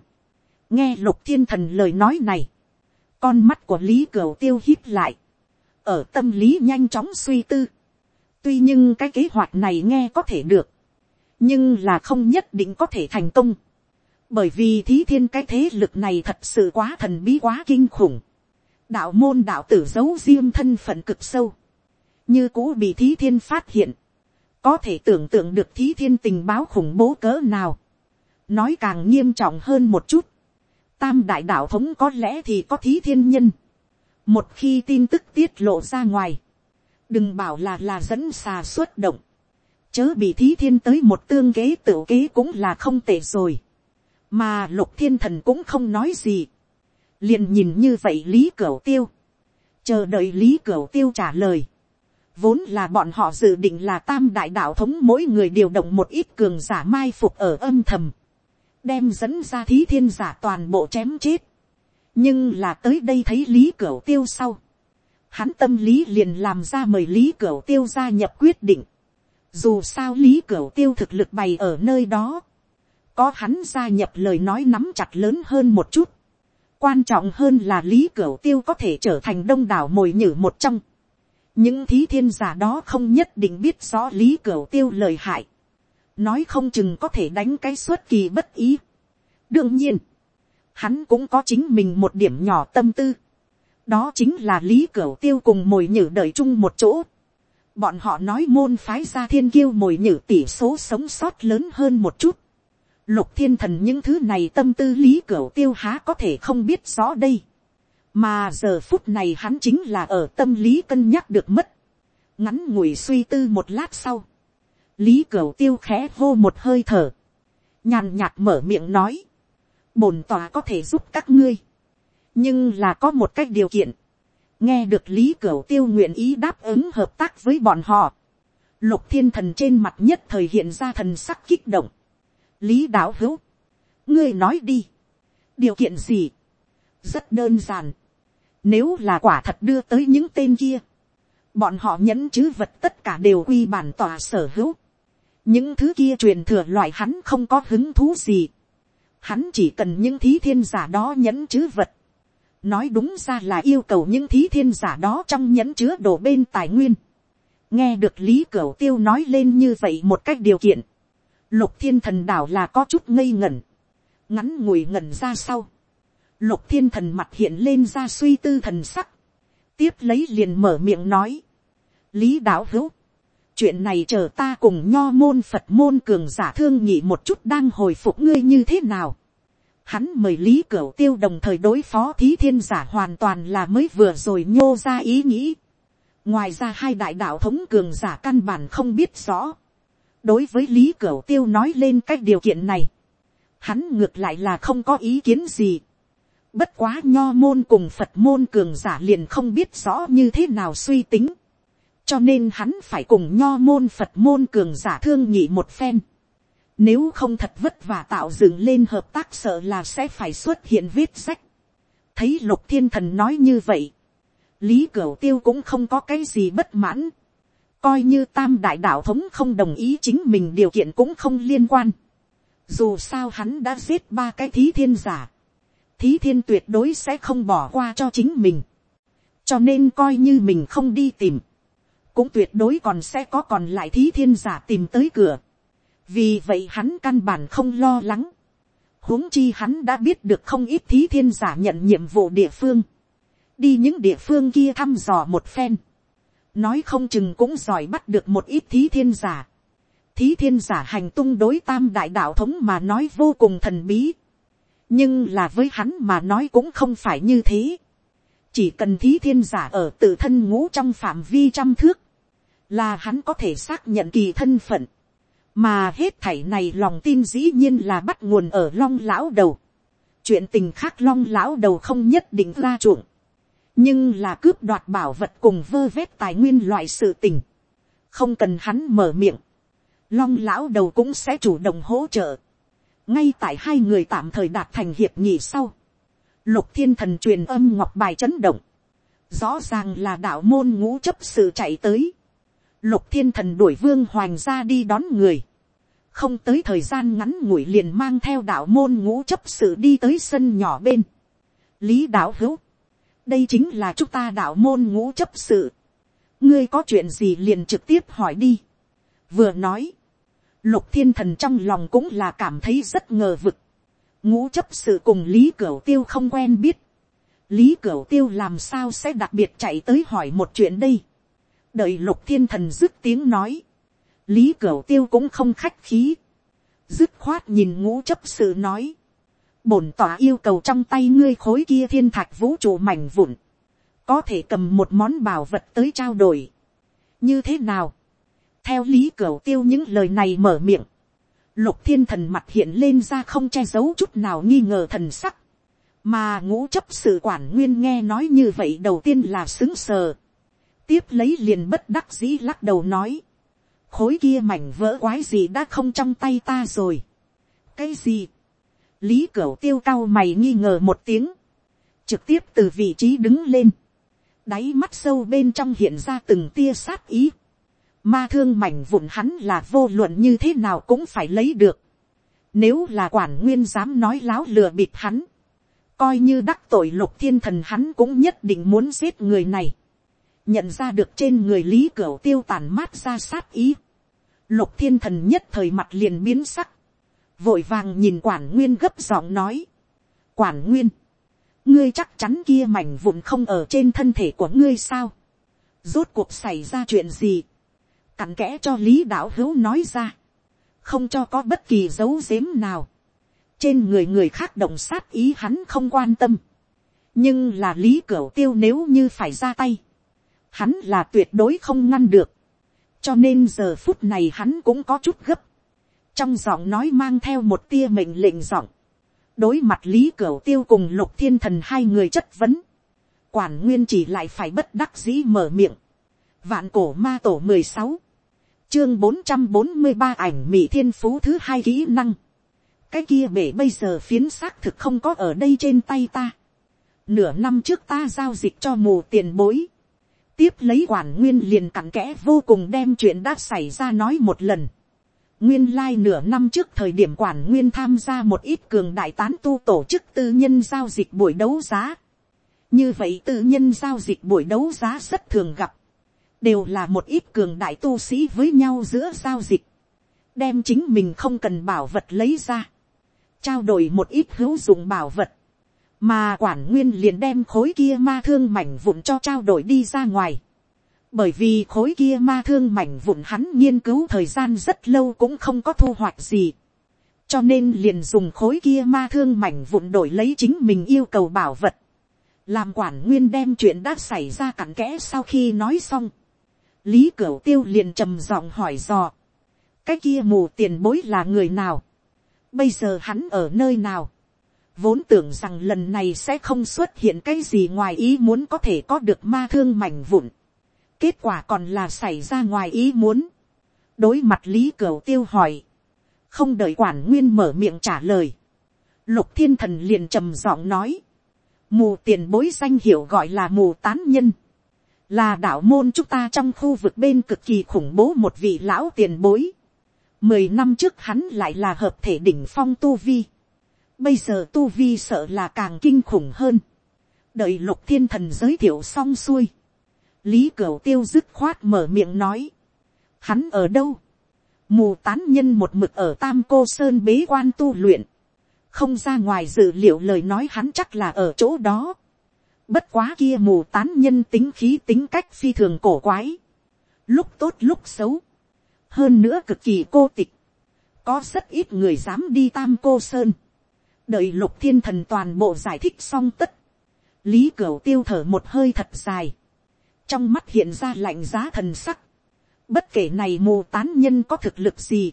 nghe lục thiên thần lời nói này, con mắt của lý cửu tiêu hít lại, ở tâm lý nhanh chóng suy tư. tuy nhưng cái kế hoạch này nghe có thể được, nhưng là không nhất định có thể thành công. bởi vì thí thiên cái thế lực này thật sự quá thần bí quá kinh khủng. đạo môn đạo tử giấu riêng thân phận cực sâu như cũ bị thí thiên phát hiện. có thể tưởng tượng được thí thiên tình báo khủng bố cỡ nào. nói càng nghiêm trọng hơn một chút. tam đại đạo thống có lẽ thì có thí thiên nhân. Một khi tin tức tiết lộ ra ngoài, đừng bảo là là dẫn xà xuất động, chớ bị thí thiên tới một tương kế tự kế cũng là không tệ rồi, mà lục thiên thần cũng không nói gì, liền nhìn như vậy lý cửu tiêu, chờ đợi lý cửu tiêu trả lời, Vốn là bọn họ dự định là tam đại đạo thống mỗi người điều động một ít cường giả mai phục ở âm thầm. Đem dẫn ra thí thiên giả toàn bộ chém chết. Nhưng là tới đây thấy Lý Cửu Tiêu sau. Hắn tâm lý liền làm ra mời Lý Cửu Tiêu gia nhập quyết định. Dù sao Lý Cửu Tiêu thực lực bày ở nơi đó. Có hắn gia nhập lời nói nắm chặt lớn hơn một chút. Quan trọng hơn là Lý Cửu Tiêu có thể trở thành đông đảo mồi nhử một trong những thí thiên giả đó không nhất định biết rõ lý cửu tiêu lời hại, nói không chừng có thể đánh cái suất kỳ bất ý. đương nhiên, hắn cũng có chính mình một điểm nhỏ tâm tư, đó chính là lý cửu tiêu cùng mồi nhử đợi chung một chỗ. bọn họ nói môn phái ra thiên kiêu mồi nhử tỷ số sống sót lớn hơn một chút. lục thiên thần những thứ này tâm tư lý cửu tiêu há có thể không biết rõ đây mà giờ phút này hắn chính là ở tâm lý cân nhắc được mất, ngắn ngủi suy tư một lát sau, lý cửu tiêu khẽ hô một hơi thở, nhàn nhạt mở miệng nói, bổn tòa có thể giúp các ngươi, nhưng là có một cách điều kiện, nghe được lý cửu tiêu nguyện ý đáp ứng hợp tác với bọn họ, lục thiên thần trên mặt nhất thời hiện ra thần sắc kích động, lý đạo hữu, ngươi nói đi, điều kiện gì, rất đơn giản, nếu là quả thật đưa tới những tên kia. Bọn họ nhẫn chứ vật tất cả đều quy bản tòa sở hữu. Những thứ kia truyền thừa loại hắn không có hứng thú gì. Hắn chỉ cần những thí thiên giả đó nhẫn chứ vật. Nói đúng ra là yêu cầu những thí thiên giả đó trong nhẫn chứa đồ bên tài nguyên. Nghe được Lý Cửu Tiêu nói lên như vậy một cách điều kiện. Lục thiên thần đảo là có chút ngây ngẩn. Ngắn ngủi ngẩn ra sau Lục thiên thần mặt hiện lên ra suy tư thần sắc. Tiếp lấy liền mở miệng nói. Lý đạo hữu. Chuyện này chờ ta cùng nho môn Phật môn cường giả thương nhị một chút đang hồi phục ngươi như thế nào. Hắn mời Lý Cửu Tiêu đồng thời đối phó thí thiên giả hoàn toàn là mới vừa rồi nhô ra ý nghĩ. Ngoài ra hai đại đạo thống cường giả căn bản không biết rõ. Đối với Lý Cửu Tiêu nói lên cách điều kiện này. Hắn ngược lại là không có ý kiến gì Bất quá nho môn cùng Phật môn cường giả liền không biết rõ như thế nào suy tính. Cho nên hắn phải cùng nho môn Phật môn cường giả thương nhị một phen. Nếu không thật vất vả tạo dựng lên hợp tác sợ là sẽ phải xuất hiện viết sách. Thấy lục thiên thần nói như vậy. Lý Cửu Tiêu cũng không có cái gì bất mãn. Coi như tam đại đạo thống không đồng ý chính mình điều kiện cũng không liên quan. Dù sao hắn đã giết ba cái thí thiên giả thí thiên tuyệt đối sẽ không bỏ qua cho chính mình. cho nên coi như mình không đi tìm, cũng tuyệt đối còn sẽ có còn lại thí thiên giả tìm tới cửa. vì vậy hắn căn bản không lo lắng. huống chi hắn đã biết được không ít thí thiên giả nhận nhiệm vụ địa phương. đi những địa phương kia thăm dò một phen. nói không chừng cũng giỏi bắt được một ít thí thiên giả. thí thiên giả hành tung đối tam đại đạo thống mà nói vô cùng thần bí nhưng là với hắn mà nói cũng không phải như thế. chỉ cần thí thiên giả ở tự thân ngũ trong phạm vi trăm thước, là hắn có thể xác nhận kỳ thân phận. mà hết thảy này lòng tin dĩ nhiên là bắt nguồn ở long lão đầu. chuyện tình khác long lão đầu không nhất định ra chuộng. nhưng là cướp đoạt bảo vật cùng vơ vét tài nguyên loại sự tình. không cần hắn mở miệng. long lão đầu cũng sẽ chủ động hỗ trợ ngay tại hai người tạm thời đạt thành hiệp nhị sau, lục thiên thần truyền âm ngọc bài chấn động, rõ ràng là đạo môn ngũ chấp sự chạy tới, lục thiên thần đuổi vương hoàng ra đi đón người, không tới thời gian ngắn ngủi liền mang theo đạo môn ngũ chấp sự đi tới sân nhỏ bên, lý đạo hữu, đây chính là chúng ta đạo môn ngũ chấp sự, ngươi có chuyện gì liền trực tiếp hỏi đi, vừa nói, Lục thiên thần trong lòng cũng là cảm thấy rất ngờ vực. Ngũ chấp sự cùng Lý Cửu Tiêu không quen biết. Lý Cửu Tiêu làm sao sẽ đặc biệt chạy tới hỏi một chuyện đây. Đợi lục thiên thần dứt tiếng nói. Lý Cửu Tiêu cũng không khách khí. Dứt khoát nhìn ngũ chấp sự nói. Bổn tỏa yêu cầu trong tay ngươi khối kia thiên thạch vũ trụ mảnh vụn. Có thể cầm một món bảo vật tới trao đổi. Như thế nào? Theo lý cửa tiêu những lời này mở miệng, lục thiên thần mặt hiện lên ra không che giấu chút nào nghi ngờ thần sắc, mà ngũ chấp sự quản nguyên nghe nói như vậy đầu tiên là xứng sờ, tiếp lấy liền bất đắc dĩ lắc đầu nói, khối kia mảnh vỡ quái gì đã không trong tay ta rồi. cái gì, lý cửu tiêu cao mày nghi ngờ một tiếng, trực tiếp từ vị trí đứng lên, đáy mắt sâu bên trong hiện ra từng tia sát ý, ma thương mảnh vụn hắn là vô luận như thế nào cũng phải lấy được, nếu là quản nguyên dám nói láo lừa bịp hắn, coi như đắc tội lục thiên thần hắn cũng nhất định muốn giết người này, nhận ra được trên người lý cửa tiêu tàn mát ra sát ý, lục thiên thần nhất thời mặt liền biến sắc, vội vàng nhìn quản nguyên gấp giọng nói, quản nguyên, ngươi chắc chắn kia mảnh vụn không ở trên thân thể của ngươi sao, rốt cuộc xảy ra chuyện gì, cặn kẽ cho lý đạo hữu nói ra, không cho có bất kỳ dấu dếm nào, trên người người khác động sát ý hắn không quan tâm, nhưng là lý cửa tiêu nếu như phải ra tay, hắn là tuyệt đối không ngăn được, cho nên giờ phút này hắn cũng có chút gấp, trong giọng nói mang theo một tia mệnh lệnh giọng, đối mặt lý cửa tiêu cùng lục thiên thần hai người chất vấn, quản nguyên chỉ lại phải bất đắc dĩ mở miệng, vạn cổ ma tổ mười sáu, chương bốn trăm bốn mươi ba ảnh mỹ thiên phú thứ hai kỹ năng, cái kia bể bây giờ phiến xác thực không có ở đây trên tay ta, nửa năm trước ta giao dịch cho mù tiền bối, tiếp lấy quản nguyên liền cặn kẽ vô cùng đem chuyện đã xảy ra nói một lần. Nguyên lai like nửa năm trước thời điểm quản nguyên tham gia một ít cường đại tán tu tổ chức tư nhân giao dịch buổi đấu giá. Như vậy tư nhân giao dịch buổi đấu giá rất thường gặp. Đều là một ít cường đại tu sĩ với nhau giữa giao dịch. Đem chính mình không cần bảo vật lấy ra. Trao đổi một ít hữu dụng bảo vật, mà quản nguyên liền đem khối kia ma thương mảnh vụn cho trao đổi đi ra ngoài. bởi vì khối kia ma thương mảnh vụn hắn nghiên cứu thời gian rất lâu cũng không có thu hoạch gì. cho nên liền dùng khối kia ma thương mảnh vụn đổi lấy chính mình yêu cầu bảo vật. làm quản nguyên đem chuyện đã xảy ra cặn kẽ sau khi nói xong lý cửu tiêu liền trầm giọng hỏi dò. cái kia mù tiền bối là người nào. bây giờ hắn ở nơi nào vốn tưởng rằng lần này sẽ không xuất hiện cái gì ngoài ý muốn có thể có được ma thương mảnh vụn. kết quả còn là xảy ra ngoài ý muốn. đối mặt lý cửu tiêu hỏi. không đợi quản nguyên mở miệng trả lời. lục thiên thần liền trầm giọng nói. mù tiền bối danh hiệu gọi là mù tán nhân là đạo môn chúng ta trong khu vực bên cực kỳ khủng bố một vị lão tiền bối. mười năm trước hắn lại là hợp thể đỉnh phong tu vi Bây giờ tu vi sợ là càng kinh khủng hơn. Đợi lục thiên thần giới thiệu xong xuôi. Lý Cửu tiêu dứt khoát mở miệng nói. Hắn ở đâu? Mù tán nhân một mực ở Tam Cô Sơn bế quan tu luyện. Không ra ngoài dự liệu lời nói hắn chắc là ở chỗ đó. Bất quá kia mù tán nhân tính khí tính cách phi thường cổ quái. Lúc tốt lúc xấu. Hơn nữa cực kỳ cô tịch. Có rất ít người dám đi Tam Cô Sơn. Đợi lục thiên thần toàn bộ giải thích xong tất, lý cửu tiêu thở một hơi thật dài, trong mắt hiện ra lạnh giá thần sắc, bất kể này mù tán nhân có thực lực gì,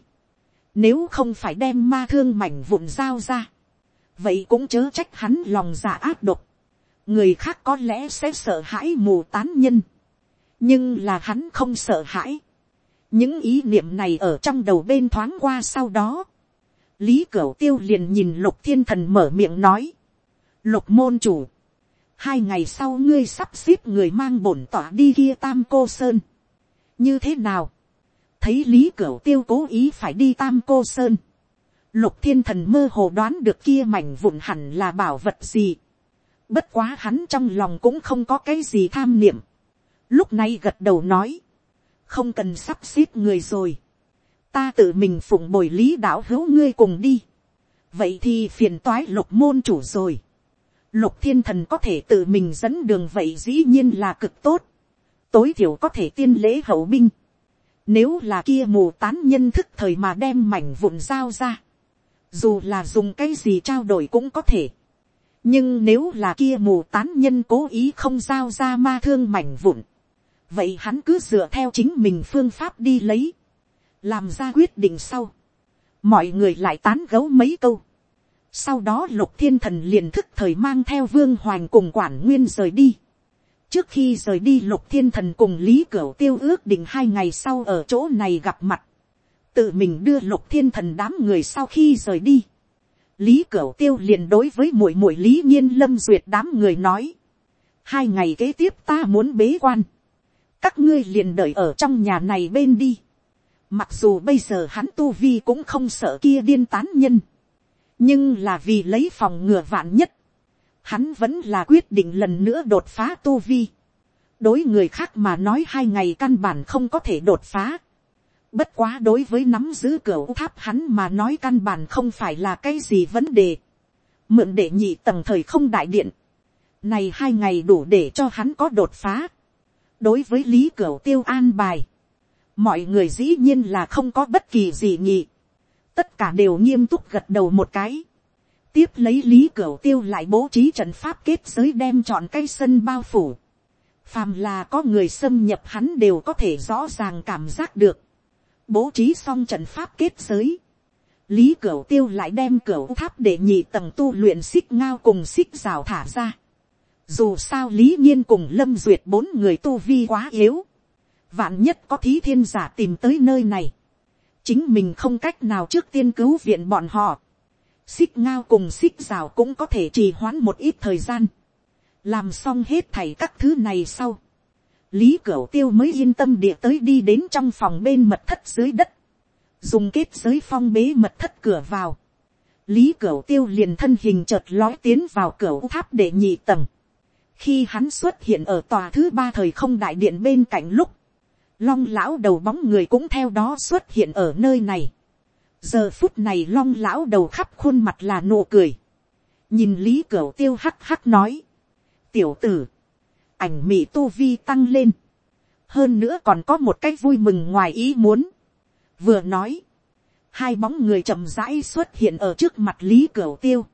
nếu không phải đem ma thương mảnh vụn dao ra, vậy cũng chớ trách hắn lòng dạ ác độc, người khác có lẽ sẽ sợ hãi mù tán nhân, nhưng là hắn không sợ hãi, những ý niệm này ở trong đầu bên thoáng qua sau đó, lý cửu tiêu liền nhìn lục thiên thần mở miệng nói. lục môn chủ, hai ngày sau ngươi sắp xếp người mang bổn tỏa đi kia tam cô sơn. như thế nào, thấy lý cửu tiêu cố ý phải đi tam cô sơn. lục thiên thần mơ hồ đoán được kia mảnh vụn hẳn là bảo vật gì bất quá hắn trong lòng cũng không có cái gì tham niệm. lúc này gật đầu nói, không cần sắp xếp người rồi ta tự mình phụng bồi lý đạo hữu ngươi cùng đi. vậy thì phiền toái lục môn chủ rồi. lục thiên thần có thể tự mình dẫn đường vậy dĩ nhiên là cực tốt. tối thiểu có thể tiên lễ hậu binh. nếu là kia mù tán nhân thức thời mà đem mảnh vụn giao ra. dù là dùng cái gì trao đổi cũng có thể nhưng nếu là kia mù tán nhân cố ý không giao ra ma thương mảnh vụn. vậy hắn cứ dựa theo chính mình phương pháp đi lấy làm ra quyết định sau, mọi người lại tán gấu mấy câu. sau đó lục thiên thần liền thức thời mang theo vương hoành cùng quản nguyên rời đi. trước khi rời đi lục thiên thần cùng lý cửu tiêu ước định hai ngày sau ở chỗ này gặp mặt, tự mình đưa lục thiên thần đám người sau khi rời đi, lý cửu tiêu liền đối với muội muội lý nhiên lâm duyệt đám người nói, hai ngày kế tiếp ta muốn bế quan, các ngươi liền đợi ở trong nhà này bên đi, mặc dù bây giờ hắn tu vi cũng không sợ kia điên tán nhân, nhưng là vì lấy phòng ngừa vạn nhất, hắn vẫn là quyết định lần nữa đột phá tu vi. đối người khác mà nói hai ngày căn bản không có thể đột phá bất quá đối với nắm giữ cửa tháp hắn mà nói căn bản không phải là cái gì vấn đề. mượn để nhị tầng thời không đại điện. này hai ngày đủ để cho hắn có đột phá. đối với lý cửa tiêu an bài, mọi người dĩ nhiên là không có bất kỳ gì nhị. tất cả đều nghiêm túc gật đầu một cái tiếp lấy lý cửa tiêu lại bố trí trận pháp kết giới đem chọn cây sân bao phủ. phàm là có người xâm nhập hắn đều có thể rõ ràng cảm giác được bố trí xong trận pháp kết giới. lý cửu tiêu lại đem cửu tháp để nhị tầng tu luyện xích ngao cùng xích rào thả ra. dù sao lý nhiên cùng lâm duyệt bốn người tu vi quá yếu. vạn nhất có thí thiên giả tìm tới nơi này. chính mình không cách nào trước tiên cứu viện bọn họ xích ngao cùng xích rào cũng có thể trì hoãn một ít thời gian, làm xong hết thảy các thứ này sau, lý cửu tiêu mới yên tâm địa tới đi đến trong phòng bên mật thất dưới đất, dùng kết giới phong bế mật thất cửa vào, lý cửu tiêu liền thân hình chợt lói tiến vào cửa tháp để nhị tầng, khi hắn xuất hiện ở tòa thứ ba thời không đại điện bên cạnh lúc, long lão đầu bóng người cũng theo đó xuất hiện ở nơi này. Giờ phút này long lão đầu khắp khuôn mặt là nụ cười, nhìn lý cửu tiêu hắc hắc nói, tiểu tử, ảnh mỹ tu vi tăng lên, hơn nữa còn có một cái vui mừng ngoài ý muốn, vừa nói, hai bóng người chậm rãi xuất hiện ở trước mặt lý cửu tiêu,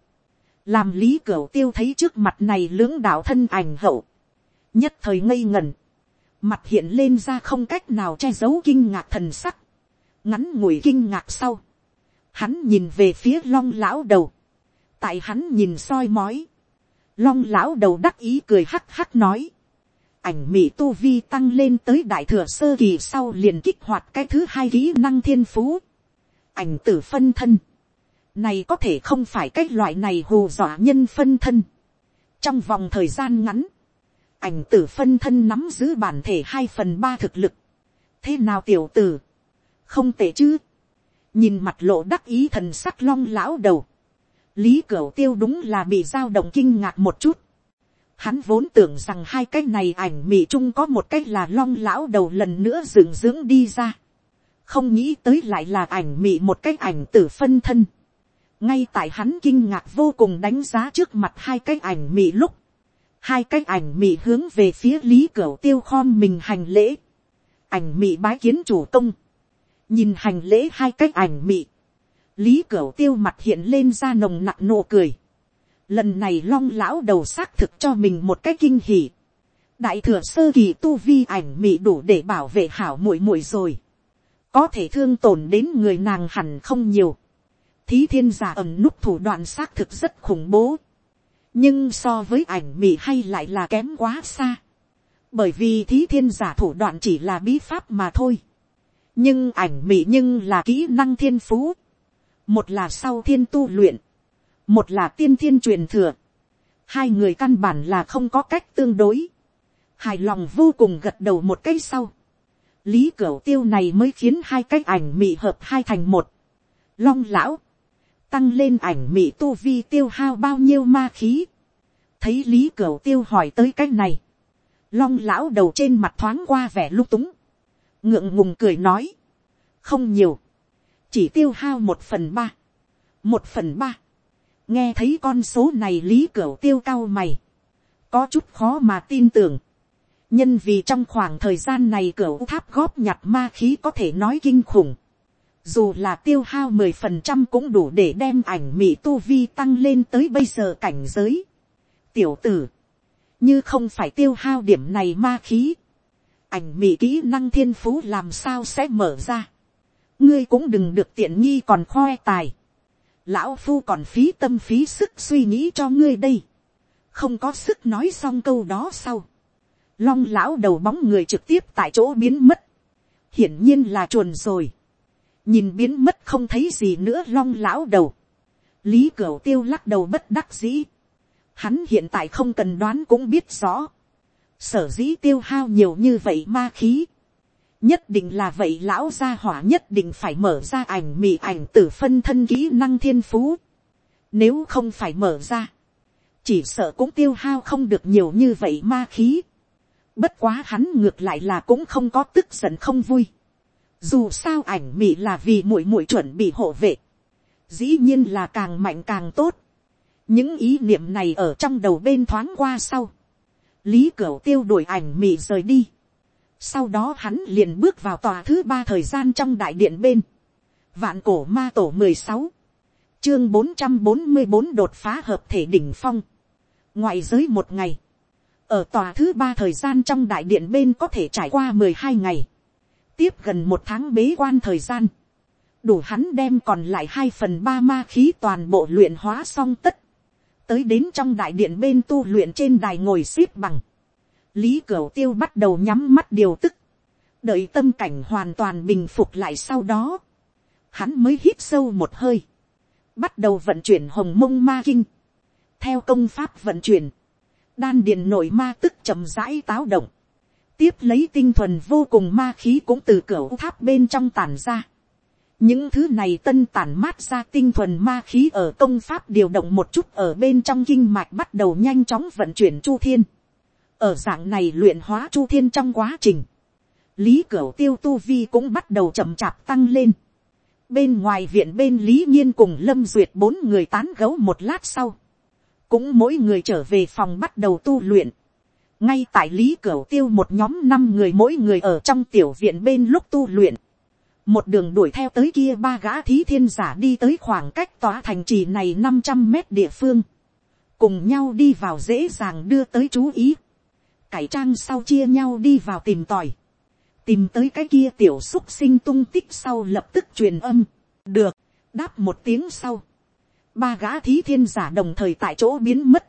làm lý cửu tiêu thấy trước mặt này lưỡng đạo thân ảnh hậu, nhất thời ngây ngẩn, mặt hiện lên ra không cách nào che giấu kinh ngạc thần sắc, ngắn ngủi kinh ngạc sau, hắn nhìn về phía long lão đầu, tại hắn nhìn soi mói, long lão đầu đắc ý cười hắc hắc nói, ảnh mỹ tu vi tăng lên tới đại thừa sơ kỳ sau liền kích hoạt cái thứ hai kỹ năng thiên phú, ảnh tử phân thân, này có thể không phải cái loại này hù dọa nhân phân thân, trong vòng thời gian ngắn, ảnh tử phân thân nắm giữ bản thể hai phần ba thực lực, thế nào tiểu tử, không tệ chứ, nhìn mặt lộ đắc ý thần sắc long lão đầu, lý cửu tiêu đúng là bị dao động kinh ngạc một chút. Hắn vốn tưởng rằng hai cái này ảnh mị chung có một cái là long lão đầu lần nữa dựng dưỡng đi ra. Không nghĩ tới lại là ảnh mị một cái ảnh tử phân thân. Ngay tại hắn kinh ngạc vô cùng đánh giá trước mặt hai cái ảnh mị lúc. Hai cái ảnh mị hướng về phía lý cửu tiêu khom mình hành lễ. Ảnh mị bái kiến chủ công nhìn hành lễ hai cách ảnh mị, lý cửu tiêu mặt hiện lên ra nồng nặng nụ cười lần này long lão đầu xác thực cho mình một cái kinh hỉ. đại thừa sơ kỳ tu vi ảnh mị đủ để bảo vệ hảo muội muội rồi. có thể thương tổn đến người nàng hẳn không nhiều. thí thiên giả ẩn nút thủ đoạn xác thực rất khủng bố. nhưng so với ảnh mị hay lại là kém quá xa. bởi vì thí thiên giả thủ đoạn chỉ là bí pháp mà thôi nhưng ảnh mị nhưng là kỹ năng thiên phú, một là sau thiên tu luyện, một là tiên thiên truyền thừa, hai người căn bản là không có cách tương đối, hài lòng vô cùng gật đầu một cái sau, lý cửa tiêu này mới khiến hai cái ảnh mị hợp hai thành một, long lão, tăng lên ảnh mị tu vi tiêu hao bao nhiêu ma khí, thấy lý cửa tiêu hỏi tới cái này, long lão đầu trên mặt thoáng qua vẻ lung túng, ngượng ngùng cười nói, không nhiều, chỉ tiêu hao một phần ba, một phần ba, nghe thấy con số này lý cửa tiêu cao mày, có chút khó mà tin tưởng, nhân vì trong khoảng thời gian này cửa tháp góp nhặt ma khí có thể nói kinh khủng, dù là tiêu hao mười phần trăm cũng đủ để đem ảnh mỹ tu vi tăng lên tới bây giờ cảnh giới. tiểu tử, như không phải tiêu hao điểm này ma khí, ảnh mỹ kỹ năng thiên phú làm sao sẽ mở ra. ngươi cũng đừng được tiện nghi còn khoe tài lão phu còn phí tâm phí sức suy nghĩ cho ngươi đây. không có sức nói xong câu đó sau. long lão đầu bóng người trực tiếp tại chỗ biến mất, hiển nhiên là chuồn rồi, nhìn biến mất không thấy gì nữa long lão đầu, lý cửu tiêu lắc đầu bất đắc dĩ, hắn hiện tại không cần đoán cũng biết rõ, sở dĩ tiêu hao nhiều như vậy ma khí, nhất định là vậy lão gia hỏa nhất định phải mở ra ảnh mì ảnh tử phân thân kỹ năng thiên phú, nếu không phải mở ra, chỉ sợ cũng tiêu hao không được nhiều như vậy ma khí. Bất quá hắn ngược lại là cũng không có tức giận không vui. Dù sao ảnh mị là vì muội muội chuẩn bị hộ vệ. Dĩ nhiên là càng mạnh càng tốt. Những ý niệm này ở trong đầu bên thoáng qua sau. Lý Cửu tiêu đuổi ảnh mị rời đi. Sau đó hắn liền bước vào tòa thứ ba thời gian trong đại điện bên. Vạn cổ ma tổ mười sáu. Chương bốn trăm bốn mươi bốn đột phá hợp thể đỉnh phong. Ngoại giới một ngày, ở tòa thứ ba thời gian trong đại điện bên có thể trải qua mười hai ngày, tiếp gần một tháng bế quan thời gian, đủ hắn đem còn lại hai phần ba ma khí toàn bộ luyện hóa xong tất, tới đến trong đại điện bên tu luyện trên đài ngồi xếp bằng, lý cửu tiêu bắt đầu nhắm mắt điều tức, đợi tâm cảnh hoàn toàn bình phục lại sau đó, hắn mới hít sâu một hơi, bắt đầu vận chuyển hồng mông ma kinh, theo công pháp vận chuyển, đan Điền nội ma tức chậm rãi táo động, tiếp lấy tinh thuần vô cùng ma khí cũng từ cửa tháp bên trong tàn ra. những thứ này tân tản mát ra tinh thuần ma khí ở công pháp điều động một chút ở bên trong kinh mạch bắt đầu nhanh chóng vận chuyển chu thiên ở dạng này luyện hóa chu thiên trong quá trình, lý cửu tiêu tu vi cũng bắt đầu chậm chạp tăng lên. bên ngoài viện bên lý nhiên cùng lâm duyệt bốn người tán gấu một lát sau cũng mỗi người trở về phòng bắt đầu tu luyện. ngay tại lý cửu tiêu một nhóm năm người mỗi người ở trong tiểu viện bên lúc tu luyện. một đường đuổi theo tới kia ba gã thí thiên giả đi tới khoảng cách tòa thành trì này năm trăm mét địa phương. cùng nhau đi vào dễ dàng đưa tới chú ý cải trang sau chia nhau đi vào tìm tòi. tìm tới cái kia tiểu xúc sinh tung tích sau lập tức truyền âm. được, đáp một tiếng sau ba gã thí thiên giả đồng thời tại chỗ biến mất.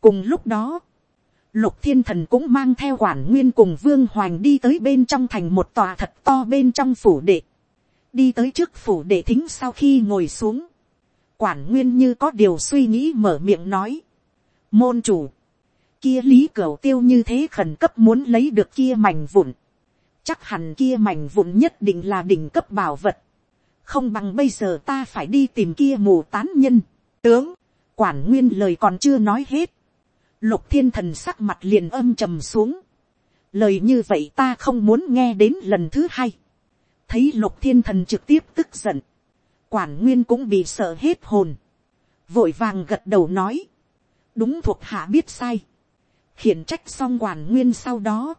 cùng lúc đó, lục thiên thần cũng mang theo quản nguyên cùng vương hoành đi tới bên trong thành một tòa thật to bên trong phủ đệ. đi tới trước phủ đệ thính sau khi ngồi xuống. quản nguyên như có điều suy nghĩ mở miệng nói. môn chủ, kia lý cửu tiêu như thế khẩn cấp muốn lấy được kia mảnh vụn. chắc hẳn kia mảnh vụn nhất định là đỉnh cấp bảo vật. Không bằng bây giờ ta phải đi tìm kia mù tán nhân, tướng, quản nguyên lời còn chưa nói hết, lục thiên thần sắc mặt liền âm trầm xuống, lời như vậy ta không muốn nghe đến lần thứ hai, thấy lục thiên thần trực tiếp tức giận, quản nguyên cũng bị sợ hết hồn, vội vàng gật đầu nói, đúng thuộc hạ biết sai, khiển trách xong quản nguyên sau đó,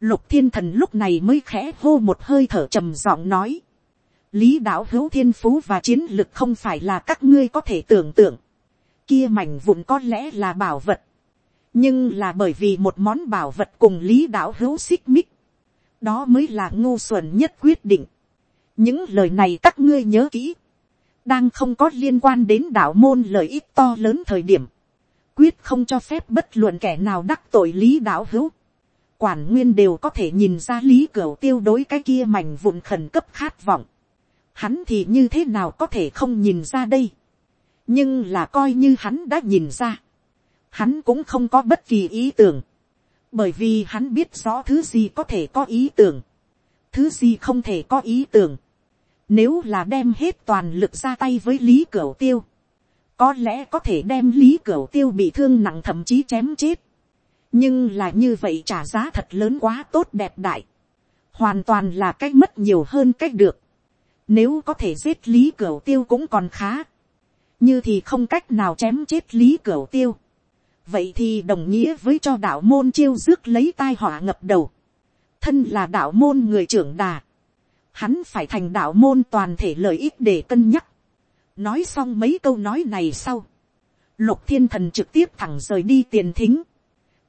lục thiên thần lúc này mới khẽ hô một hơi thở trầm giọng nói, lý đạo hữu thiên phú và chiến lực không phải là các ngươi có thể tưởng tượng. Kia mảnh vụn có lẽ là bảo vật. Nhưng là bởi vì một món bảo vật cùng lý đạo hữu xích mích. Đó mới là ngu xuẩn nhất quyết định. Những lời này các ngươi nhớ kỹ. Đang không có liên quan đến đạo môn lợi ích to lớn thời điểm. Quyết không cho phép bất luận kẻ nào đắc tội lý đạo hữu. Quản nguyên đều có thể nhìn ra lý cửa tiêu đối cái kia mảnh vụn khẩn cấp khát vọng hắn thì như thế nào có thể không nhìn ra đây. nhưng là coi như hắn đã nhìn ra. hắn cũng không có bất kỳ ý tưởng. bởi vì hắn biết rõ thứ gì có thể có ý tưởng. thứ gì không thể có ý tưởng. nếu là đem hết toàn lực ra tay với lý cửa tiêu có lẽ có thể đem lý cửu tiêu bị thương nặng thậm chí chém chết. nhưng là như vậy trả giá thật lớn quá tốt đẹp đại. hoàn toàn là cách mất nhiều hơn cách được nếu có thể giết lý cửu tiêu cũng còn khá. Như thì không cách nào chém chết lý cửu tiêu. Vậy thì đồng nghĩa với cho đạo môn chiêu rước lấy tai họa ngập đầu. Thân là đạo môn người trưởng đà. Hắn phải thành đạo môn toàn thể lợi ích để cân nhắc. Nói xong mấy câu nói này sau. Lục thiên thần trực tiếp thẳng rời đi tiền thính.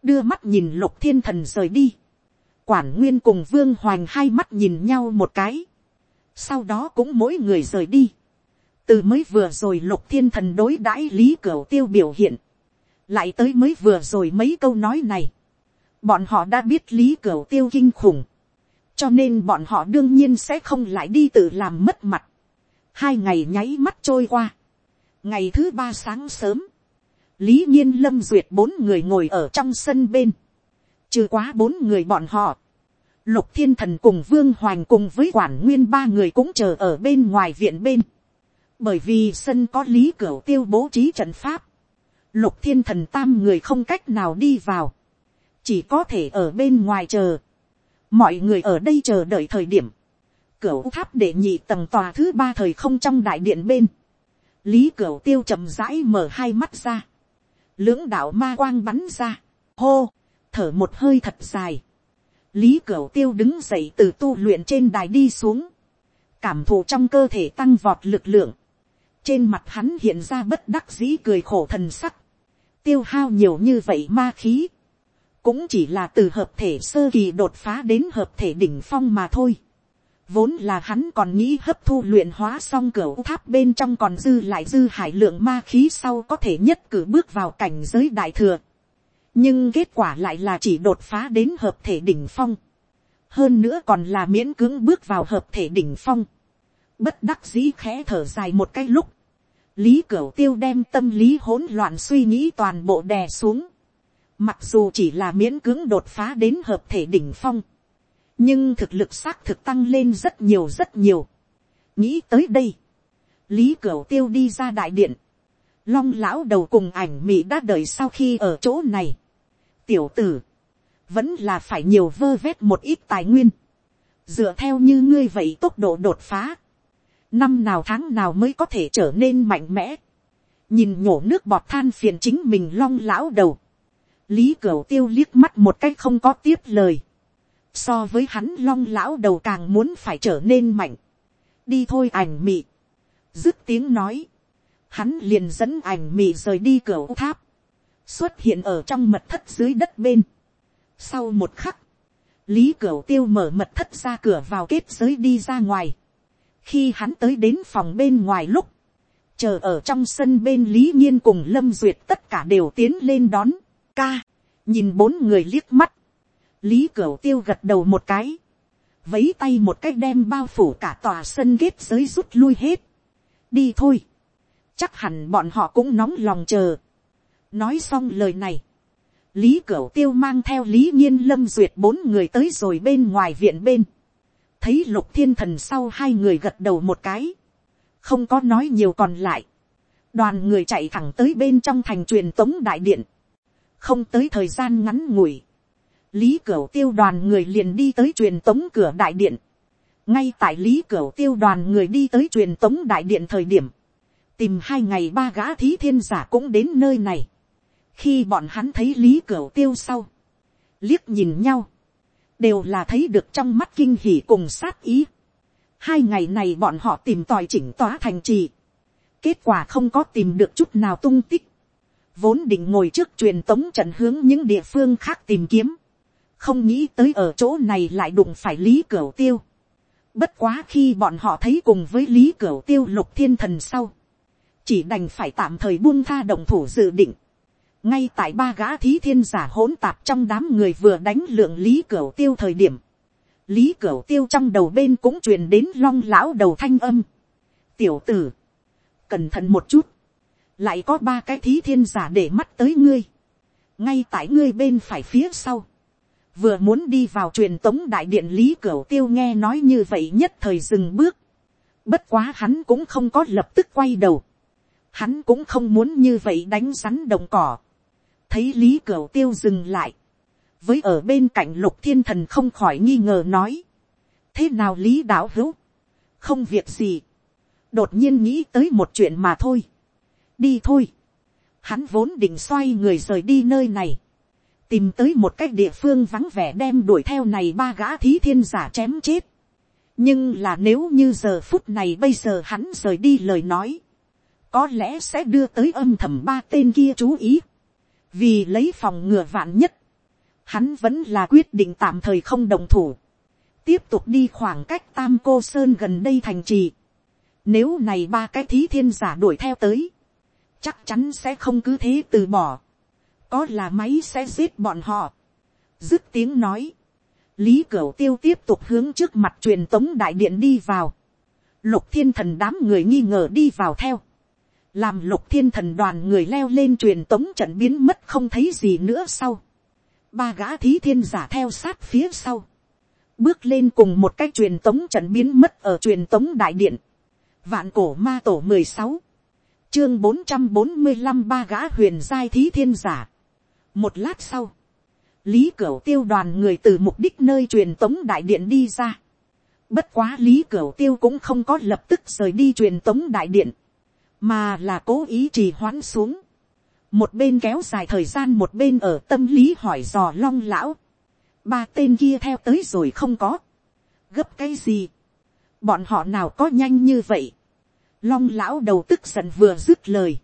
Đưa mắt nhìn lục thiên thần rời đi. Quản nguyên cùng vương hoành hai mắt nhìn nhau một cái sau đó cũng mỗi người rời đi. từ mới vừa rồi lục thiên thần đối đãi lý cửa tiêu biểu hiện, lại tới mới vừa rồi mấy câu nói này. Bọn họ đã biết lý cửa tiêu kinh khủng. Cho nên bọn họ đương nhiên sẽ không lại đi tự làm mất mặt. Hai ngày nháy mắt trôi qua. Ngày thứ ba sáng sớm. Lý nhiên lâm duyệt bốn người ngồi ở trong sân bên. Trừ quá bốn người bọn họ. Lục thiên thần cùng vương hoành cùng với quản nguyên ba người cũng chờ ở bên ngoài viện bên. Bởi vì sân có lý cửa tiêu bố trí trận pháp. Lục thiên thần tam người không cách nào đi vào. Chỉ có thể ở bên ngoài chờ. Mọi người ở đây chờ đợi thời điểm. Cửa tháp để nhị tầng tòa thứ ba thời không trong đại điện bên. Lý cửa tiêu chậm rãi mở hai mắt ra. Lưỡng đạo ma quang bắn ra. Hô, thở một hơi thật dài. Lý cửa tiêu đứng dậy từ tu luyện trên đài đi xuống. Cảm thụ trong cơ thể tăng vọt lực lượng. Trên mặt hắn hiện ra bất đắc dĩ cười khổ thần sắc. Tiêu hao nhiều như vậy ma khí. Cũng chỉ là từ hợp thể sơ kỳ đột phá đến hợp thể đỉnh phong mà thôi. Vốn là hắn còn nghĩ hấp thu luyện hóa xong cửa tháp bên trong còn dư lại dư hải lượng ma khí sau có thể nhất cử bước vào cảnh giới đại thừa. Nhưng kết quả lại là chỉ đột phá đến hợp thể đỉnh phong. Hơn nữa còn là miễn cưỡng bước vào hợp thể đỉnh phong. Bất đắc dĩ khẽ thở dài một cái lúc. Lý Cửu Tiêu đem tâm lý hỗn loạn suy nghĩ toàn bộ đè xuống. Mặc dù chỉ là miễn cưỡng đột phá đến hợp thể đỉnh phong. Nhưng thực lực xác thực tăng lên rất nhiều rất nhiều. Nghĩ tới đây. Lý Cửu Tiêu đi ra đại điện. Long lão đầu cùng ảnh mỹ đã đợi sau khi ở chỗ này. Tiểu tử. Vẫn là phải nhiều vơ vét một ít tài nguyên. Dựa theo như ngươi vậy tốc độ đột phá năm nào tháng nào mới có thể trở nên mạnh mẽ, nhìn nhổ nước bọt than phiền chính mình long lão đầu, lý cửu tiêu liếc mắt một cách không có tiếp lời, so với hắn long lão đầu càng muốn phải trở nên mạnh, đi thôi ảnh mị, dứt tiếng nói, hắn liền dẫn ảnh mị rời đi cửa tháp, xuất hiện ở trong mật thất dưới đất bên. Sau một khắc, lý cửa tiêu mở mật thất ra cửa vào kết giới đi ra ngoài. Khi hắn tới đến phòng bên ngoài lúc, chờ ở trong sân bên lý nhiên cùng lâm duyệt tất cả đều tiến lên đón, ca, nhìn bốn người liếc mắt, lý cửu tiêu gật đầu một cái, vấy tay một cách đem bao phủ cả tòa sân ghép giới rút lui hết, đi thôi, chắc hẳn bọn họ cũng nóng lòng chờ, nói xong lời này, lý cửu tiêu mang theo lý nhiên lâm duyệt bốn người tới rồi bên ngoài viện bên, thấy lục thiên thần sau hai người gật đầu một cái, không có nói nhiều còn lại, đoàn người chạy thẳng tới bên trong thành truyền tống đại điện, không tới thời gian ngắn ngủi, lý cửu tiêu đoàn người liền đi tới truyền tống cửa đại điện, ngay tại lý cửu tiêu đoàn người đi tới truyền tống đại điện thời điểm, tìm hai ngày ba gã thí thiên giả cũng đến nơi này, khi bọn hắn thấy lý cửu tiêu sau, liếc nhìn nhau, đều là thấy được trong mắt kinh hỉ cùng sát ý. Hai ngày này bọn họ tìm tòi chỉnh tỏa thành trì. Kết quả không có tìm được chút nào tung tích. Vốn định ngồi trước truyền tống trận hướng những địa phương khác tìm kiếm. Không nghĩ tới ở chỗ này lại đụng phải Lý Cửu Tiêu. Bất quá khi bọn họ thấy cùng với Lý Cửu Tiêu lục thiên thần sau. Chỉ đành phải tạm thời buông tha động thủ dự định ngay tại ba gã thí thiên giả hỗn tạp trong đám người vừa đánh lượng lý cửu tiêu thời điểm, lý cửu tiêu trong đầu bên cũng truyền đến long lão đầu thanh âm. tiểu tử, cẩn thận một chút, lại có ba cái thí thiên giả để mắt tới ngươi, ngay tại ngươi bên phải phía sau, vừa muốn đi vào truyền tống đại điện lý cửu tiêu nghe nói như vậy nhất thời dừng bước, bất quá hắn cũng không có lập tức quay đầu, hắn cũng không muốn như vậy đánh rắn đồng cỏ, thấy lý cửu tiêu dừng lại, với ở bên cạnh lục thiên thần không khỏi nghi ngờ nói, thế nào lý đạo hữu, không việc gì, đột nhiên nghĩ tới một chuyện mà thôi, đi thôi, hắn vốn định xoay người rời đi nơi này, tìm tới một cái địa phương vắng vẻ đem đuổi theo này ba gã thí thiên giả chém chết, nhưng là nếu như giờ phút này bây giờ hắn rời đi lời nói, có lẽ sẽ đưa tới âm thầm ba tên kia chú ý. Vì lấy phòng ngừa vạn nhất, hắn vẫn là quyết định tạm thời không đồng thủ, tiếp tục đi khoảng cách tam cô sơn gần đây thành trì. Nếu này ba cái thí thiên giả đuổi theo tới, chắc chắn sẽ không cứ thế từ bỏ, có là máy sẽ giết bọn họ. dứt tiếng nói, lý cửu tiêu tiếp tục hướng trước mặt truyền tống đại điện đi vào, lục thiên thần đám người nghi ngờ đi vào theo, làm lục thiên thần đoàn người leo lên truyền tống trận biến mất không thấy gì nữa sau, ba gã thí thiên giả theo sát phía sau, bước lên cùng một cái truyền tống trận biến mất ở truyền tống đại điện, vạn cổ ma tổ mười sáu, chương bốn trăm bốn mươi 445 ba gã huyền giai thí thiên giả một lát sau, lý cửu tiêu đoàn người từ mục đích nơi truyền tống đại điện đi ra. bất quá lý cửu tiêu cũng không có lập tức rời đi truyền tống đại điện, mà là cố ý trì hoãn xuống. một bên kéo dài thời gian một bên ở tâm lý hỏi dò long lão. ba tên kia theo tới rồi không có. gấp cái gì. bọn họ nào có nhanh như vậy. long lão đầu tức giận vừa dứt lời.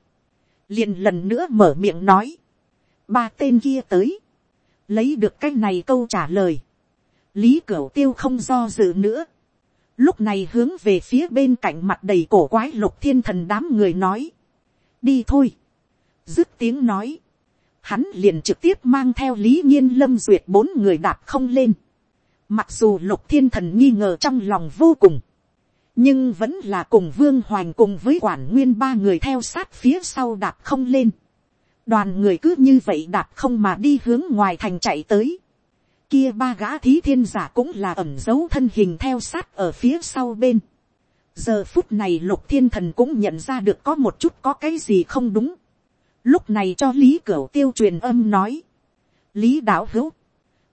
liền lần nữa mở miệng nói ba tên kia tới. lấy được cái này câu trả lời. lý cửu tiêu không do dự nữa. Lúc này hướng về phía bên cạnh mặt đầy cổ quái lục thiên thần đám người nói, đi thôi, dứt tiếng nói, hắn liền trực tiếp mang theo lý nhiên lâm duyệt bốn người đạp không lên, mặc dù lục thiên thần nghi ngờ trong lòng vô cùng, nhưng vẫn là cùng vương hoành cùng với quản nguyên ba người theo sát phía sau đạp không lên, đoàn người cứ như vậy đạp không mà đi hướng ngoài thành chạy tới, kia ba gã thí thiên giả cũng là ẩm dấu thân hình theo sát ở phía sau bên. giờ phút này lục thiên thần cũng nhận ra được có một chút có cái gì không đúng. lúc này cho lý cửu tiêu truyền âm nói. lý đạo hữu,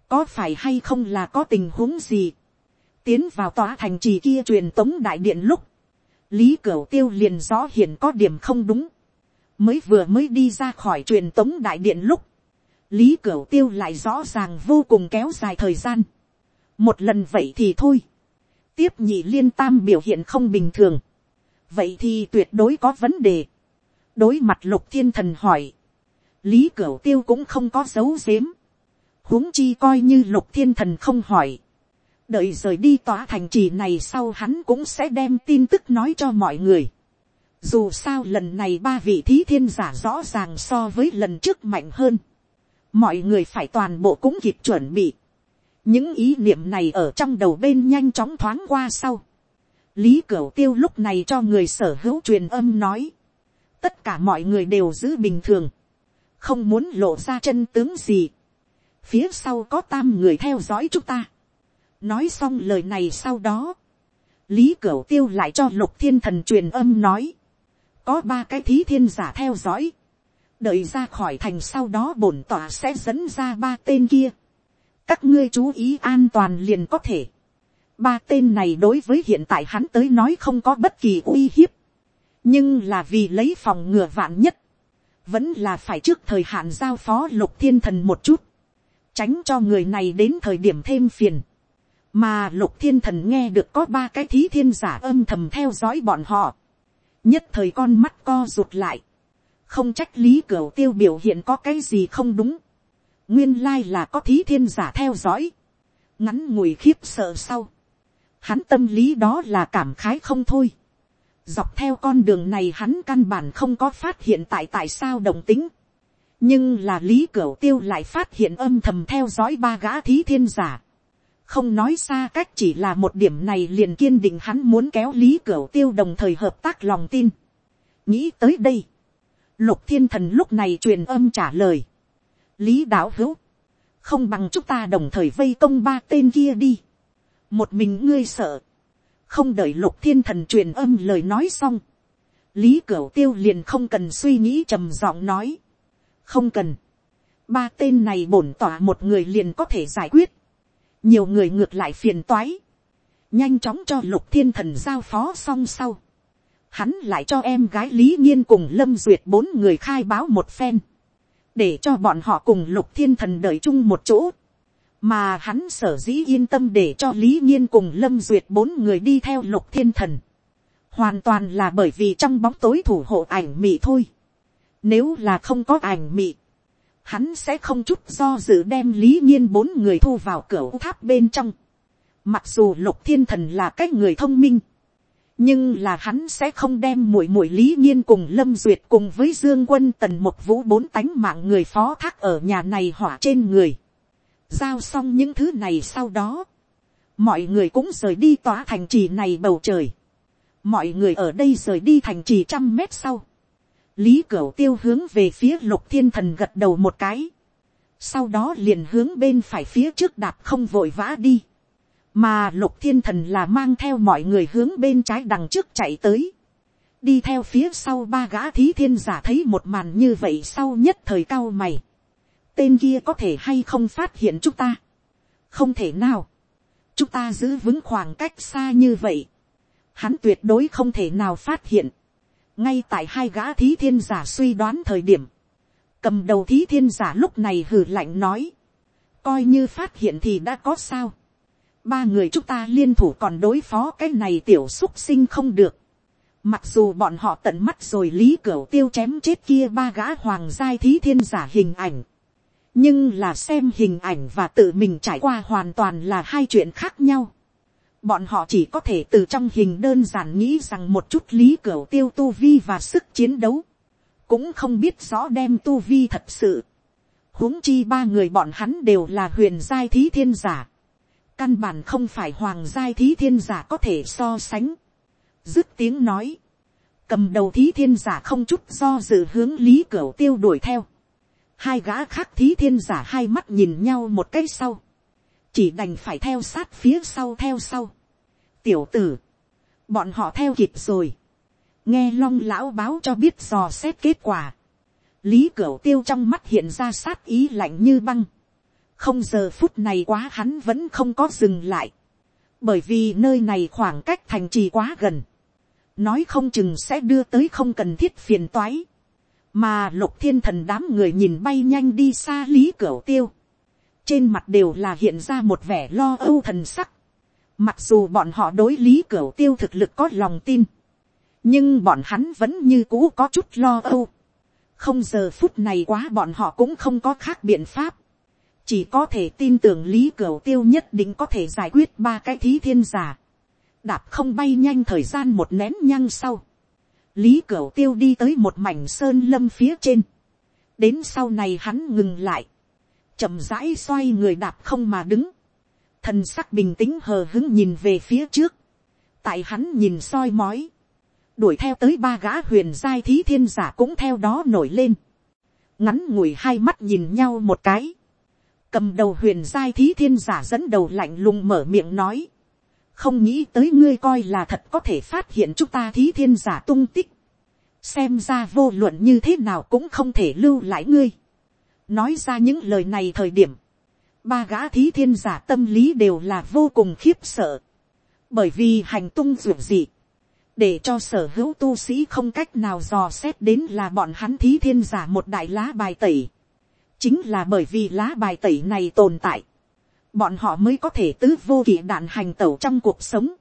có phải hay không là có tình huống gì. tiến vào tòa thành trì kia truyền tống đại điện lúc. lý cửu tiêu liền rõ hiện có điểm không đúng mới vừa mới đi ra khỏi truyền tống đại điện lúc, lý cửu tiêu lại rõ ràng vô cùng kéo dài thời gian. một lần vậy thì thôi. tiếp nhị liên tam biểu hiện không bình thường. vậy thì tuyệt đối có vấn đề. đối mặt lục thiên thần hỏi. lý cửu tiêu cũng không có dấu dếm. huống chi coi như lục thiên thần không hỏi. đợi rời đi tòa thành trì này sau hắn cũng sẽ đem tin tức nói cho mọi người. Dù sao lần này ba vị thí thiên giả rõ ràng so với lần trước mạnh hơn mọi người phải toàn bộ cũng kịp chuẩn bị. những ý niệm này ở trong đầu bên nhanh chóng thoáng qua sau. lý cửu tiêu lúc này cho người sở hữu truyền âm nói. tất cả mọi người đều giữ bình thường. không muốn lộ ra chân tướng gì. phía sau có tam người theo dõi chúng ta. nói xong lời này sau đó. lý cửu tiêu lại cho lục thiên thần truyền âm nói có ba cái thí thiên giả theo dõi đợi ra khỏi thành sau đó bổn tỏa sẽ dẫn ra ba tên kia. các ngươi chú ý an toàn liền có thể. ba tên này đối với hiện tại hắn tới nói không có bất kỳ uy hiếp. nhưng là vì lấy phòng ngừa vạn nhất, vẫn là phải trước thời hạn giao phó lục thiên thần một chút, tránh cho người này đến thời điểm thêm phiền. mà lục thiên thần nghe được có ba cái thí thiên giả âm thầm theo dõi bọn họ nhất thời con mắt co rụt lại không trách lý cửu tiêu biểu hiện có cái gì không đúng. nguyên lai là có thí thiên giả theo dõi. ngắn ngủi khiếp sợ sau. hắn tâm lý đó là cảm khái không thôi. dọc theo con đường này hắn căn bản không có phát hiện tại tại sao đồng tính. nhưng là lý cửu tiêu lại phát hiện âm thầm theo dõi ba gã thí thiên giả không nói xa cách chỉ là một điểm này liền kiên định hắn muốn kéo lý cửu tiêu đồng thời hợp tác lòng tin. nghĩ tới đây Lục thiên thần lúc này truyền âm trả lời. Lý đạo hữu. Không bằng chúng ta đồng thời vây công ba tên kia đi. Một mình ngươi sợ. Không đợi lục thiên thần truyền âm lời nói xong. Lý cửu tiêu liền không cần suy nghĩ trầm giọng nói. Không cần. Ba tên này bổn tỏa một người liền có thể giải quyết. Nhiều người ngược lại phiền toái. Nhanh chóng cho lục thiên thần giao phó xong sau. Hắn lại cho em gái lý nhiên cùng lâm duyệt bốn người khai báo một phen, để cho bọn họ cùng lục thiên thần đợi chung một chỗ, mà hắn sở dĩ yên tâm để cho lý nhiên cùng lâm duyệt bốn người đi theo lục thiên thần, hoàn toàn là bởi vì trong bóng tối thủ hộ ảnh mị thôi, nếu là không có ảnh mị, hắn sẽ không chút do dự đem lý nhiên bốn người thu vào cửa tháp bên trong. Mặc dù lục thiên thần là cái người thông minh, nhưng là hắn sẽ không đem muội muội lý nhiên cùng lâm duyệt cùng với dương quân tần một vũ bốn tánh mạng người phó thác ở nhà này hỏa trên người. giao xong những thứ này sau đó, mọi người cũng rời đi tòa thành trì này bầu trời, mọi người ở đây rời đi thành trì trăm mét sau, lý cửu tiêu hướng về phía lục thiên thần gật đầu một cái, sau đó liền hướng bên phải phía trước đạp không vội vã đi, mà lục thiên thần là mang theo mọi người hướng bên trái đằng trước chạy tới, đi theo phía sau ba gã thí thiên giả thấy một màn như vậy sau nhất thời cao mày, tên kia có thể hay không phát hiện chúng ta, không thể nào, chúng ta giữ vững khoảng cách xa như vậy, hắn tuyệt đối không thể nào phát hiện, ngay tại hai gã thí thiên giả suy đoán thời điểm, cầm đầu thí thiên giả lúc này hử lạnh nói, coi như phát hiện thì đã có sao, ba người chúng ta liên thủ còn đối phó cái này tiểu xúc sinh không được, mặc dù bọn họ tận mắt rồi lý cửa tiêu chém chết kia ba gã hoàng giai thí thiên giả hình ảnh, nhưng là xem hình ảnh và tự mình trải qua hoàn toàn là hai chuyện khác nhau. Bọn họ chỉ có thể từ trong hình đơn giản nghĩ rằng một chút lý cửa tiêu tu vi và sức chiến đấu. Cũng không biết rõ đem tu vi thật sự. huống chi ba người bọn hắn đều là huyền giai thí thiên giả. Căn bản không phải hoàng giai thí thiên giả có thể so sánh. Dứt tiếng nói. Cầm đầu thí thiên giả không chút do dự hướng lý cửa tiêu đuổi theo hai gã khác thí thiên giả hai mắt nhìn nhau một cái sau, chỉ đành phải theo sát phía sau theo sau tiểu tử, bọn họ theo kịp rồi, nghe long lão báo cho biết dò xét kết quả, lý cửu tiêu trong mắt hiện ra sát ý lạnh như băng, không giờ phút này quá hắn vẫn không có dừng lại, bởi vì nơi này khoảng cách thành trì quá gần, nói không chừng sẽ đưa tới không cần thiết phiền toái, mà lục thiên thần đám người nhìn bay nhanh đi xa lý cửu tiêu, trên mặt đều là hiện ra một vẻ lo âu thần sắc, mặc dù bọn họ đối lý cửa tiêu thực lực có lòng tin, nhưng bọn hắn vẫn như cũ có chút lo âu, không giờ phút này quá bọn họ cũng không có khác biện pháp, chỉ có thể tin tưởng lý cửa tiêu nhất định có thể giải quyết ba cái thí thiên giả, đạp không bay nhanh thời gian một nén nhăng sau, lý cửu tiêu đi tới một mảnh sơn lâm phía trên. đến sau này hắn ngừng lại, chậm rãi xoay người đạp không mà đứng, thần sắc bình tĩnh hờ hứng nhìn về phía trước, tại hắn nhìn soi mói, đuổi theo tới ba gã huyền giai thí thiên giả cũng theo đó nổi lên, ngắn ngủi hai mắt nhìn nhau một cái, cầm đầu huyền giai thí thiên giả dẫn đầu lạnh lùng mở miệng nói, không nghĩ tới ngươi coi là thật có thể phát hiện chúng ta thí thiên giả tung tích. xem ra vô luận như thế nào cũng không thể lưu lại ngươi. nói ra những lời này thời điểm, ba gã thí thiên giả tâm lý đều là vô cùng khiếp sợ. bởi vì hành tung ruột dị, để cho sở hữu tu sĩ không cách nào dò xét đến là bọn hắn thí thiên giả một đại lá bài tẩy. chính là bởi vì lá bài tẩy này tồn tại bọn họ mới có thể tứ vô kỵ đạn hành tẩu trong cuộc sống.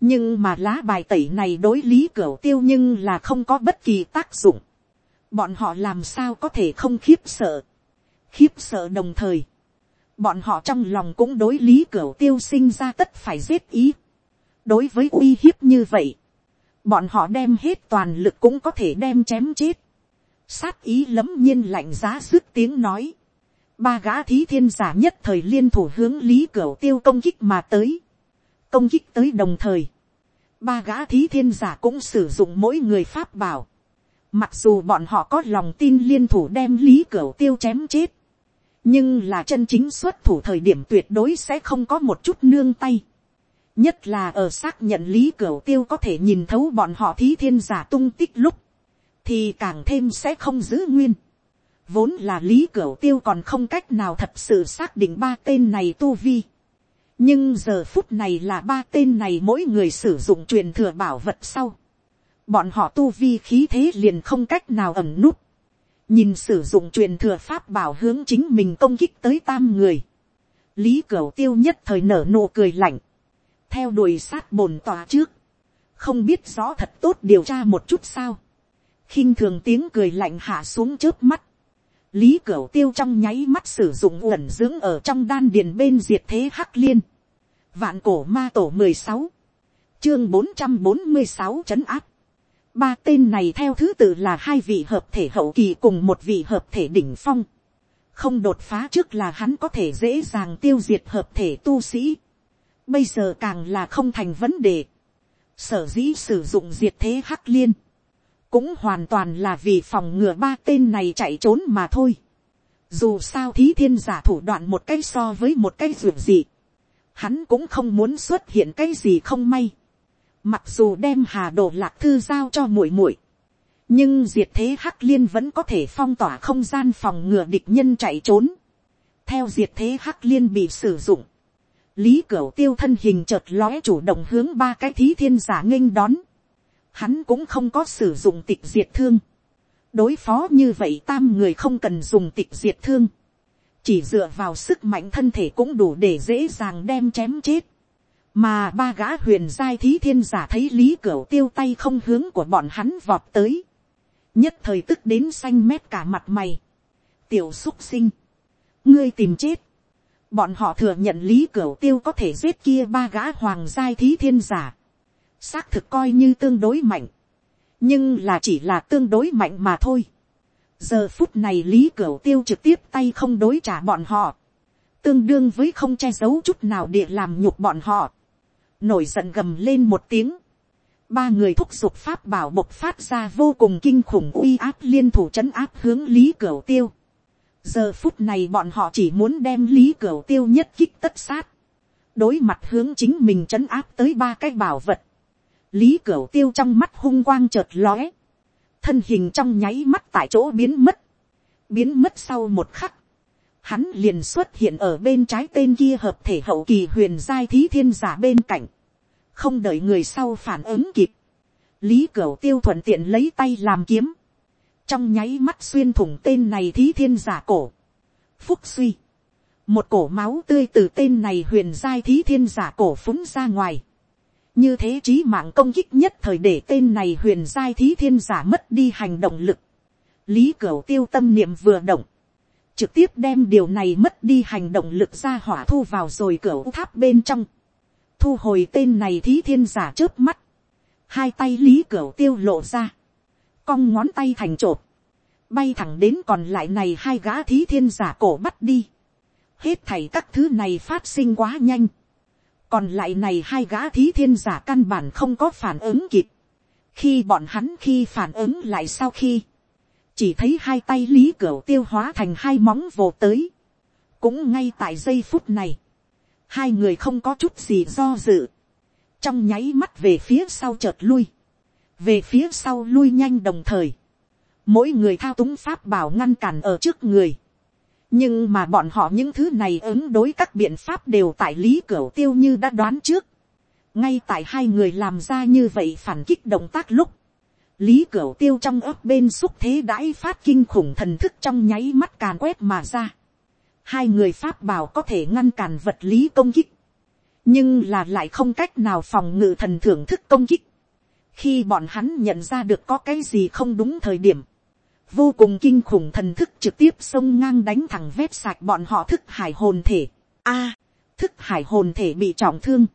nhưng mà lá bài tẩy này đối lý cửa tiêu nhưng là không có bất kỳ tác dụng. bọn họ làm sao có thể không khiếp sợ. khiếp sợ đồng thời bọn họ trong lòng cũng đối lý cửu tiêu sinh ra tất phải giết ý. đối với uy hiếp như vậy, bọn họ đem hết toàn lực cũng có thể đem chém chết. sát ý lấm nhiên lạnh giá dứt tiếng nói ba gã thí thiên giả nhất thời liên thủ hướng lý cửu tiêu công kích mà tới. công kích tới đồng thời, ba gã thí thiên giả cũng sử dụng mỗi người pháp bảo. mặc dù bọn họ có lòng tin liên thủ đem lý cửu tiêu chém chết, nhưng là chân chính xuất thủ thời điểm tuyệt đối sẽ không có một chút nương tay. nhất là ở xác nhận lý cửu tiêu có thể nhìn thấu bọn họ thí thiên giả tung tích lúc, thì càng thêm sẽ không giữ nguyên Vốn là lý cửu tiêu còn không cách nào thật sự xác định ba tên này tu vi. Nhưng giờ phút này là ba tên này mỗi người sử dụng truyền thừa bảo vật sau. Bọn họ tu vi khí thế liền không cách nào ẩn nút. Nhìn sử dụng truyền thừa pháp bảo hướng chính mình công kích tới tam người. Lý cửu tiêu nhất thời nở nụ cười lạnh. Theo đuổi sát bồn tòa trước. Không biết rõ thật tốt điều tra một chút sao. khinh thường tiếng cười lạnh hạ xuống trước mắt Lý Cửu Tiêu trong nháy mắt sử dụng uẩn dưỡng ở trong đan điền bên diệt thế hắc liên. Vạn cổ ma tổ 16. Chương 446 trấn áp. Ba tên này theo thứ tự là hai vị hợp thể hậu kỳ cùng một vị hợp thể đỉnh phong. không đột phá trước là hắn có thể dễ dàng tiêu diệt hợp thể tu sĩ, bây giờ càng là không thành vấn đề, sở dĩ sử dụng diệt thế hắc liên, cũng hoàn toàn là vì phòng ngừa ba tên này chạy trốn mà thôi. Dù sao thí thiên giả thủ đoạn một cái so với một cái ruột gì, hắn cũng không muốn xuất hiện cái gì không may. Mặc dù đem hà đồ lạc thư giao cho muội muội, nhưng diệt thế hắc liên vẫn có thể phong tỏa không gian phòng ngừa địch nhân chạy trốn. theo diệt thế hắc liên bị sử dụng, lý cửu tiêu thân hình chợt lóe chủ động hướng ba cái thí thiên giả nghênh đón. hắn cũng không có sử dụng tịch diệt thương. đối phó như vậy tam người không cần dùng tịch diệt thương. chỉ dựa vào sức mạnh thân thể cũng đủ để dễ dàng đem chém chết mà ba gã huyền giai thí thiên giả thấy lý cửu tiêu tay không hướng của bọn hắn vọt tới nhất thời tức đến xanh mét cả mặt mày. tiểu xúc sinh, ngươi tìm chết. bọn họ thừa nhận lý cửu tiêu có thể giết kia ba gã hoàng giai thí thiên giả. xác thực coi như tương đối mạnh. nhưng là chỉ là tương đối mạnh mà thôi. giờ phút này lý cửu tiêu trực tiếp tay không đối trả bọn họ. tương đương với không che giấu chút nào địa làm nhục bọn họ nổi giận gầm lên một tiếng ba người thúc giục pháp bảo bộc phát ra vô cùng kinh khủng uy áp liên thủ c h ấ n áp hướng lý cửu tiêu. giờ phút này bọn họ chỉ muốn đem lý cửu tiêu nhất kích tất sát. đối mặt hướng chính mình c h ấ n áp tới ba cái bảo vật. lý cửu tiêu trong mắt hung quang chợt lóe. thân hình trong nháy mắt tại chỗ biến mất. biến mất sau một khắc hắn liền xuất hiện ở bên trái tên kia hợp thể hậu kỳ huyền giai thí thiên giả bên cạnh. Không đợi người sau phản ứng kịp, lý cửu tiêu thuận tiện lấy tay làm kiếm, trong nháy mắt xuyên thủng tên này thí thiên giả cổ, phúc suy, một cổ máu tươi từ tên này huyền giai thí thiên giả cổ phúng ra ngoài, như thế trí mạng công kích nhất thời để tên này huyền giai thí thiên giả mất đi hành động lực, lý cửu tiêu tâm niệm vừa động, trực tiếp đem điều này mất đi hành động lực ra hỏa thu vào rồi cửa tháp bên trong. Thu hồi tên này thí thiên giả trước mắt, hai tay lý cửa tiêu lộ ra, cong ngón tay thành trộp, bay thẳng đến còn lại này hai gã thí thiên giả cổ bắt đi, hết thảy các thứ này phát sinh quá nhanh, còn lại này hai gã thí thiên giả căn bản không có phản ứng kịp, khi bọn hắn khi phản ứng lại sau khi, chỉ thấy hai tay lý cửa tiêu hóa thành hai móng vồ tới, cũng ngay tại giây phút này, hai người không có chút gì do dự, trong nháy mắt về phía sau chợt lui, về phía sau lui nhanh đồng thời, mỗi người thao túng pháp bảo ngăn cản ở trước người, nhưng mà bọn họ những thứ này ứng đối các biện pháp đều tại lý cửa tiêu như đã đoán trước, ngay tại hai người làm ra như vậy phản kích động tác lúc, lý Cửu tiêu trong ấp bên xúc thế đãi phát kinh khủng thần thức trong nháy mắt càn quét mà ra, hai người pháp bảo có thể ngăn cản vật lý công kích, nhưng là lại không cách nào phòng ngự thần thưởng thức công kích. khi bọn hắn nhận ra được có cái gì không đúng thời điểm, vô cùng kinh khủng thần thức trực tiếp xông ngang đánh thẳng vét sạch bọn họ thức hải hồn thể. a, thức hải hồn thể bị trọng thương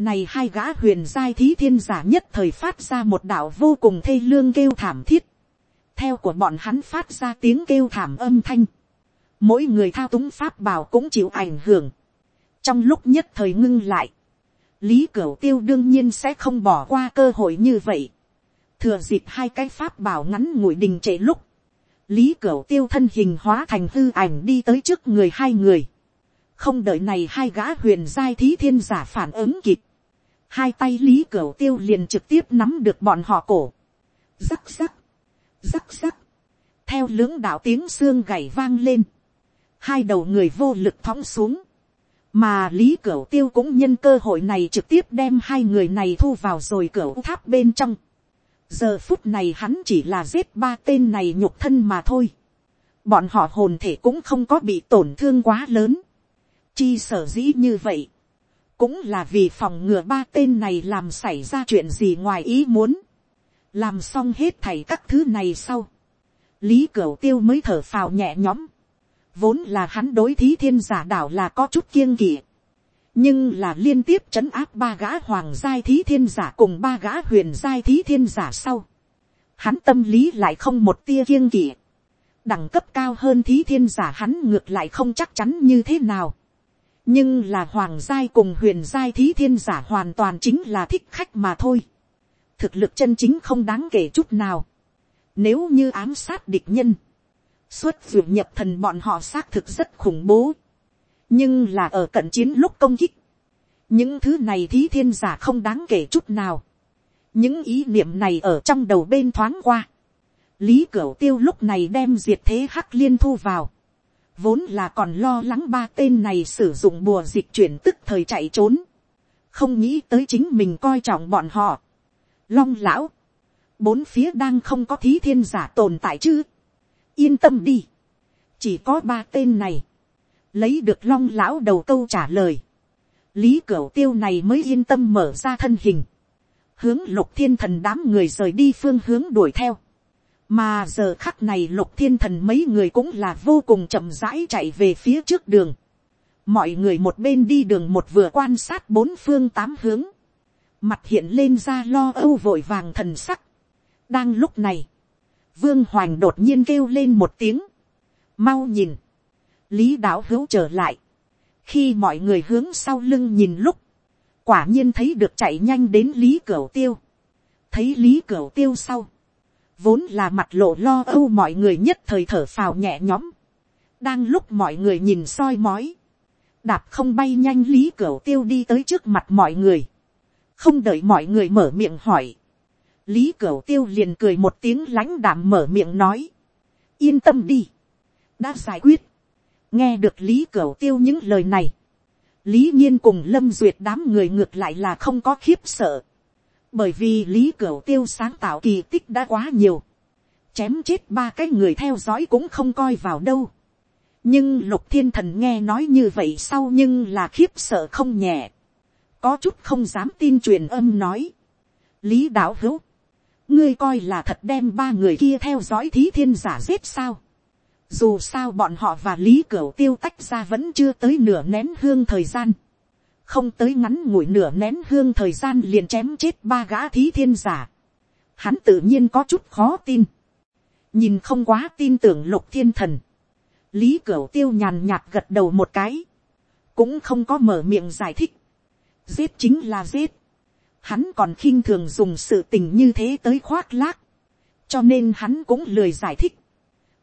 này hai gã huyền giai thí thiên giả nhất thời phát ra một đạo vô cùng thê lương kêu thảm thiết. theo của bọn hắn phát ra tiếng kêu thảm âm thanh mỗi người thao túng pháp bảo cũng chịu ảnh hưởng. trong lúc nhất thời ngưng lại, lý cửu tiêu đương nhiên sẽ không bỏ qua cơ hội như vậy. thừa dịp hai cái pháp bảo ngắn ngủi đình trệ lúc, lý cửu tiêu thân hình hóa thành hư ảnh đi tới trước người hai người. không đợi này hai gã huyền giai thí thiên giả phản ứng kịp hai tay lý cửu tiêu liền trực tiếp nắm được bọn họ cổ. rắc rắc, rắc rắc, theo lưỡng đạo tiếng xương gảy vang lên hai đầu người vô lực thõng xuống, mà lý cửu tiêu cũng nhân cơ hội này trực tiếp đem hai người này thu vào rồi cửa tháp bên trong. giờ phút này hắn chỉ là giết ba tên này nhục thân mà thôi. bọn họ hồn thể cũng không có bị tổn thương quá lớn. chi sở dĩ như vậy, cũng là vì phòng ngừa ba tên này làm xảy ra chuyện gì ngoài ý muốn. làm xong hết thảy các thứ này sau. lý cửu tiêu mới thở phào nhẹ nhõm Vốn là hắn đối thí thiên giả đảo là có chút kiêng kỵ. Nhưng là liên tiếp trấn áp ba gã hoàng giai thí thiên giả cùng ba gã huyền giai thí thiên giả sau. Hắn tâm lý lại không một tia kiêng kỵ. đẳng cấp cao hơn thí thiên giả hắn ngược lại không chắc chắn như thế nào nhưng là hoàng giai cùng huyền giai thí thiên giả hoàn toàn chính là thích khách mà thôi. thực lực chân chính không đáng kể chút nào. nếu như ám sát địch nhân, xuất vượt nhập thần bọn họ xác thực rất khủng bố. nhưng là ở cận chiến lúc công kích, những thứ này thí thiên giả không đáng kể chút nào. những ý niệm này ở trong đầu bên thoáng qua lý cửu tiêu lúc này đem diệt thế hắc liên thu vào vốn là còn lo lắng ba tên này sử dụng bùa dịch chuyển tức thời chạy trốn. không nghĩ tới chính mình coi trọng bọn họ. long lão, bốn phía đang không có thí thiên giả tồn tại chứ. yên tâm đi. chỉ có ba tên này. lấy được long lão đầu câu trả lời. lý cửa tiêu này mới yên tâm mở ra thân hình. hướng lục thiên thần đám người rời đi phương hướng đuổi theo mà giờ khắc này lục thiên thần mấy người cũng là vô cùng chậm rãi chạy về phía trước đường. mọi người một bên đi đường một vừa quan sát bốn phương tám hướng. mặt hiện lên ra lo âu vội vàng thần sắc. đang lúc này, vương hoành đột nhiên kêu lên một tiếng. mau nhìn, lý đạo hữu trở lại. khi mọi người hướng sau lưng nhìn lúc, quả nhiên thấy được chạy nhanh đến lý cửu tiêu. thấy lý cửu tiêu sau vốn là mặt lộ lo âu mọi người nhất thời thở phào nhẹ nhõm. đang lúc mọi người nhìn soi mói, đạp không bay nhanh lý cửa tiêu đi tới trước mặt mọi người, không đợi mọi người mở miệng hỏi, lý cửa tiêu liền cười một tiếng lãnh đạm mở miệng nói, yên tâm đi, đã giải quyết, nghe được lý cửa tiêu những lời này, lý nhiên cùng lâm duyệt đám người ngược lại là không có khiếp sợ, bởi vì lý cửu tiêu sáng tạo kỳ tích đã quá nhiều, chém chết ba cái người theo dõi cũng không coi vào đâu. nhưng lục thiên thần nghe nói như vậy sau nhưng là khiếp sợ không nhẹ, có chút không dám tin truyền âm nói. lý đạo hữu, ngươi coi là thật đem ba người kia theo dõi thí thiên giả giết sao. dù sao bọn họ và lý cửu tiêu tách ra vẫn chưa tới nửa nén hương thời gian không tới ngắn ngủi nửa nén hương thời gian liền chém chết ba gã thí thiên giả. Hắn tự nhiên có chút khó tin. Nhìn không quá tin tưởng lục thiên thần. Lý Cửu tiêu nhàn nhạt gật đầu một cái. Cũng không có mở miệng giải thích. Giết chính là giết. Hắn còn khinh thường dùng sự tình như thế tới khoác lác. Cho nên hắn cũng lười giải thích.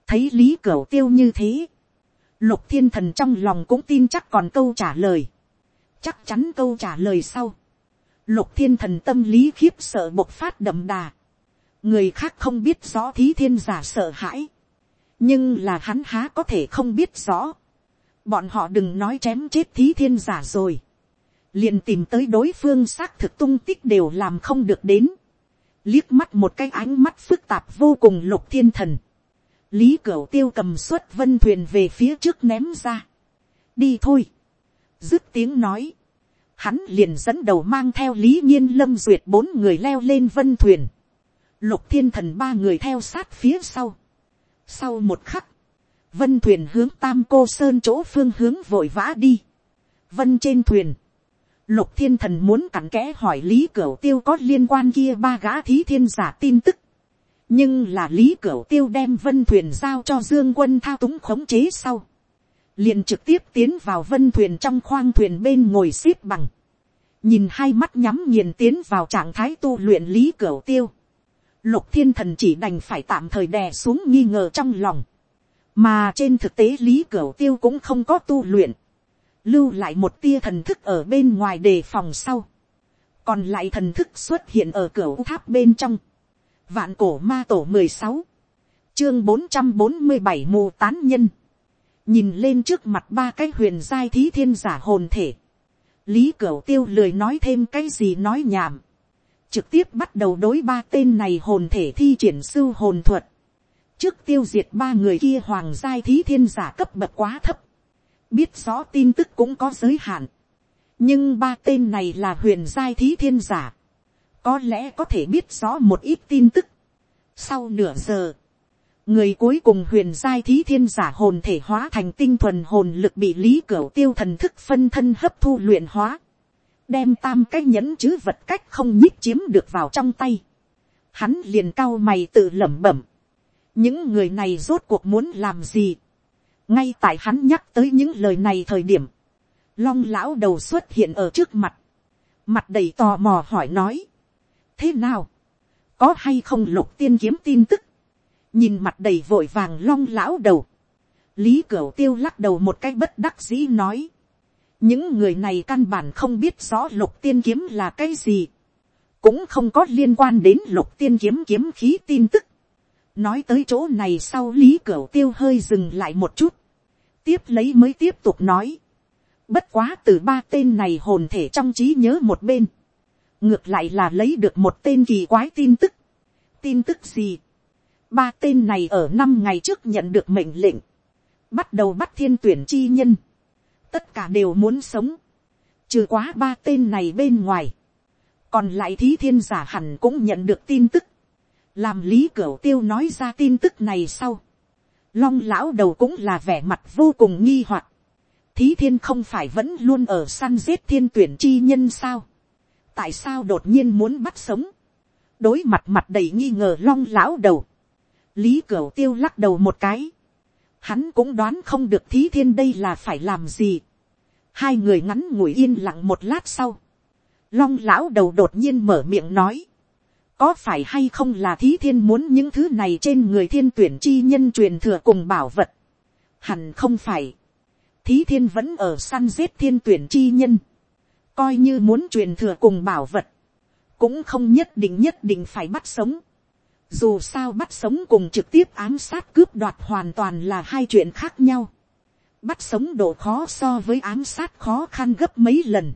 Thấy Lý Cửu tiêu như thế. Lục thiên thần trong lòng cũng tin chắc còn câu trả lời chắc chắn câu trả lời sau. Lục thiên thần tâm lý khiếp sợ bộc phát đậm đà. Người khác không biết rõ thí thiên giả sợ hãi. Nhưng là hắn há có thể không biết rõ. Bọn họ đừng nói chém chết thí thiên giả rồi. Liền tìm tới đối phương xác thực tung tích đều làm không được đến. Liếc mắt một cái ánh mắt phức tạp vô cùng lục thiên thần. Lý Cửu tiêu cầm suất vân thuyền về phía trước ném ra. Đi thôi dứt tiếng nói, hắn liền dẫn đầu mang theo lý nhiên lâm duyệt bốn người leo lên vân thuyền, lục thiên thần ba người theo sát phía sau. sau một khắc, vân thuyền hướng tam cô sơn chỗ phương hướng vội vã đi, vân trên thuyền, lục thiên thần muốn cặn kẽ hỏi lý cửu tiêu có liên quan kia ba gã thí thiên giả tin tức, nhưng là lý cửu tiêu đem vân thuyền giao cho dương quân thao túng khống chế sau, liền trực tiếp tiến vào vân thuyền trong khoang thuyền bên ngồi xếp bằng, nhìn hai mắt nhắm nghiền tiến vào trạng thái tu luyện lý cửa tiêu, lục thiên thần chỉ đành phải tạm thời đè xuống nghi ngờ trong lòng, mà trên thực tế lý cửa tiêu cũng không có tu luyện, lưu lại một tia thần thức ở bên ngoài đề phòng sau, còn lại thần thức xuất hiện ở cửa tháp bên trong, vạn cổ ma tổ mười sáu, chương bốn trăm bốn mươi bảy mù tán nhân, nhìn lên trước mặt ba cái huyền giai thí thiên giả hồn thể, lý cửu tiêu lười nói thêm cái gì nói nhảm, trực tiếp bắt đầu đối ba tên này hồn thể thi triển sưu hồn thuật, trước tiêu diệt ba người kia hoàng giai thí thiên giả cấp bậc quá thấp, biết rõ tin tức cũng có giới hạn, nhưng ba tên này là huyền giai thí thiên giả, có lẽ có thể biết rõ một ít tin tức. Sau nửa giờ, người cuối cùng huyền giai thí thiên giả hồn thể hóa thành tinh thuần hồn lực bị lý cửa tiêu thần thức phân thân hấp thu luyện hóa, đem tam cái nhẫn chứ vật cách không nhích chiếm được vào trong tay, hắn liền cao mày tự lẩm bẩm, những người này rốt cuộc muốn làm gì. ngay tại hắn nhắc tới những lời này thời điểm, long lão đầu xuất hiện ở trước mặt, mặt đầy tò mò hỏi nói, thế nào, có hay không lục tiên kiếm tin tức, nhìn mặt đầy vội vàng long lão đầu, lý cửu tiêu lắc đầu một cái bất đắc dĩ nói, những người này căn bản không biết rõ lục tiên kiếm là cái gì, cũng không có liên quan đến lục tiên kiếm kiếm khí tin tức. nói tới chỗ này sau lý cửu tiêu hơi dừng lại một chút, tiếp lấy mới tiếp tục nói, bất quá từ ba tên này hồn thể trong trí nhớ một bên, ngược lại là lấy được một tên kỳ quái tin tức. tin tức gì, ba tên này ở năm ngày trước nhận được mệnh lệnh, bắt đầu bắt thiên tuyển chi nhân, tất cả đều muốn sống, trừ quá ba tên này bên ngoài, còn lại thí thiên giả hẳn cũng nhận được tin tức, làm lý cửu tiêu nói ra tin tức này sau, long lão đầu cũng là vẻ mặt vô cùng nghi hoặc, thí thiên không phải vẫn luôn ở săn giết thiên tuyển chi nhân sao, tại sao đột nhiên muốn bắt sống, đối mặt mặt đầy nghi ngờ long lão đầu, lý cửu tiêu lắc đầu một cái, hắn cũng đoán không được thí thiên đây là phải làm gì, hai người ngắn ngủi yên lặng một lát sau, long lão đầu đột nhiên mở miệng nói, có phải hay không là thí thiên muốn những thứ này trên người thiên tuyển chi nhân truyền thừa cùng bảo vật, hẳn không phải, thí thiên vẫn ở săn giết thiên tuyển chi nhân, coi như muốn truyền thừa cùng bảo vật, cũng không nhất định nhất định phải bắt sống. Dù sao bắt sống cùng trực tiếp ám sát cướp đoạt hoàn toàn là hai chuyện khác nhau. Bắt sống độ khó so với ám sát khó khăn gấp mấy lần.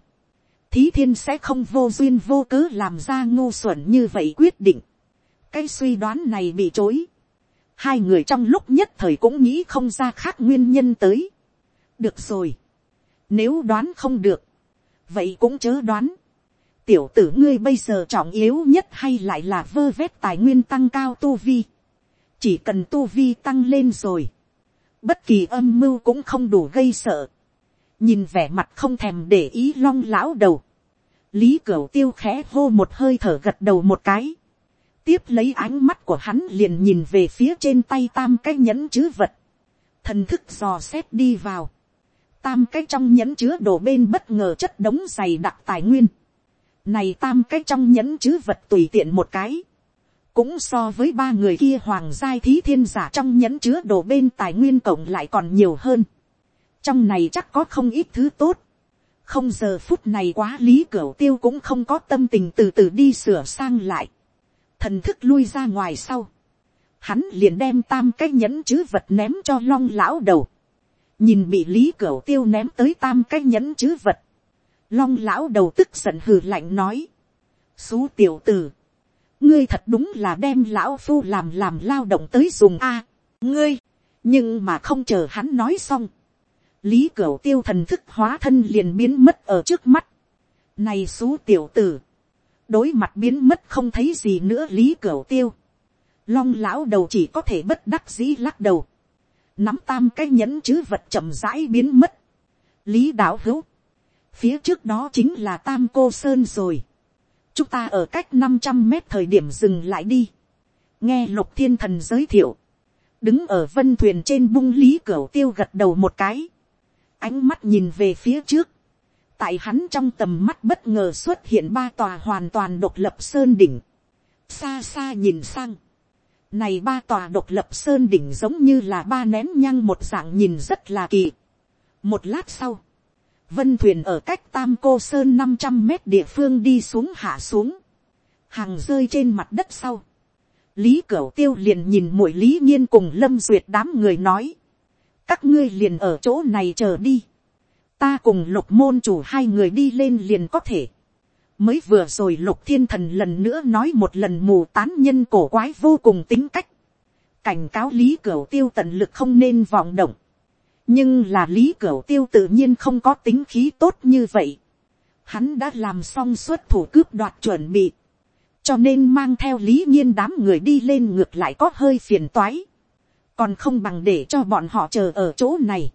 Thí thiên sẽ không vô duyên vô cớ làm ra ngu xuẩn như vậy quyết định. Cái suy đoán này bị chối. Hai người trong lúc nhất thời cũng nghĩ không ra khác nguyên nhân tới. Được rồi. Nếu đoán không được. Vậy cũng chớ đoán tiểu tử ngươi bây giờ trọng yếu nhất hay lại là vơ vét tài nguyên tăng cao tu vi. chỉ cần tu vi tăng lên rồi. bất kỳ âm mưu cũng không đủ gây sợ. nhìn vẻ mặt không thèm để ý long lão đầu. lý cửu tiêu khẽ hô một hơi thở gật đầu một cái. tiếp lấy ánh mắt của hắn liền nhìn về phía trên tay tam cái nhẫn chữ vật. thần thức dò xét đi vào. tam cái trong nhẫn chứa đồ bên bất ngờ chất đống dày đặc tài nguyên này tam cái trong nhẫn chứ vật tùy tiện một cái. Cũng so với ba người kia hoàng giai thí thiên giả trong nhẫn chứa đồ bên tài nguyên cộng lại còn nhiều hơn. Trong này chắc có không ít thứ tốt. Không giờ phút này quá lý cửa tiêu cũng không có tâm tình từ từ đi sửa sang lại. Thần thức lui ra ngoài sau. Hắn liền đem tam cái nhẫn chứa vật ném cho long lão đầu. Nhìn bị lý cửa tiêu ném tới tam cái nhẫn chứa vật long lão đầu tức giận hừ lạnh nói, xú tiểu tử, ngươi thật đúng là đem lão phu làm làm lao động tới dùng a, ngươi, nhưng mà không chờ hắn nói xong, lý cửu tiêu thần thức hóa thân liền biến mất ở trước mắt, này xú tiểu tử, đối mặt biến mất không thấy gì nữa lý cửu tiêu, long lão đầu chỉ có thể bất đắc dĩ lắc đầu, nắm tam cái nhẫn chứ vật chậm rãi biến mất, lý đạo hữu, phía trước đó chính là tam cô sơn rồi. chúng ta ở cách năm trăm mét thời điểm dừng lại đi. nghe lục thiên thần giới thiệu. đứng ở vân thuyền trên bung lý cửa tiêu gật đầu một cái. ánh mắt nhìn về phía trước. tại hắn trong tầm mắt bất ngờ xuất hiện ba tòa hoàn toàn độc lập sơn đỉnh. xa xa nhìn sang. này ba tòa độc lập sơn đỉnh giống như là ba nén nhăng một dạng nhìn rất là kỳ. một lát sau vân thuyền ở cách tam cô sơn năm trăm mét địa phương đi xuống hạ xuống, hàng rơi trên mặt đất sau. lý cửu tiêu liền nhìn mũi lý nhiên cùng lâm duyệt đám người nói, các ngươi liền ở chỗ này chờ đi, ta cùng lục môn chủ hai người đi lên liền có thể. mới vừa rồi lục thiên thần lần nữa nói một lần mù tán nhân cổ quái vô cùng tính cách, cảnh cáo lý cửu tiêu tận lực không nên vọng động, nhưng là lý cửu tiêu tự nhiên không có tính khí tốt như vậy. Hắn đã làm xong suốt thủ cướp đoạt chuẩn bị. cho nên mang theo lý nhiên đám người đi lên ngược lại có hơi phiền toái. còn không bằng để cho bọn họ chờ ở chỗ này.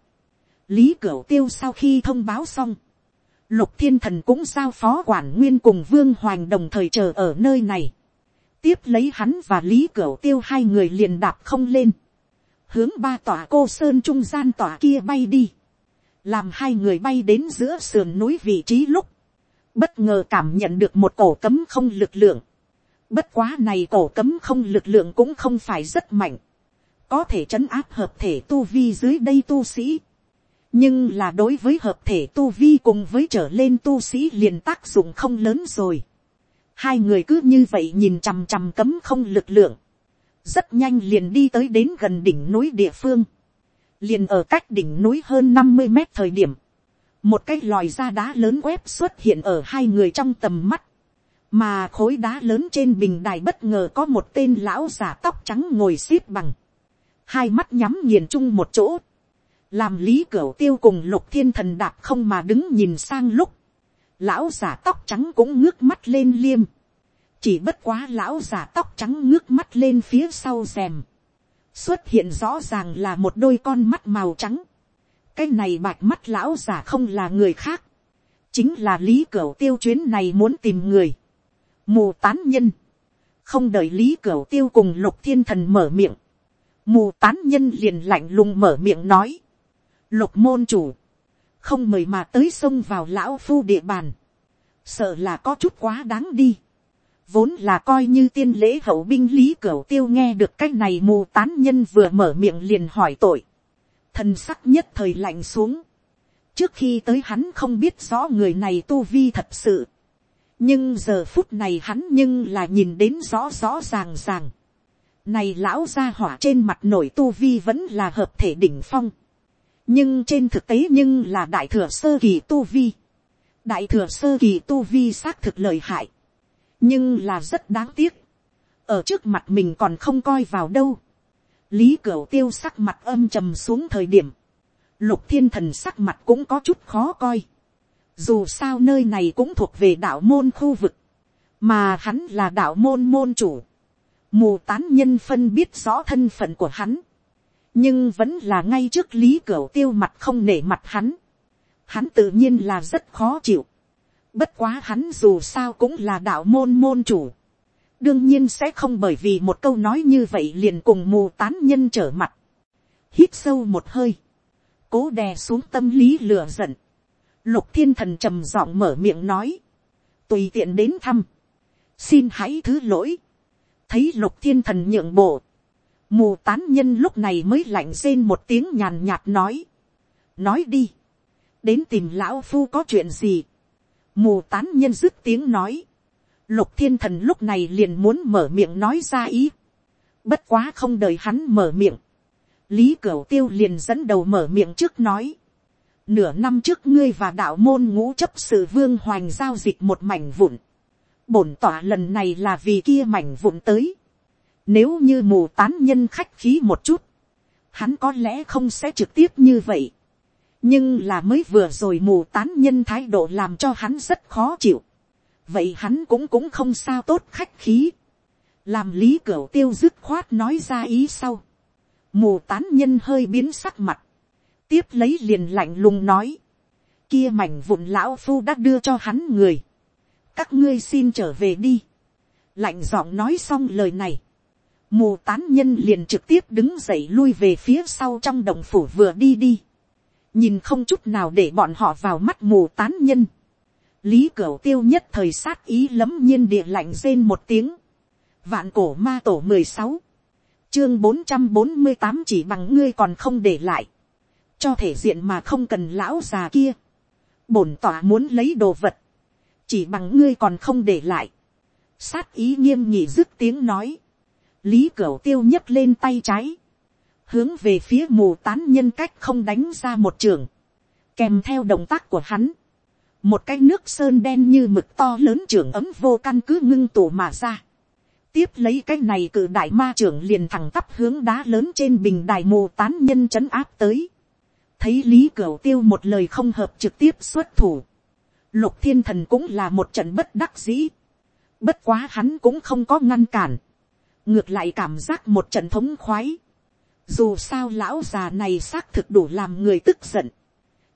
lý cửu tiêu sau khi thông báo xong. lục thiên thần cũng giao phó quản nguyên cùng vương hoành đồng thời chờ ở nơi này. tiếp lấy hắn và lý cửu tiêu hai người liền đạp không lên, hướng ba tòa cô sơn trung gian tòa kia bay đi, làm hai người bay đến giữa sườn núi vị trí lúc, bất ngờ cảm nhận được một cổ cấm không lực lượng, bất quá này cổ cấm không lực lượng cũng không phải rất mạnh, có thể trấn áp hợp thể tu vi dưới đây tu sĩ, nhưng là đối với hợp thể tu vi cùng với trở lên tu sĩ liền tác dụng không lớn rồi. Hai người cứ như vậy nhìn chằm chằm cấm không lực lượng. Rất nhanh liền đi tới đến gần đỉnh núi địa phương. Liền ở cách đỉnh núi hơn năm mươi mét thời điểm. Một cái lòi da đá lớn quét xuất hiện ở hai người trong tầm mắt. Mà khối đá lớn trên bình đài bất ngờ có một tên lão giả tóc trắng ngồi xếp bằng. Hai mắt nhắm nghiền chung một chỗ làm lý cửu tiêu cùng lục thiên thần đạp không mà đứng nhìn sang lúc, lão giả tóc trắng cũng ngước mắt lên liêm, chỉ bất quá lão giả tóc trắng ngước mắt lên phía sau rèm, xuất hiện rõ ràng là một đôi con mắt màu trắng, cái này bạch mắt lão giả không là người khác, chính là lý cửu tiêu chuyến này muốn tìm người, mù tán nhân, không đợi lý cửu tiêu cùng lục thiên thần mở miệng, mù tán nhân liền lạnh lùng mở miệng nói, lục môn chủ, không mời mà tới sông vào lão phu địa bàn, sợ là có chút quá đáng đi, vốn là coi như tiên lễ hậu binh lý cửu tiêu nghe được cái này mù tán nhân vừa mở miệng liền hỏi tội, thần sắc nhất thời lạnh xuống, trước khi tới hắn không biết rõ người này tu vi thật sự, nhưng giờ phút này hắn nhưng là nhìn đến rõ rõ ràng ràng, này lão gia hỏa trên mặt nổi tu vi vẫn là hợp thể đỉnh phong, nhưng trên thực tế nhưng là đại thừa sơ kỳ tu vi. đại thừa sơ kỳ tu vi xác thực lợi hại, nhưng là rất đáng tiếc. ở trước mặt mình còn không coi vào đâu. lý cửu tiêu sắc mặt âm trầm xuống thời điểm, lục thiên thần sắc mặt cũng có chút khó coi. dù sao nơi này cũng thuộc về đạo môn khu vực, mà hắn là đạo môn môn chủ. mù tán nhân phân biết rõ thân phận của hắn nhưng vẫn là ngay trước lý cửu tiêu mặt không nể mặt hắn. Hắn tự nhiên là rất khó chịu. Bất quá hắn dù sao cũng là đạo môn môn chủ. đương nhiên sẽ không bởi vì một câu nói như vậy liền cùng mù tán nhân trở mặt. hít sâu một hơi. cố đè xuống tâm lý lửa giận. lục thiên thần trầm giọng mở miệng nói. tùy tiện đến thăm. xin hãy thứ lỗi. thấy lục thiên thần nhượng bộ mù tán nhân lúc này mới lạnh rên một tiếng nhàn nhạt nói. nói đi. đến tìm lão phu có chuyện gì mù tán nhân dứt tiếng nói. lục thiên thần lúc này liền muốn mở miệng nói ra ý. bất quá không đợi hắn mở miệng. lý cửu tiêu liền dẫn đầu mở miệng trước nói. nửa năm trước ngươi và đạo môn ngũ chấp sự vương hoành giao dịch một mảnh vụn. bổn tỏa lần này là vì kia mảnh vụn tới nếu như mù tán nhân khách khí một chút, hắn có lẽ không sẽ trực tiếp như vậy nhưng là mới vừa rồi mù tán nhân thái độ làm cho hắn rất khó chịu. vậy hắn cũng cũng không sao tốt khách khí. làm lý cửa tiêu dứt khoát nói ra ý sau. mù tán nhân hơi biến sắc mặt. tiếp lấy liền lạnh lùng nói. kia mảnh vụn lão phu đã đưa cho hắn người. các ngươi xin trở về đi. lạnh giọng nói xong lời này mù tán nhân liền trực tiếp đứng dậy lui về phía sau trong đồng phủ vừa đi đi nhìn không chút nào để bọn họ vào mắt mù tán nhân. lý cửu tiêu nhất thời sát ý lấm nhiên địa lạnh rên một tiếng. vạn cổ ma tổ mười sáu, chương bốn trăm bốn mươi tám chỉ bằng ngươi còn không để lại. cho thể diện mà không cần lão già kia. bổn tỏa muốn lấy đồ vật. chỉ bằng ngươi còn không để lại. sát ý nghiêm nhị dứt tiếng nói lý cửu tiêu nhấc lên tay trái, hướng về phía mù tán nhân cách không đánh ra một trường, kèm theo động tác của hắn, một cái nước sơn đen như mực to lớn trưởng ấm vô căn cứ ngưng tụ mà ra. tiếp lấy cái này cử đại ma trưởng liền thẳng tắp hướng đá lớn trên bình đài mù tán nhân c áp tới. thấy lý cửu tiêu một lời không hợp trực tiếp xuất thủ. lục thiên thần cũng là một trận bất đắc dĩ. bất quá hắn cũng không có ngăn cản ngược lại cảm giác một trận thống khoái. Dù sao lão già này xác thực đủ làm người tức giận.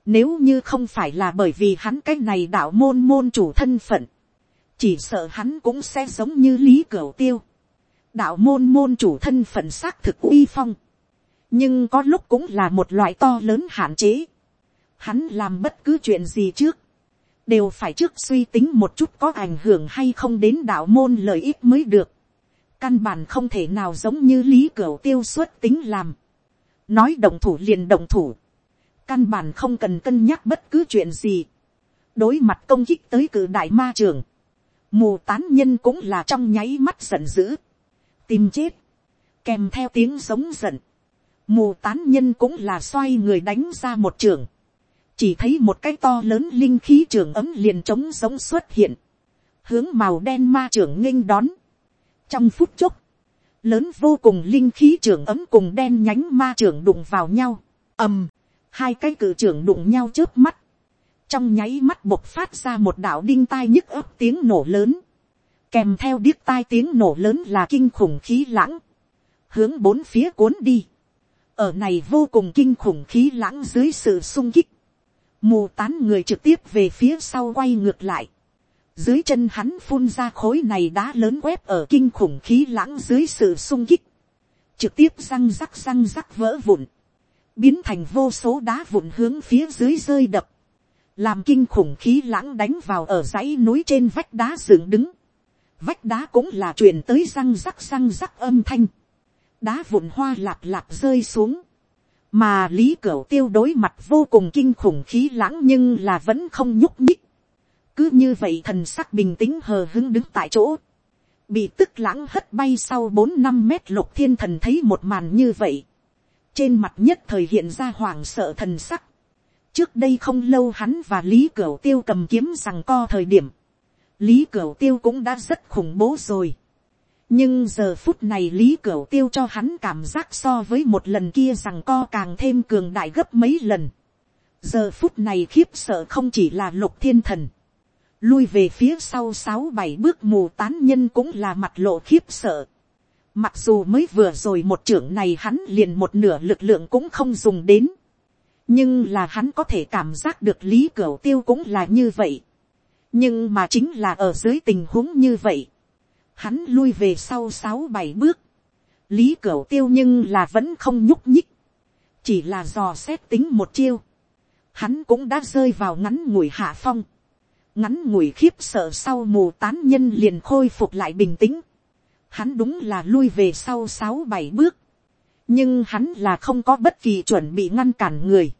Nếu như không phải là bởi vì hắn cái này đạo môn môn chủ thân phận. Chỉ sợ hắn cũng sẽ giống như lý cửu tiêu. đạo môn môn chủ thân phận xác thực uy phong, nhưng có lúc cũng là một loại to lớn hạn chế. Hắn làm bất cứ chuyện gì trước, đều phải trước suy tính một chút có ảnh hưởng hay không đến đạo môn lợi ích mới được. Căn bản không thể nào giống như lý cửu tiêu xuất tính làm. Nói động thủ liền động thủ. Căn bản không cần cân nhắc bất cứ chuyện gì. Đối mặt công kích tới cử đại ma trường. Mù tán nhân cũng là trong nháy mắt giận dữ. Tìm chết. Kèm theo tiếng sống giận. Mù tán nhân cũng là xoay người đánh ra một trường chỉ thấy một cái to lớn linh khí trường ấm liền trống giống xuất hiện, hướng màu đen ma trường nghênh đón trong phút chốc, lớn vô cùng linh khí trưởng ấm cùng đen nhánh ma trưởng đụng vào nhau, ầm, hai cái cử trưởng đụng nhau trước mắt, trong nháy mắt bộc phát ra một đạo đinh tai nhức ấp tiếng nổ lớn, kèm theo điếc tai tiếng nổ lớn là kinh khủng khí lãng, hướng bốn phía cuốn đi, ở này vô cùng kinh khủng khí lãng dưới sự sung kích, mù tán người trực tiếp về phía sau quay ngược lại dưới chân hắn phun ra khối này đá lớn quét ở kinh khủng khí lãng dưới sự sung kích. trực tiếp răng rắc răng rắc vỡ vụn. biến thành vô số đá vụn hướng phía dưới rơi đập. làm kinh khủng khí lãng đánh vào ở dãy núi trên vách đá dựng đứng. vách đá cũng là truyền tới răng rắc răng rắc âm thanh. đá vụn hoa lạp lạp rơi xuống mà lý cửu tiêu đối mặt vô cùng kinh khủng khí lãng nhưng là vẫn không nhúc nhích cứ như vậy thần sắc bình tĩnh hờ hứng đứng tại chỗ. bị tức lãng hất bay sau bốn năm mét lục thiên thần thấy một màn như vậy. trên mặt nhất thời hiện ra hoàng sợ thần sắc. trước đây không lâu hắn và lý cửu tiêu cầm kiếm rằng co thời điểm. lý cửu tiêu cũng đã rất khủng bố rồi nhưng giờ phút này lý cửu tiêu cho hắn cảm giác so với một lần kia rằng co càng thêm cường đại gấp mấy lần. giờ phút này khiếp sợ không chỉ là lục thiên thần lui về phía sau sáu bảy bước mù tán nhân cũng là mặt lộ khiếp sợ. mặc dù mới vừa rồi một trưởng này hắn liền một nửa lực lượng cũng không dùng đến. nhưng là hắn có thể cảm giác được lý cửu tiêu cũng là như vậy. nhưng mà chính là ở dưới tình huống như vậy hắn lui về sau sáu bảy bước, lý cửu tiêu nhưng là vẫn không nhúc nhích, chỉ là dò xét tính một chiêu, hắn cũng đã rơi vào ngắn ngủi hạ phong, ngắn ngủi khiếp sợ sau mù tán nhân liền khôi phục lại bình tĩnh, hắn đúng là lui về sau sáu bảy bước, nhưng hắn là không có bất kỳ chuẩn bị ngăn cản người,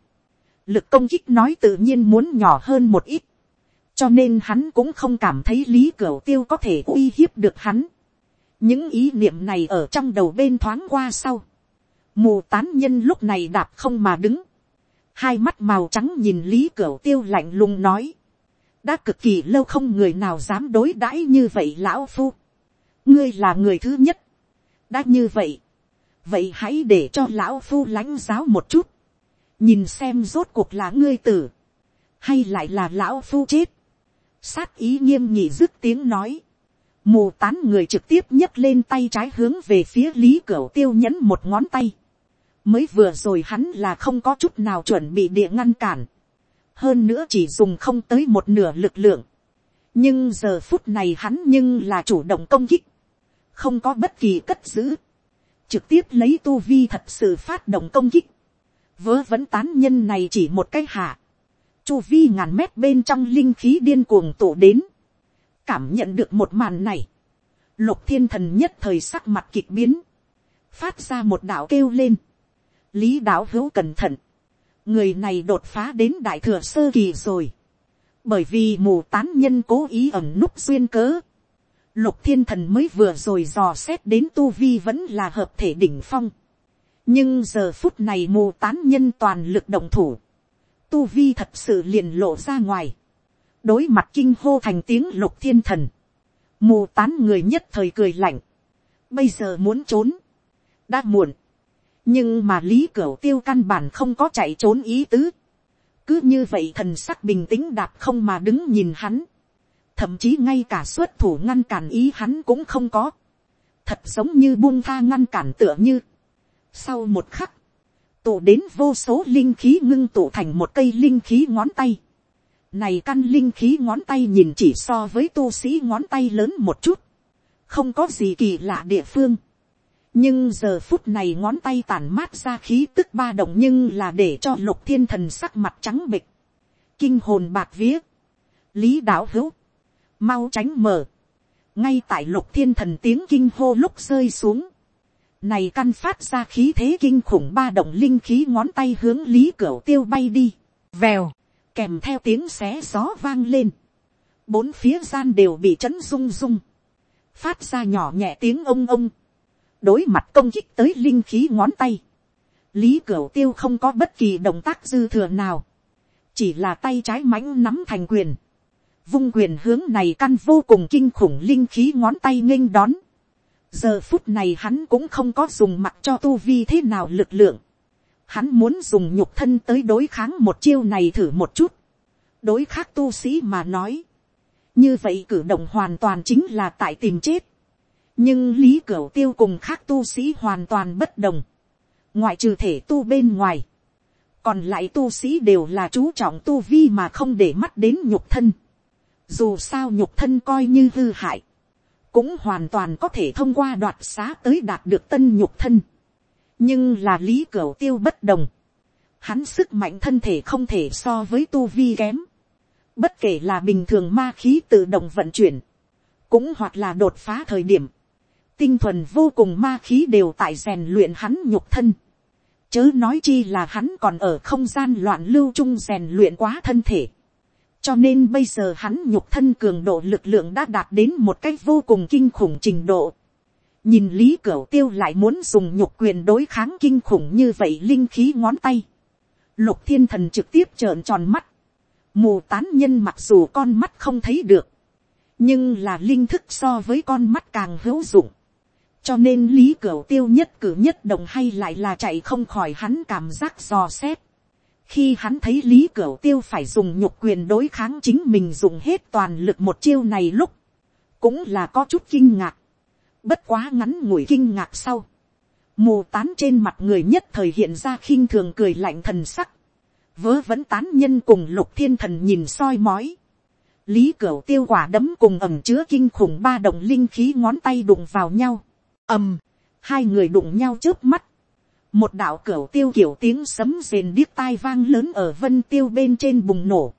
lực công kích nói tự nhiên muốn nhỏ hơn một ít, cho nên hắn cũng không cảm thấy lý cửu tiêu có thể uy hiếp được hắn. những ý niệm này ở trong đầu bên thoáng qua sau. mù tán nhân lúc này đạp không mà đứng. hai mắt màu trắng nhìn lý cửu tiêu lạnh lùng nói đã cực kỳ lâu không người nào dám đối đãi như vậy lão phu. ngươi là người thứ nhất. đã như vậy. vậy hãy để cho lão phu lãnh giáo một chút. nhìn xem rốt cuộc là ngươi tử. hay lại là lão phu chết sát ý nghiêm nhị dứt tiếng nói, mù tán người trực tiếp nhấc lên tay trái hướng về phía lý cửu tiêu nhấn một ngón tay, mới vừa rồi hắn là không có chút nào chuẩn bị địa ngăn cản, hơn nữa chỉ dùng không tới một nửa lực lượng, nhưng giờ phút này hắn nhưng là chủ động công kích, không có bất kỳ cất giữ, trực tiếp lấy tu vi thật sự phát động công kích, vớ vẫn tán nhân này chỉ một cái hạ, chu vi ngàn mét bên trong linh khí điên cuồng tụ đến, cảm nhận được một màn này, lục thiên thần nhất thời sắc mặt kịch biến, phát ra một đạo kêu lên, lý đạo hữu cẩn thận, người này đột phá đến đại thừa sơ kỳ rồi, bởi vì mù tán nhân cố ý ẩn núp duyên cớ, lục thiên thần mới vừa rồi dò xét đến tu vi vẫn là hợp thể đỉnh phong, nhưng giờ phút này mù tán nhân toàn lực động thủ, tu vi thật sự liền lộ ra ngoài, đối mặt kinh hô thành tiếng lục thiên thần, mù tán người nhất thời cười lạnh, bây giờ muốn trốn, đã muộn, nhưng mà lý cửu tiêu căn bản không có chạy trốn ý tứ, cứ như vậy thần sắc bình tĩnh đạp không mà đứng nhìn hắn, thậm chí ngay cả xuất thủ ngăn cản ý hắn cũng không có, thật giống như buông tha ngăn cản tựa như. Sau một khắc, tụ đến vô số linh khí ngưng tụ thành một cây linh khí ngón tay. Này căn linh khí ngón tay nhìn chỉ so với tu sĩ ngón tay lớn một chút. không có gì kỳ lạ địa phương nhưng giờ phút này ngón tay tản mát ra khí tức ba động nhưng là để cho lục thiên thần sắc mặt trắng bịch, kinh hồn bạc vía, lý đạo hữu, mau tránh mở, ngay tại lục thiên thần tiếng kinh hô lúc rơi xuống, này căn phát ra khí thế kinh khủng ba động linh khí ngón tay hướng lý cửa tiêu bay đi, vèo, kèm theo tiếng xé gió vang lên, bốn phía gian đều bị chấn rung rung, phát ra nhỏ nhẹ tiếng ông ông, đối mặt công kích tới linh khí ngón tay, lý cửu tiêu không có bất kỳ động tác dư thừa nào, chỉ là tay trái mãnh nắm thành quyền, vung quyền hướng này căn vô cùng kinh khủng linh khí ngón tay nghênh đón, giờ phút này hắn cũng không có dùng mặt cho tu vi thế nào lực lượng, hắn muốn dùng nhục thân tới đối kháng một chiêu này thử một chút, đối khác tu sĩ mà nói, như vậy cử động hoàn toàn chính là tại tìm chết nhưng lý cửu tiêu cùng khác tu sĩ hoàn toàn bất đồng. ngoại trừ thể tu bên ngoài. còn lại tu sĩ đều là chú trọng tu vi mà không để mắt đến nhục thân. dù sao nhục thân coi như hư hại. cũng hoàn toàn có thể thông qua đoạt xá tới đạt được tân nhục thân. nhưng là lý cửu tiêu bất đồng. hắn sức mạnh thân thể không thể so với tu vi kém Bất kể là bình thường ma khí tự động vận chuyển. Cũng hoặc là đột phá thời điểm. Tinh thuần vô cùng ma khí đều tại rèn luyện hắn nhục thân. Chớ nói chi là hắn còn ở không gian loạn lưu trung rèn luyện quá thân thể. Cho nên bây giờ hắn nhục thân cường độ lực lượng đã đạt đến một cách vô cùng kinh khủng trình độ. Nhìn Lý Cửu Tiêu lại muốn dùng nhục quyền đối kháng kinh khủng như vậy linh khí ngón tay. Lục thiên thần trực tiếp trợn tròn mắt mù tán nhân mặc dù con mắt không thấy được, nhưng là linh thức so với con mắt càng hữu dụng cho nên lý cửu tiêu nhất cử nhất động hay lại là chạy không khỏi hắn cảm giác dò xét. khi hắn thấy lý cửu tiêu phải dùng nhục quyền đối kháng chính mình dùng hết toàn lực một chiêu này lúc, cũng là có chút kinh ngạc. bất quá ngắn ngủi kinh ngạc sau. mù tán trên mặt người nhất thời hiện ra khinh thường cười lạnh thần sắc vớ vẫn tán nhân cùng lục thiên thần nhìn soi mói. lý cửu tiêu quả đấm cùng ẩm chứa kinh khủng ba đồng linh khí ngón tay đụng vào nhau ầm, hai người đụng nhau trước mắt. một đạo cửa tiêu kiểu tiếng sấm rền điếc tai vang lớn ở vân tiêu bên trên bùng nổ.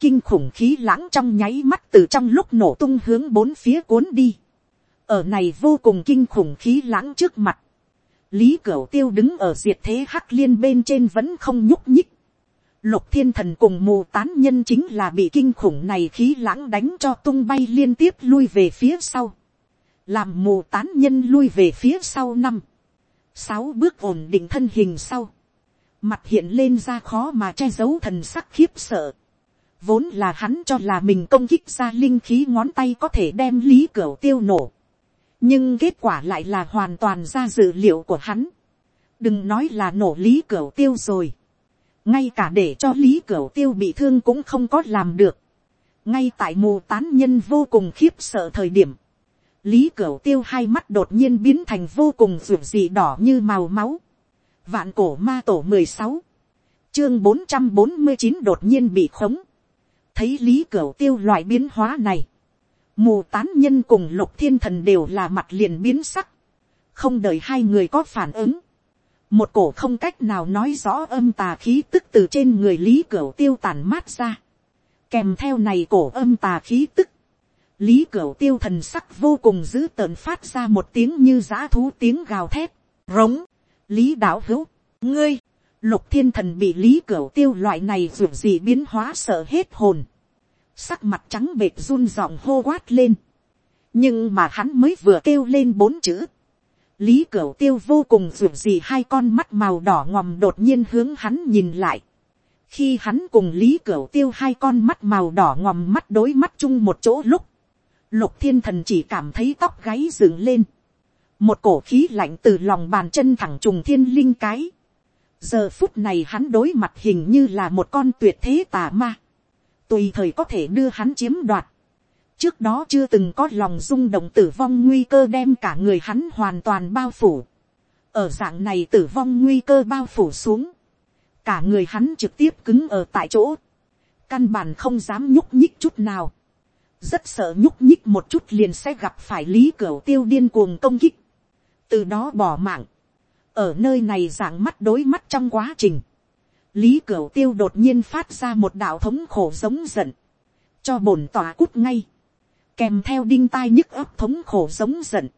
kinh khủng khí lãng trong nháy mắt từ trong lúc nổ tung hướng bốn phía cuốn đi. ở này vô cùng kinh khủng khí lãng trước mặt. Lý Cửu Tiêu đứng ở diệt thế hắc liên bên trên vẫn không nhúc nhích. Lục thiên thần cùng mù tán nhân chính là bị kinh khủng này khí lãng đánh cho tung bay liên tiếp lui về phía sau. Làm mù tán nhân lui về phía sau năm. Sáu bước ổn định thân hình sau. Mặt hiện lên ra khó mà che giấu thần sắc khiếp sợ. Vốn là hắn cho là mình công kích ra linh khí ngón tay có thể đem lý cửa tiêu nổ. Nhưng kết quả lại là hoàn toàn ra dự liệu của hắn. Đừng nói là nổ lý cửa tiêu rồi ngay cả để cho lý cửa tiêu bị thương cũng không có làm được. ngay tại mù tán nhân vô cùng khiếp sợ thời điểm, lý cửu tiêu hai mắt đột nhiên biến thành vô cùng ruột dị đỏ như màu máu. vạn cổ ma tổ mười sáu, chương bốn trăm bốn mươi chín đột nhiên bị khống. thấy lý cửu tiêu loại biến hóa này, mù tán nhân cùng lục thiên thần đều là mặt liền biến sắc, không đợi hai người có phản ứng, một cổ không cách nào nói rõ âm tà khí tức từ trên người lý cửu tiêu tàn mát ra. kèm theo này cổ âm tà khí tức lý cửu tiêu thần sắc vô cùng dữ tợn phát ra một tiếng như giã thú tiếng gào thét. rống. lý đạo hữu. ngươi. lục thiên thần bị lý cửu tiêu loại này ruột gì biến hóa sợ hết hồn. sắc mặt trắng bệt run giọng hô quát lên. nhưng mà hắn mới vừa kêu lên bốn chữ lý cửu tiêu vô cùng ruột gì hai con mắt màu đỏ ngòm đột nhiên hướng hắn nhìn lại. khi hắn cùng lý cửu tiêu hai con mắt màu đỏ ngòm mắt đối mắt chung một chỗ lúc, lục thiên thần chỉ cảm thấy tóc gáy dựng lên. một cổ khí lạnh từ lòng bàn chân thẳng trùng thiên linh cái. giờ phút này hắn đối mặt hình như là một con tuyệt thế tà ma. tùy thời có thể đưa hắn chiếm đoạt trước đó chưa từng có lòng rung động tử vong nguy cơ đem cả người hắn hoàn toàn bao phủ. ở dạng này tử vong nguy cơ bao phủ xuống. cả người hắn trực tiếp cứng ở tại chỗ. căn bản không dám nhúc nhích chút nào rất sợ nhúc nhích một chút liền sẽ gặp phải lý cửa tiêu điên cuồng công kích, từ đó bỏ mạng, ở nơi này dạng mắt đối mắt trong quá trình, lý cửa tiêu đột nhiên phát ra một đạo thống khổ giống giận, cho bổn tòa cút ngay, kèm theo đinh tai nhức ấp thống khổ giống giận,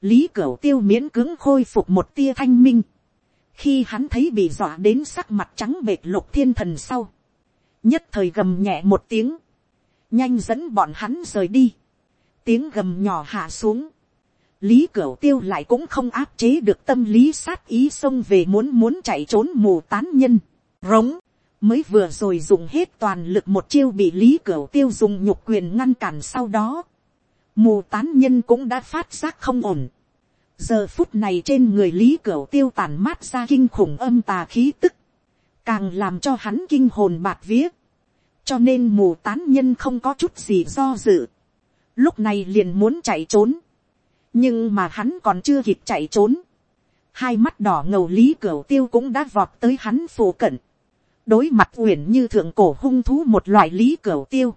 lý cửa tiêu miễn cứng khôi phục một tia thanh minh, khi hắn thấy bị dọa đến sắc mặt trắng bệt lục thiên thần sau, nhất thời gầm nhẹ một tiếng, nhanh dẫn bọn hắn rời đi, tiếng gầm nhỏ hạ xuống, lý cửu tiêu lại cũng không áp chế được tâm lý sát ý xông về muốn muốn chạy trốn mù tán nhân, rống, mới vừa rồi dùng hết toàn lực một chiêu bị lý cửu tiêu dùng nhục quyền ngăn cản sau đó, mù tán nhân cũng đã phát giác không ổn, giờ phút này trên người lý cửu tiêu tàn mát ra kinh khủng âm tà khí tức, càng làm cho hắn kinh hồn bạt vía, cho nên mù tán nhân không có chút gì do dự, lúc này liền muốn chạy trốn, nhưng mà hắn còn chưa kịp chạy trốn, hai mắt đỏ ngầu lý cửu tiêu cũng đã vọt tới hắn phù cận, đối mặt uyển như thượng cổ hung thú một loại lý cửu tiêu,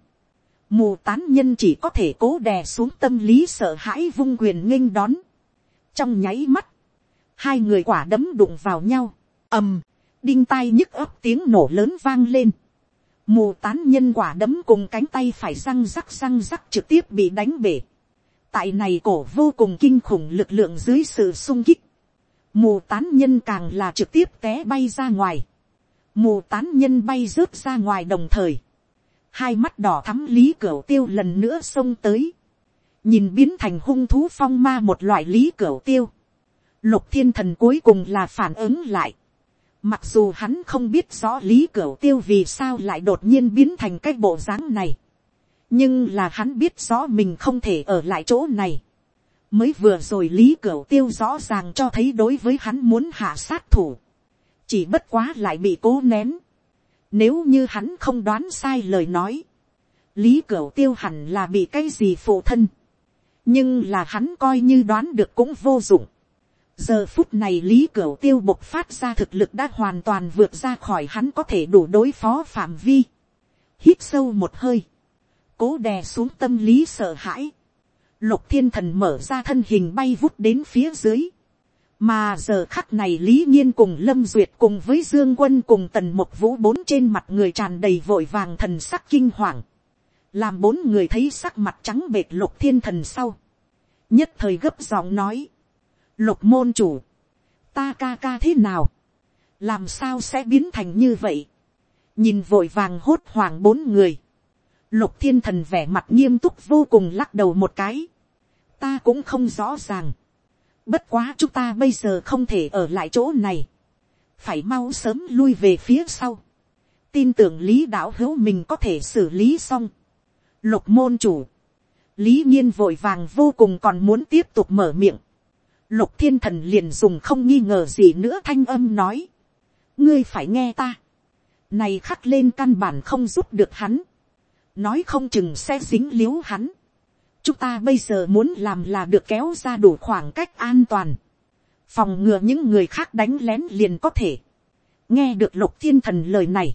mù tán nhân chỉ có thể cố đè xuống tâm lý sợ hãi vung quyền nghênh đón, trong nháy mắt, hai người quả đấm đụng vào nhau, ầm, đinh tai nhức ấp tiếng nổ lớn vang lên, mù tán nhân quả đấm cùng cánh tay phải răng rắc răng rắc trực tiếp bị đánh bể. tại này cổ vô cùng kinh khủng lực lượng dưới sự sung kích. mù tán nhân càng là trực tiếp té bay ra ngoài. mù tán nhân bay rớt ra ngoài đồng thời. hai mắt đỏ thắm lý cửa tiêu lần nữa xông tới. nhìn biến thành hung thú phong ma một loại lý cửa tiêu. lục thiên thần cuối cùng là phản ứng lại Mặc dù hắn không biết rõ lý cửu tiêu vì sao lại đột nhiên biến thành cái bộ dáng này. Nhưng là hắn biết rõ mình không thể ở lại chỗ này. Mới vừa rồi lý cửu tiêu rõ ràng cho thấy đối với hắn muốn hạ sát thủ. Chỉ bất quá lại bị cố nén. Nếu như hắn không đoán sai lời nói. Lý cửu tiêu hẳn là bị cái gì phụ thân. Nhưng là hắn coi như đoán được cũng vô dụng giờ phút này lý cửu tiêu bộc phát ra thực lực đã hoàn toàn vượt ra khỏi hắn có thể đủ đối phó phạm vi. hít sâu một hơi, cố đè xuống tâm lý sợ hãi. lục thiên thần mở ra thân hình bay vút đến phía dưới. mà giờ khắc này lý nhiên cùng lâm duyệt cùng với dương quân cùng tần một vũ bốn trên mặt người tràn đầy vội vàng thần sắc kinh hoàng. làm bốn người thấy sắc mặt trắng bệt lục thiên thần sau. nhất thời gấp giọng nói lục môn chủ, ta ca ca thế nào, làm sao sẽ biến thành như vậy, nhìn vội vàng hốt hoảng bốn người, lục thiên thần vẻ mặt nghiêm túc vô cùng lắc đầu một cái, ta cũng không rõ ràng, bất quá chúng ta bây giờ không thể ở lại chỗ này, phải mau sớm lui về phía sau, tin tưởng lý đạo hữu mình có thể xử lý xong, lục môn chủ, lý nhiên vội vàng vô cùng còn muốn tiếp tục mở miệng, lục thiên thần liền dùng không nghi ngờ gì nữa thanh âm nói. ngươi phải nghe ta. này khắc lên căn bản không giúp được hắn. nói không chừng sẽ dính l i ế u hắn. chúng ta bây giờ muốn làm là được kéo ra đủ khoảng cách an toàn. phòng ngừa những người khác đánh lén liền có thể. nghe được lục thiên thần lời này.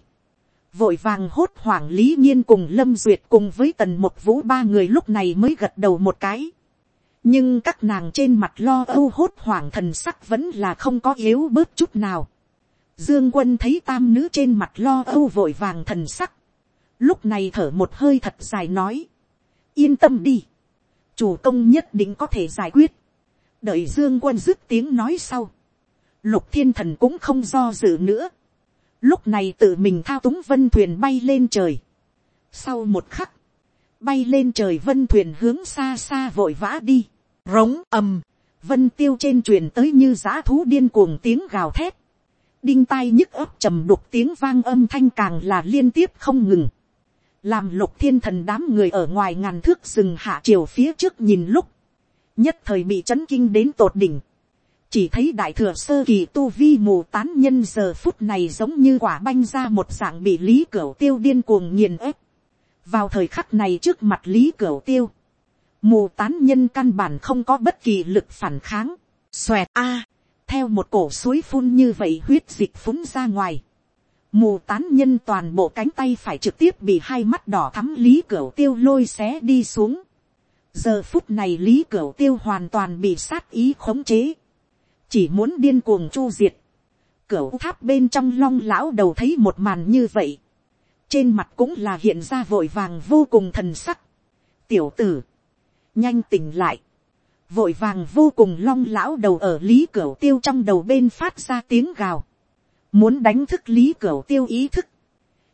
vội vàng hốt hoảng lý nhiên cùng lâm duyệt cùng với tần một vũ ba người lúc này mới gật đầu một cái nhưng các nàng trên mặt lo âu hốt hoảng thần sắc vẫn là không có yếu bớt chút nào. Dương quân thấy tam nữ trên mặt lo âu vội vàng thần sắc. Lúc này thở một hơi thật dài nói. Yên tâm đi. Chủ công nhất định có thể giải quyết. Đợi Dương quân dứt tiếng nói sau. Lục thiên thần cũng không do dự nữa. Lúc này tự mình thao túng vân thuyền bay lên trời. Sau một khắc bay lên trời vân thuyền hướng xa xa vội vã đi, rống ầm, vân tiêu trên truyền tới như giã thú điên cuồng tiếng gào thét, đinh tai nhức ấp trầm đục tiếng vang âm thanh càng là liên tiếp không ngừng, làm lục thiên thần đám người ở ngoài ngàn thước rừng hạ chiều phía trước nhìn lúc, nhất thời bị chấn kinh đến tột đỉnh, chỉ thấy đại thừa sơ kỳ tu vi mù tán nhân giờ phút này giống như quả banh ra một dạng bị lý cửa tiêu điên cuồng nghiền ép, vào thời khắc này trước mặt lý cửa tiêu, mù tán nhân căn bản không có bất kỳ lực phản kháng, xoẹt a, theo một cổ suối phun như vậy huyết dịch phúng ra ngoài, mù tán nhân toàn bộ cánh tay phải trực tiếp bị hai mắt đỏ thắm lý cửa tiêu lôi xé đi xuống. giờ phút này lý cửa tiêu hoàn toàn bị sát ý khống chế, chỉ muốn điên cuồng chu diệt. cửa tháp bên trong long lão đầu thấy một màn như vậy, trên mặt cũng là hiện ra vội vàng vô cùng thần sắc. tiểu tử, nhanh tỉnh lại, vội vàng vô cùng long lão đầu ở lý cửa tiêu trong đầu bên phát ra tiếng gào, muốn đánh thức lý cửa tiêu ý thức,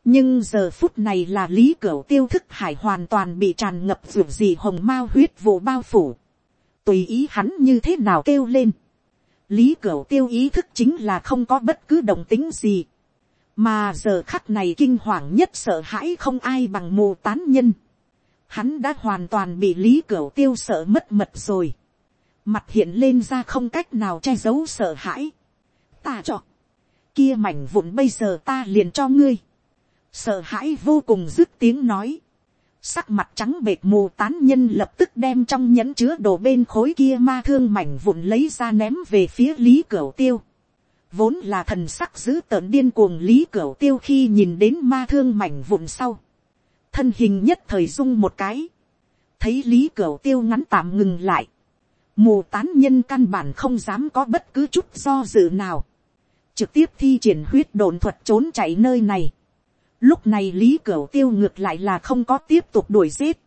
nhưng giờ phút này là lý cửa tiêu thức hải hoàn toàn bị tràn ngập ruột gì hồng mao huyết vụ bao phủ, tùy ý hắn như thế nào kêu lên, lý cửa tiêu ý thức chính là không có bất cứ động tính gì, mà giờ khắc này kinh hoàng nhất sợ hãi không ai bằng mù tán nhân, hắn đã hoàn toàn bị lý cửu tiêu sợ mất mật rồi, mặt hiện lên ra không cách nào che giấu sợ hãi, ta cho, kia mảnh vụn bây giờ ta liền cho ngươi, sợ hãi vô cùng dứt tiếng nói, sắc mặt trắng bệt mù tán nhân lập tức đem trong nhẫn chứa đồ bên khối kia ma thương mảnh vụn lấy ra ném về phía lý cửu tiêu. Vốn là thần sắc giữ tợn điên cuồng lý cửu tiêu khi nhìn đến ma thương mảnh vụn sau. Thân hình nhất thời dung một cái. Thấy lý cửa tiêu ngắn tạm ngừng lại. Mù tán nhân căn bản không dám có bất cứ chút do dự nào. Trực tiếp thi triển huyết đồn thuật trốn chạy nơi này Lúc này Lý cửa Tiêu ngược lại là không có tiếp tục đuổi giết.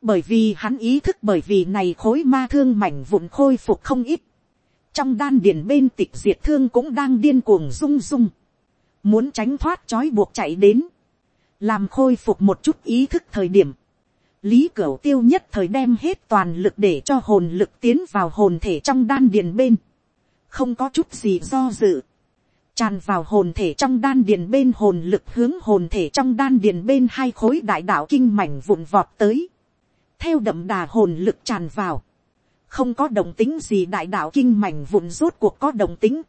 Bởi vì hắn ý thức bởi vì này khối ma thương mảnh vụn khôi phục không ít. Trong đan điền bên tịch diệt thương cũng đang điên cuồng rung rung. Muốn tránh thoát trói buộc chạy đến. Làm khôi phục một chút ý thức thời điểm. Lý Cửu Tiêu nhất thời đem hết toàn lực để cho hồn lực tiến vào hồn thể trong đan điền bên. Không có chút gì do dự tràn vào hồn thể trong đan điền bên hồn lực hướng hồn thể trong đan điền bên hai khối đại đạo kinh mảnh vụn vọt tới. Theo đậm đà hồn lực tràn vào. Không có đồng tính gì đại đạo kinh mảnh vụn rốt cuộc có đồng tính.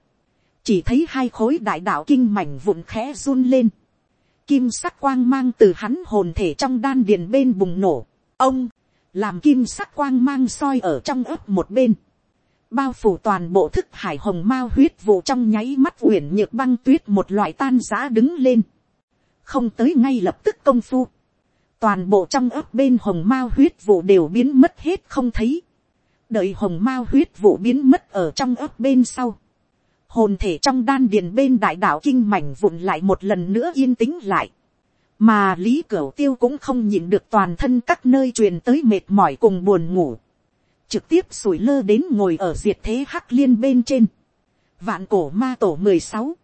Chỉ thấy hai khối đại đạo kinh mảnh vụn khẽ run lên. Kim sắc quang mang từ hắn hồn thể trong đan điền bên bùng nổ. Ông, làm kim sắc quang mang soi ở trong ấp một bên. Bao phủ toàn bộ thức hải hồng mao huyết vụ trong nháy mắt uyển nhược băng tuyết một loại tan giã đứng lên, không tới ngay lập tức công phu, toàn bộ trong ấp bên hồng mao huyết vụ đều biến mất hết không thấy, đợi hồng mao huyết vụ biến mất ở trong ấp bên sau, hồn thể trong đan điền bên đại đạo kinh mảnh vụn lại một lần nữa yên tĩnh lại, mà lý cửu tiêu cũng không nhìn được toàn thân các nơi truyền tới mệt mỏi cùng buồn ngủ, trực tiếp sủi lơ đến ngồi ở diệt thế hắc liên bên trên. Vạn cổ ma tổ mười sáu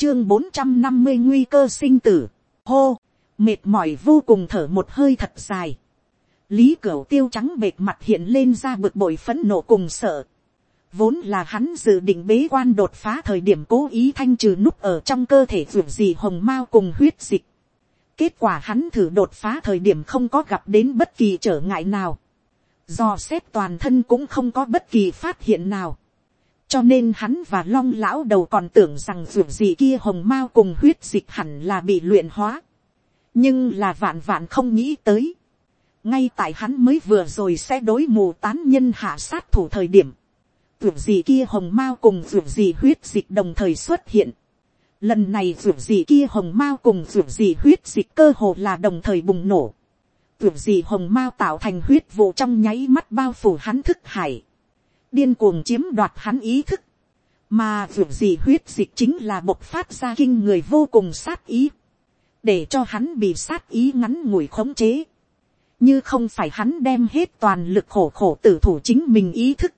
chương bốn trăm năm mươi nguy cơ sinh tử. Hô, mệt mỏi vô cùng thở một hơi thật dài. Lý Cửu tiêu trắng bệt mặt hiện lên ra bực bội phấn nộ cùng sợ. Vốn là hắn dự định bế quan đột phá thời điểm cố ý thanh trừ nút ở trong cơ thể vượt gì hồng mao cùng huyết dịch. Kết quả hắn thử đột phá thời điểm không có gặp đến bất kỳ trở ngại nào do xét toàn thân cũng không có bất kỳ phát hiện nào. cho nên hắn và long lão đầu còn tưởng rằng ruột gì kia hồng mao cùng huyết dịch hẳn là bị luyện hóa. nhưng là vạn vạn không nghĩ tới. ngay tại hắn mới vừa rồi sẽ đối mù tán nhân hạ sát thủ thời điểm ruột gì kia hồng mao cùng ruột gì huyết dịch đồng thời xuất hiện. lần này ruột gì kia hồng mao cùng ruột gì huyết dịch cơ hồ là đồng thời bùng nổ. Ruột gì hồng mao tạo thành huyết vụ trong nháy mắt bao phủ hắn thức hải, điên cuồng chiếm đoạt hắn ý thức, mà ruột gì huyết dịch chính là bộc phát ra kinh người vô cùng sát ý, để cho hắn bị sát ý ngắn ngủi khống chế, như không phải hắn đem hết toàn lực khổ khổ tử thủ chính mình ý thức,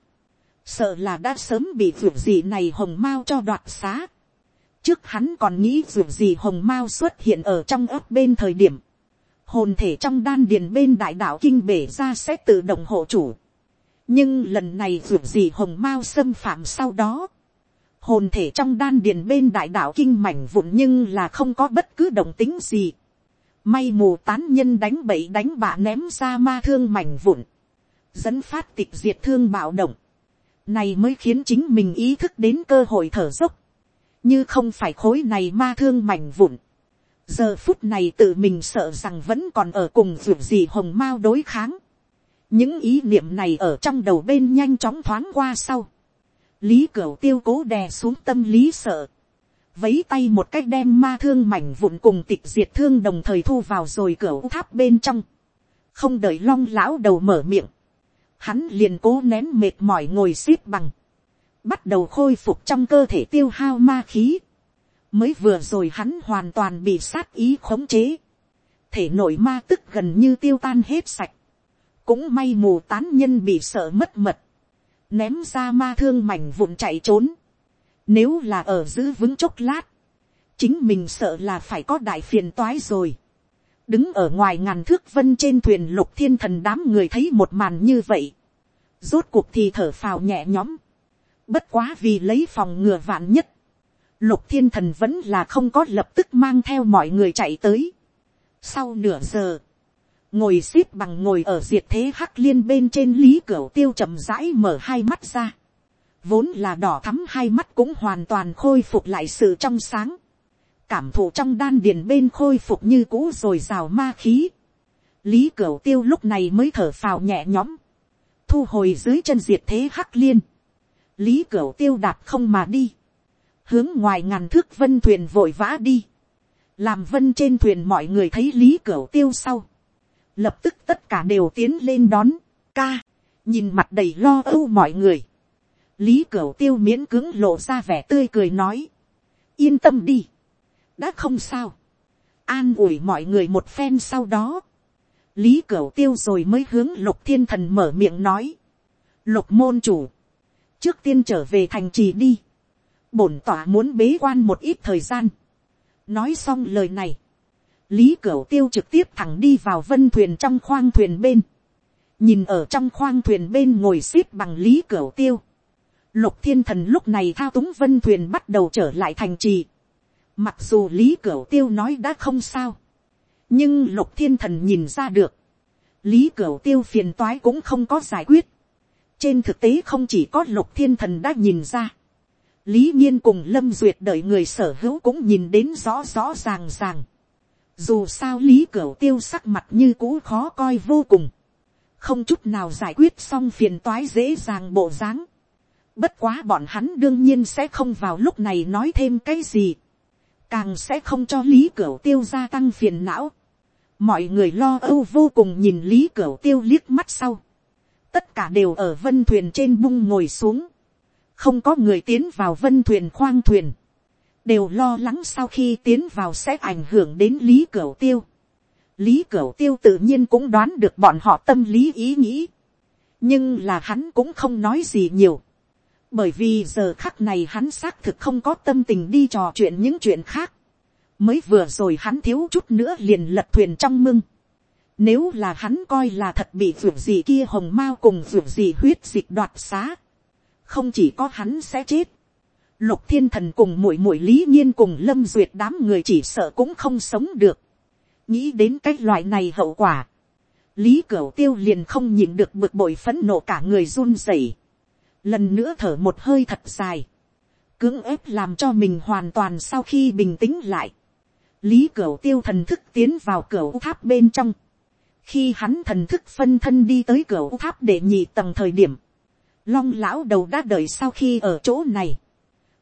sợ là đã sớm bị ruột gì này hồng mao cho đoạt xá. trước hắn còn nghĩ ruột gì hồng mao xuất hiện ở trong ấp bên thời điểm, hồn thể trong đan điền bên đại đạo kinh bể ra sẽ tự động hộ chủ. nhưng lần này ruột gì hồng mao xâm phạm sau đó, hồn thể trong đan điền bên đại đạo kinh mảnh vụn nhưng là không có bất cứ động tính gì. may mù tán nhân đánh bậy đánh bạ ném ra ma thương mảnh vụn, dẫn phát tịch diệt thương bạo động này mới khiến chính mình ý thức đến cơ hội thở dốc, như không phải khối này ma thương mảnh vụn giờ phút này tự mình sợ rằng vẫn còn ở cùng ruột gì hồng mao đối kháng. những ý niệm này ở trong đầu bên nhanh chóng thoáng qua sau. lý cửu tiêu cố đè xuống tâm lý sợ. vấy tay một cách đem ma thương mảnh vụn cùng tịch diệt thương đồng thời thu vào rồi cửa tháp bên trong, không đợi long lão đầu mở miệng, hắn liền cố nén mệt mỏi ngồi x ế p bằng, bắt đầu khôi phục trong cơ thể tiêu hao ma khí, mới vừa rồi hắn hoàn toàn bị sát ý khống chế, thể nội ma tức gần như tiêu tan hết sạch, cũng may mù tán nhân bị sợ mất mật, ném ra ma thương mảnh vụn chạy trốn, nếu là ở giữ vững chốc lát, chính mình sợ là phải có đại phiền toái rồi. Đứng ở ngoài ngàn thước vân trên thuyền lục thiên thần đám người thấy một màn như vậy. Rốt cuộc thì thở phào nhẹ nhõm. Bất quá vì lấy phòng ngừa vạn nhất. Lục thiên thần vẫn là không có lập tức mang theo mọi người chạy tới. Sau nửa giờ. Ngồi xếp bằng ngồi ở diệt thế hắc liên bên trên lý cửa tiêu chậm rãi mở hai mắt ra vốn là đỏ thắm hai mắt cũng hoàn toàn khôi phục lại sự trong sáng, cảm thụ trong đan điền bên khôi phục như cũ rồi rào ma khí, lý cửu tiêu lúc này mới thở phào nhẹ nhõm, thu hồi dưới chân diệt thế hắc liên, lý cửu tiêu đạp không mà đi, hướng ngoài ngàn thước vân thuyền vội vã đi, làm vân trên thuyền mọi người thấy lý cửu tiêu sau, lập tức tất cả đều tiến lên đón, ca, nhìn mặt đầy lo âu mọi người, lý cửu tiêu miễn cứng lộ ra vẻ tươi cười nói, yên tâm đi, đã không sao, an ủi mọi người một phen sau đó, lý cửu tiêu rồi mới hướng lục thiên thần mở miệng nói, lục môn chủ, trước tiên trở về thành trì đi, bổn tỏa muốn bế quan một ít thời gian, nói xong lời này, lý cửu tiêu trực tiếp thẳng đi vào vân thuyền trong khoang thuyền bên, nhìn ở trong khoang thuyền bên ngồi x ế p bằng lý cửu tiêu, Lục thiên thần lúc này thao túng vân thuyền bắt đầu trở lại thành trì. Mặc dù lý cửu tiêu nói đã không sao. Nhưng lục thiên thần nhìn ra được. Lý cửu tiêu phiền toái cũng không có giải quyết. Trên thực tế không chỉ có lục thiên thần đã nhìn ra. Lý nhiên cùng lâm duyệt đợi người sở hữu cũng nhìn đến rõ rõ ràng ràng. Dù sao lý cửu tiêu sắc mặt như cũ khó coi vô cùng. Không chút nào giải quyết xong phiền toái dễ dàng bộ dáng Bất quá bọn hắn đương nhiên sẽ không vào lúc này nói thêm cái gì. Càng sẽ không cho Lý Cửu Tiêu gia tăng phiền não. Mọi người lo âu vô cùng nhìn Lý Cửu Tiêu liếc mắt sau. Tất cả đều ở vân thuyền trên bung ngồi xuống. Không có người tiến vào vân thuyền khoang thuyền. Đều lo lắng sau khi tiến vào sẽ ảnh hưởng đến Lý Cửu Tiêu. Lý Cửu Tiêu tự nhiên cũng đoán được bọn họ tâm lý ý nghĩ. Nhưng là hắn cũng không nói gì nhiều bởi vì giờ khắc này hắn xác thực không có tâm tình đi trò chuyện những chuyện khác. mới vừa rồi hắn thiếu chút nữa liền lật thuyền trong mưng. nếu là hắn coi là thật bị ruột gì kia hồng mao cùng ruột gì huyết dịch đoạt xá. không chỉ có hắn sẽ chết. lục thiên thần cùng muội muội lý nhiên cùng lâm duyệt đám người chỉ sợ cũng không sống được. nghĩ đến cái loại này hậu quả. lý cửu tiêu liền không nhìn được bực bội phấn nộ cả người run rẩy lần nữa thở một hơi thật dài, cưỡng ép làm cho mình hoàn toàn sau khi bình tĩnh lại, lý cửa tiêu thần thức tiến vào cửa tháp bên trong, khi hắn thần thức phân thân đi tới cửa tháp để nhị tầng thời điểm, long lão đầu đã đợi sau khi ở chỗ này,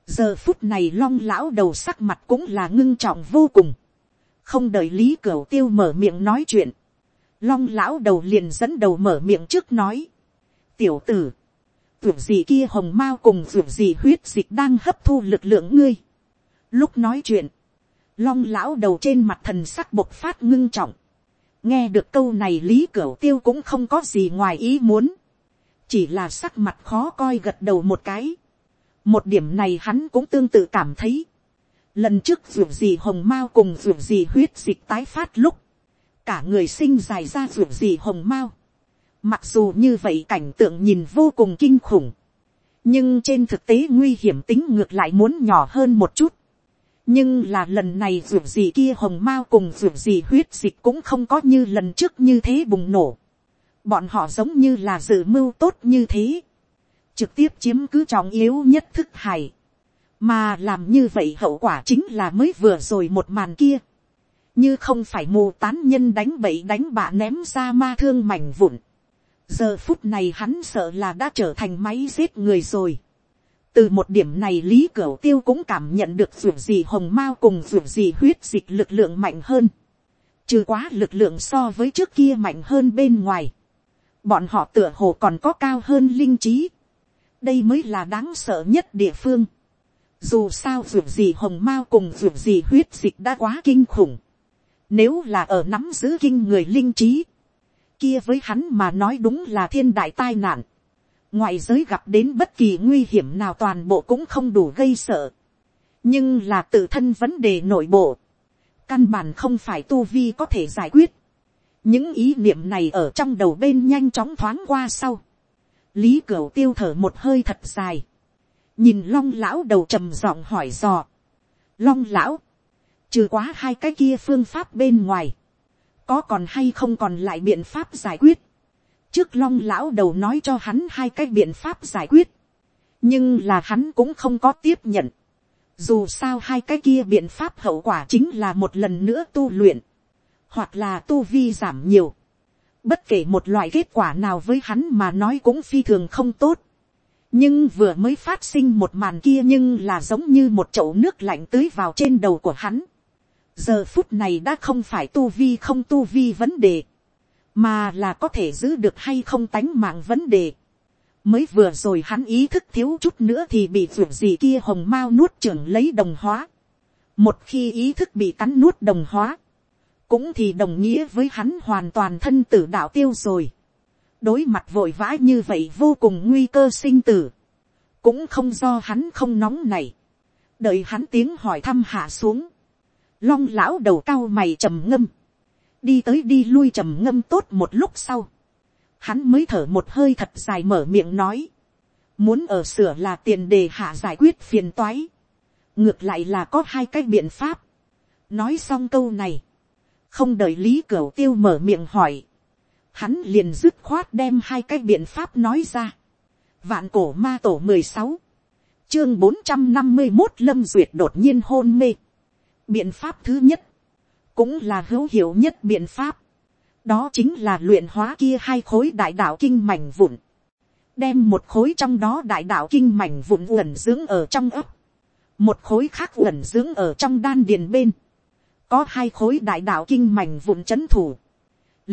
giờ phút này long lão đầu sắc mặt cũng là ngưng trọng vô cùng, không đợi lý cửa tiêu mở miệng nói chuyện, long lão đầu liền dẫn đầu mở miệng trước nói, tiểu tử, ruột gì kia hồng mao cùng ruột gì huyết dịch đang hấp thu lực lượng ngươi. Lúc nói chuyện, long lão đầu trên mặt thần sắc bộc phát ngưng trọng. nghe được câu này lý cửu tiêu cũng không có gì ngoài ý muốn. chỉ là sắc mặt khó coi gật đầu một cái. một điểm này hắn cũng tương tự cảm thấy. lần trước ruột gì hồng mao cùng ruột gì huyết dịch tái phát lúc, cả người sinh dài ra ruột gì hồng mao Mặc dù như vậy cảnh tượng nhìn vô cùng kinh khủng. Nhưng trên thực tế nguy hiểm tính ngược lại muốn nhỏ hơn một chút. Nhưng là lần này dù gì kia hồng mao cùng dù gì huyết dịch cũng không có như lần trước như thế bùng nổ. Bọn họ giống như là dự mưu tốt như thế. Trực tiếp chiếm cứ trọng yếu nhất thức hài. Mà làm như vậy hậu quả chính là mới vừa rồi một màn kia. Như không phải mù tán nhân đánh bậy đánh bạ ném ra ma thương mảnh vụn giờ phút này hắn sợ là đã trở thành máy giết người rồi. từ một điểm này lý cửu tiêu cũng cảm nhận được ruột gì hồng mao cùng ruột gì huyết dịch lực lượng mạnh hơn. trừ quá lực lượng so với trước kia mạnh hơn bên ngoài. bọn họ tựa hồ còn có cao hơn linh trí. đây mới là đáng sợ nhất địa phương. dù sao ruột gì hồng mao cùng ruột gì huyết dịch đã quá kinh khủng. nếu là ở nắm giữ kinh người linh trí, kia với hắn mà nói đúng là thiên đại tai nạn ngoại giới gặp đến bất kỳ nguy hiểm nào toàn bộ cũng không đủ gây sợ. nhưng là tự thân vấn đề nội bộ, căn bản không phải tu vi có thể giải quyết. những ý niệm này ở trong đầu bên nhanh chóng thoáng qua sau. lý cửu tiêu thở một hơi thật dài. nhìn long lão đầu trầm giọng hỏi dò. long lão, trừ quá hai cái kia phương pháp bên ngoài, có còn hay không còn lại biện pháp giải quyết trước long lão đầu nói cho hắn hai cái biện pháp giải quyết, nhưng là hắn cũng không có tiếp nhận. Dù sao hai cái kia biện pháp hậu quả chính là một lần nữa tu luyện, hoặc là tu vi giảm nhiều. Bất kể một loại kết quả nào với hắn mà nói cũng phi thường không tốt. Nhưng vừa mới phát sinh một màn kia nhưng là giống như một chậu nước lạnh tưới vào trên đầu của hắn. Giờ phút này đã không phải tu vi không tu vi vấn đề mà là có thể giữ được hay không tánh mạng vấn đề. mới vừa rồi hắn ý thức thiếu chút nữa thì bị ruột gì kia hồng mao nuốt trưởng lấy đồng hóa. một khi ý thức bị cắn nuốt đồng hóa, cũng thì đồng nghĩa với hắn hoàn toàn thân tử đạo tiêu rồi. đối mặt vội vã như vậy vô cùng nguy cơ sinh tử, cũng không do hắn không nóng này. đợi hắn tiếng hỏi thăm hạ xuống, long lão đầu cao mày trầm ngâm, đi tới đi lui trầm ngâm tốt một lúc sau, hắn mới thở một hơi thật dài mở miệng nói, muốn ở sửa là tiền đề hạ giải quyết phiền toái, ngược lại là có hai cái biện pháp, nói xong câu này, không đợi lý cửa tiêu mở miệng hỏi, hắn liền dứt khoát đem hai cái biện pháp nói ra, vạn cổ ma tổ mười sáu, chương bốn trăm năm mươi một lâm duyệt đột nhiên hôn mê, biện pháp thứ nhất, cũng là hữu hiệu nhất biện pháp. đó chính là luyện hóa kia hai khối đại đạo kinh mảnh vụn. đem một khối trong đó đại đạo kinh mảnh vụn uẩn dưỡng ở trong ấp. một khối khác uẩn dưỡng ở trong đan điền bên. có hai khối đại đạo kinh mảnh vụn c h ấ n thủ.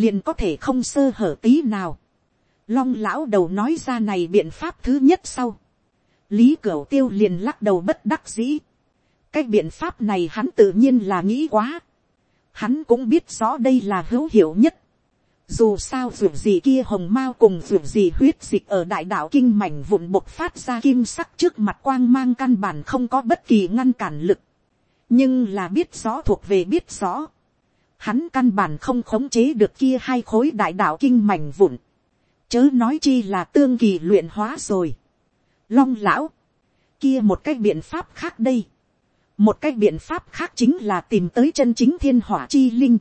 liền có thể không sơ hở tí nào. long lão đầu nói ra này biện pháp thứ nhất sau. lý cửu tiêu liền lắc đầu bất đắc dĩ cái biện pháp này hắn tự nhiên là nghĩ quá hắn cũng biết rõ đây là hữu hiệu nhất. Dù sao vượt gì kia hồng mao cùng vượt gì huyết dịch ở đại đạo kinh mảnh vụn bộc phát ra kim sắc trước mặt quang mang căn bản không có bất kỳ ngăn cản lực. Nhưng là biết rõ thuộc về biết rõ. Hắn căn bản không khống chế được kia hai khối đại đạo kinh mảnh vụn. Chớ nói chi là tương kỳ luyện hóa rồi. Long lão. Kia một cái biện pháp khác đây một cái biện pháp khác chính là tìm tới chân chính thiên hỏa chi linh,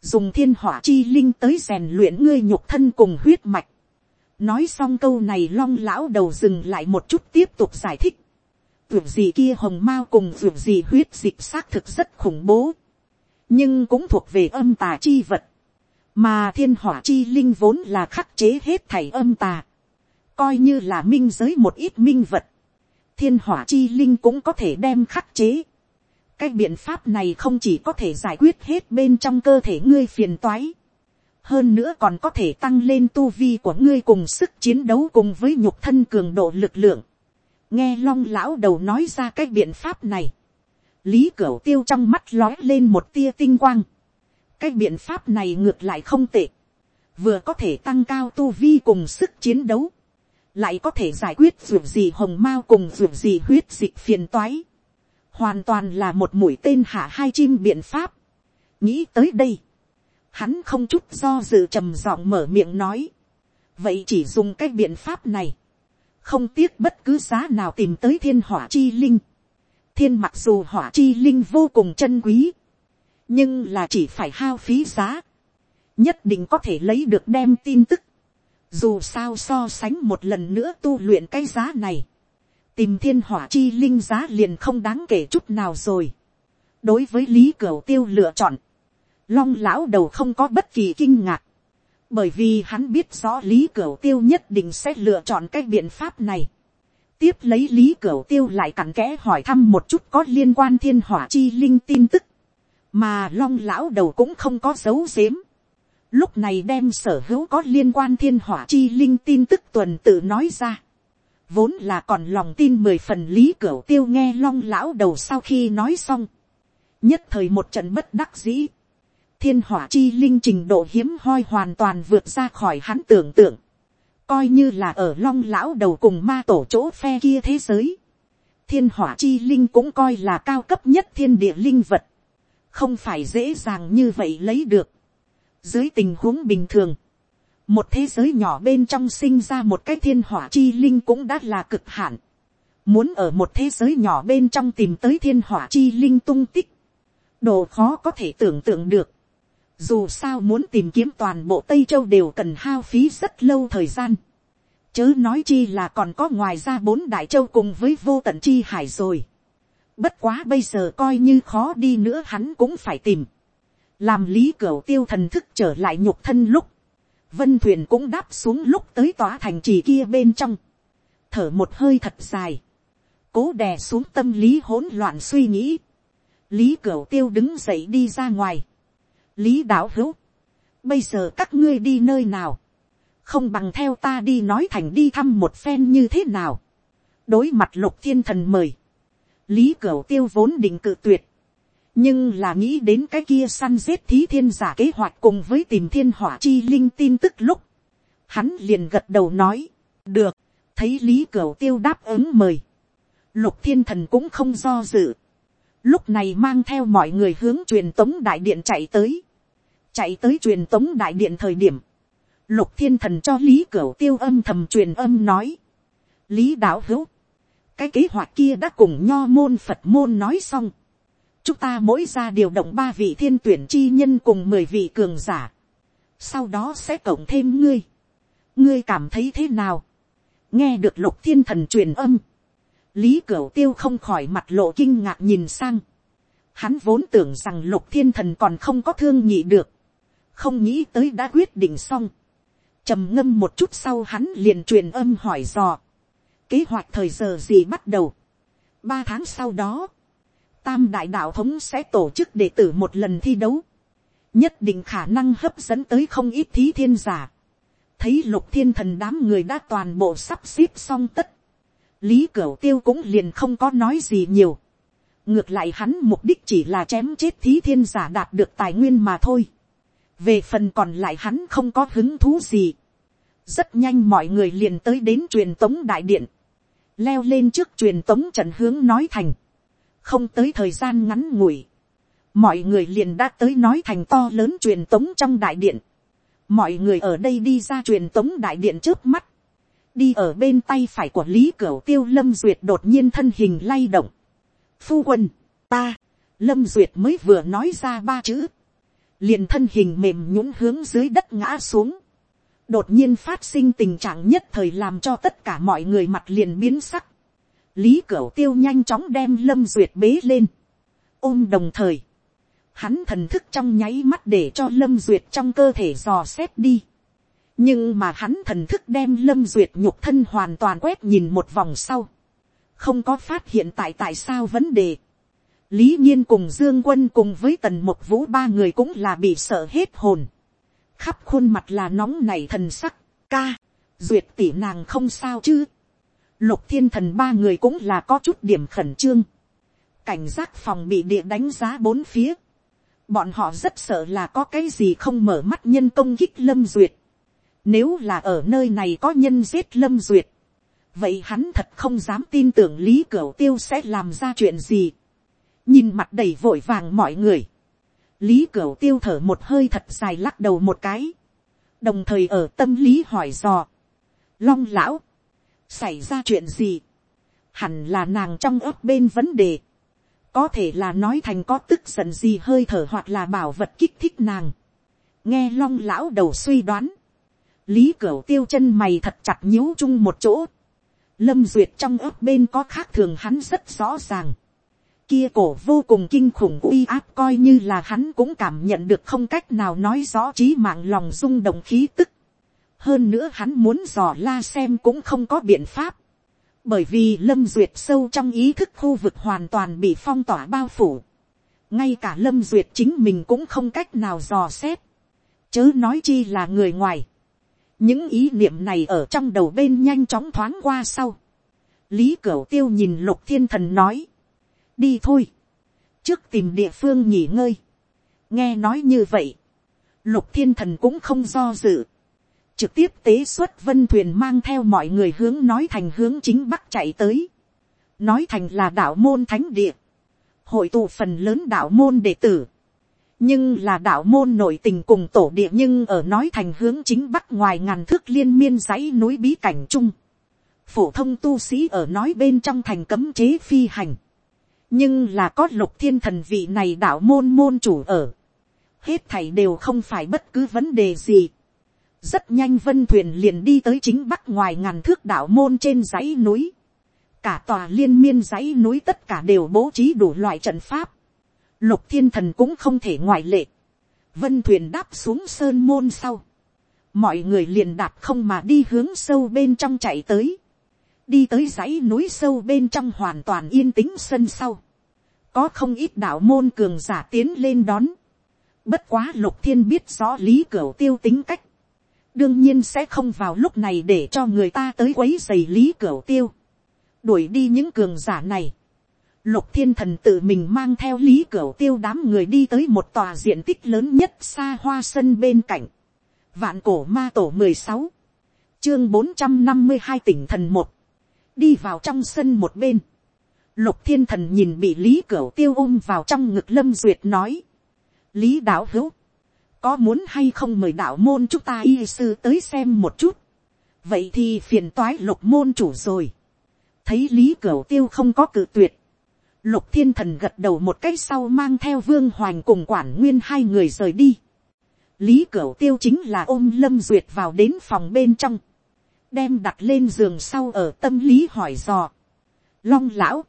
dùng thiên hỏa chi linh tới rèn luyện ngươi nhục thân cùng huyết mạch. nói xong câu này long lão đầu dừng lại một chút tiếp tục giải thích. vượt gì kia hồng mao cùng vượt gì huyết dịch xác thực rất khủng bố, nhưng cũng thuộc về âm tà chi vật, mà thiên hỏa chi linh vốn là khắc chế hết thảy âm tà, coi như là minh giới một ít minh vật, thiên hỏa chi linh cũng có thể đem khắc chế. cái biện pháp này không chỉ có thể giải quyết hết bên trong cơ thể ngươi phiền toái, hơn nữa còn có thể tăng lên tu vi của ngươi cùng sức chiến đấu cùng với nhục thân cường độ lực lượng. nghe long lão đầu nói ra cái biện pháp này, lý cửu tiêu trong mắt lói lên một tia tinh quang. cái biện pháp này ngược lại không tệ, vừa có thể tăng cao tu vi cùng sức chiến đấu, lại có thể giải quyết ruột gì hồng mao cùng ruột gì huyết dịch phiền toái, hoàn toàn là một mũi tên hạ hai chim biện pháp. nghĩ tới đây, hắn không chút do dự trầm giọng mở miệng nói, vậy chỉ dùng cái biện pháp này, không tiếc bất cứ giá nào tìm tới thiên hỏa chi linh. thiên mặc dù hỏa chi linh vô cùng chân quý, nhưng là chỉ phải hao phí giá, nhất định có thể lấy được đem tin tức, dù sao so sánh một lần nữa tu luyện cái giá này. Tìm thiên hỏa chi linh giá liền không đáng kể chút nào rồi. Đối với Lý Cửu Tiêu lựa chọn. Long lão đầu không có bất kỳ kinh ngạc. Bởi vì hắn biết rõ Lý Cửu Tiêu nhất định sẽ lựa chọn cái biện pháp này. tiếp lấy lý cửu tiêu lại cặn kẽ hỏi thăm một chút có liên quan thiên hỏa chi linh tin tức, mà long lão đầu cũng không có dấu dếm lúc này đem sở hữu có liên quan thiên hỏa chi linh tin tức tuần tự nói ra. vốn là còn lòng tin mười phần lý cửa tiêu nghe long lão đầu sau khi nói xong. nhất thời một trận bất đắc dĩ. thiên hỏa chi linh trình độ hiếm hoi hoàn toàn vượt ra khỏi hắn tưởng tượng coi như là ở long lão đầu cùng ma tổ chỗ phe kia thế giới, thiên hỏa chi linh cũng coi là cao cấp nhất thiên địa linh vật, không phải dễ dàng như vậy lấy được dưới tình huống bình thường, một thế giới nhỏ bên trong sinh ra một cái thiên hỏa chi linh cũng đã là cực hạn. muốn ở một thế giới nhỏ bên trong tìm tới thiên hỏa chi linh tung tích, đồ khó có thể tưởng tượng được. Dù sao muốn tìm kiếm toàn bộ Tây Châu đều cần hao phí rất lâu thời gian. Chớ nói chi là còn có ngoài ra bốn Đại Châu cùng với vô tận chi hải rồi. Bất quá bây giờ coi như khó đi nữa hắn cũng phải tìm. Làm lý cửu tiêu thần thức trở lại nhục thân lúc. Vân thuyền cũng đáp xuống lúc tới tòa thành trì kia bên trong. Thở một hơi thật dài. Cố đè xuống tâm lý hỗn loạn suy nghĩ. Lý cửu tiêu đứng dậy đi ra ngoài lý đạo hữu, bây giờ các ngươi đi nơi nào, không bằng theo ta đi nói thành đi thăm một phen như thế nào, đối mặt lục thiên thần mời, lý cửu tiêu vốn định cự tuyệt, nhưng là nghĩ đến cái kia săn giết thí thiên giả kế hoạch cùng với tìm thiên hỏa chi linh tin tức lúc, hắn liền gật đầu nói, được, thấy lý cửu tiêu đáp ứng mời, lục thiên thần cũng không do dự, lúc này mang theo mọi người hướng truyền tống đại điện chạy tới. Chạy tới truyền tống đại điện thời điểm, lục thiên thần cho lý cửu tiêu âm thầm truyền âm nói, lý đạo hữu, cái kế hoạch kia đã cùng nho môn phật môn nói xong, chúng ta mỗi ra điều động ba vị thiên tuyển chi nhân cùng mười vị cường giả, sau đó sẽ cộng thêm ngươi, ngươi cảm thấy thế nào, nghe được lục thiên thần truyền âm, lý cửu tiêu không khỏi mặt lộ kinh ngạc nhìn sang, hắn vốn tưởng rằng lục thiên thần còn không có thương nhị được, không nghĩ tới đã quyết định xong, trầm ngâm một chút sau hắn liền truyền âm hỏi dò, kế hoạch thời giờ gì bắt đầu, ba tháng sau đó, tam đại đạo thống sẽ tổ chức đệ tử một lần thi đấu, nhất định khả năng hấp dẫn tới không ít thí thiên giả, thấy lục thiên thần đám người đã toàn bộ sắp xếp xong tất, lý cửu tiêu cũng liền không có nói gì nhiều, ngược lại hắn mục đích chỉ là chém chết thí thiên giả đạt được tài nguyên mà thôi. Về phần còn lại hắn không có hứng thú gì. rất nhanh mọi người liền tới đến truyền tống đại điện, leo lên trước truyền tống trần hướng nói thành, không tới thời gian ngắn ngủi, mọi người liền đã tới nói thành to lớn truyền tống trong đại điện, mọi người ở đây đi ra truyền tống đại điện trước mắt, đi ở bên tay phải của lý cửu tiêu lâm duyệt đột nhiên thân hình lay động, phu quân, ta, lâm duyệt mới vừa nói ra ba chữ, liền thân hình mềm nhũng hướng dưới đất ngã xuống, đột nhiên phát sinh tình trạng nhất thời làm cho tất cả mọi người mặt liền biến sắc lý cửu tiêu nhanh chóng đem lâm duyệt bế lên, ôm đồng thời, hắn thần thức trong nháy mắt để cho lâm duyệt trong cơ thể dò xét đi. nhưng mà hắn thần thức đem lâm duyệt nhục thân hoàn toàn quét nhìn một vòng sau, không có phát hiện tại tại sao vấn đề lý nhiên cùng dương quân cùng với tần một vũ ba người cũng là bị sợ hết hồn. khắp khuôn mặt là nóng nảy thần sắc, ca, duyệt tỉ nàng không sao chứ lục thiên thần ba người cũng là có chút điểm khẩn trương. cảnh giác phòng bị địa đánh giá bốn phía. bọn họ rất sợ là có cái gì không mở mắt nhân công kích lâm duyệt. nếu là ở nơi này có nhân giết lâm duyệt, vậy hắn thật không dám tin tưởng lý cửu tiêu sẽ làm ra chuyện gì nhìn mặt đầy vội vàng mọi người, lý cửu tiêu thở một hơi thật dài lắc đầu một cái, đồng thời ở tâm lý hỏi dò, long lão, xảy ra chuyện gì, hẳn là nàng trong ớt bên vấn đề, có thể là nói thành có tức giận gì hơi thở hoặc là bảo vật kích thích nàng, nghe long lão đầu suy đoán, lý cửu tiêu chân mày thật chặt nhíu chung một chỗ, lâm duyệt trong ớt bên có khác thường hắn rất rõ ràng, kia cổ vô cùng kinh khủng uy áp coi như là hắn cũng cảm nhận được không cách nào nói rõ trí mạng lòng rung động khí tức hơn nữa hắn muốn dò la xem cũng không có biện pháp. bởi vì lâm duyệt sâu trong ý thức khu vực hoàn toàn bị phong tỏa bao phủ, ngay cả lâm duyệt chính mình cũng không cách nào dò xét, chớ nói chi là người ngoài, những ý niệm này ở trong đầu bên nhanh chóng thoáng qua sau, lý cửu tiêu nhìn lục thiên thần nói, đi thôi, trước tìm địa phương nghỉ ngơi, nghe nói như vậy, lục thiên thần cũng không do dự, trực tiếp tế xuất vân thuyền mang theo mọi người hướng nói thành hướng chính bắc chạy tới, nói thành là đạo môn thánh địa, hội tụ phần lớn đạo môn đệ tử, nhưng là đạo môn nội tình cùng tổ địa nhưng ở nói thành hướng chính bắc ngoài ngàn thước liên miên dãy núi bí cảnh chung, phổ thông tu sĩ ở nói bên trong thành cấm chế phi hành, nhưng là có lục thiên thần vị này đạo môn môn chủ ở, hết thảy đều không phải bất cứ vấn đề gì rất nhanh vân thuyền liền đi tới chính bắc ngoài ngàn thước đảo môn trên dãy núi. cả tòa liên miên dãy núi tất cả đều bố trí đủ loại trận pháp. lục thiên thần cũng không thể ngoại lệ. vân thuyền đáp xuống sơn môn sau. mọi người liền đạp không mà đi hướng sâu bên trong chạy tới. đi tới dãy núi sâu bên trong hoàn toàn yên tĩnh sân sau. có không ít đạo môn cường giả tiến lên đón Bất quá lục thiên biết rõ lý cửa tiêu tính cách. Đương nhiên sẽ không vào lúc này để cho người ta tới quấy giày lý cửu tiêu. Đuổi đi những cường giả này. Lục thiên thần tự mình mang theo lý cửu tiêu đám người đi tới một tòa diện tích lớn nhất xa hoa sân bên cạnh. Vạn cổ ma tổ mười sáu Chương bốn trăm năm mươi hai tỉnh thần một Đi vào trong sân một bên. Lục thiên thần nhìn bị lý cửu tiêu ôm vào trong ngực lâm duyệt nói lý đạo hữu, có muốn hay không mời đạo môn chúng ta y sư tới xem một chút, vậy thì phiền toái lục môn chủ rồi, thấy lý cửu tiêu không có cự tuyệt, lục thiên thần gật đầu một cái sau mang theo vương hoành cùng quản nguyên hai người rời đi, lý cửu tiêu chính là ôm lâm duyệt vào đến phòng bên trong, đem đặt lên giường sau ở tâm lý hỏi dò, long lão,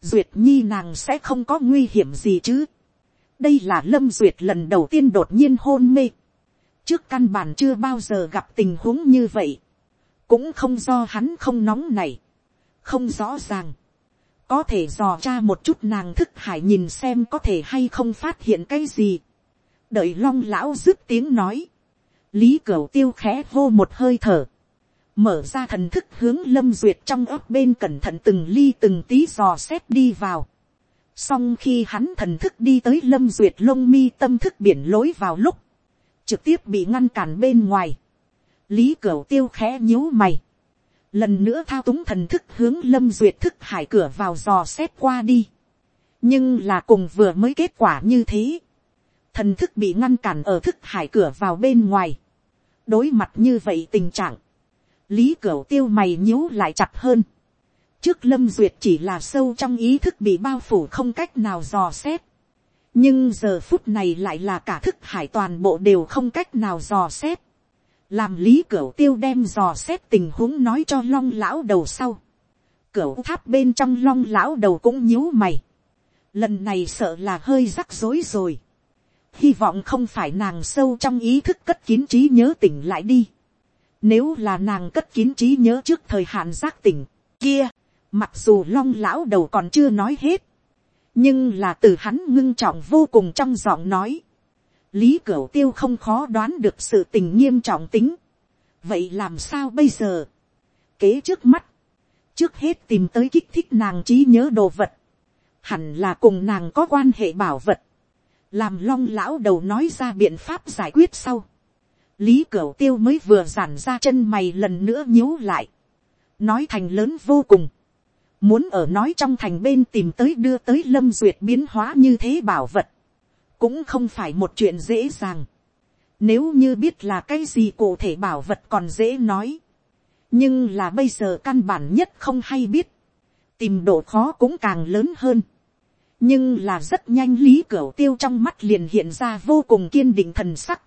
duyệt nhi nàng sẽ không có nguy hiểm gì chứ, đây là lâm duyệt lần đầu tiên đột nhiên hôn mê. trước căn bản chưa bao giờ gặp tình huống như vậy. cũng không do hắn không nóng này. không rõ ràng. có thể dò tra một chút nàng thức hải nhìn xem có thể hay không phát hiện cái gì. đợi long lão dứt tiếng nói. lý cửu tiêu khẽ hô một hơi thở. mở ra thần thức hướng lâm duyệt trong ấp bên cẩn thận từng ly từng tí dò xét đi vào song khi hắn thần thức đi tới lâm duyệt lông mi tâm thức biển lối vào lúc, trực tiếp bị ngăn cản bên ngoài, lý cửu tiêu khẽ nhíu mày, lần nữa thao túng thần thức hướng lâm duyệt thức hải cửa vào dò xét qua đi, nhưng là cùng vừa mới kết quả như thế, thần thức bị ngăn cản ở thức hải cửa vào bên ngoài, đối mặt như vậy tình trạng, lý cửu tiêu mày nhíu lại chặt hơn, trước lâm duyệt chỉ là sâu trong ý thức bị bao phủ không cách nào dò xét. nhưng giờ phút này lại là cả thức hải toàn bộ đều không cách nào dò xét. làm lý cửu tiêu đem dò xét tình huống nói cho long lão đầu sau. cửu tháp bên trong long lão đầu cũng nhíu mày. lần này sợ là hơi rắc rối rồi. hy vọng không phải nàng sâu trong ý thức cất kín trí nhớ tỉnh lại đi. Nếu là nàng cất kín trí nhớ trước thời hạn giác tỉnh, kia, Mặc dù long lão đầu còn chưa nói hết. Nhưng là từ hắn ngưng trọng vô cùng trong giọng nói. Lý Cửu Tiêu không khó đoán được sự tình nghiêm trọng tính. Vậy làm sao bây giờ? Kế trước mắt. Trước hết tìm tới kích thích nàng trí nhớ đồ vật. Hẳn là cùng nàng có quan hệ bảo vật. Làm long lão đầu nói ra biện pháp giải quyết sau. Lý Cửu Tiêu mới vừa giản ra chân mày lần nữa nhíu lại. Nói thành lớn vô cùng muốn ở nói trong thành bên tìm tới đưa tới lâm duyệt biến hóa như thế bảo vật, cũng không phải một chuyện dễ dàng. Nếu như biết là cái gì cụ thể bảo vật còn dễ nói, nhưng là bây giờ căn bản nhất không hay biết, tìm độ khó cũng càng lớn hơn. nhưng là rất nhanh lý cửa tiêu trong mắt liền hiện ra vô cùng kiên định thần sắc.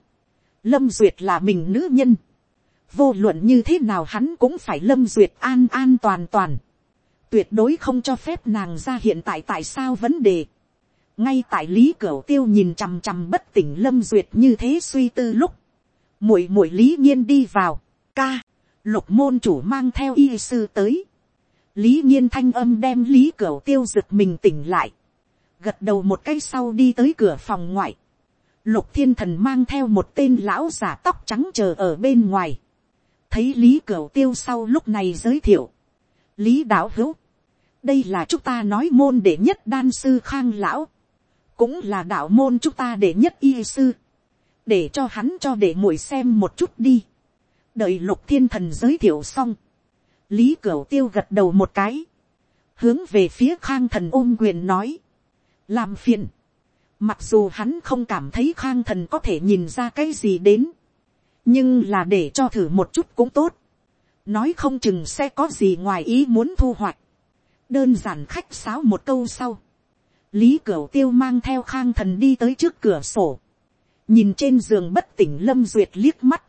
lâm duyệt là mình nữ nhân. vô luận như thế nào hắn cũng phải lâm duyệt an an toàn toàn tuyệt đối không cho phép nàng ra hiện tại tại sao vấn đề. ngay tại lý cửu tiêu nhìn chằm chằm bất tỉnh lâm duyệt như thế suy tư lúc, muội muội lý nhiên đi vào, ca, lục môn chủ mang theo y sư tới, lý nhiên thanh âm đem lý cửu tiêu giật mình tỉnh lại, gật đầu một cái sau đi tới cửa phòng ngoại, lục thiên thần mang theo một tên lão giả tóc trắng chờ ở bên ngoài, thấy lý cửu tiêu sau lúc này giới thiệu, lý đạo hữu, đây là chúng ta nói môn đệ nhất đan sư khang lão, cũng là đạo môn chúng ta đệ nhất y sư, để cho hắn cho để muội xem một chút đi, đợi lục thiên thần giới thiệu xong, lý cửu tiêu gật đầu một cái, hướng về phía khang thần ôm quyền nói, làm phiền, mặc dù hắn không cảm thấy khang thần có thể nhìn ra cái gì đến, nhưng là để cho thử một chút cũng tốt, nói không chừng sẽ có gì ngoài ý muốn thu hoạch, đơn giản khách sáo một câu sau, lý cửu tiêu mang theo khang thần đi tới trước cửa sổ, nhìn trên giường bất tỉnh lâm duyệt liếc mắt,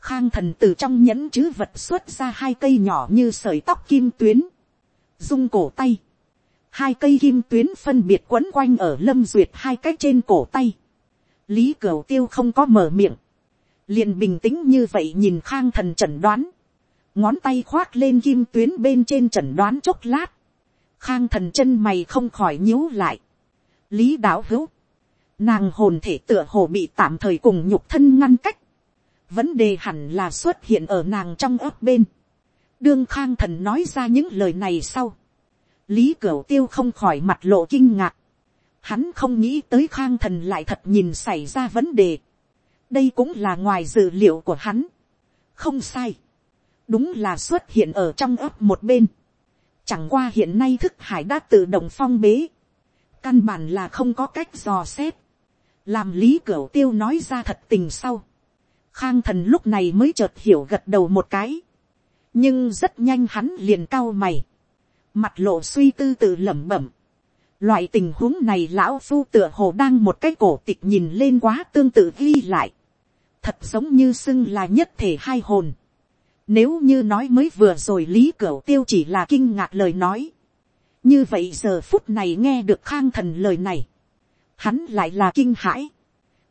khang thần từ trong nhẫn chứ vật xuất ra hai cây nhỏ như sợi tóc kim tuyến, dung cổ tay, hai cây kim tuyến phân biệt quấn quanh ở lâm duyệt hai cái trên cổ tay, lý cửu tiêu không có mở miệng, liền bình tĩnh như vậy nhìn khang thần chẩn đoán, ngón tay khoác lên kim tuyến bên trên trần đoán chốc lát, khang thần chân mày không khỏi nhíu lại, lý đạo hữu, nàng hồn thể tựa hồ bị tạm thời cùng nhục thân ngăn cách, vấn đề hẳn là xuất hiện ở nàng trong ấp bên, đương khang thần nói ra những lời này sau, lý cửu tiêu không khỏi mặt lộ kinh ngạc, hắn không nghĩ tới khang thần lại thật nhìn xảy ra vấn đề, đây cũng là ngoài dự liệu của hắn, không sai, đúng là xuất hiện ở trong ấp một bên, chẳng qua hiện nay thức hải đã tự động phong bế, căn bản là không có cách dò xét, làm lý cửu tiêu nói ra thật tình sau, khang thần lúc này mới chợt hiểu gật đầu một cái, nhưng rất nhanh hắn liền cau mày, mặt lộ suy tư tự lẩm bẩm, loại tình huống này lão phu tựa hồ đang một cái cổ tịch nhìn lên quá tương tự ghi lại, thật giống như xưng là nhất thể hai hồn, nếu như nói mới vừa rồi lý cửu tiêu chỉ là kinh ngạc lời nói. Như vậy giờ phút này nghe được khang thần lời này. Hắn lại là kinh hãi.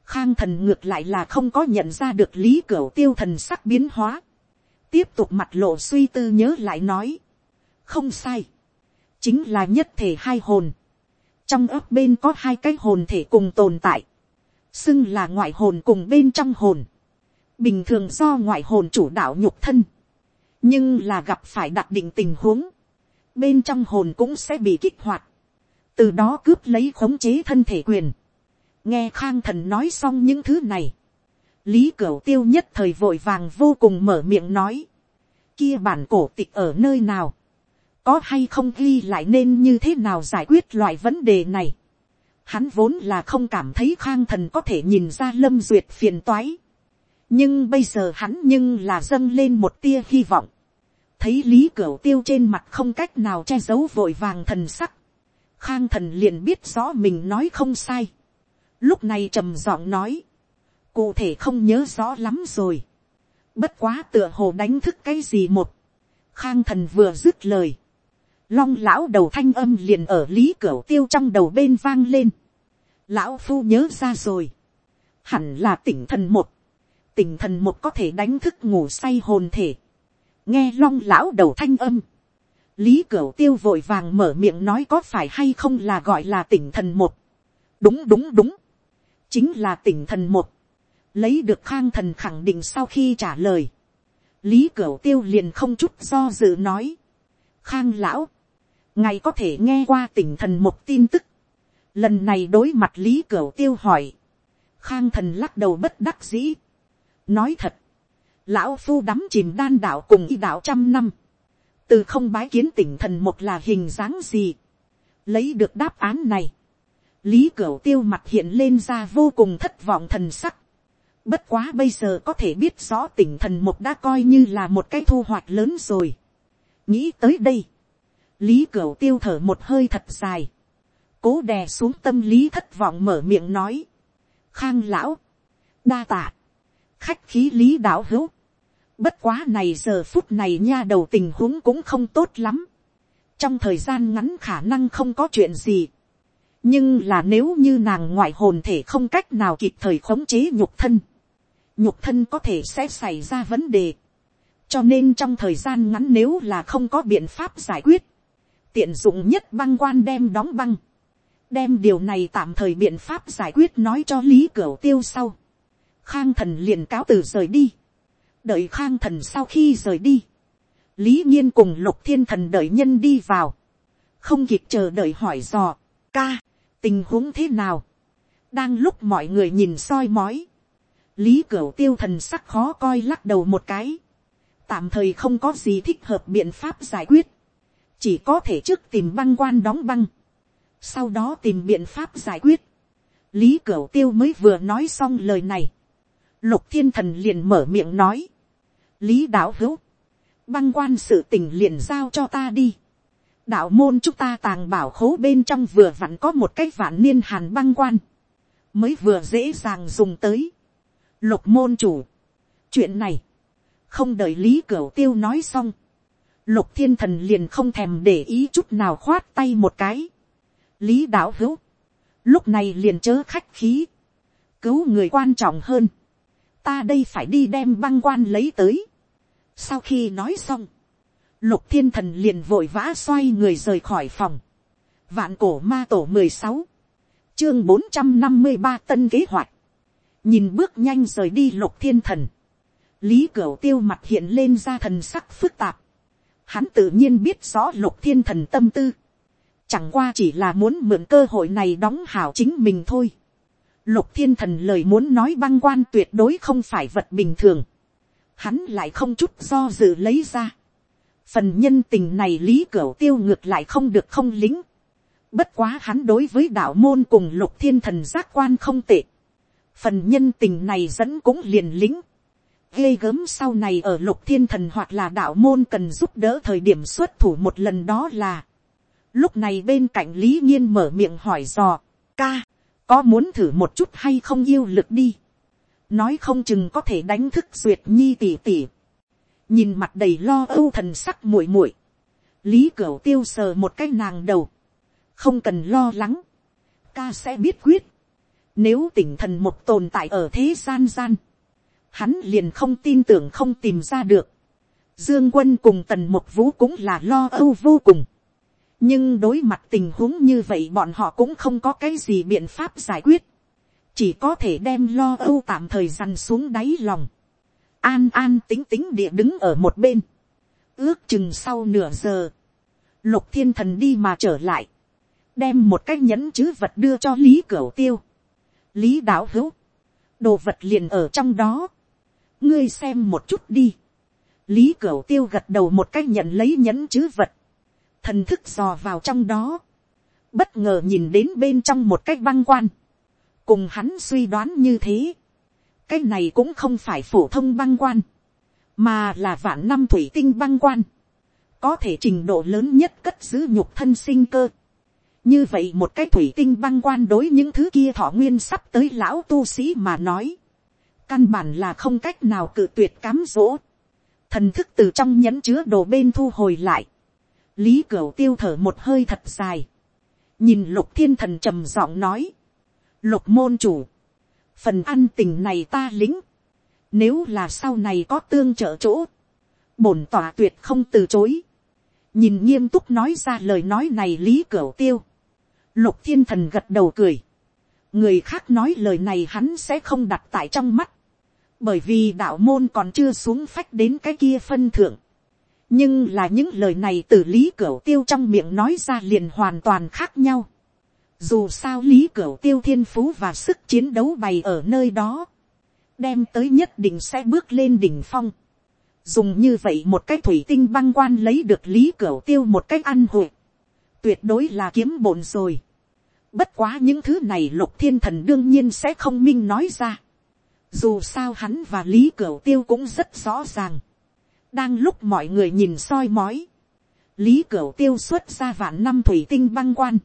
Khang thần ngược lại là không có nhận ra được lý cửu tiêu thần sắc biến hóa. Tiếp tục mặt lộ suy tư nhớ lại nói. Không sai. Chính là nhất thể hai hồn. Trong ấp bên có hai cái hồn thể cùng tồn tại. Xưng là ngoại hồn cùng bên trong hồn bình thường do ngoại hồn chủ đạo nhục thân, nhưng là gặp phải đặc định tình huống, bên trong hồn cũng sẽ bị kích hoạt, từ đó cướp lấy khống chế thân thể quyền. nghe khang thần nói xong những thứ này, lý cửu tiêu nhất thời vội vàng vô cùng mở miệng nói, kia bản cổ tịch ở nơi nào, có hay không ghi lại nên như thế nào giải quyết loại vấn đề này. Hắn vốn là không cảm thấy khang thần có thể nhìn ra lâm duyệt phiền toái nhưng bây giờ hắn nhưng là dâng lên một tia hy vọng, thấy lý cửu tiêu trên mặt không cách nào che giấu vội vàng thần sắc, khang thần liền biết rõ mình nói không sai, lúc này trầm giọng nói, cụ thể không nhớ rõ lắm rồi, bất quá tựa hồ đánh thức cái gì một, khang thần vừa dứt lời, long lão đầu thanh âm liền ở lý cửu tiêu trong đầu bên vang lên, lão phu nhớ ra rồi, hẳn là tỉnh thần một, tình thần một có thể đánh thức ngủ say hồn thể. nghe long lão đầu thanh âm. lý cửu tiêu vội vàng mở miệng nói có phải hay không là gọi là tỉnh thần một. đúng đúng đúng. chính là tỉnh thần một. lấy được khang thần khẳng định sau khi trả lời. lý cửu tiêu liền không chút do dự nói. khang lão, ngài có thể nghe qua tỉnh thần một tin tức. lần này đối mặt lý cửu tiêu hỏi. khang thần lắc đầu bất đắc dĩ nói thật, lão phu đắm chìm đan đạo cùng y đạo trăm năm, từ không bái kiến tỉnh thần một là hình dáng gì, lấy được đáp án này, lý cửu tiêu mặt hiện lên ra vô cùng thất vọng thần sắc, bất quá bây giờ có thể biết rõ tỉnh thần một đã coi như là một cái thu hoạch lớn rồi. nghĩ tới đây, lý cửu tiêu thở một hơi thật dài, cố đè xuống tâm lý thất vọng mở miệng nói, khang lão, đa tạ, khách khí lý đạo hữu. Bất quá này giờ phút này nha đầu tình huống cũng không tốt lắm. Trong thời gian ngắn khả năng không có chuyện gì. Nhưng là nếu như nàng ngoại hồn thể không cách nào kịp thời khống chế nhục thân. Nhục thân có thể sẽ xảy ra vấn đề. cho nên trong thời gian ngắn nếu là không có biện pháp giải quyết, tiện dụng nhất băng quan đem đóng băng, đem điều này tạm thời biện pháp giải quyết nói cho lý cửu tiêu sau, khang thần liền cáo từ rời đi, đợi khang thần sau khi rời đi, lý nhiên cùng lục thiên thần đợi nhân đi vào, không kịp chờ đợi hỏi dò, ca, tình huống thế nào, đang lúc mọi người nhìn soi mói, lý cửu tiêu thần sắc khó coi lắc đầu một cái, tạm thời không có gì thích hợp biện pháp giải quyết, chỉ có thể trước tìm băng quan đóng băng, sau đó tìm biện pháp giải quyết. lý cửu tiêu mới vừa nói xong lời này, lục thiên thần liền mở miệng nói, lý đạo hữu, băng quan sự tình liền giao cho ta đi, đạo môn chúng ta tàng bảo khố bên trong vừa vặn có một cái vạn niên hàn băng quan, mới vừa dễ dàng dùng tới, lục môn chủ, chuyện này, không đợi lý cửu tiêu nói xong, lục thiên thần liền không thèm để ý chút nào khoát tay một cái, lý đạo hữu, lúc này liền chớ khách khí, cứu người quan trọng hơn, ta đây phải đi đem băng quan lấy tới. sau khi nói xong, lục thiên thần liền vội vã xoay người rời khỏi phòng, vạn cổ ma tổ mười sáu, chương bốn trăm năm mươi ba tân kế hoạch, nhìn bước nhanh rời đi lục thiên thần, lý cửu tiêu mặt hiện lên ra thần sắc phức tạp, hắn tự nhiên biết rõ lục thiên thần tâm tư, chẳng qua chỉ là muốn mượn cơ hội này đóng hảo chính mình thôi. Lục thiên thần lời muốn nói băng quan tuyệt đối không phải vật bình thường. Hắn lại không chút do dự lấy ra. Phần nhân tình này lý cửu tiêu ngược lại không được không lính. Bất quá hắn đối với đạo môn cùng lục thiên thần giác quan không tệ. Phần nhân tình này dẫn cũng liền lính. Ghê gớm sau này ở lục thiên thần hoặc là đạo môn cần giúp đỡ thời điểm xuất thủ một lần đó là Lúc này bên cạnh Lý Nhiên mở miệng hỏi dò, ca, có muốn thử một chút hay không yêu lực đi. Nói không chừng có thể đánh thức duyệt nhi tỉ tỉ. Nhìn mặt đầy lo âu thần sắc muội muội Lý Cửu tiêu sờ một cái nàng đầu. Không cần lo lắng. Ca sẽ biết quyết. Nếu tỉnh thần một tồn tại ở thế gian gian. Hắn liền không tin tưởng không tìm ra được. Dương quân cùng tần một vũ cũng là lo âu vô cùng nhưng đối mặt tình huống như vậy bọn họ cũng không có cái gì biện pháp giải quyết, chỉ có thể đem lo âu tạm thời dằn xuống đáy lòng, an an tính tính địa đứng ở một bên, ước chừng sau nửa giờ, lục thiên thần đi mà trở lại, đem một cái nhẫn chữ vật đưa cho lý cửu tiêu, lý đạo hữu, đồ vật liền ở trong đó, ngươi xem một chút đi, lý cửu tiêu gật đầu một cái nhận lấy nhẫn chữ vật, thần thức dò vào trong đó, bất ngờ nhìn đến bên trong một cái băng quan, cùng hắn suy đoán như thế, cái này cũng không phải phổ thông băng quan, mà là vạn năm thủy tinh băng quan, có thể trình độ lớn nhất cất giữ nhục thân sinh cơ. như vậy một cái thủy tinh băng quan đối những thứ kia thọ nguyên sắp tới lão tu sĩ mà nói, căn bản là không cách nào cự tuyệt cám dỗ, thần thức từ trong nhẫn chứa đồ bên thu hồi lại, lý cửu tiêu thở một hơi thật dài, nhìn lục thiên thần trầm giọng nói, lục môn chủ, phần ăn tình này ta lính, nếu là sau này có tương trợ chỗ, bổn tỏa tuyệt không từ chối, nhìn nghiêm túc nói ra lời nói này lý cửu tiêu, lục thiên thần gật đầu cười, người khác nói lời này hắn sẽ không đặt tại trong mắt, bởi vì đạo môn còn chưa xuống phách đến cái kia phân thượng, nhưng là những lời này từ lý cửu tiêu trong miệng nói ra liền hoàn toàn khác nhau. dù sao lý cửu tiêu thiên phú và sức chiến đấu bày ở nơi đó, đem tới nhất định sẽ bước lên đỉnh phong. dùng như vậy một cái thủy tinh băng quan lấy được lý cửu tiêu một cách ăn hội, tuyệt đối là kiếm bổn rồi. bất quá những thứ này lục thiên thần đương nhiên sẽ không minh nói ra. dù sao hắn và lý cửu tiêu cũng rất rõ ràng đang lúc mọi người nhìn soi mói, lý cửu tiêu xuất ra vạn năm thủy tinh băng quan,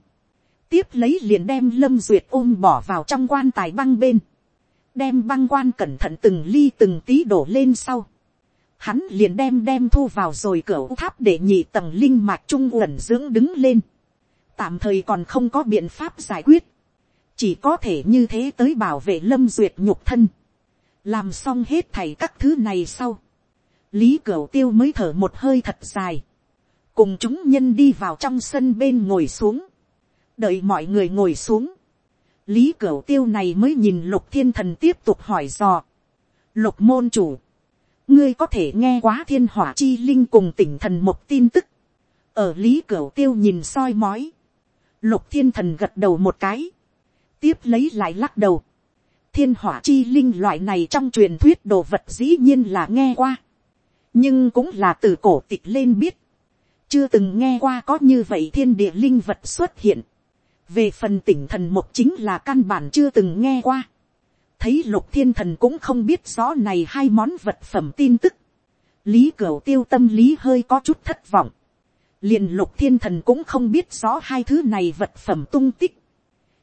tiếp lấy liền đem lâm duyệt ôm bỏ vào trong quan tài băng bên, đem băng quan cẩn thận từng ly từng tí đổ lên sau, hắn liền đem đem thu vào rồi cửa tháp để nhị tầng linh mạch trung uẩn dưỡng đứng lên, tạm thời còn không có biện pháp giải quyết, chỉ có thể như thế tới bảo vệ lâm duyệt nhục thân, làm xong hết thảy các thứ này sau, lý cửu tiêu mới thở một hơi thật dài, cùng chúng nhân đi vào trong sân bên ngồi xuống, đợi mọi người ngồi xuống, lý cửu tiêu này mới nhìn lục thiên thần tiếp tục hỏi dò, lục môn chủ, ngươi có thể nghe quá thiên hỏa chi linh cùng tỉnh thần một tin tức, ở lý cửu tiêu nhìn soi mói, lục thiên thần gật đầu một cái, tiếp lấy lại lắc đầu, thiên hỏa chi linh loại này trong truyền thuyết đồ vật dĩ nhiên là nghe qua, nhưng cũng là từ cổ tịch lên biết, chưa từng nghe qua có như vậy thiên địa linh vật xuất hiện, về phần tỉnh thần mục chính là căn bản chưa từng nghe qua, thấy lục thiên thần cũng không biết rõ này hai món vật phẩm tin tức, lý cửu tiêu tâm lý hơi có chút thất vọng, liền lục thiên thần cũng không biết rõ hai thứ này vật phẩm tung tích,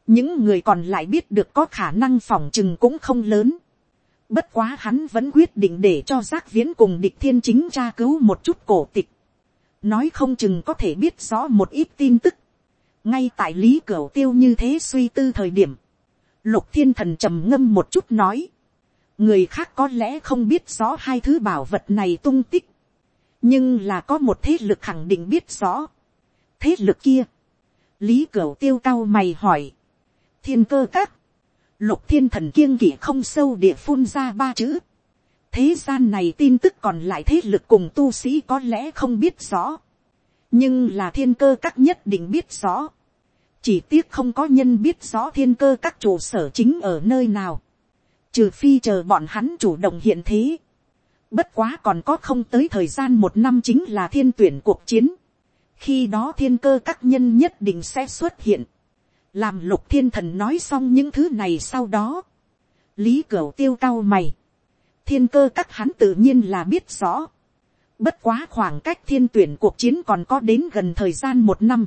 những người còn lại biết được có khả năng phòng chừng cũng không lớn. Bất quá hắn vẫn quyết định để cho giác viễn cùng địch thiên chính tra cứu một chút cổ tịch. Nói không chừng có thể biết rõ một ít tin tức. Ngay tại lý cửu tiêu như thế suy tư thời điểm. Lục thiên thần trầm ngâm một chút nói. Người khác có lẽ không biết rõ hai thứ bảo vật này tung tích. Nhưng là có một thế lực khẳng định biết rõ. Thế lực kia. Lý cửu tiêu cao mày hỏi thiên cơ các, lục thiên thần kiêng kỵ không sâu địa phun ra ba chữ. thế gian này tin tức còn lại thế lực cùng tu sĩ có lẽ không biết rõ. nhưng là thiên cơ các nhất định biết rõ. chỉ tiếc không có nhân biết rõ thiên cơ các trụ sở chính ở nơi nào. trừ phi chờ bọn hắn chủ động hiện thế. bất quá còn có không tới thời gian một năm chính là thiên tuyển cuộc chiến. khi đó thiên cơ các nhân nhất định sẽ xuất hiện làm lục thiên thần nói xong những thứ này sau đó, lý cửa tiêu cao mày, thiên cơ các hắn tự nhiên là biết rõ, bất quá khoảng cách thiên tuyển cuộc chiến còn có đến gần thời gian một năm,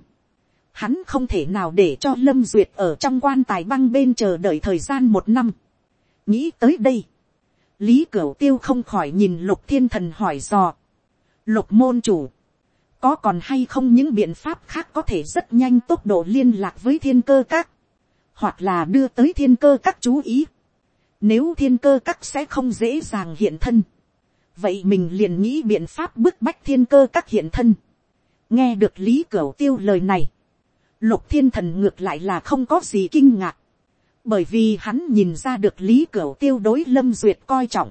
hắn không thể nào để cho lâm duyệt ở trong quan tài băng bên chờ đợi thời gian một năm. nghĩ tới đây, lý cửa tiêu không khỏi nhìn lục thiên thần hỏi dò, lục môn chủ, có còn hay không những biện pháp khác có thể rất nhanh tốc độ liên lạc với thiên cơ các, hoặc là đưa tới thiên cơ các chú ý. Nếu thiên cơ các sẽ không dễ dàng hiện thân, vậy mình liền nghĩ biện pháp bức bách thiên cơ các hiện thân. nghe được lý cửu tiêu lời này, lục thiên thần ngược lại là không có gì kinh ngạc, bởi vì hắn nhìn ra được lý cửu tiêu đối lâm duyệt coi trọng,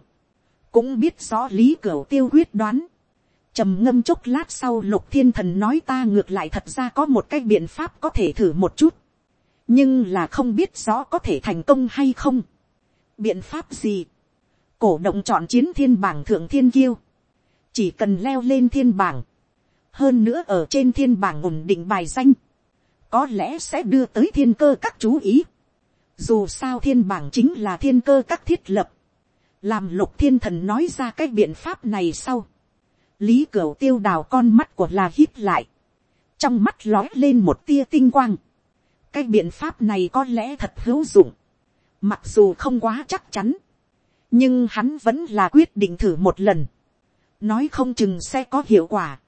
cũng biết rõ lý cửu tiêu quyết đoán, trầm ngâm chốc lát sau lục thiên thần nói ta ngược lại thật ra có một cái biện pháp có thể thử một chút, nhưng là không biết rõ có thể thành công hay không. biện pháp gì, cổ động chọn chiến thiên bảng thượng thiên kiêu, chỉ cần leo lên thiên bảng, hơn nữa ở trên thiên bảng ổn định bài danh, có lẽ sẽ đưa tới thiên cơ các chú ý. Dù sao thiên bảng chính là thiên cơ các thiết lập, làm lục thiên thần nói ra cái biện pháp này sau, lý cửu tiêu đào con mắt của là hít lại, trong mắt lói lên một tia tinh quang, cái biện pháp này có lẽ thật hữu dụng, mặc dù không quá chắc chắn, nhưng hắn vẫn là quyết định thử một lần, nói không chừng sẽ có hiệu quả,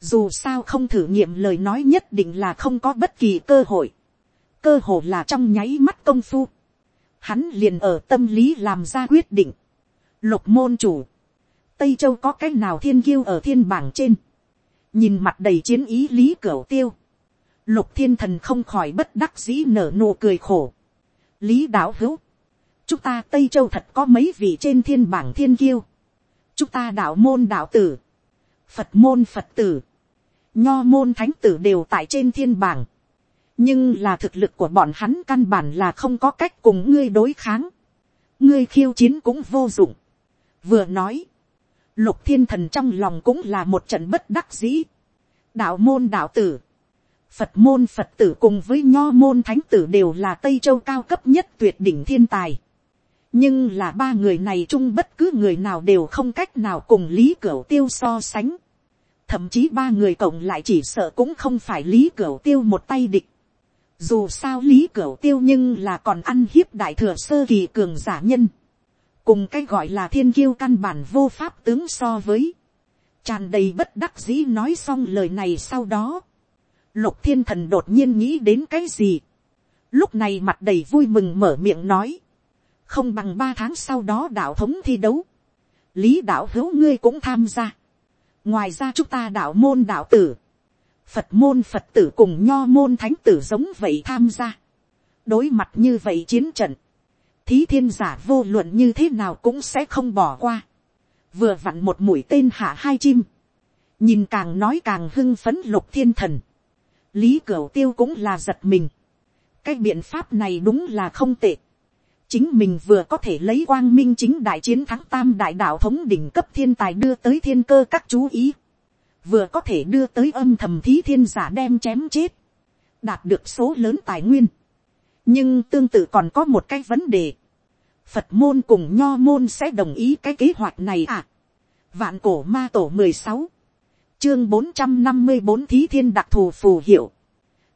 dù sao không thử nghiệm lời nói nhất định là không có bất kỳ cơ hội, cơ hội là trong nháy mắt công phu, hắn liền ở tâm lý làm ra quyết định, lục môn chủ, tây châu có cái nào thiên kiêu ở thiên bảng trên, nhìn mặt đầy chiến ý lý cửu tiêu, lục thiên thần không khỏi bất đắc dĩ nở nụ cười khổ, lý đạo hữu, chúng ta tây châu thật có mấy vị trên thiên bảng thiên kiêu, chúng ta đạo môn đạo tử, phật môn phật tử, nho môn thánh tử đều tại trên thiên bảng, nhưng là thực lực của bọn hắn căn bản là không có cách cùng ngươi đối kháng, ngươi khiêu chiến cũng vô dụng, vừa nói, Lục thiên thần trong lòng cũng là một trận bất đắc dĩ. Đạo môn đạo tử. Phật môn Phật tử cùng với nho môn thánh tử đều là Tây Châu cao cấp nhất tuyệt đỉnh thiên tài. Nhưng là ba người này chung bất cứ người nào đều không cách nào cùng Lý Cửu Tiêu so sánh. Thậm chí ba người cộng lại chỉ sợ cũng không phải Lý Cửu Tiêu một tay địch. Dù sao Lý Cửu Tiêu nhưng là còn ăn hiếp đại thừa sơ kỳ cường giả nhân cùng cái gọi là thiên kiêu căn bản vô pháp tướng so với, tràn đầy bất đắc dĩ nói xong lời này sau đó, lục thiên thần đột nhiên nghĩ đến cái gì, lúc này mặt đầy vui mừng mở miệng nói, không bằng ba tháng sau đó đạo thống thi đấu, lý đạo hữu ngươi cũng tham gia, ngoài ra chúng ta đạo môn đạo tử, phật môn phật tử cùng nho môn thánh tử giống vậy tham gia, đối mặt như vậy chiến trận, thí thiên giả vô luận như thế nào cũng sẽ không bỏ qua, vừa vặn một mũi tên hạ hai chim, nhìn càng nói càng hưng phấn lục thiên thần, lý cửu tiêu cũng là giật mình, cái biện pháp này đúng là không tệ, chính mình vừa có thể lấy quang minh chính đại chiến thắng tam đại đạo thống đỉnh cấp thiên tài đưa tới thiên cơ các chú ý, vừa có thể đưa tới âm thầm thí thiên giả đem chém chết, đạt được số lớn tài nguyên nhưng tương tự còn có một cái vấn đề, phật môn cùng nho môn sẽ đồng ý cái kế hoạch này à. vạn cổ ma tổ mười sáu, chương bốn trăm năm mươi bốn thí thiên đặc thù phù hiệu,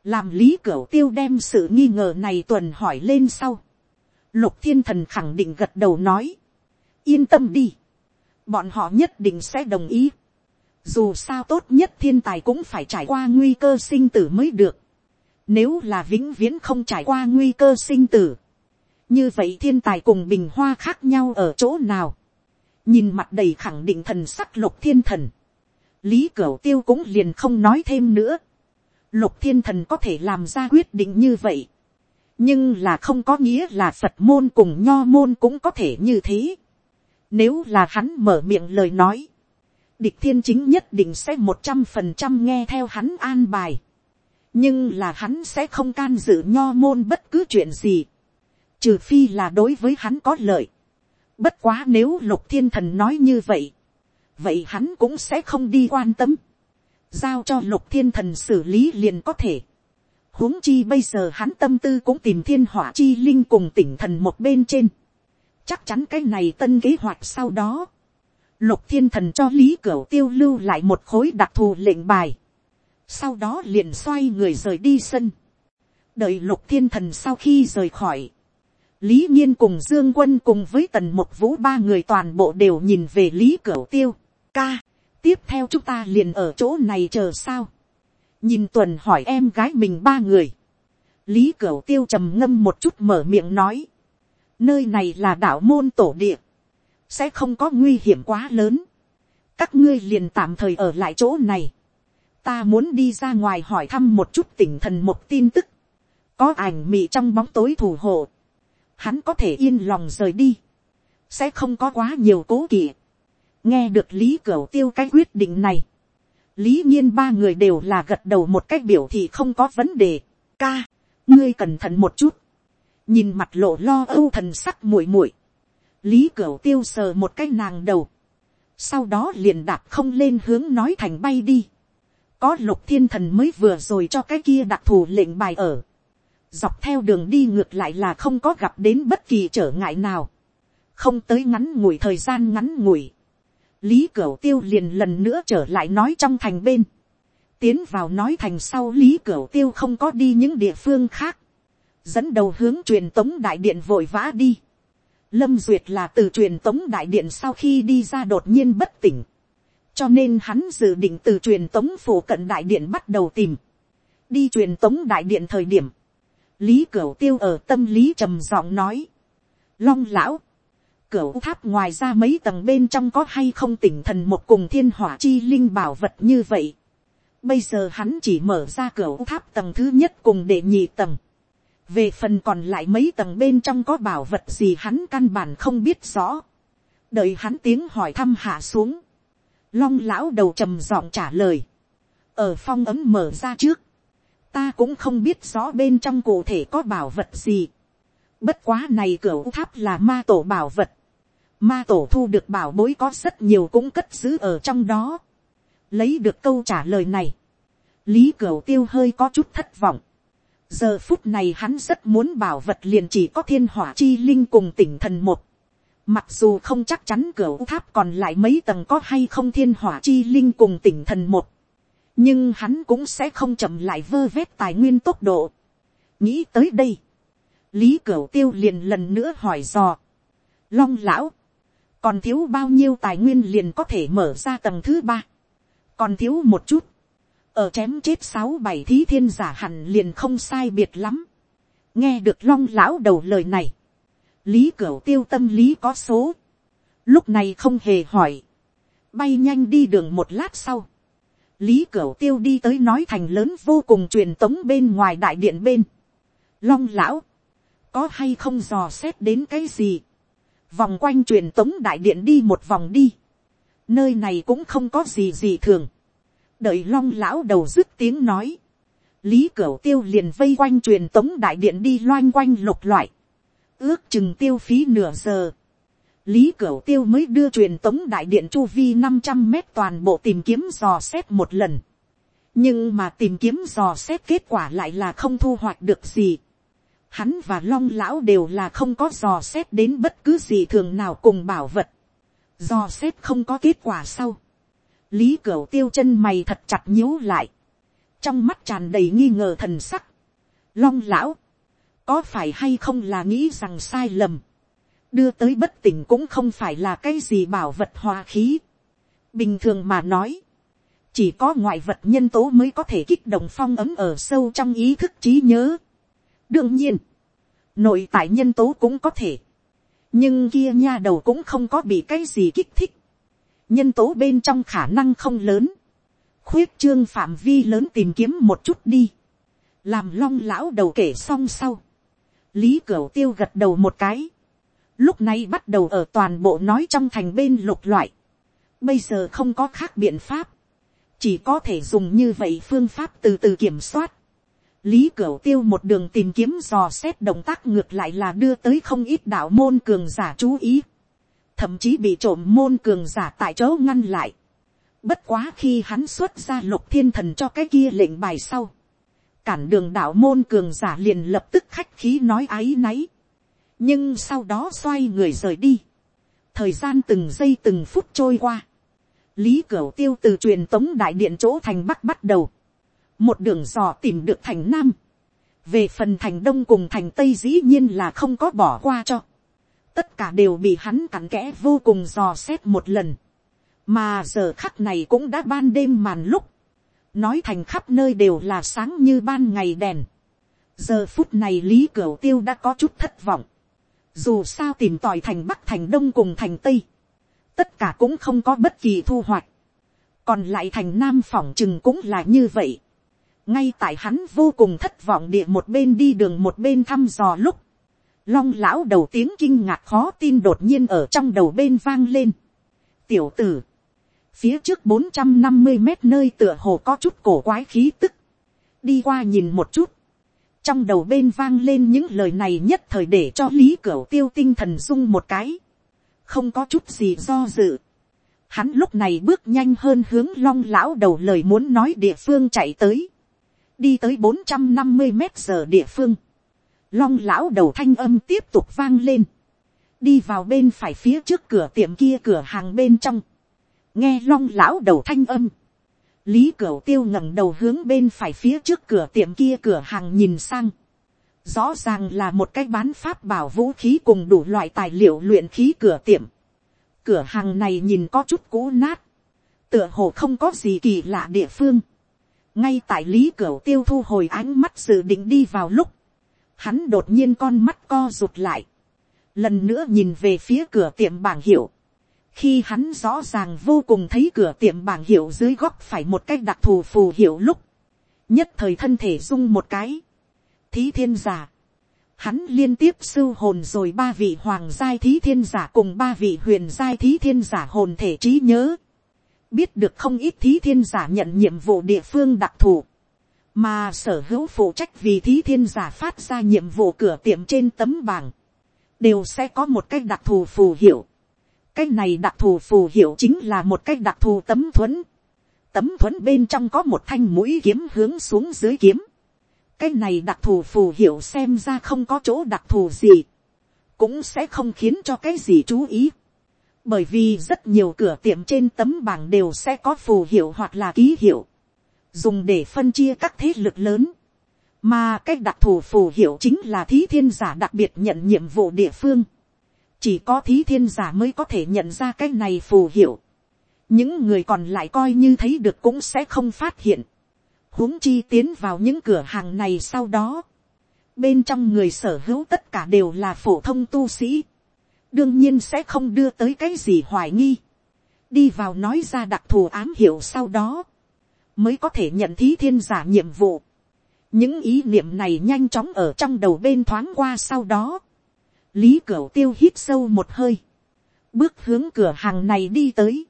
làm lý cửu tiêu đem sự nghi ngờ này tuần hỏi lên sau. lục thiên thần khẳng định gật đầu nói, yên tâm đi, bọn họ nhất định sẽ đồng ý. dù sao tốt nhất thiên tài cũng phải trải qua nguy cơ sinh tử mới được nếu là vĩnh viễn không trải qua nguy cơ sinh tử, như vậy thiên tài cùng bình hoa khác nhau ở chỗ nào. nhìn mặt đầy khẳng định thần sắc lục thiên thần, lý cửu tiêu cũng liền không nói thêm nữa lục thiên thần có thể làm ra quyết định như vậy. nhưng là không có nghĩa là phật môn cùng nho môn cũng có thể như thế. nếu là hắn mở miệng lời nói, địch thiên chính nhất định sẽ một trăm phần trăm nghe theo hắn an bài nhưng là hắn sẽ không can dự nho môn bất cứ chuyện gì. trừ phi là đối với hắn có lợi. bất quá nếu lục thiên thần nói như vậy, vậy hắn cũng sẽ không đi quan tâm giao cho lục thiên thần xử lý liền có thể. huống chi bây giờ hắn tâm tư cũng tìm thiên hỏa chi linh cùng tỉnh thần một bên trên. chắc chắn cái này tân kế hoạch sau đó. lục thiên thần cho lý cửu tiêu lưu lại một khối đặc thù lệnh bài sau đó liền xoay người rời đi sân. đợi lục thiên thần sau khi rời khỏi. lý nhiên cùng dương quân cùng với tần một vũ ba người toàn bộ đều nhìn về lý cửu tiêu. ca, tiếp theo chúng ta liền ở chỗ này chờ sao. nhìn tuần hỏi em gái mình ba người. lý cửu tiêu trầm ngâm một chút mở miệng nói. nơi này là đảo môn tổ địa. sẽ không có nguy hiểm quá lớn. các ngươi liền tạm thời ở lại chỗ này ta muốn đi ra ngoài hỏi thăm một chút tỉnh thần một tin tức. có ảnh mị trong bóng tối thủ hộ. hắn có thể yên lòng rời đi. sẽ không có quá nhiều cố kỵ nghe được lý cửu tiêu cái quyết định này, lý nhiên ba người đều là gật đầu một cách biểu thì không có vấn đề. ca, ngươi cẩn thận một chút, nhìn mặt lộ lo âu thần sắc muội muội, lý cửu tiêu sờ một cái nàng đầu, sau đó liền đạp không lên hướng nói thành bay đi, có lục thiên thần mới vừa rồi cho cái kia đặc thù lệnh bài ở, dọc theo đường đi ngược lại là không có gặp đến bất kỳ trở ngại nào, không tới ngắn ngủi thời gian ngắn ngủi, lý cửu tiêu liền lần nữa trở lại nói trong thành bên, tiến vào nói thành sau lý cửu tiêu không có đi những địa phương khác, dẫn đầu hướng truyền tống đại điện vội vã đi. Lâm duyệt là từ truyền tống đại điện sau khi đi ra đột nhiên bất tỉnh, cho nên hắn dự định từ truyền tống phủ cận đại điện bắt đầu tìm, đi truyền tống đại điện thời điểm, lý cửu tiêu ở tâm lý trầm giọng nói, long lão, Cửu tháp ngoài ra mấy tầng bên trong có hay không tỉnh thần một cùng thiên hỏa chi linh bảo vật như vậy. Bây giờ hắn chỉ mở ra cửu tháp tầng thứ nhất cùng để nhị tầng. Về phần còn lại mấy tầng bên trong có bảo vật gì hắn căn bản không biết rõ. Đợi hắn tiếng hỏi thăm hạ xuống. Long lão đầu trầm giọng trả lời. Ở phong ấm mở ra trước. Ta cũng không biết rõ bên trong cụ thể có bảo vật gì. Bất quá này cửa tháp là ma tổ bảo vật. Ma tổ thu được bảo bối có rất nhiều cũng cất giữ ở trong đó. Lấy được câu trả lời này. Lý Cửu Tiêu hơi có chút thất vọng. Giờ phút này hắn rất muốn bảo vật liền chỉ có thiên hỏa chi linh cùng tỉnh thần một. Mặc dù không chắc chắn cửa tháp còn lại mấy tầng có hay không thiên hỏa chi linh cùng tỉnh thần một. Nhưng hắn cũng sẽ không chậm lại vơ vét tài nguyên tốc độ. Nghĩ tới đây. Lý Cửu Tiêu liền lần nữa hỏi dò. Long lão còn thiếu bao nhiêu tài nguyên liền có thể mở ra tầng thứ ba, còn thiếu một chút, ở chém chết sáu bảy thí thiên giả hẳn liền không sai biệt lắm, nghe được long lão đầu lời này, lý cửu tiêu tâm lý có số, lúc này không hề hỏi, bay nhanh đi đường một lát sau, lý cửu tiêu đi tới nói thành lớn vô cùng truyền tống bên ngoài đại điện bên, long lão, có hay không dò xét đến cái gì, vòng quanh truyền tống đại điện đi một vòng đi, nơi này cũng không có gì gì thường, đợi long lão đầu dứt tiếng nói, lý cửu tiêu liền vây quanh truyền tống đại điện đi loanh quanh lục loại, ước chừng tiêu phí nửa giờ, lý cửu tiêu mới đưa truyền tống đại điện chu vi năm trăm mét toàn bộ tìm kiếm dò xét một lần, nhưng mà tìm kiếm dò xét kết quả lại là không thu hoạch được gì. Hắn và long lão đều là không có dò xét đến bất cứ gì thường nào cùng bảo vật. Dò xét không có kết quả sau. Lý cửu tiêu chân mày thật chặt nhíu lại. Trong mắt tràn đầy nghi ngờ thần sắc. Long lão. Có phải hay không là nghĩ rằng sai lầm. Đưa tới bất tỉnh cũng không phải là cái gì bảo vật hòa khí. Bình thường mà nói. Chỉ có ngoại vật nhân tố mới có thể kích động phong ấm ở sâu trong ý thức trí nhớ. Đương nhiên. Nội tại nhân tố cũng có thể. Nhưng kia nha đầu cũng không có bị cái gì kích thích nhân tố bên trong khả năng không lớn, khuyết trương phạm vi lớn tìm kiếm một chút đi, làm long lão đầu kể xong sau, lý cửu tiêu gật đầu một cái, lúc này bắt đầu ở toàn bộ nói trong thành bên lục loại, bây giờ không có khác biện pháp, chỉ có thể dùng như vậy phương pháp từ từ kiểm soát, lý cửu tiêu một đường tìm kiếm dò xét động tác ngược lại là đưa tới không ít đạo môn cường giả chú ý, thậm chí bị trộm môn cường giả tại chỗ ngăn lại. Bất quá khi hắn xuất ra lục thiên thần cho cái kia lệnh bài sau. Cản đường đạo môn cường giả liền lập tức khách khí nói áy náy. Nhưng sau đó xoay người rời đi. Thời gian từng giây từng phút trôi qua. Lý Cửu Tiêu từ truyền tống đại điện chỗ thành Bắc bắt đầu. Một đường dò tìm được thành Nam. Về phần thành Đông cùng thành Tây dĩ nhiên là không có bỏ qua cho tất cả đều bị hắn cặn kẽ vô cùng dò xét một lần, mà giờ khắc này cũng đã ban đêm màn lúc, nói thành khắp nơi đều là sáng như ban ngày đèn. giờ phút này lý cửu tiêu đã có chút thất vọng, dù sao tìm tòi thành bắc thành đông cùng thành tây, tất cả cũng không có bất kỳ thu hoạch, còn lại thành nam phỏng chừng cũng là như vậy. ngay tại hắn vô cùng thất vọng địa một bên đi đường một bên thăm dò lúc, long lão đầu tiếng kinh ngạc khó tin đột nhiên ở trong đầu bên vang lên. tiểu tử, phía trước bốn trăm năm mươi mét nơi tựa hồ có chút cổ quái khí tức, đi qua nhìn một chút, trong đầu bên vang lên những lời này nhất thời để cho lý cửu tiêu tinh thần dung một cái, không có chút gì do dự. Hắn lúc này bước nhanh hơn hướng long lão đầu lời muốn nói địa phương chạy tới, đi tới bốn trăm năm mươi mét giờ địa phương, long lão đầu thanh âm tiếp tục vang lên, đi vào bên phải phía trước cửa tiệm kia cửa hàng bên trong, nghe long lão đầu thanh âm, lý cửu tiêu ngẩng đầu hướng bên phải phía trước cửa tiệm kia cửa hàng nhìn sang, rõ ràng là một cái bán pháp bảo vũ khí cùng đủ loại tài liệu luyện khí cửa tiệm, cửa hàng này nhìn có chút cũ nát, tựa hồ không có gì kỳ lạ địa phương, ngay tại lý cửu tiêu thu hồi ánh mắt dự định đi vào lúc, hắn đột nhiên con mắt co rụt lại, lần nữa nhìn về phía cửa tiệm bảng hiệu, khi hắn rõ ràng vô cùng thấy cửa tiệm bảng hiệu dưới góc phải một cái đặc thù phù hiệu lúc, nhất thời thân thể rung một cái, thí thiên giả, hắn liên tiếp sưu hồn rồi ba vị hoàng giai thí thiên giả cùng ba vị huyền giai thí thiên giả hồn thể trí nhớ, biết được không ít thí thiên giả nhận nhiệm vụ địa phương đặc thù, mà sở hữu phụ trách vì thí thiên giả phát ra nhiệm vụ cửa tiệm trên tấm bảng, đều sẽ có một cái đặc thù phù hiệu cái này đặc thù phù hiệu chính là một cái đặc thù tấm thuẫn. tấm thuẫn bên trong có một thanh mũi kiếm hướng xuống dưới kiếm. cái này đặc thù phù hiệu xem ra không có chỗ đặc thù gì, cũng sẽ không khiến cho cái gì chú ý. bởi vì rất nhiều cửa tiệm trên tấm bảng đều sẽ có phù hiệu hoặc là ký hiệu dùng để phân chia các thế lực lớn, mà cái đặc thù phù hiệu chính là thí thiên giả đặc biệt nhận nhiệm vụ địa phương, chỉ có thí thiên giả mới có thể nhận ra cái này phù hiệu. những người còn lại coi như thấy được cũng sẽ không phát hiện. huống chi tiến vào những cửa hàng này sau đó. bên trong người sở hữu tất cả đều là phổ thông tu sĩ. đương nhiên sẽ không đưa tới cái gì hoài nghi. đi vào nói ra đặc thù ám hiệu sau đó. mới có thể nhận thí thiên giả nhiệm vụ. những ý niệm này nhanh chóng ở trong đầu bên thoáng qua sau đó lý cửu tiêu hít sâu một hơi, bước hướng cửa hàng này đi tới,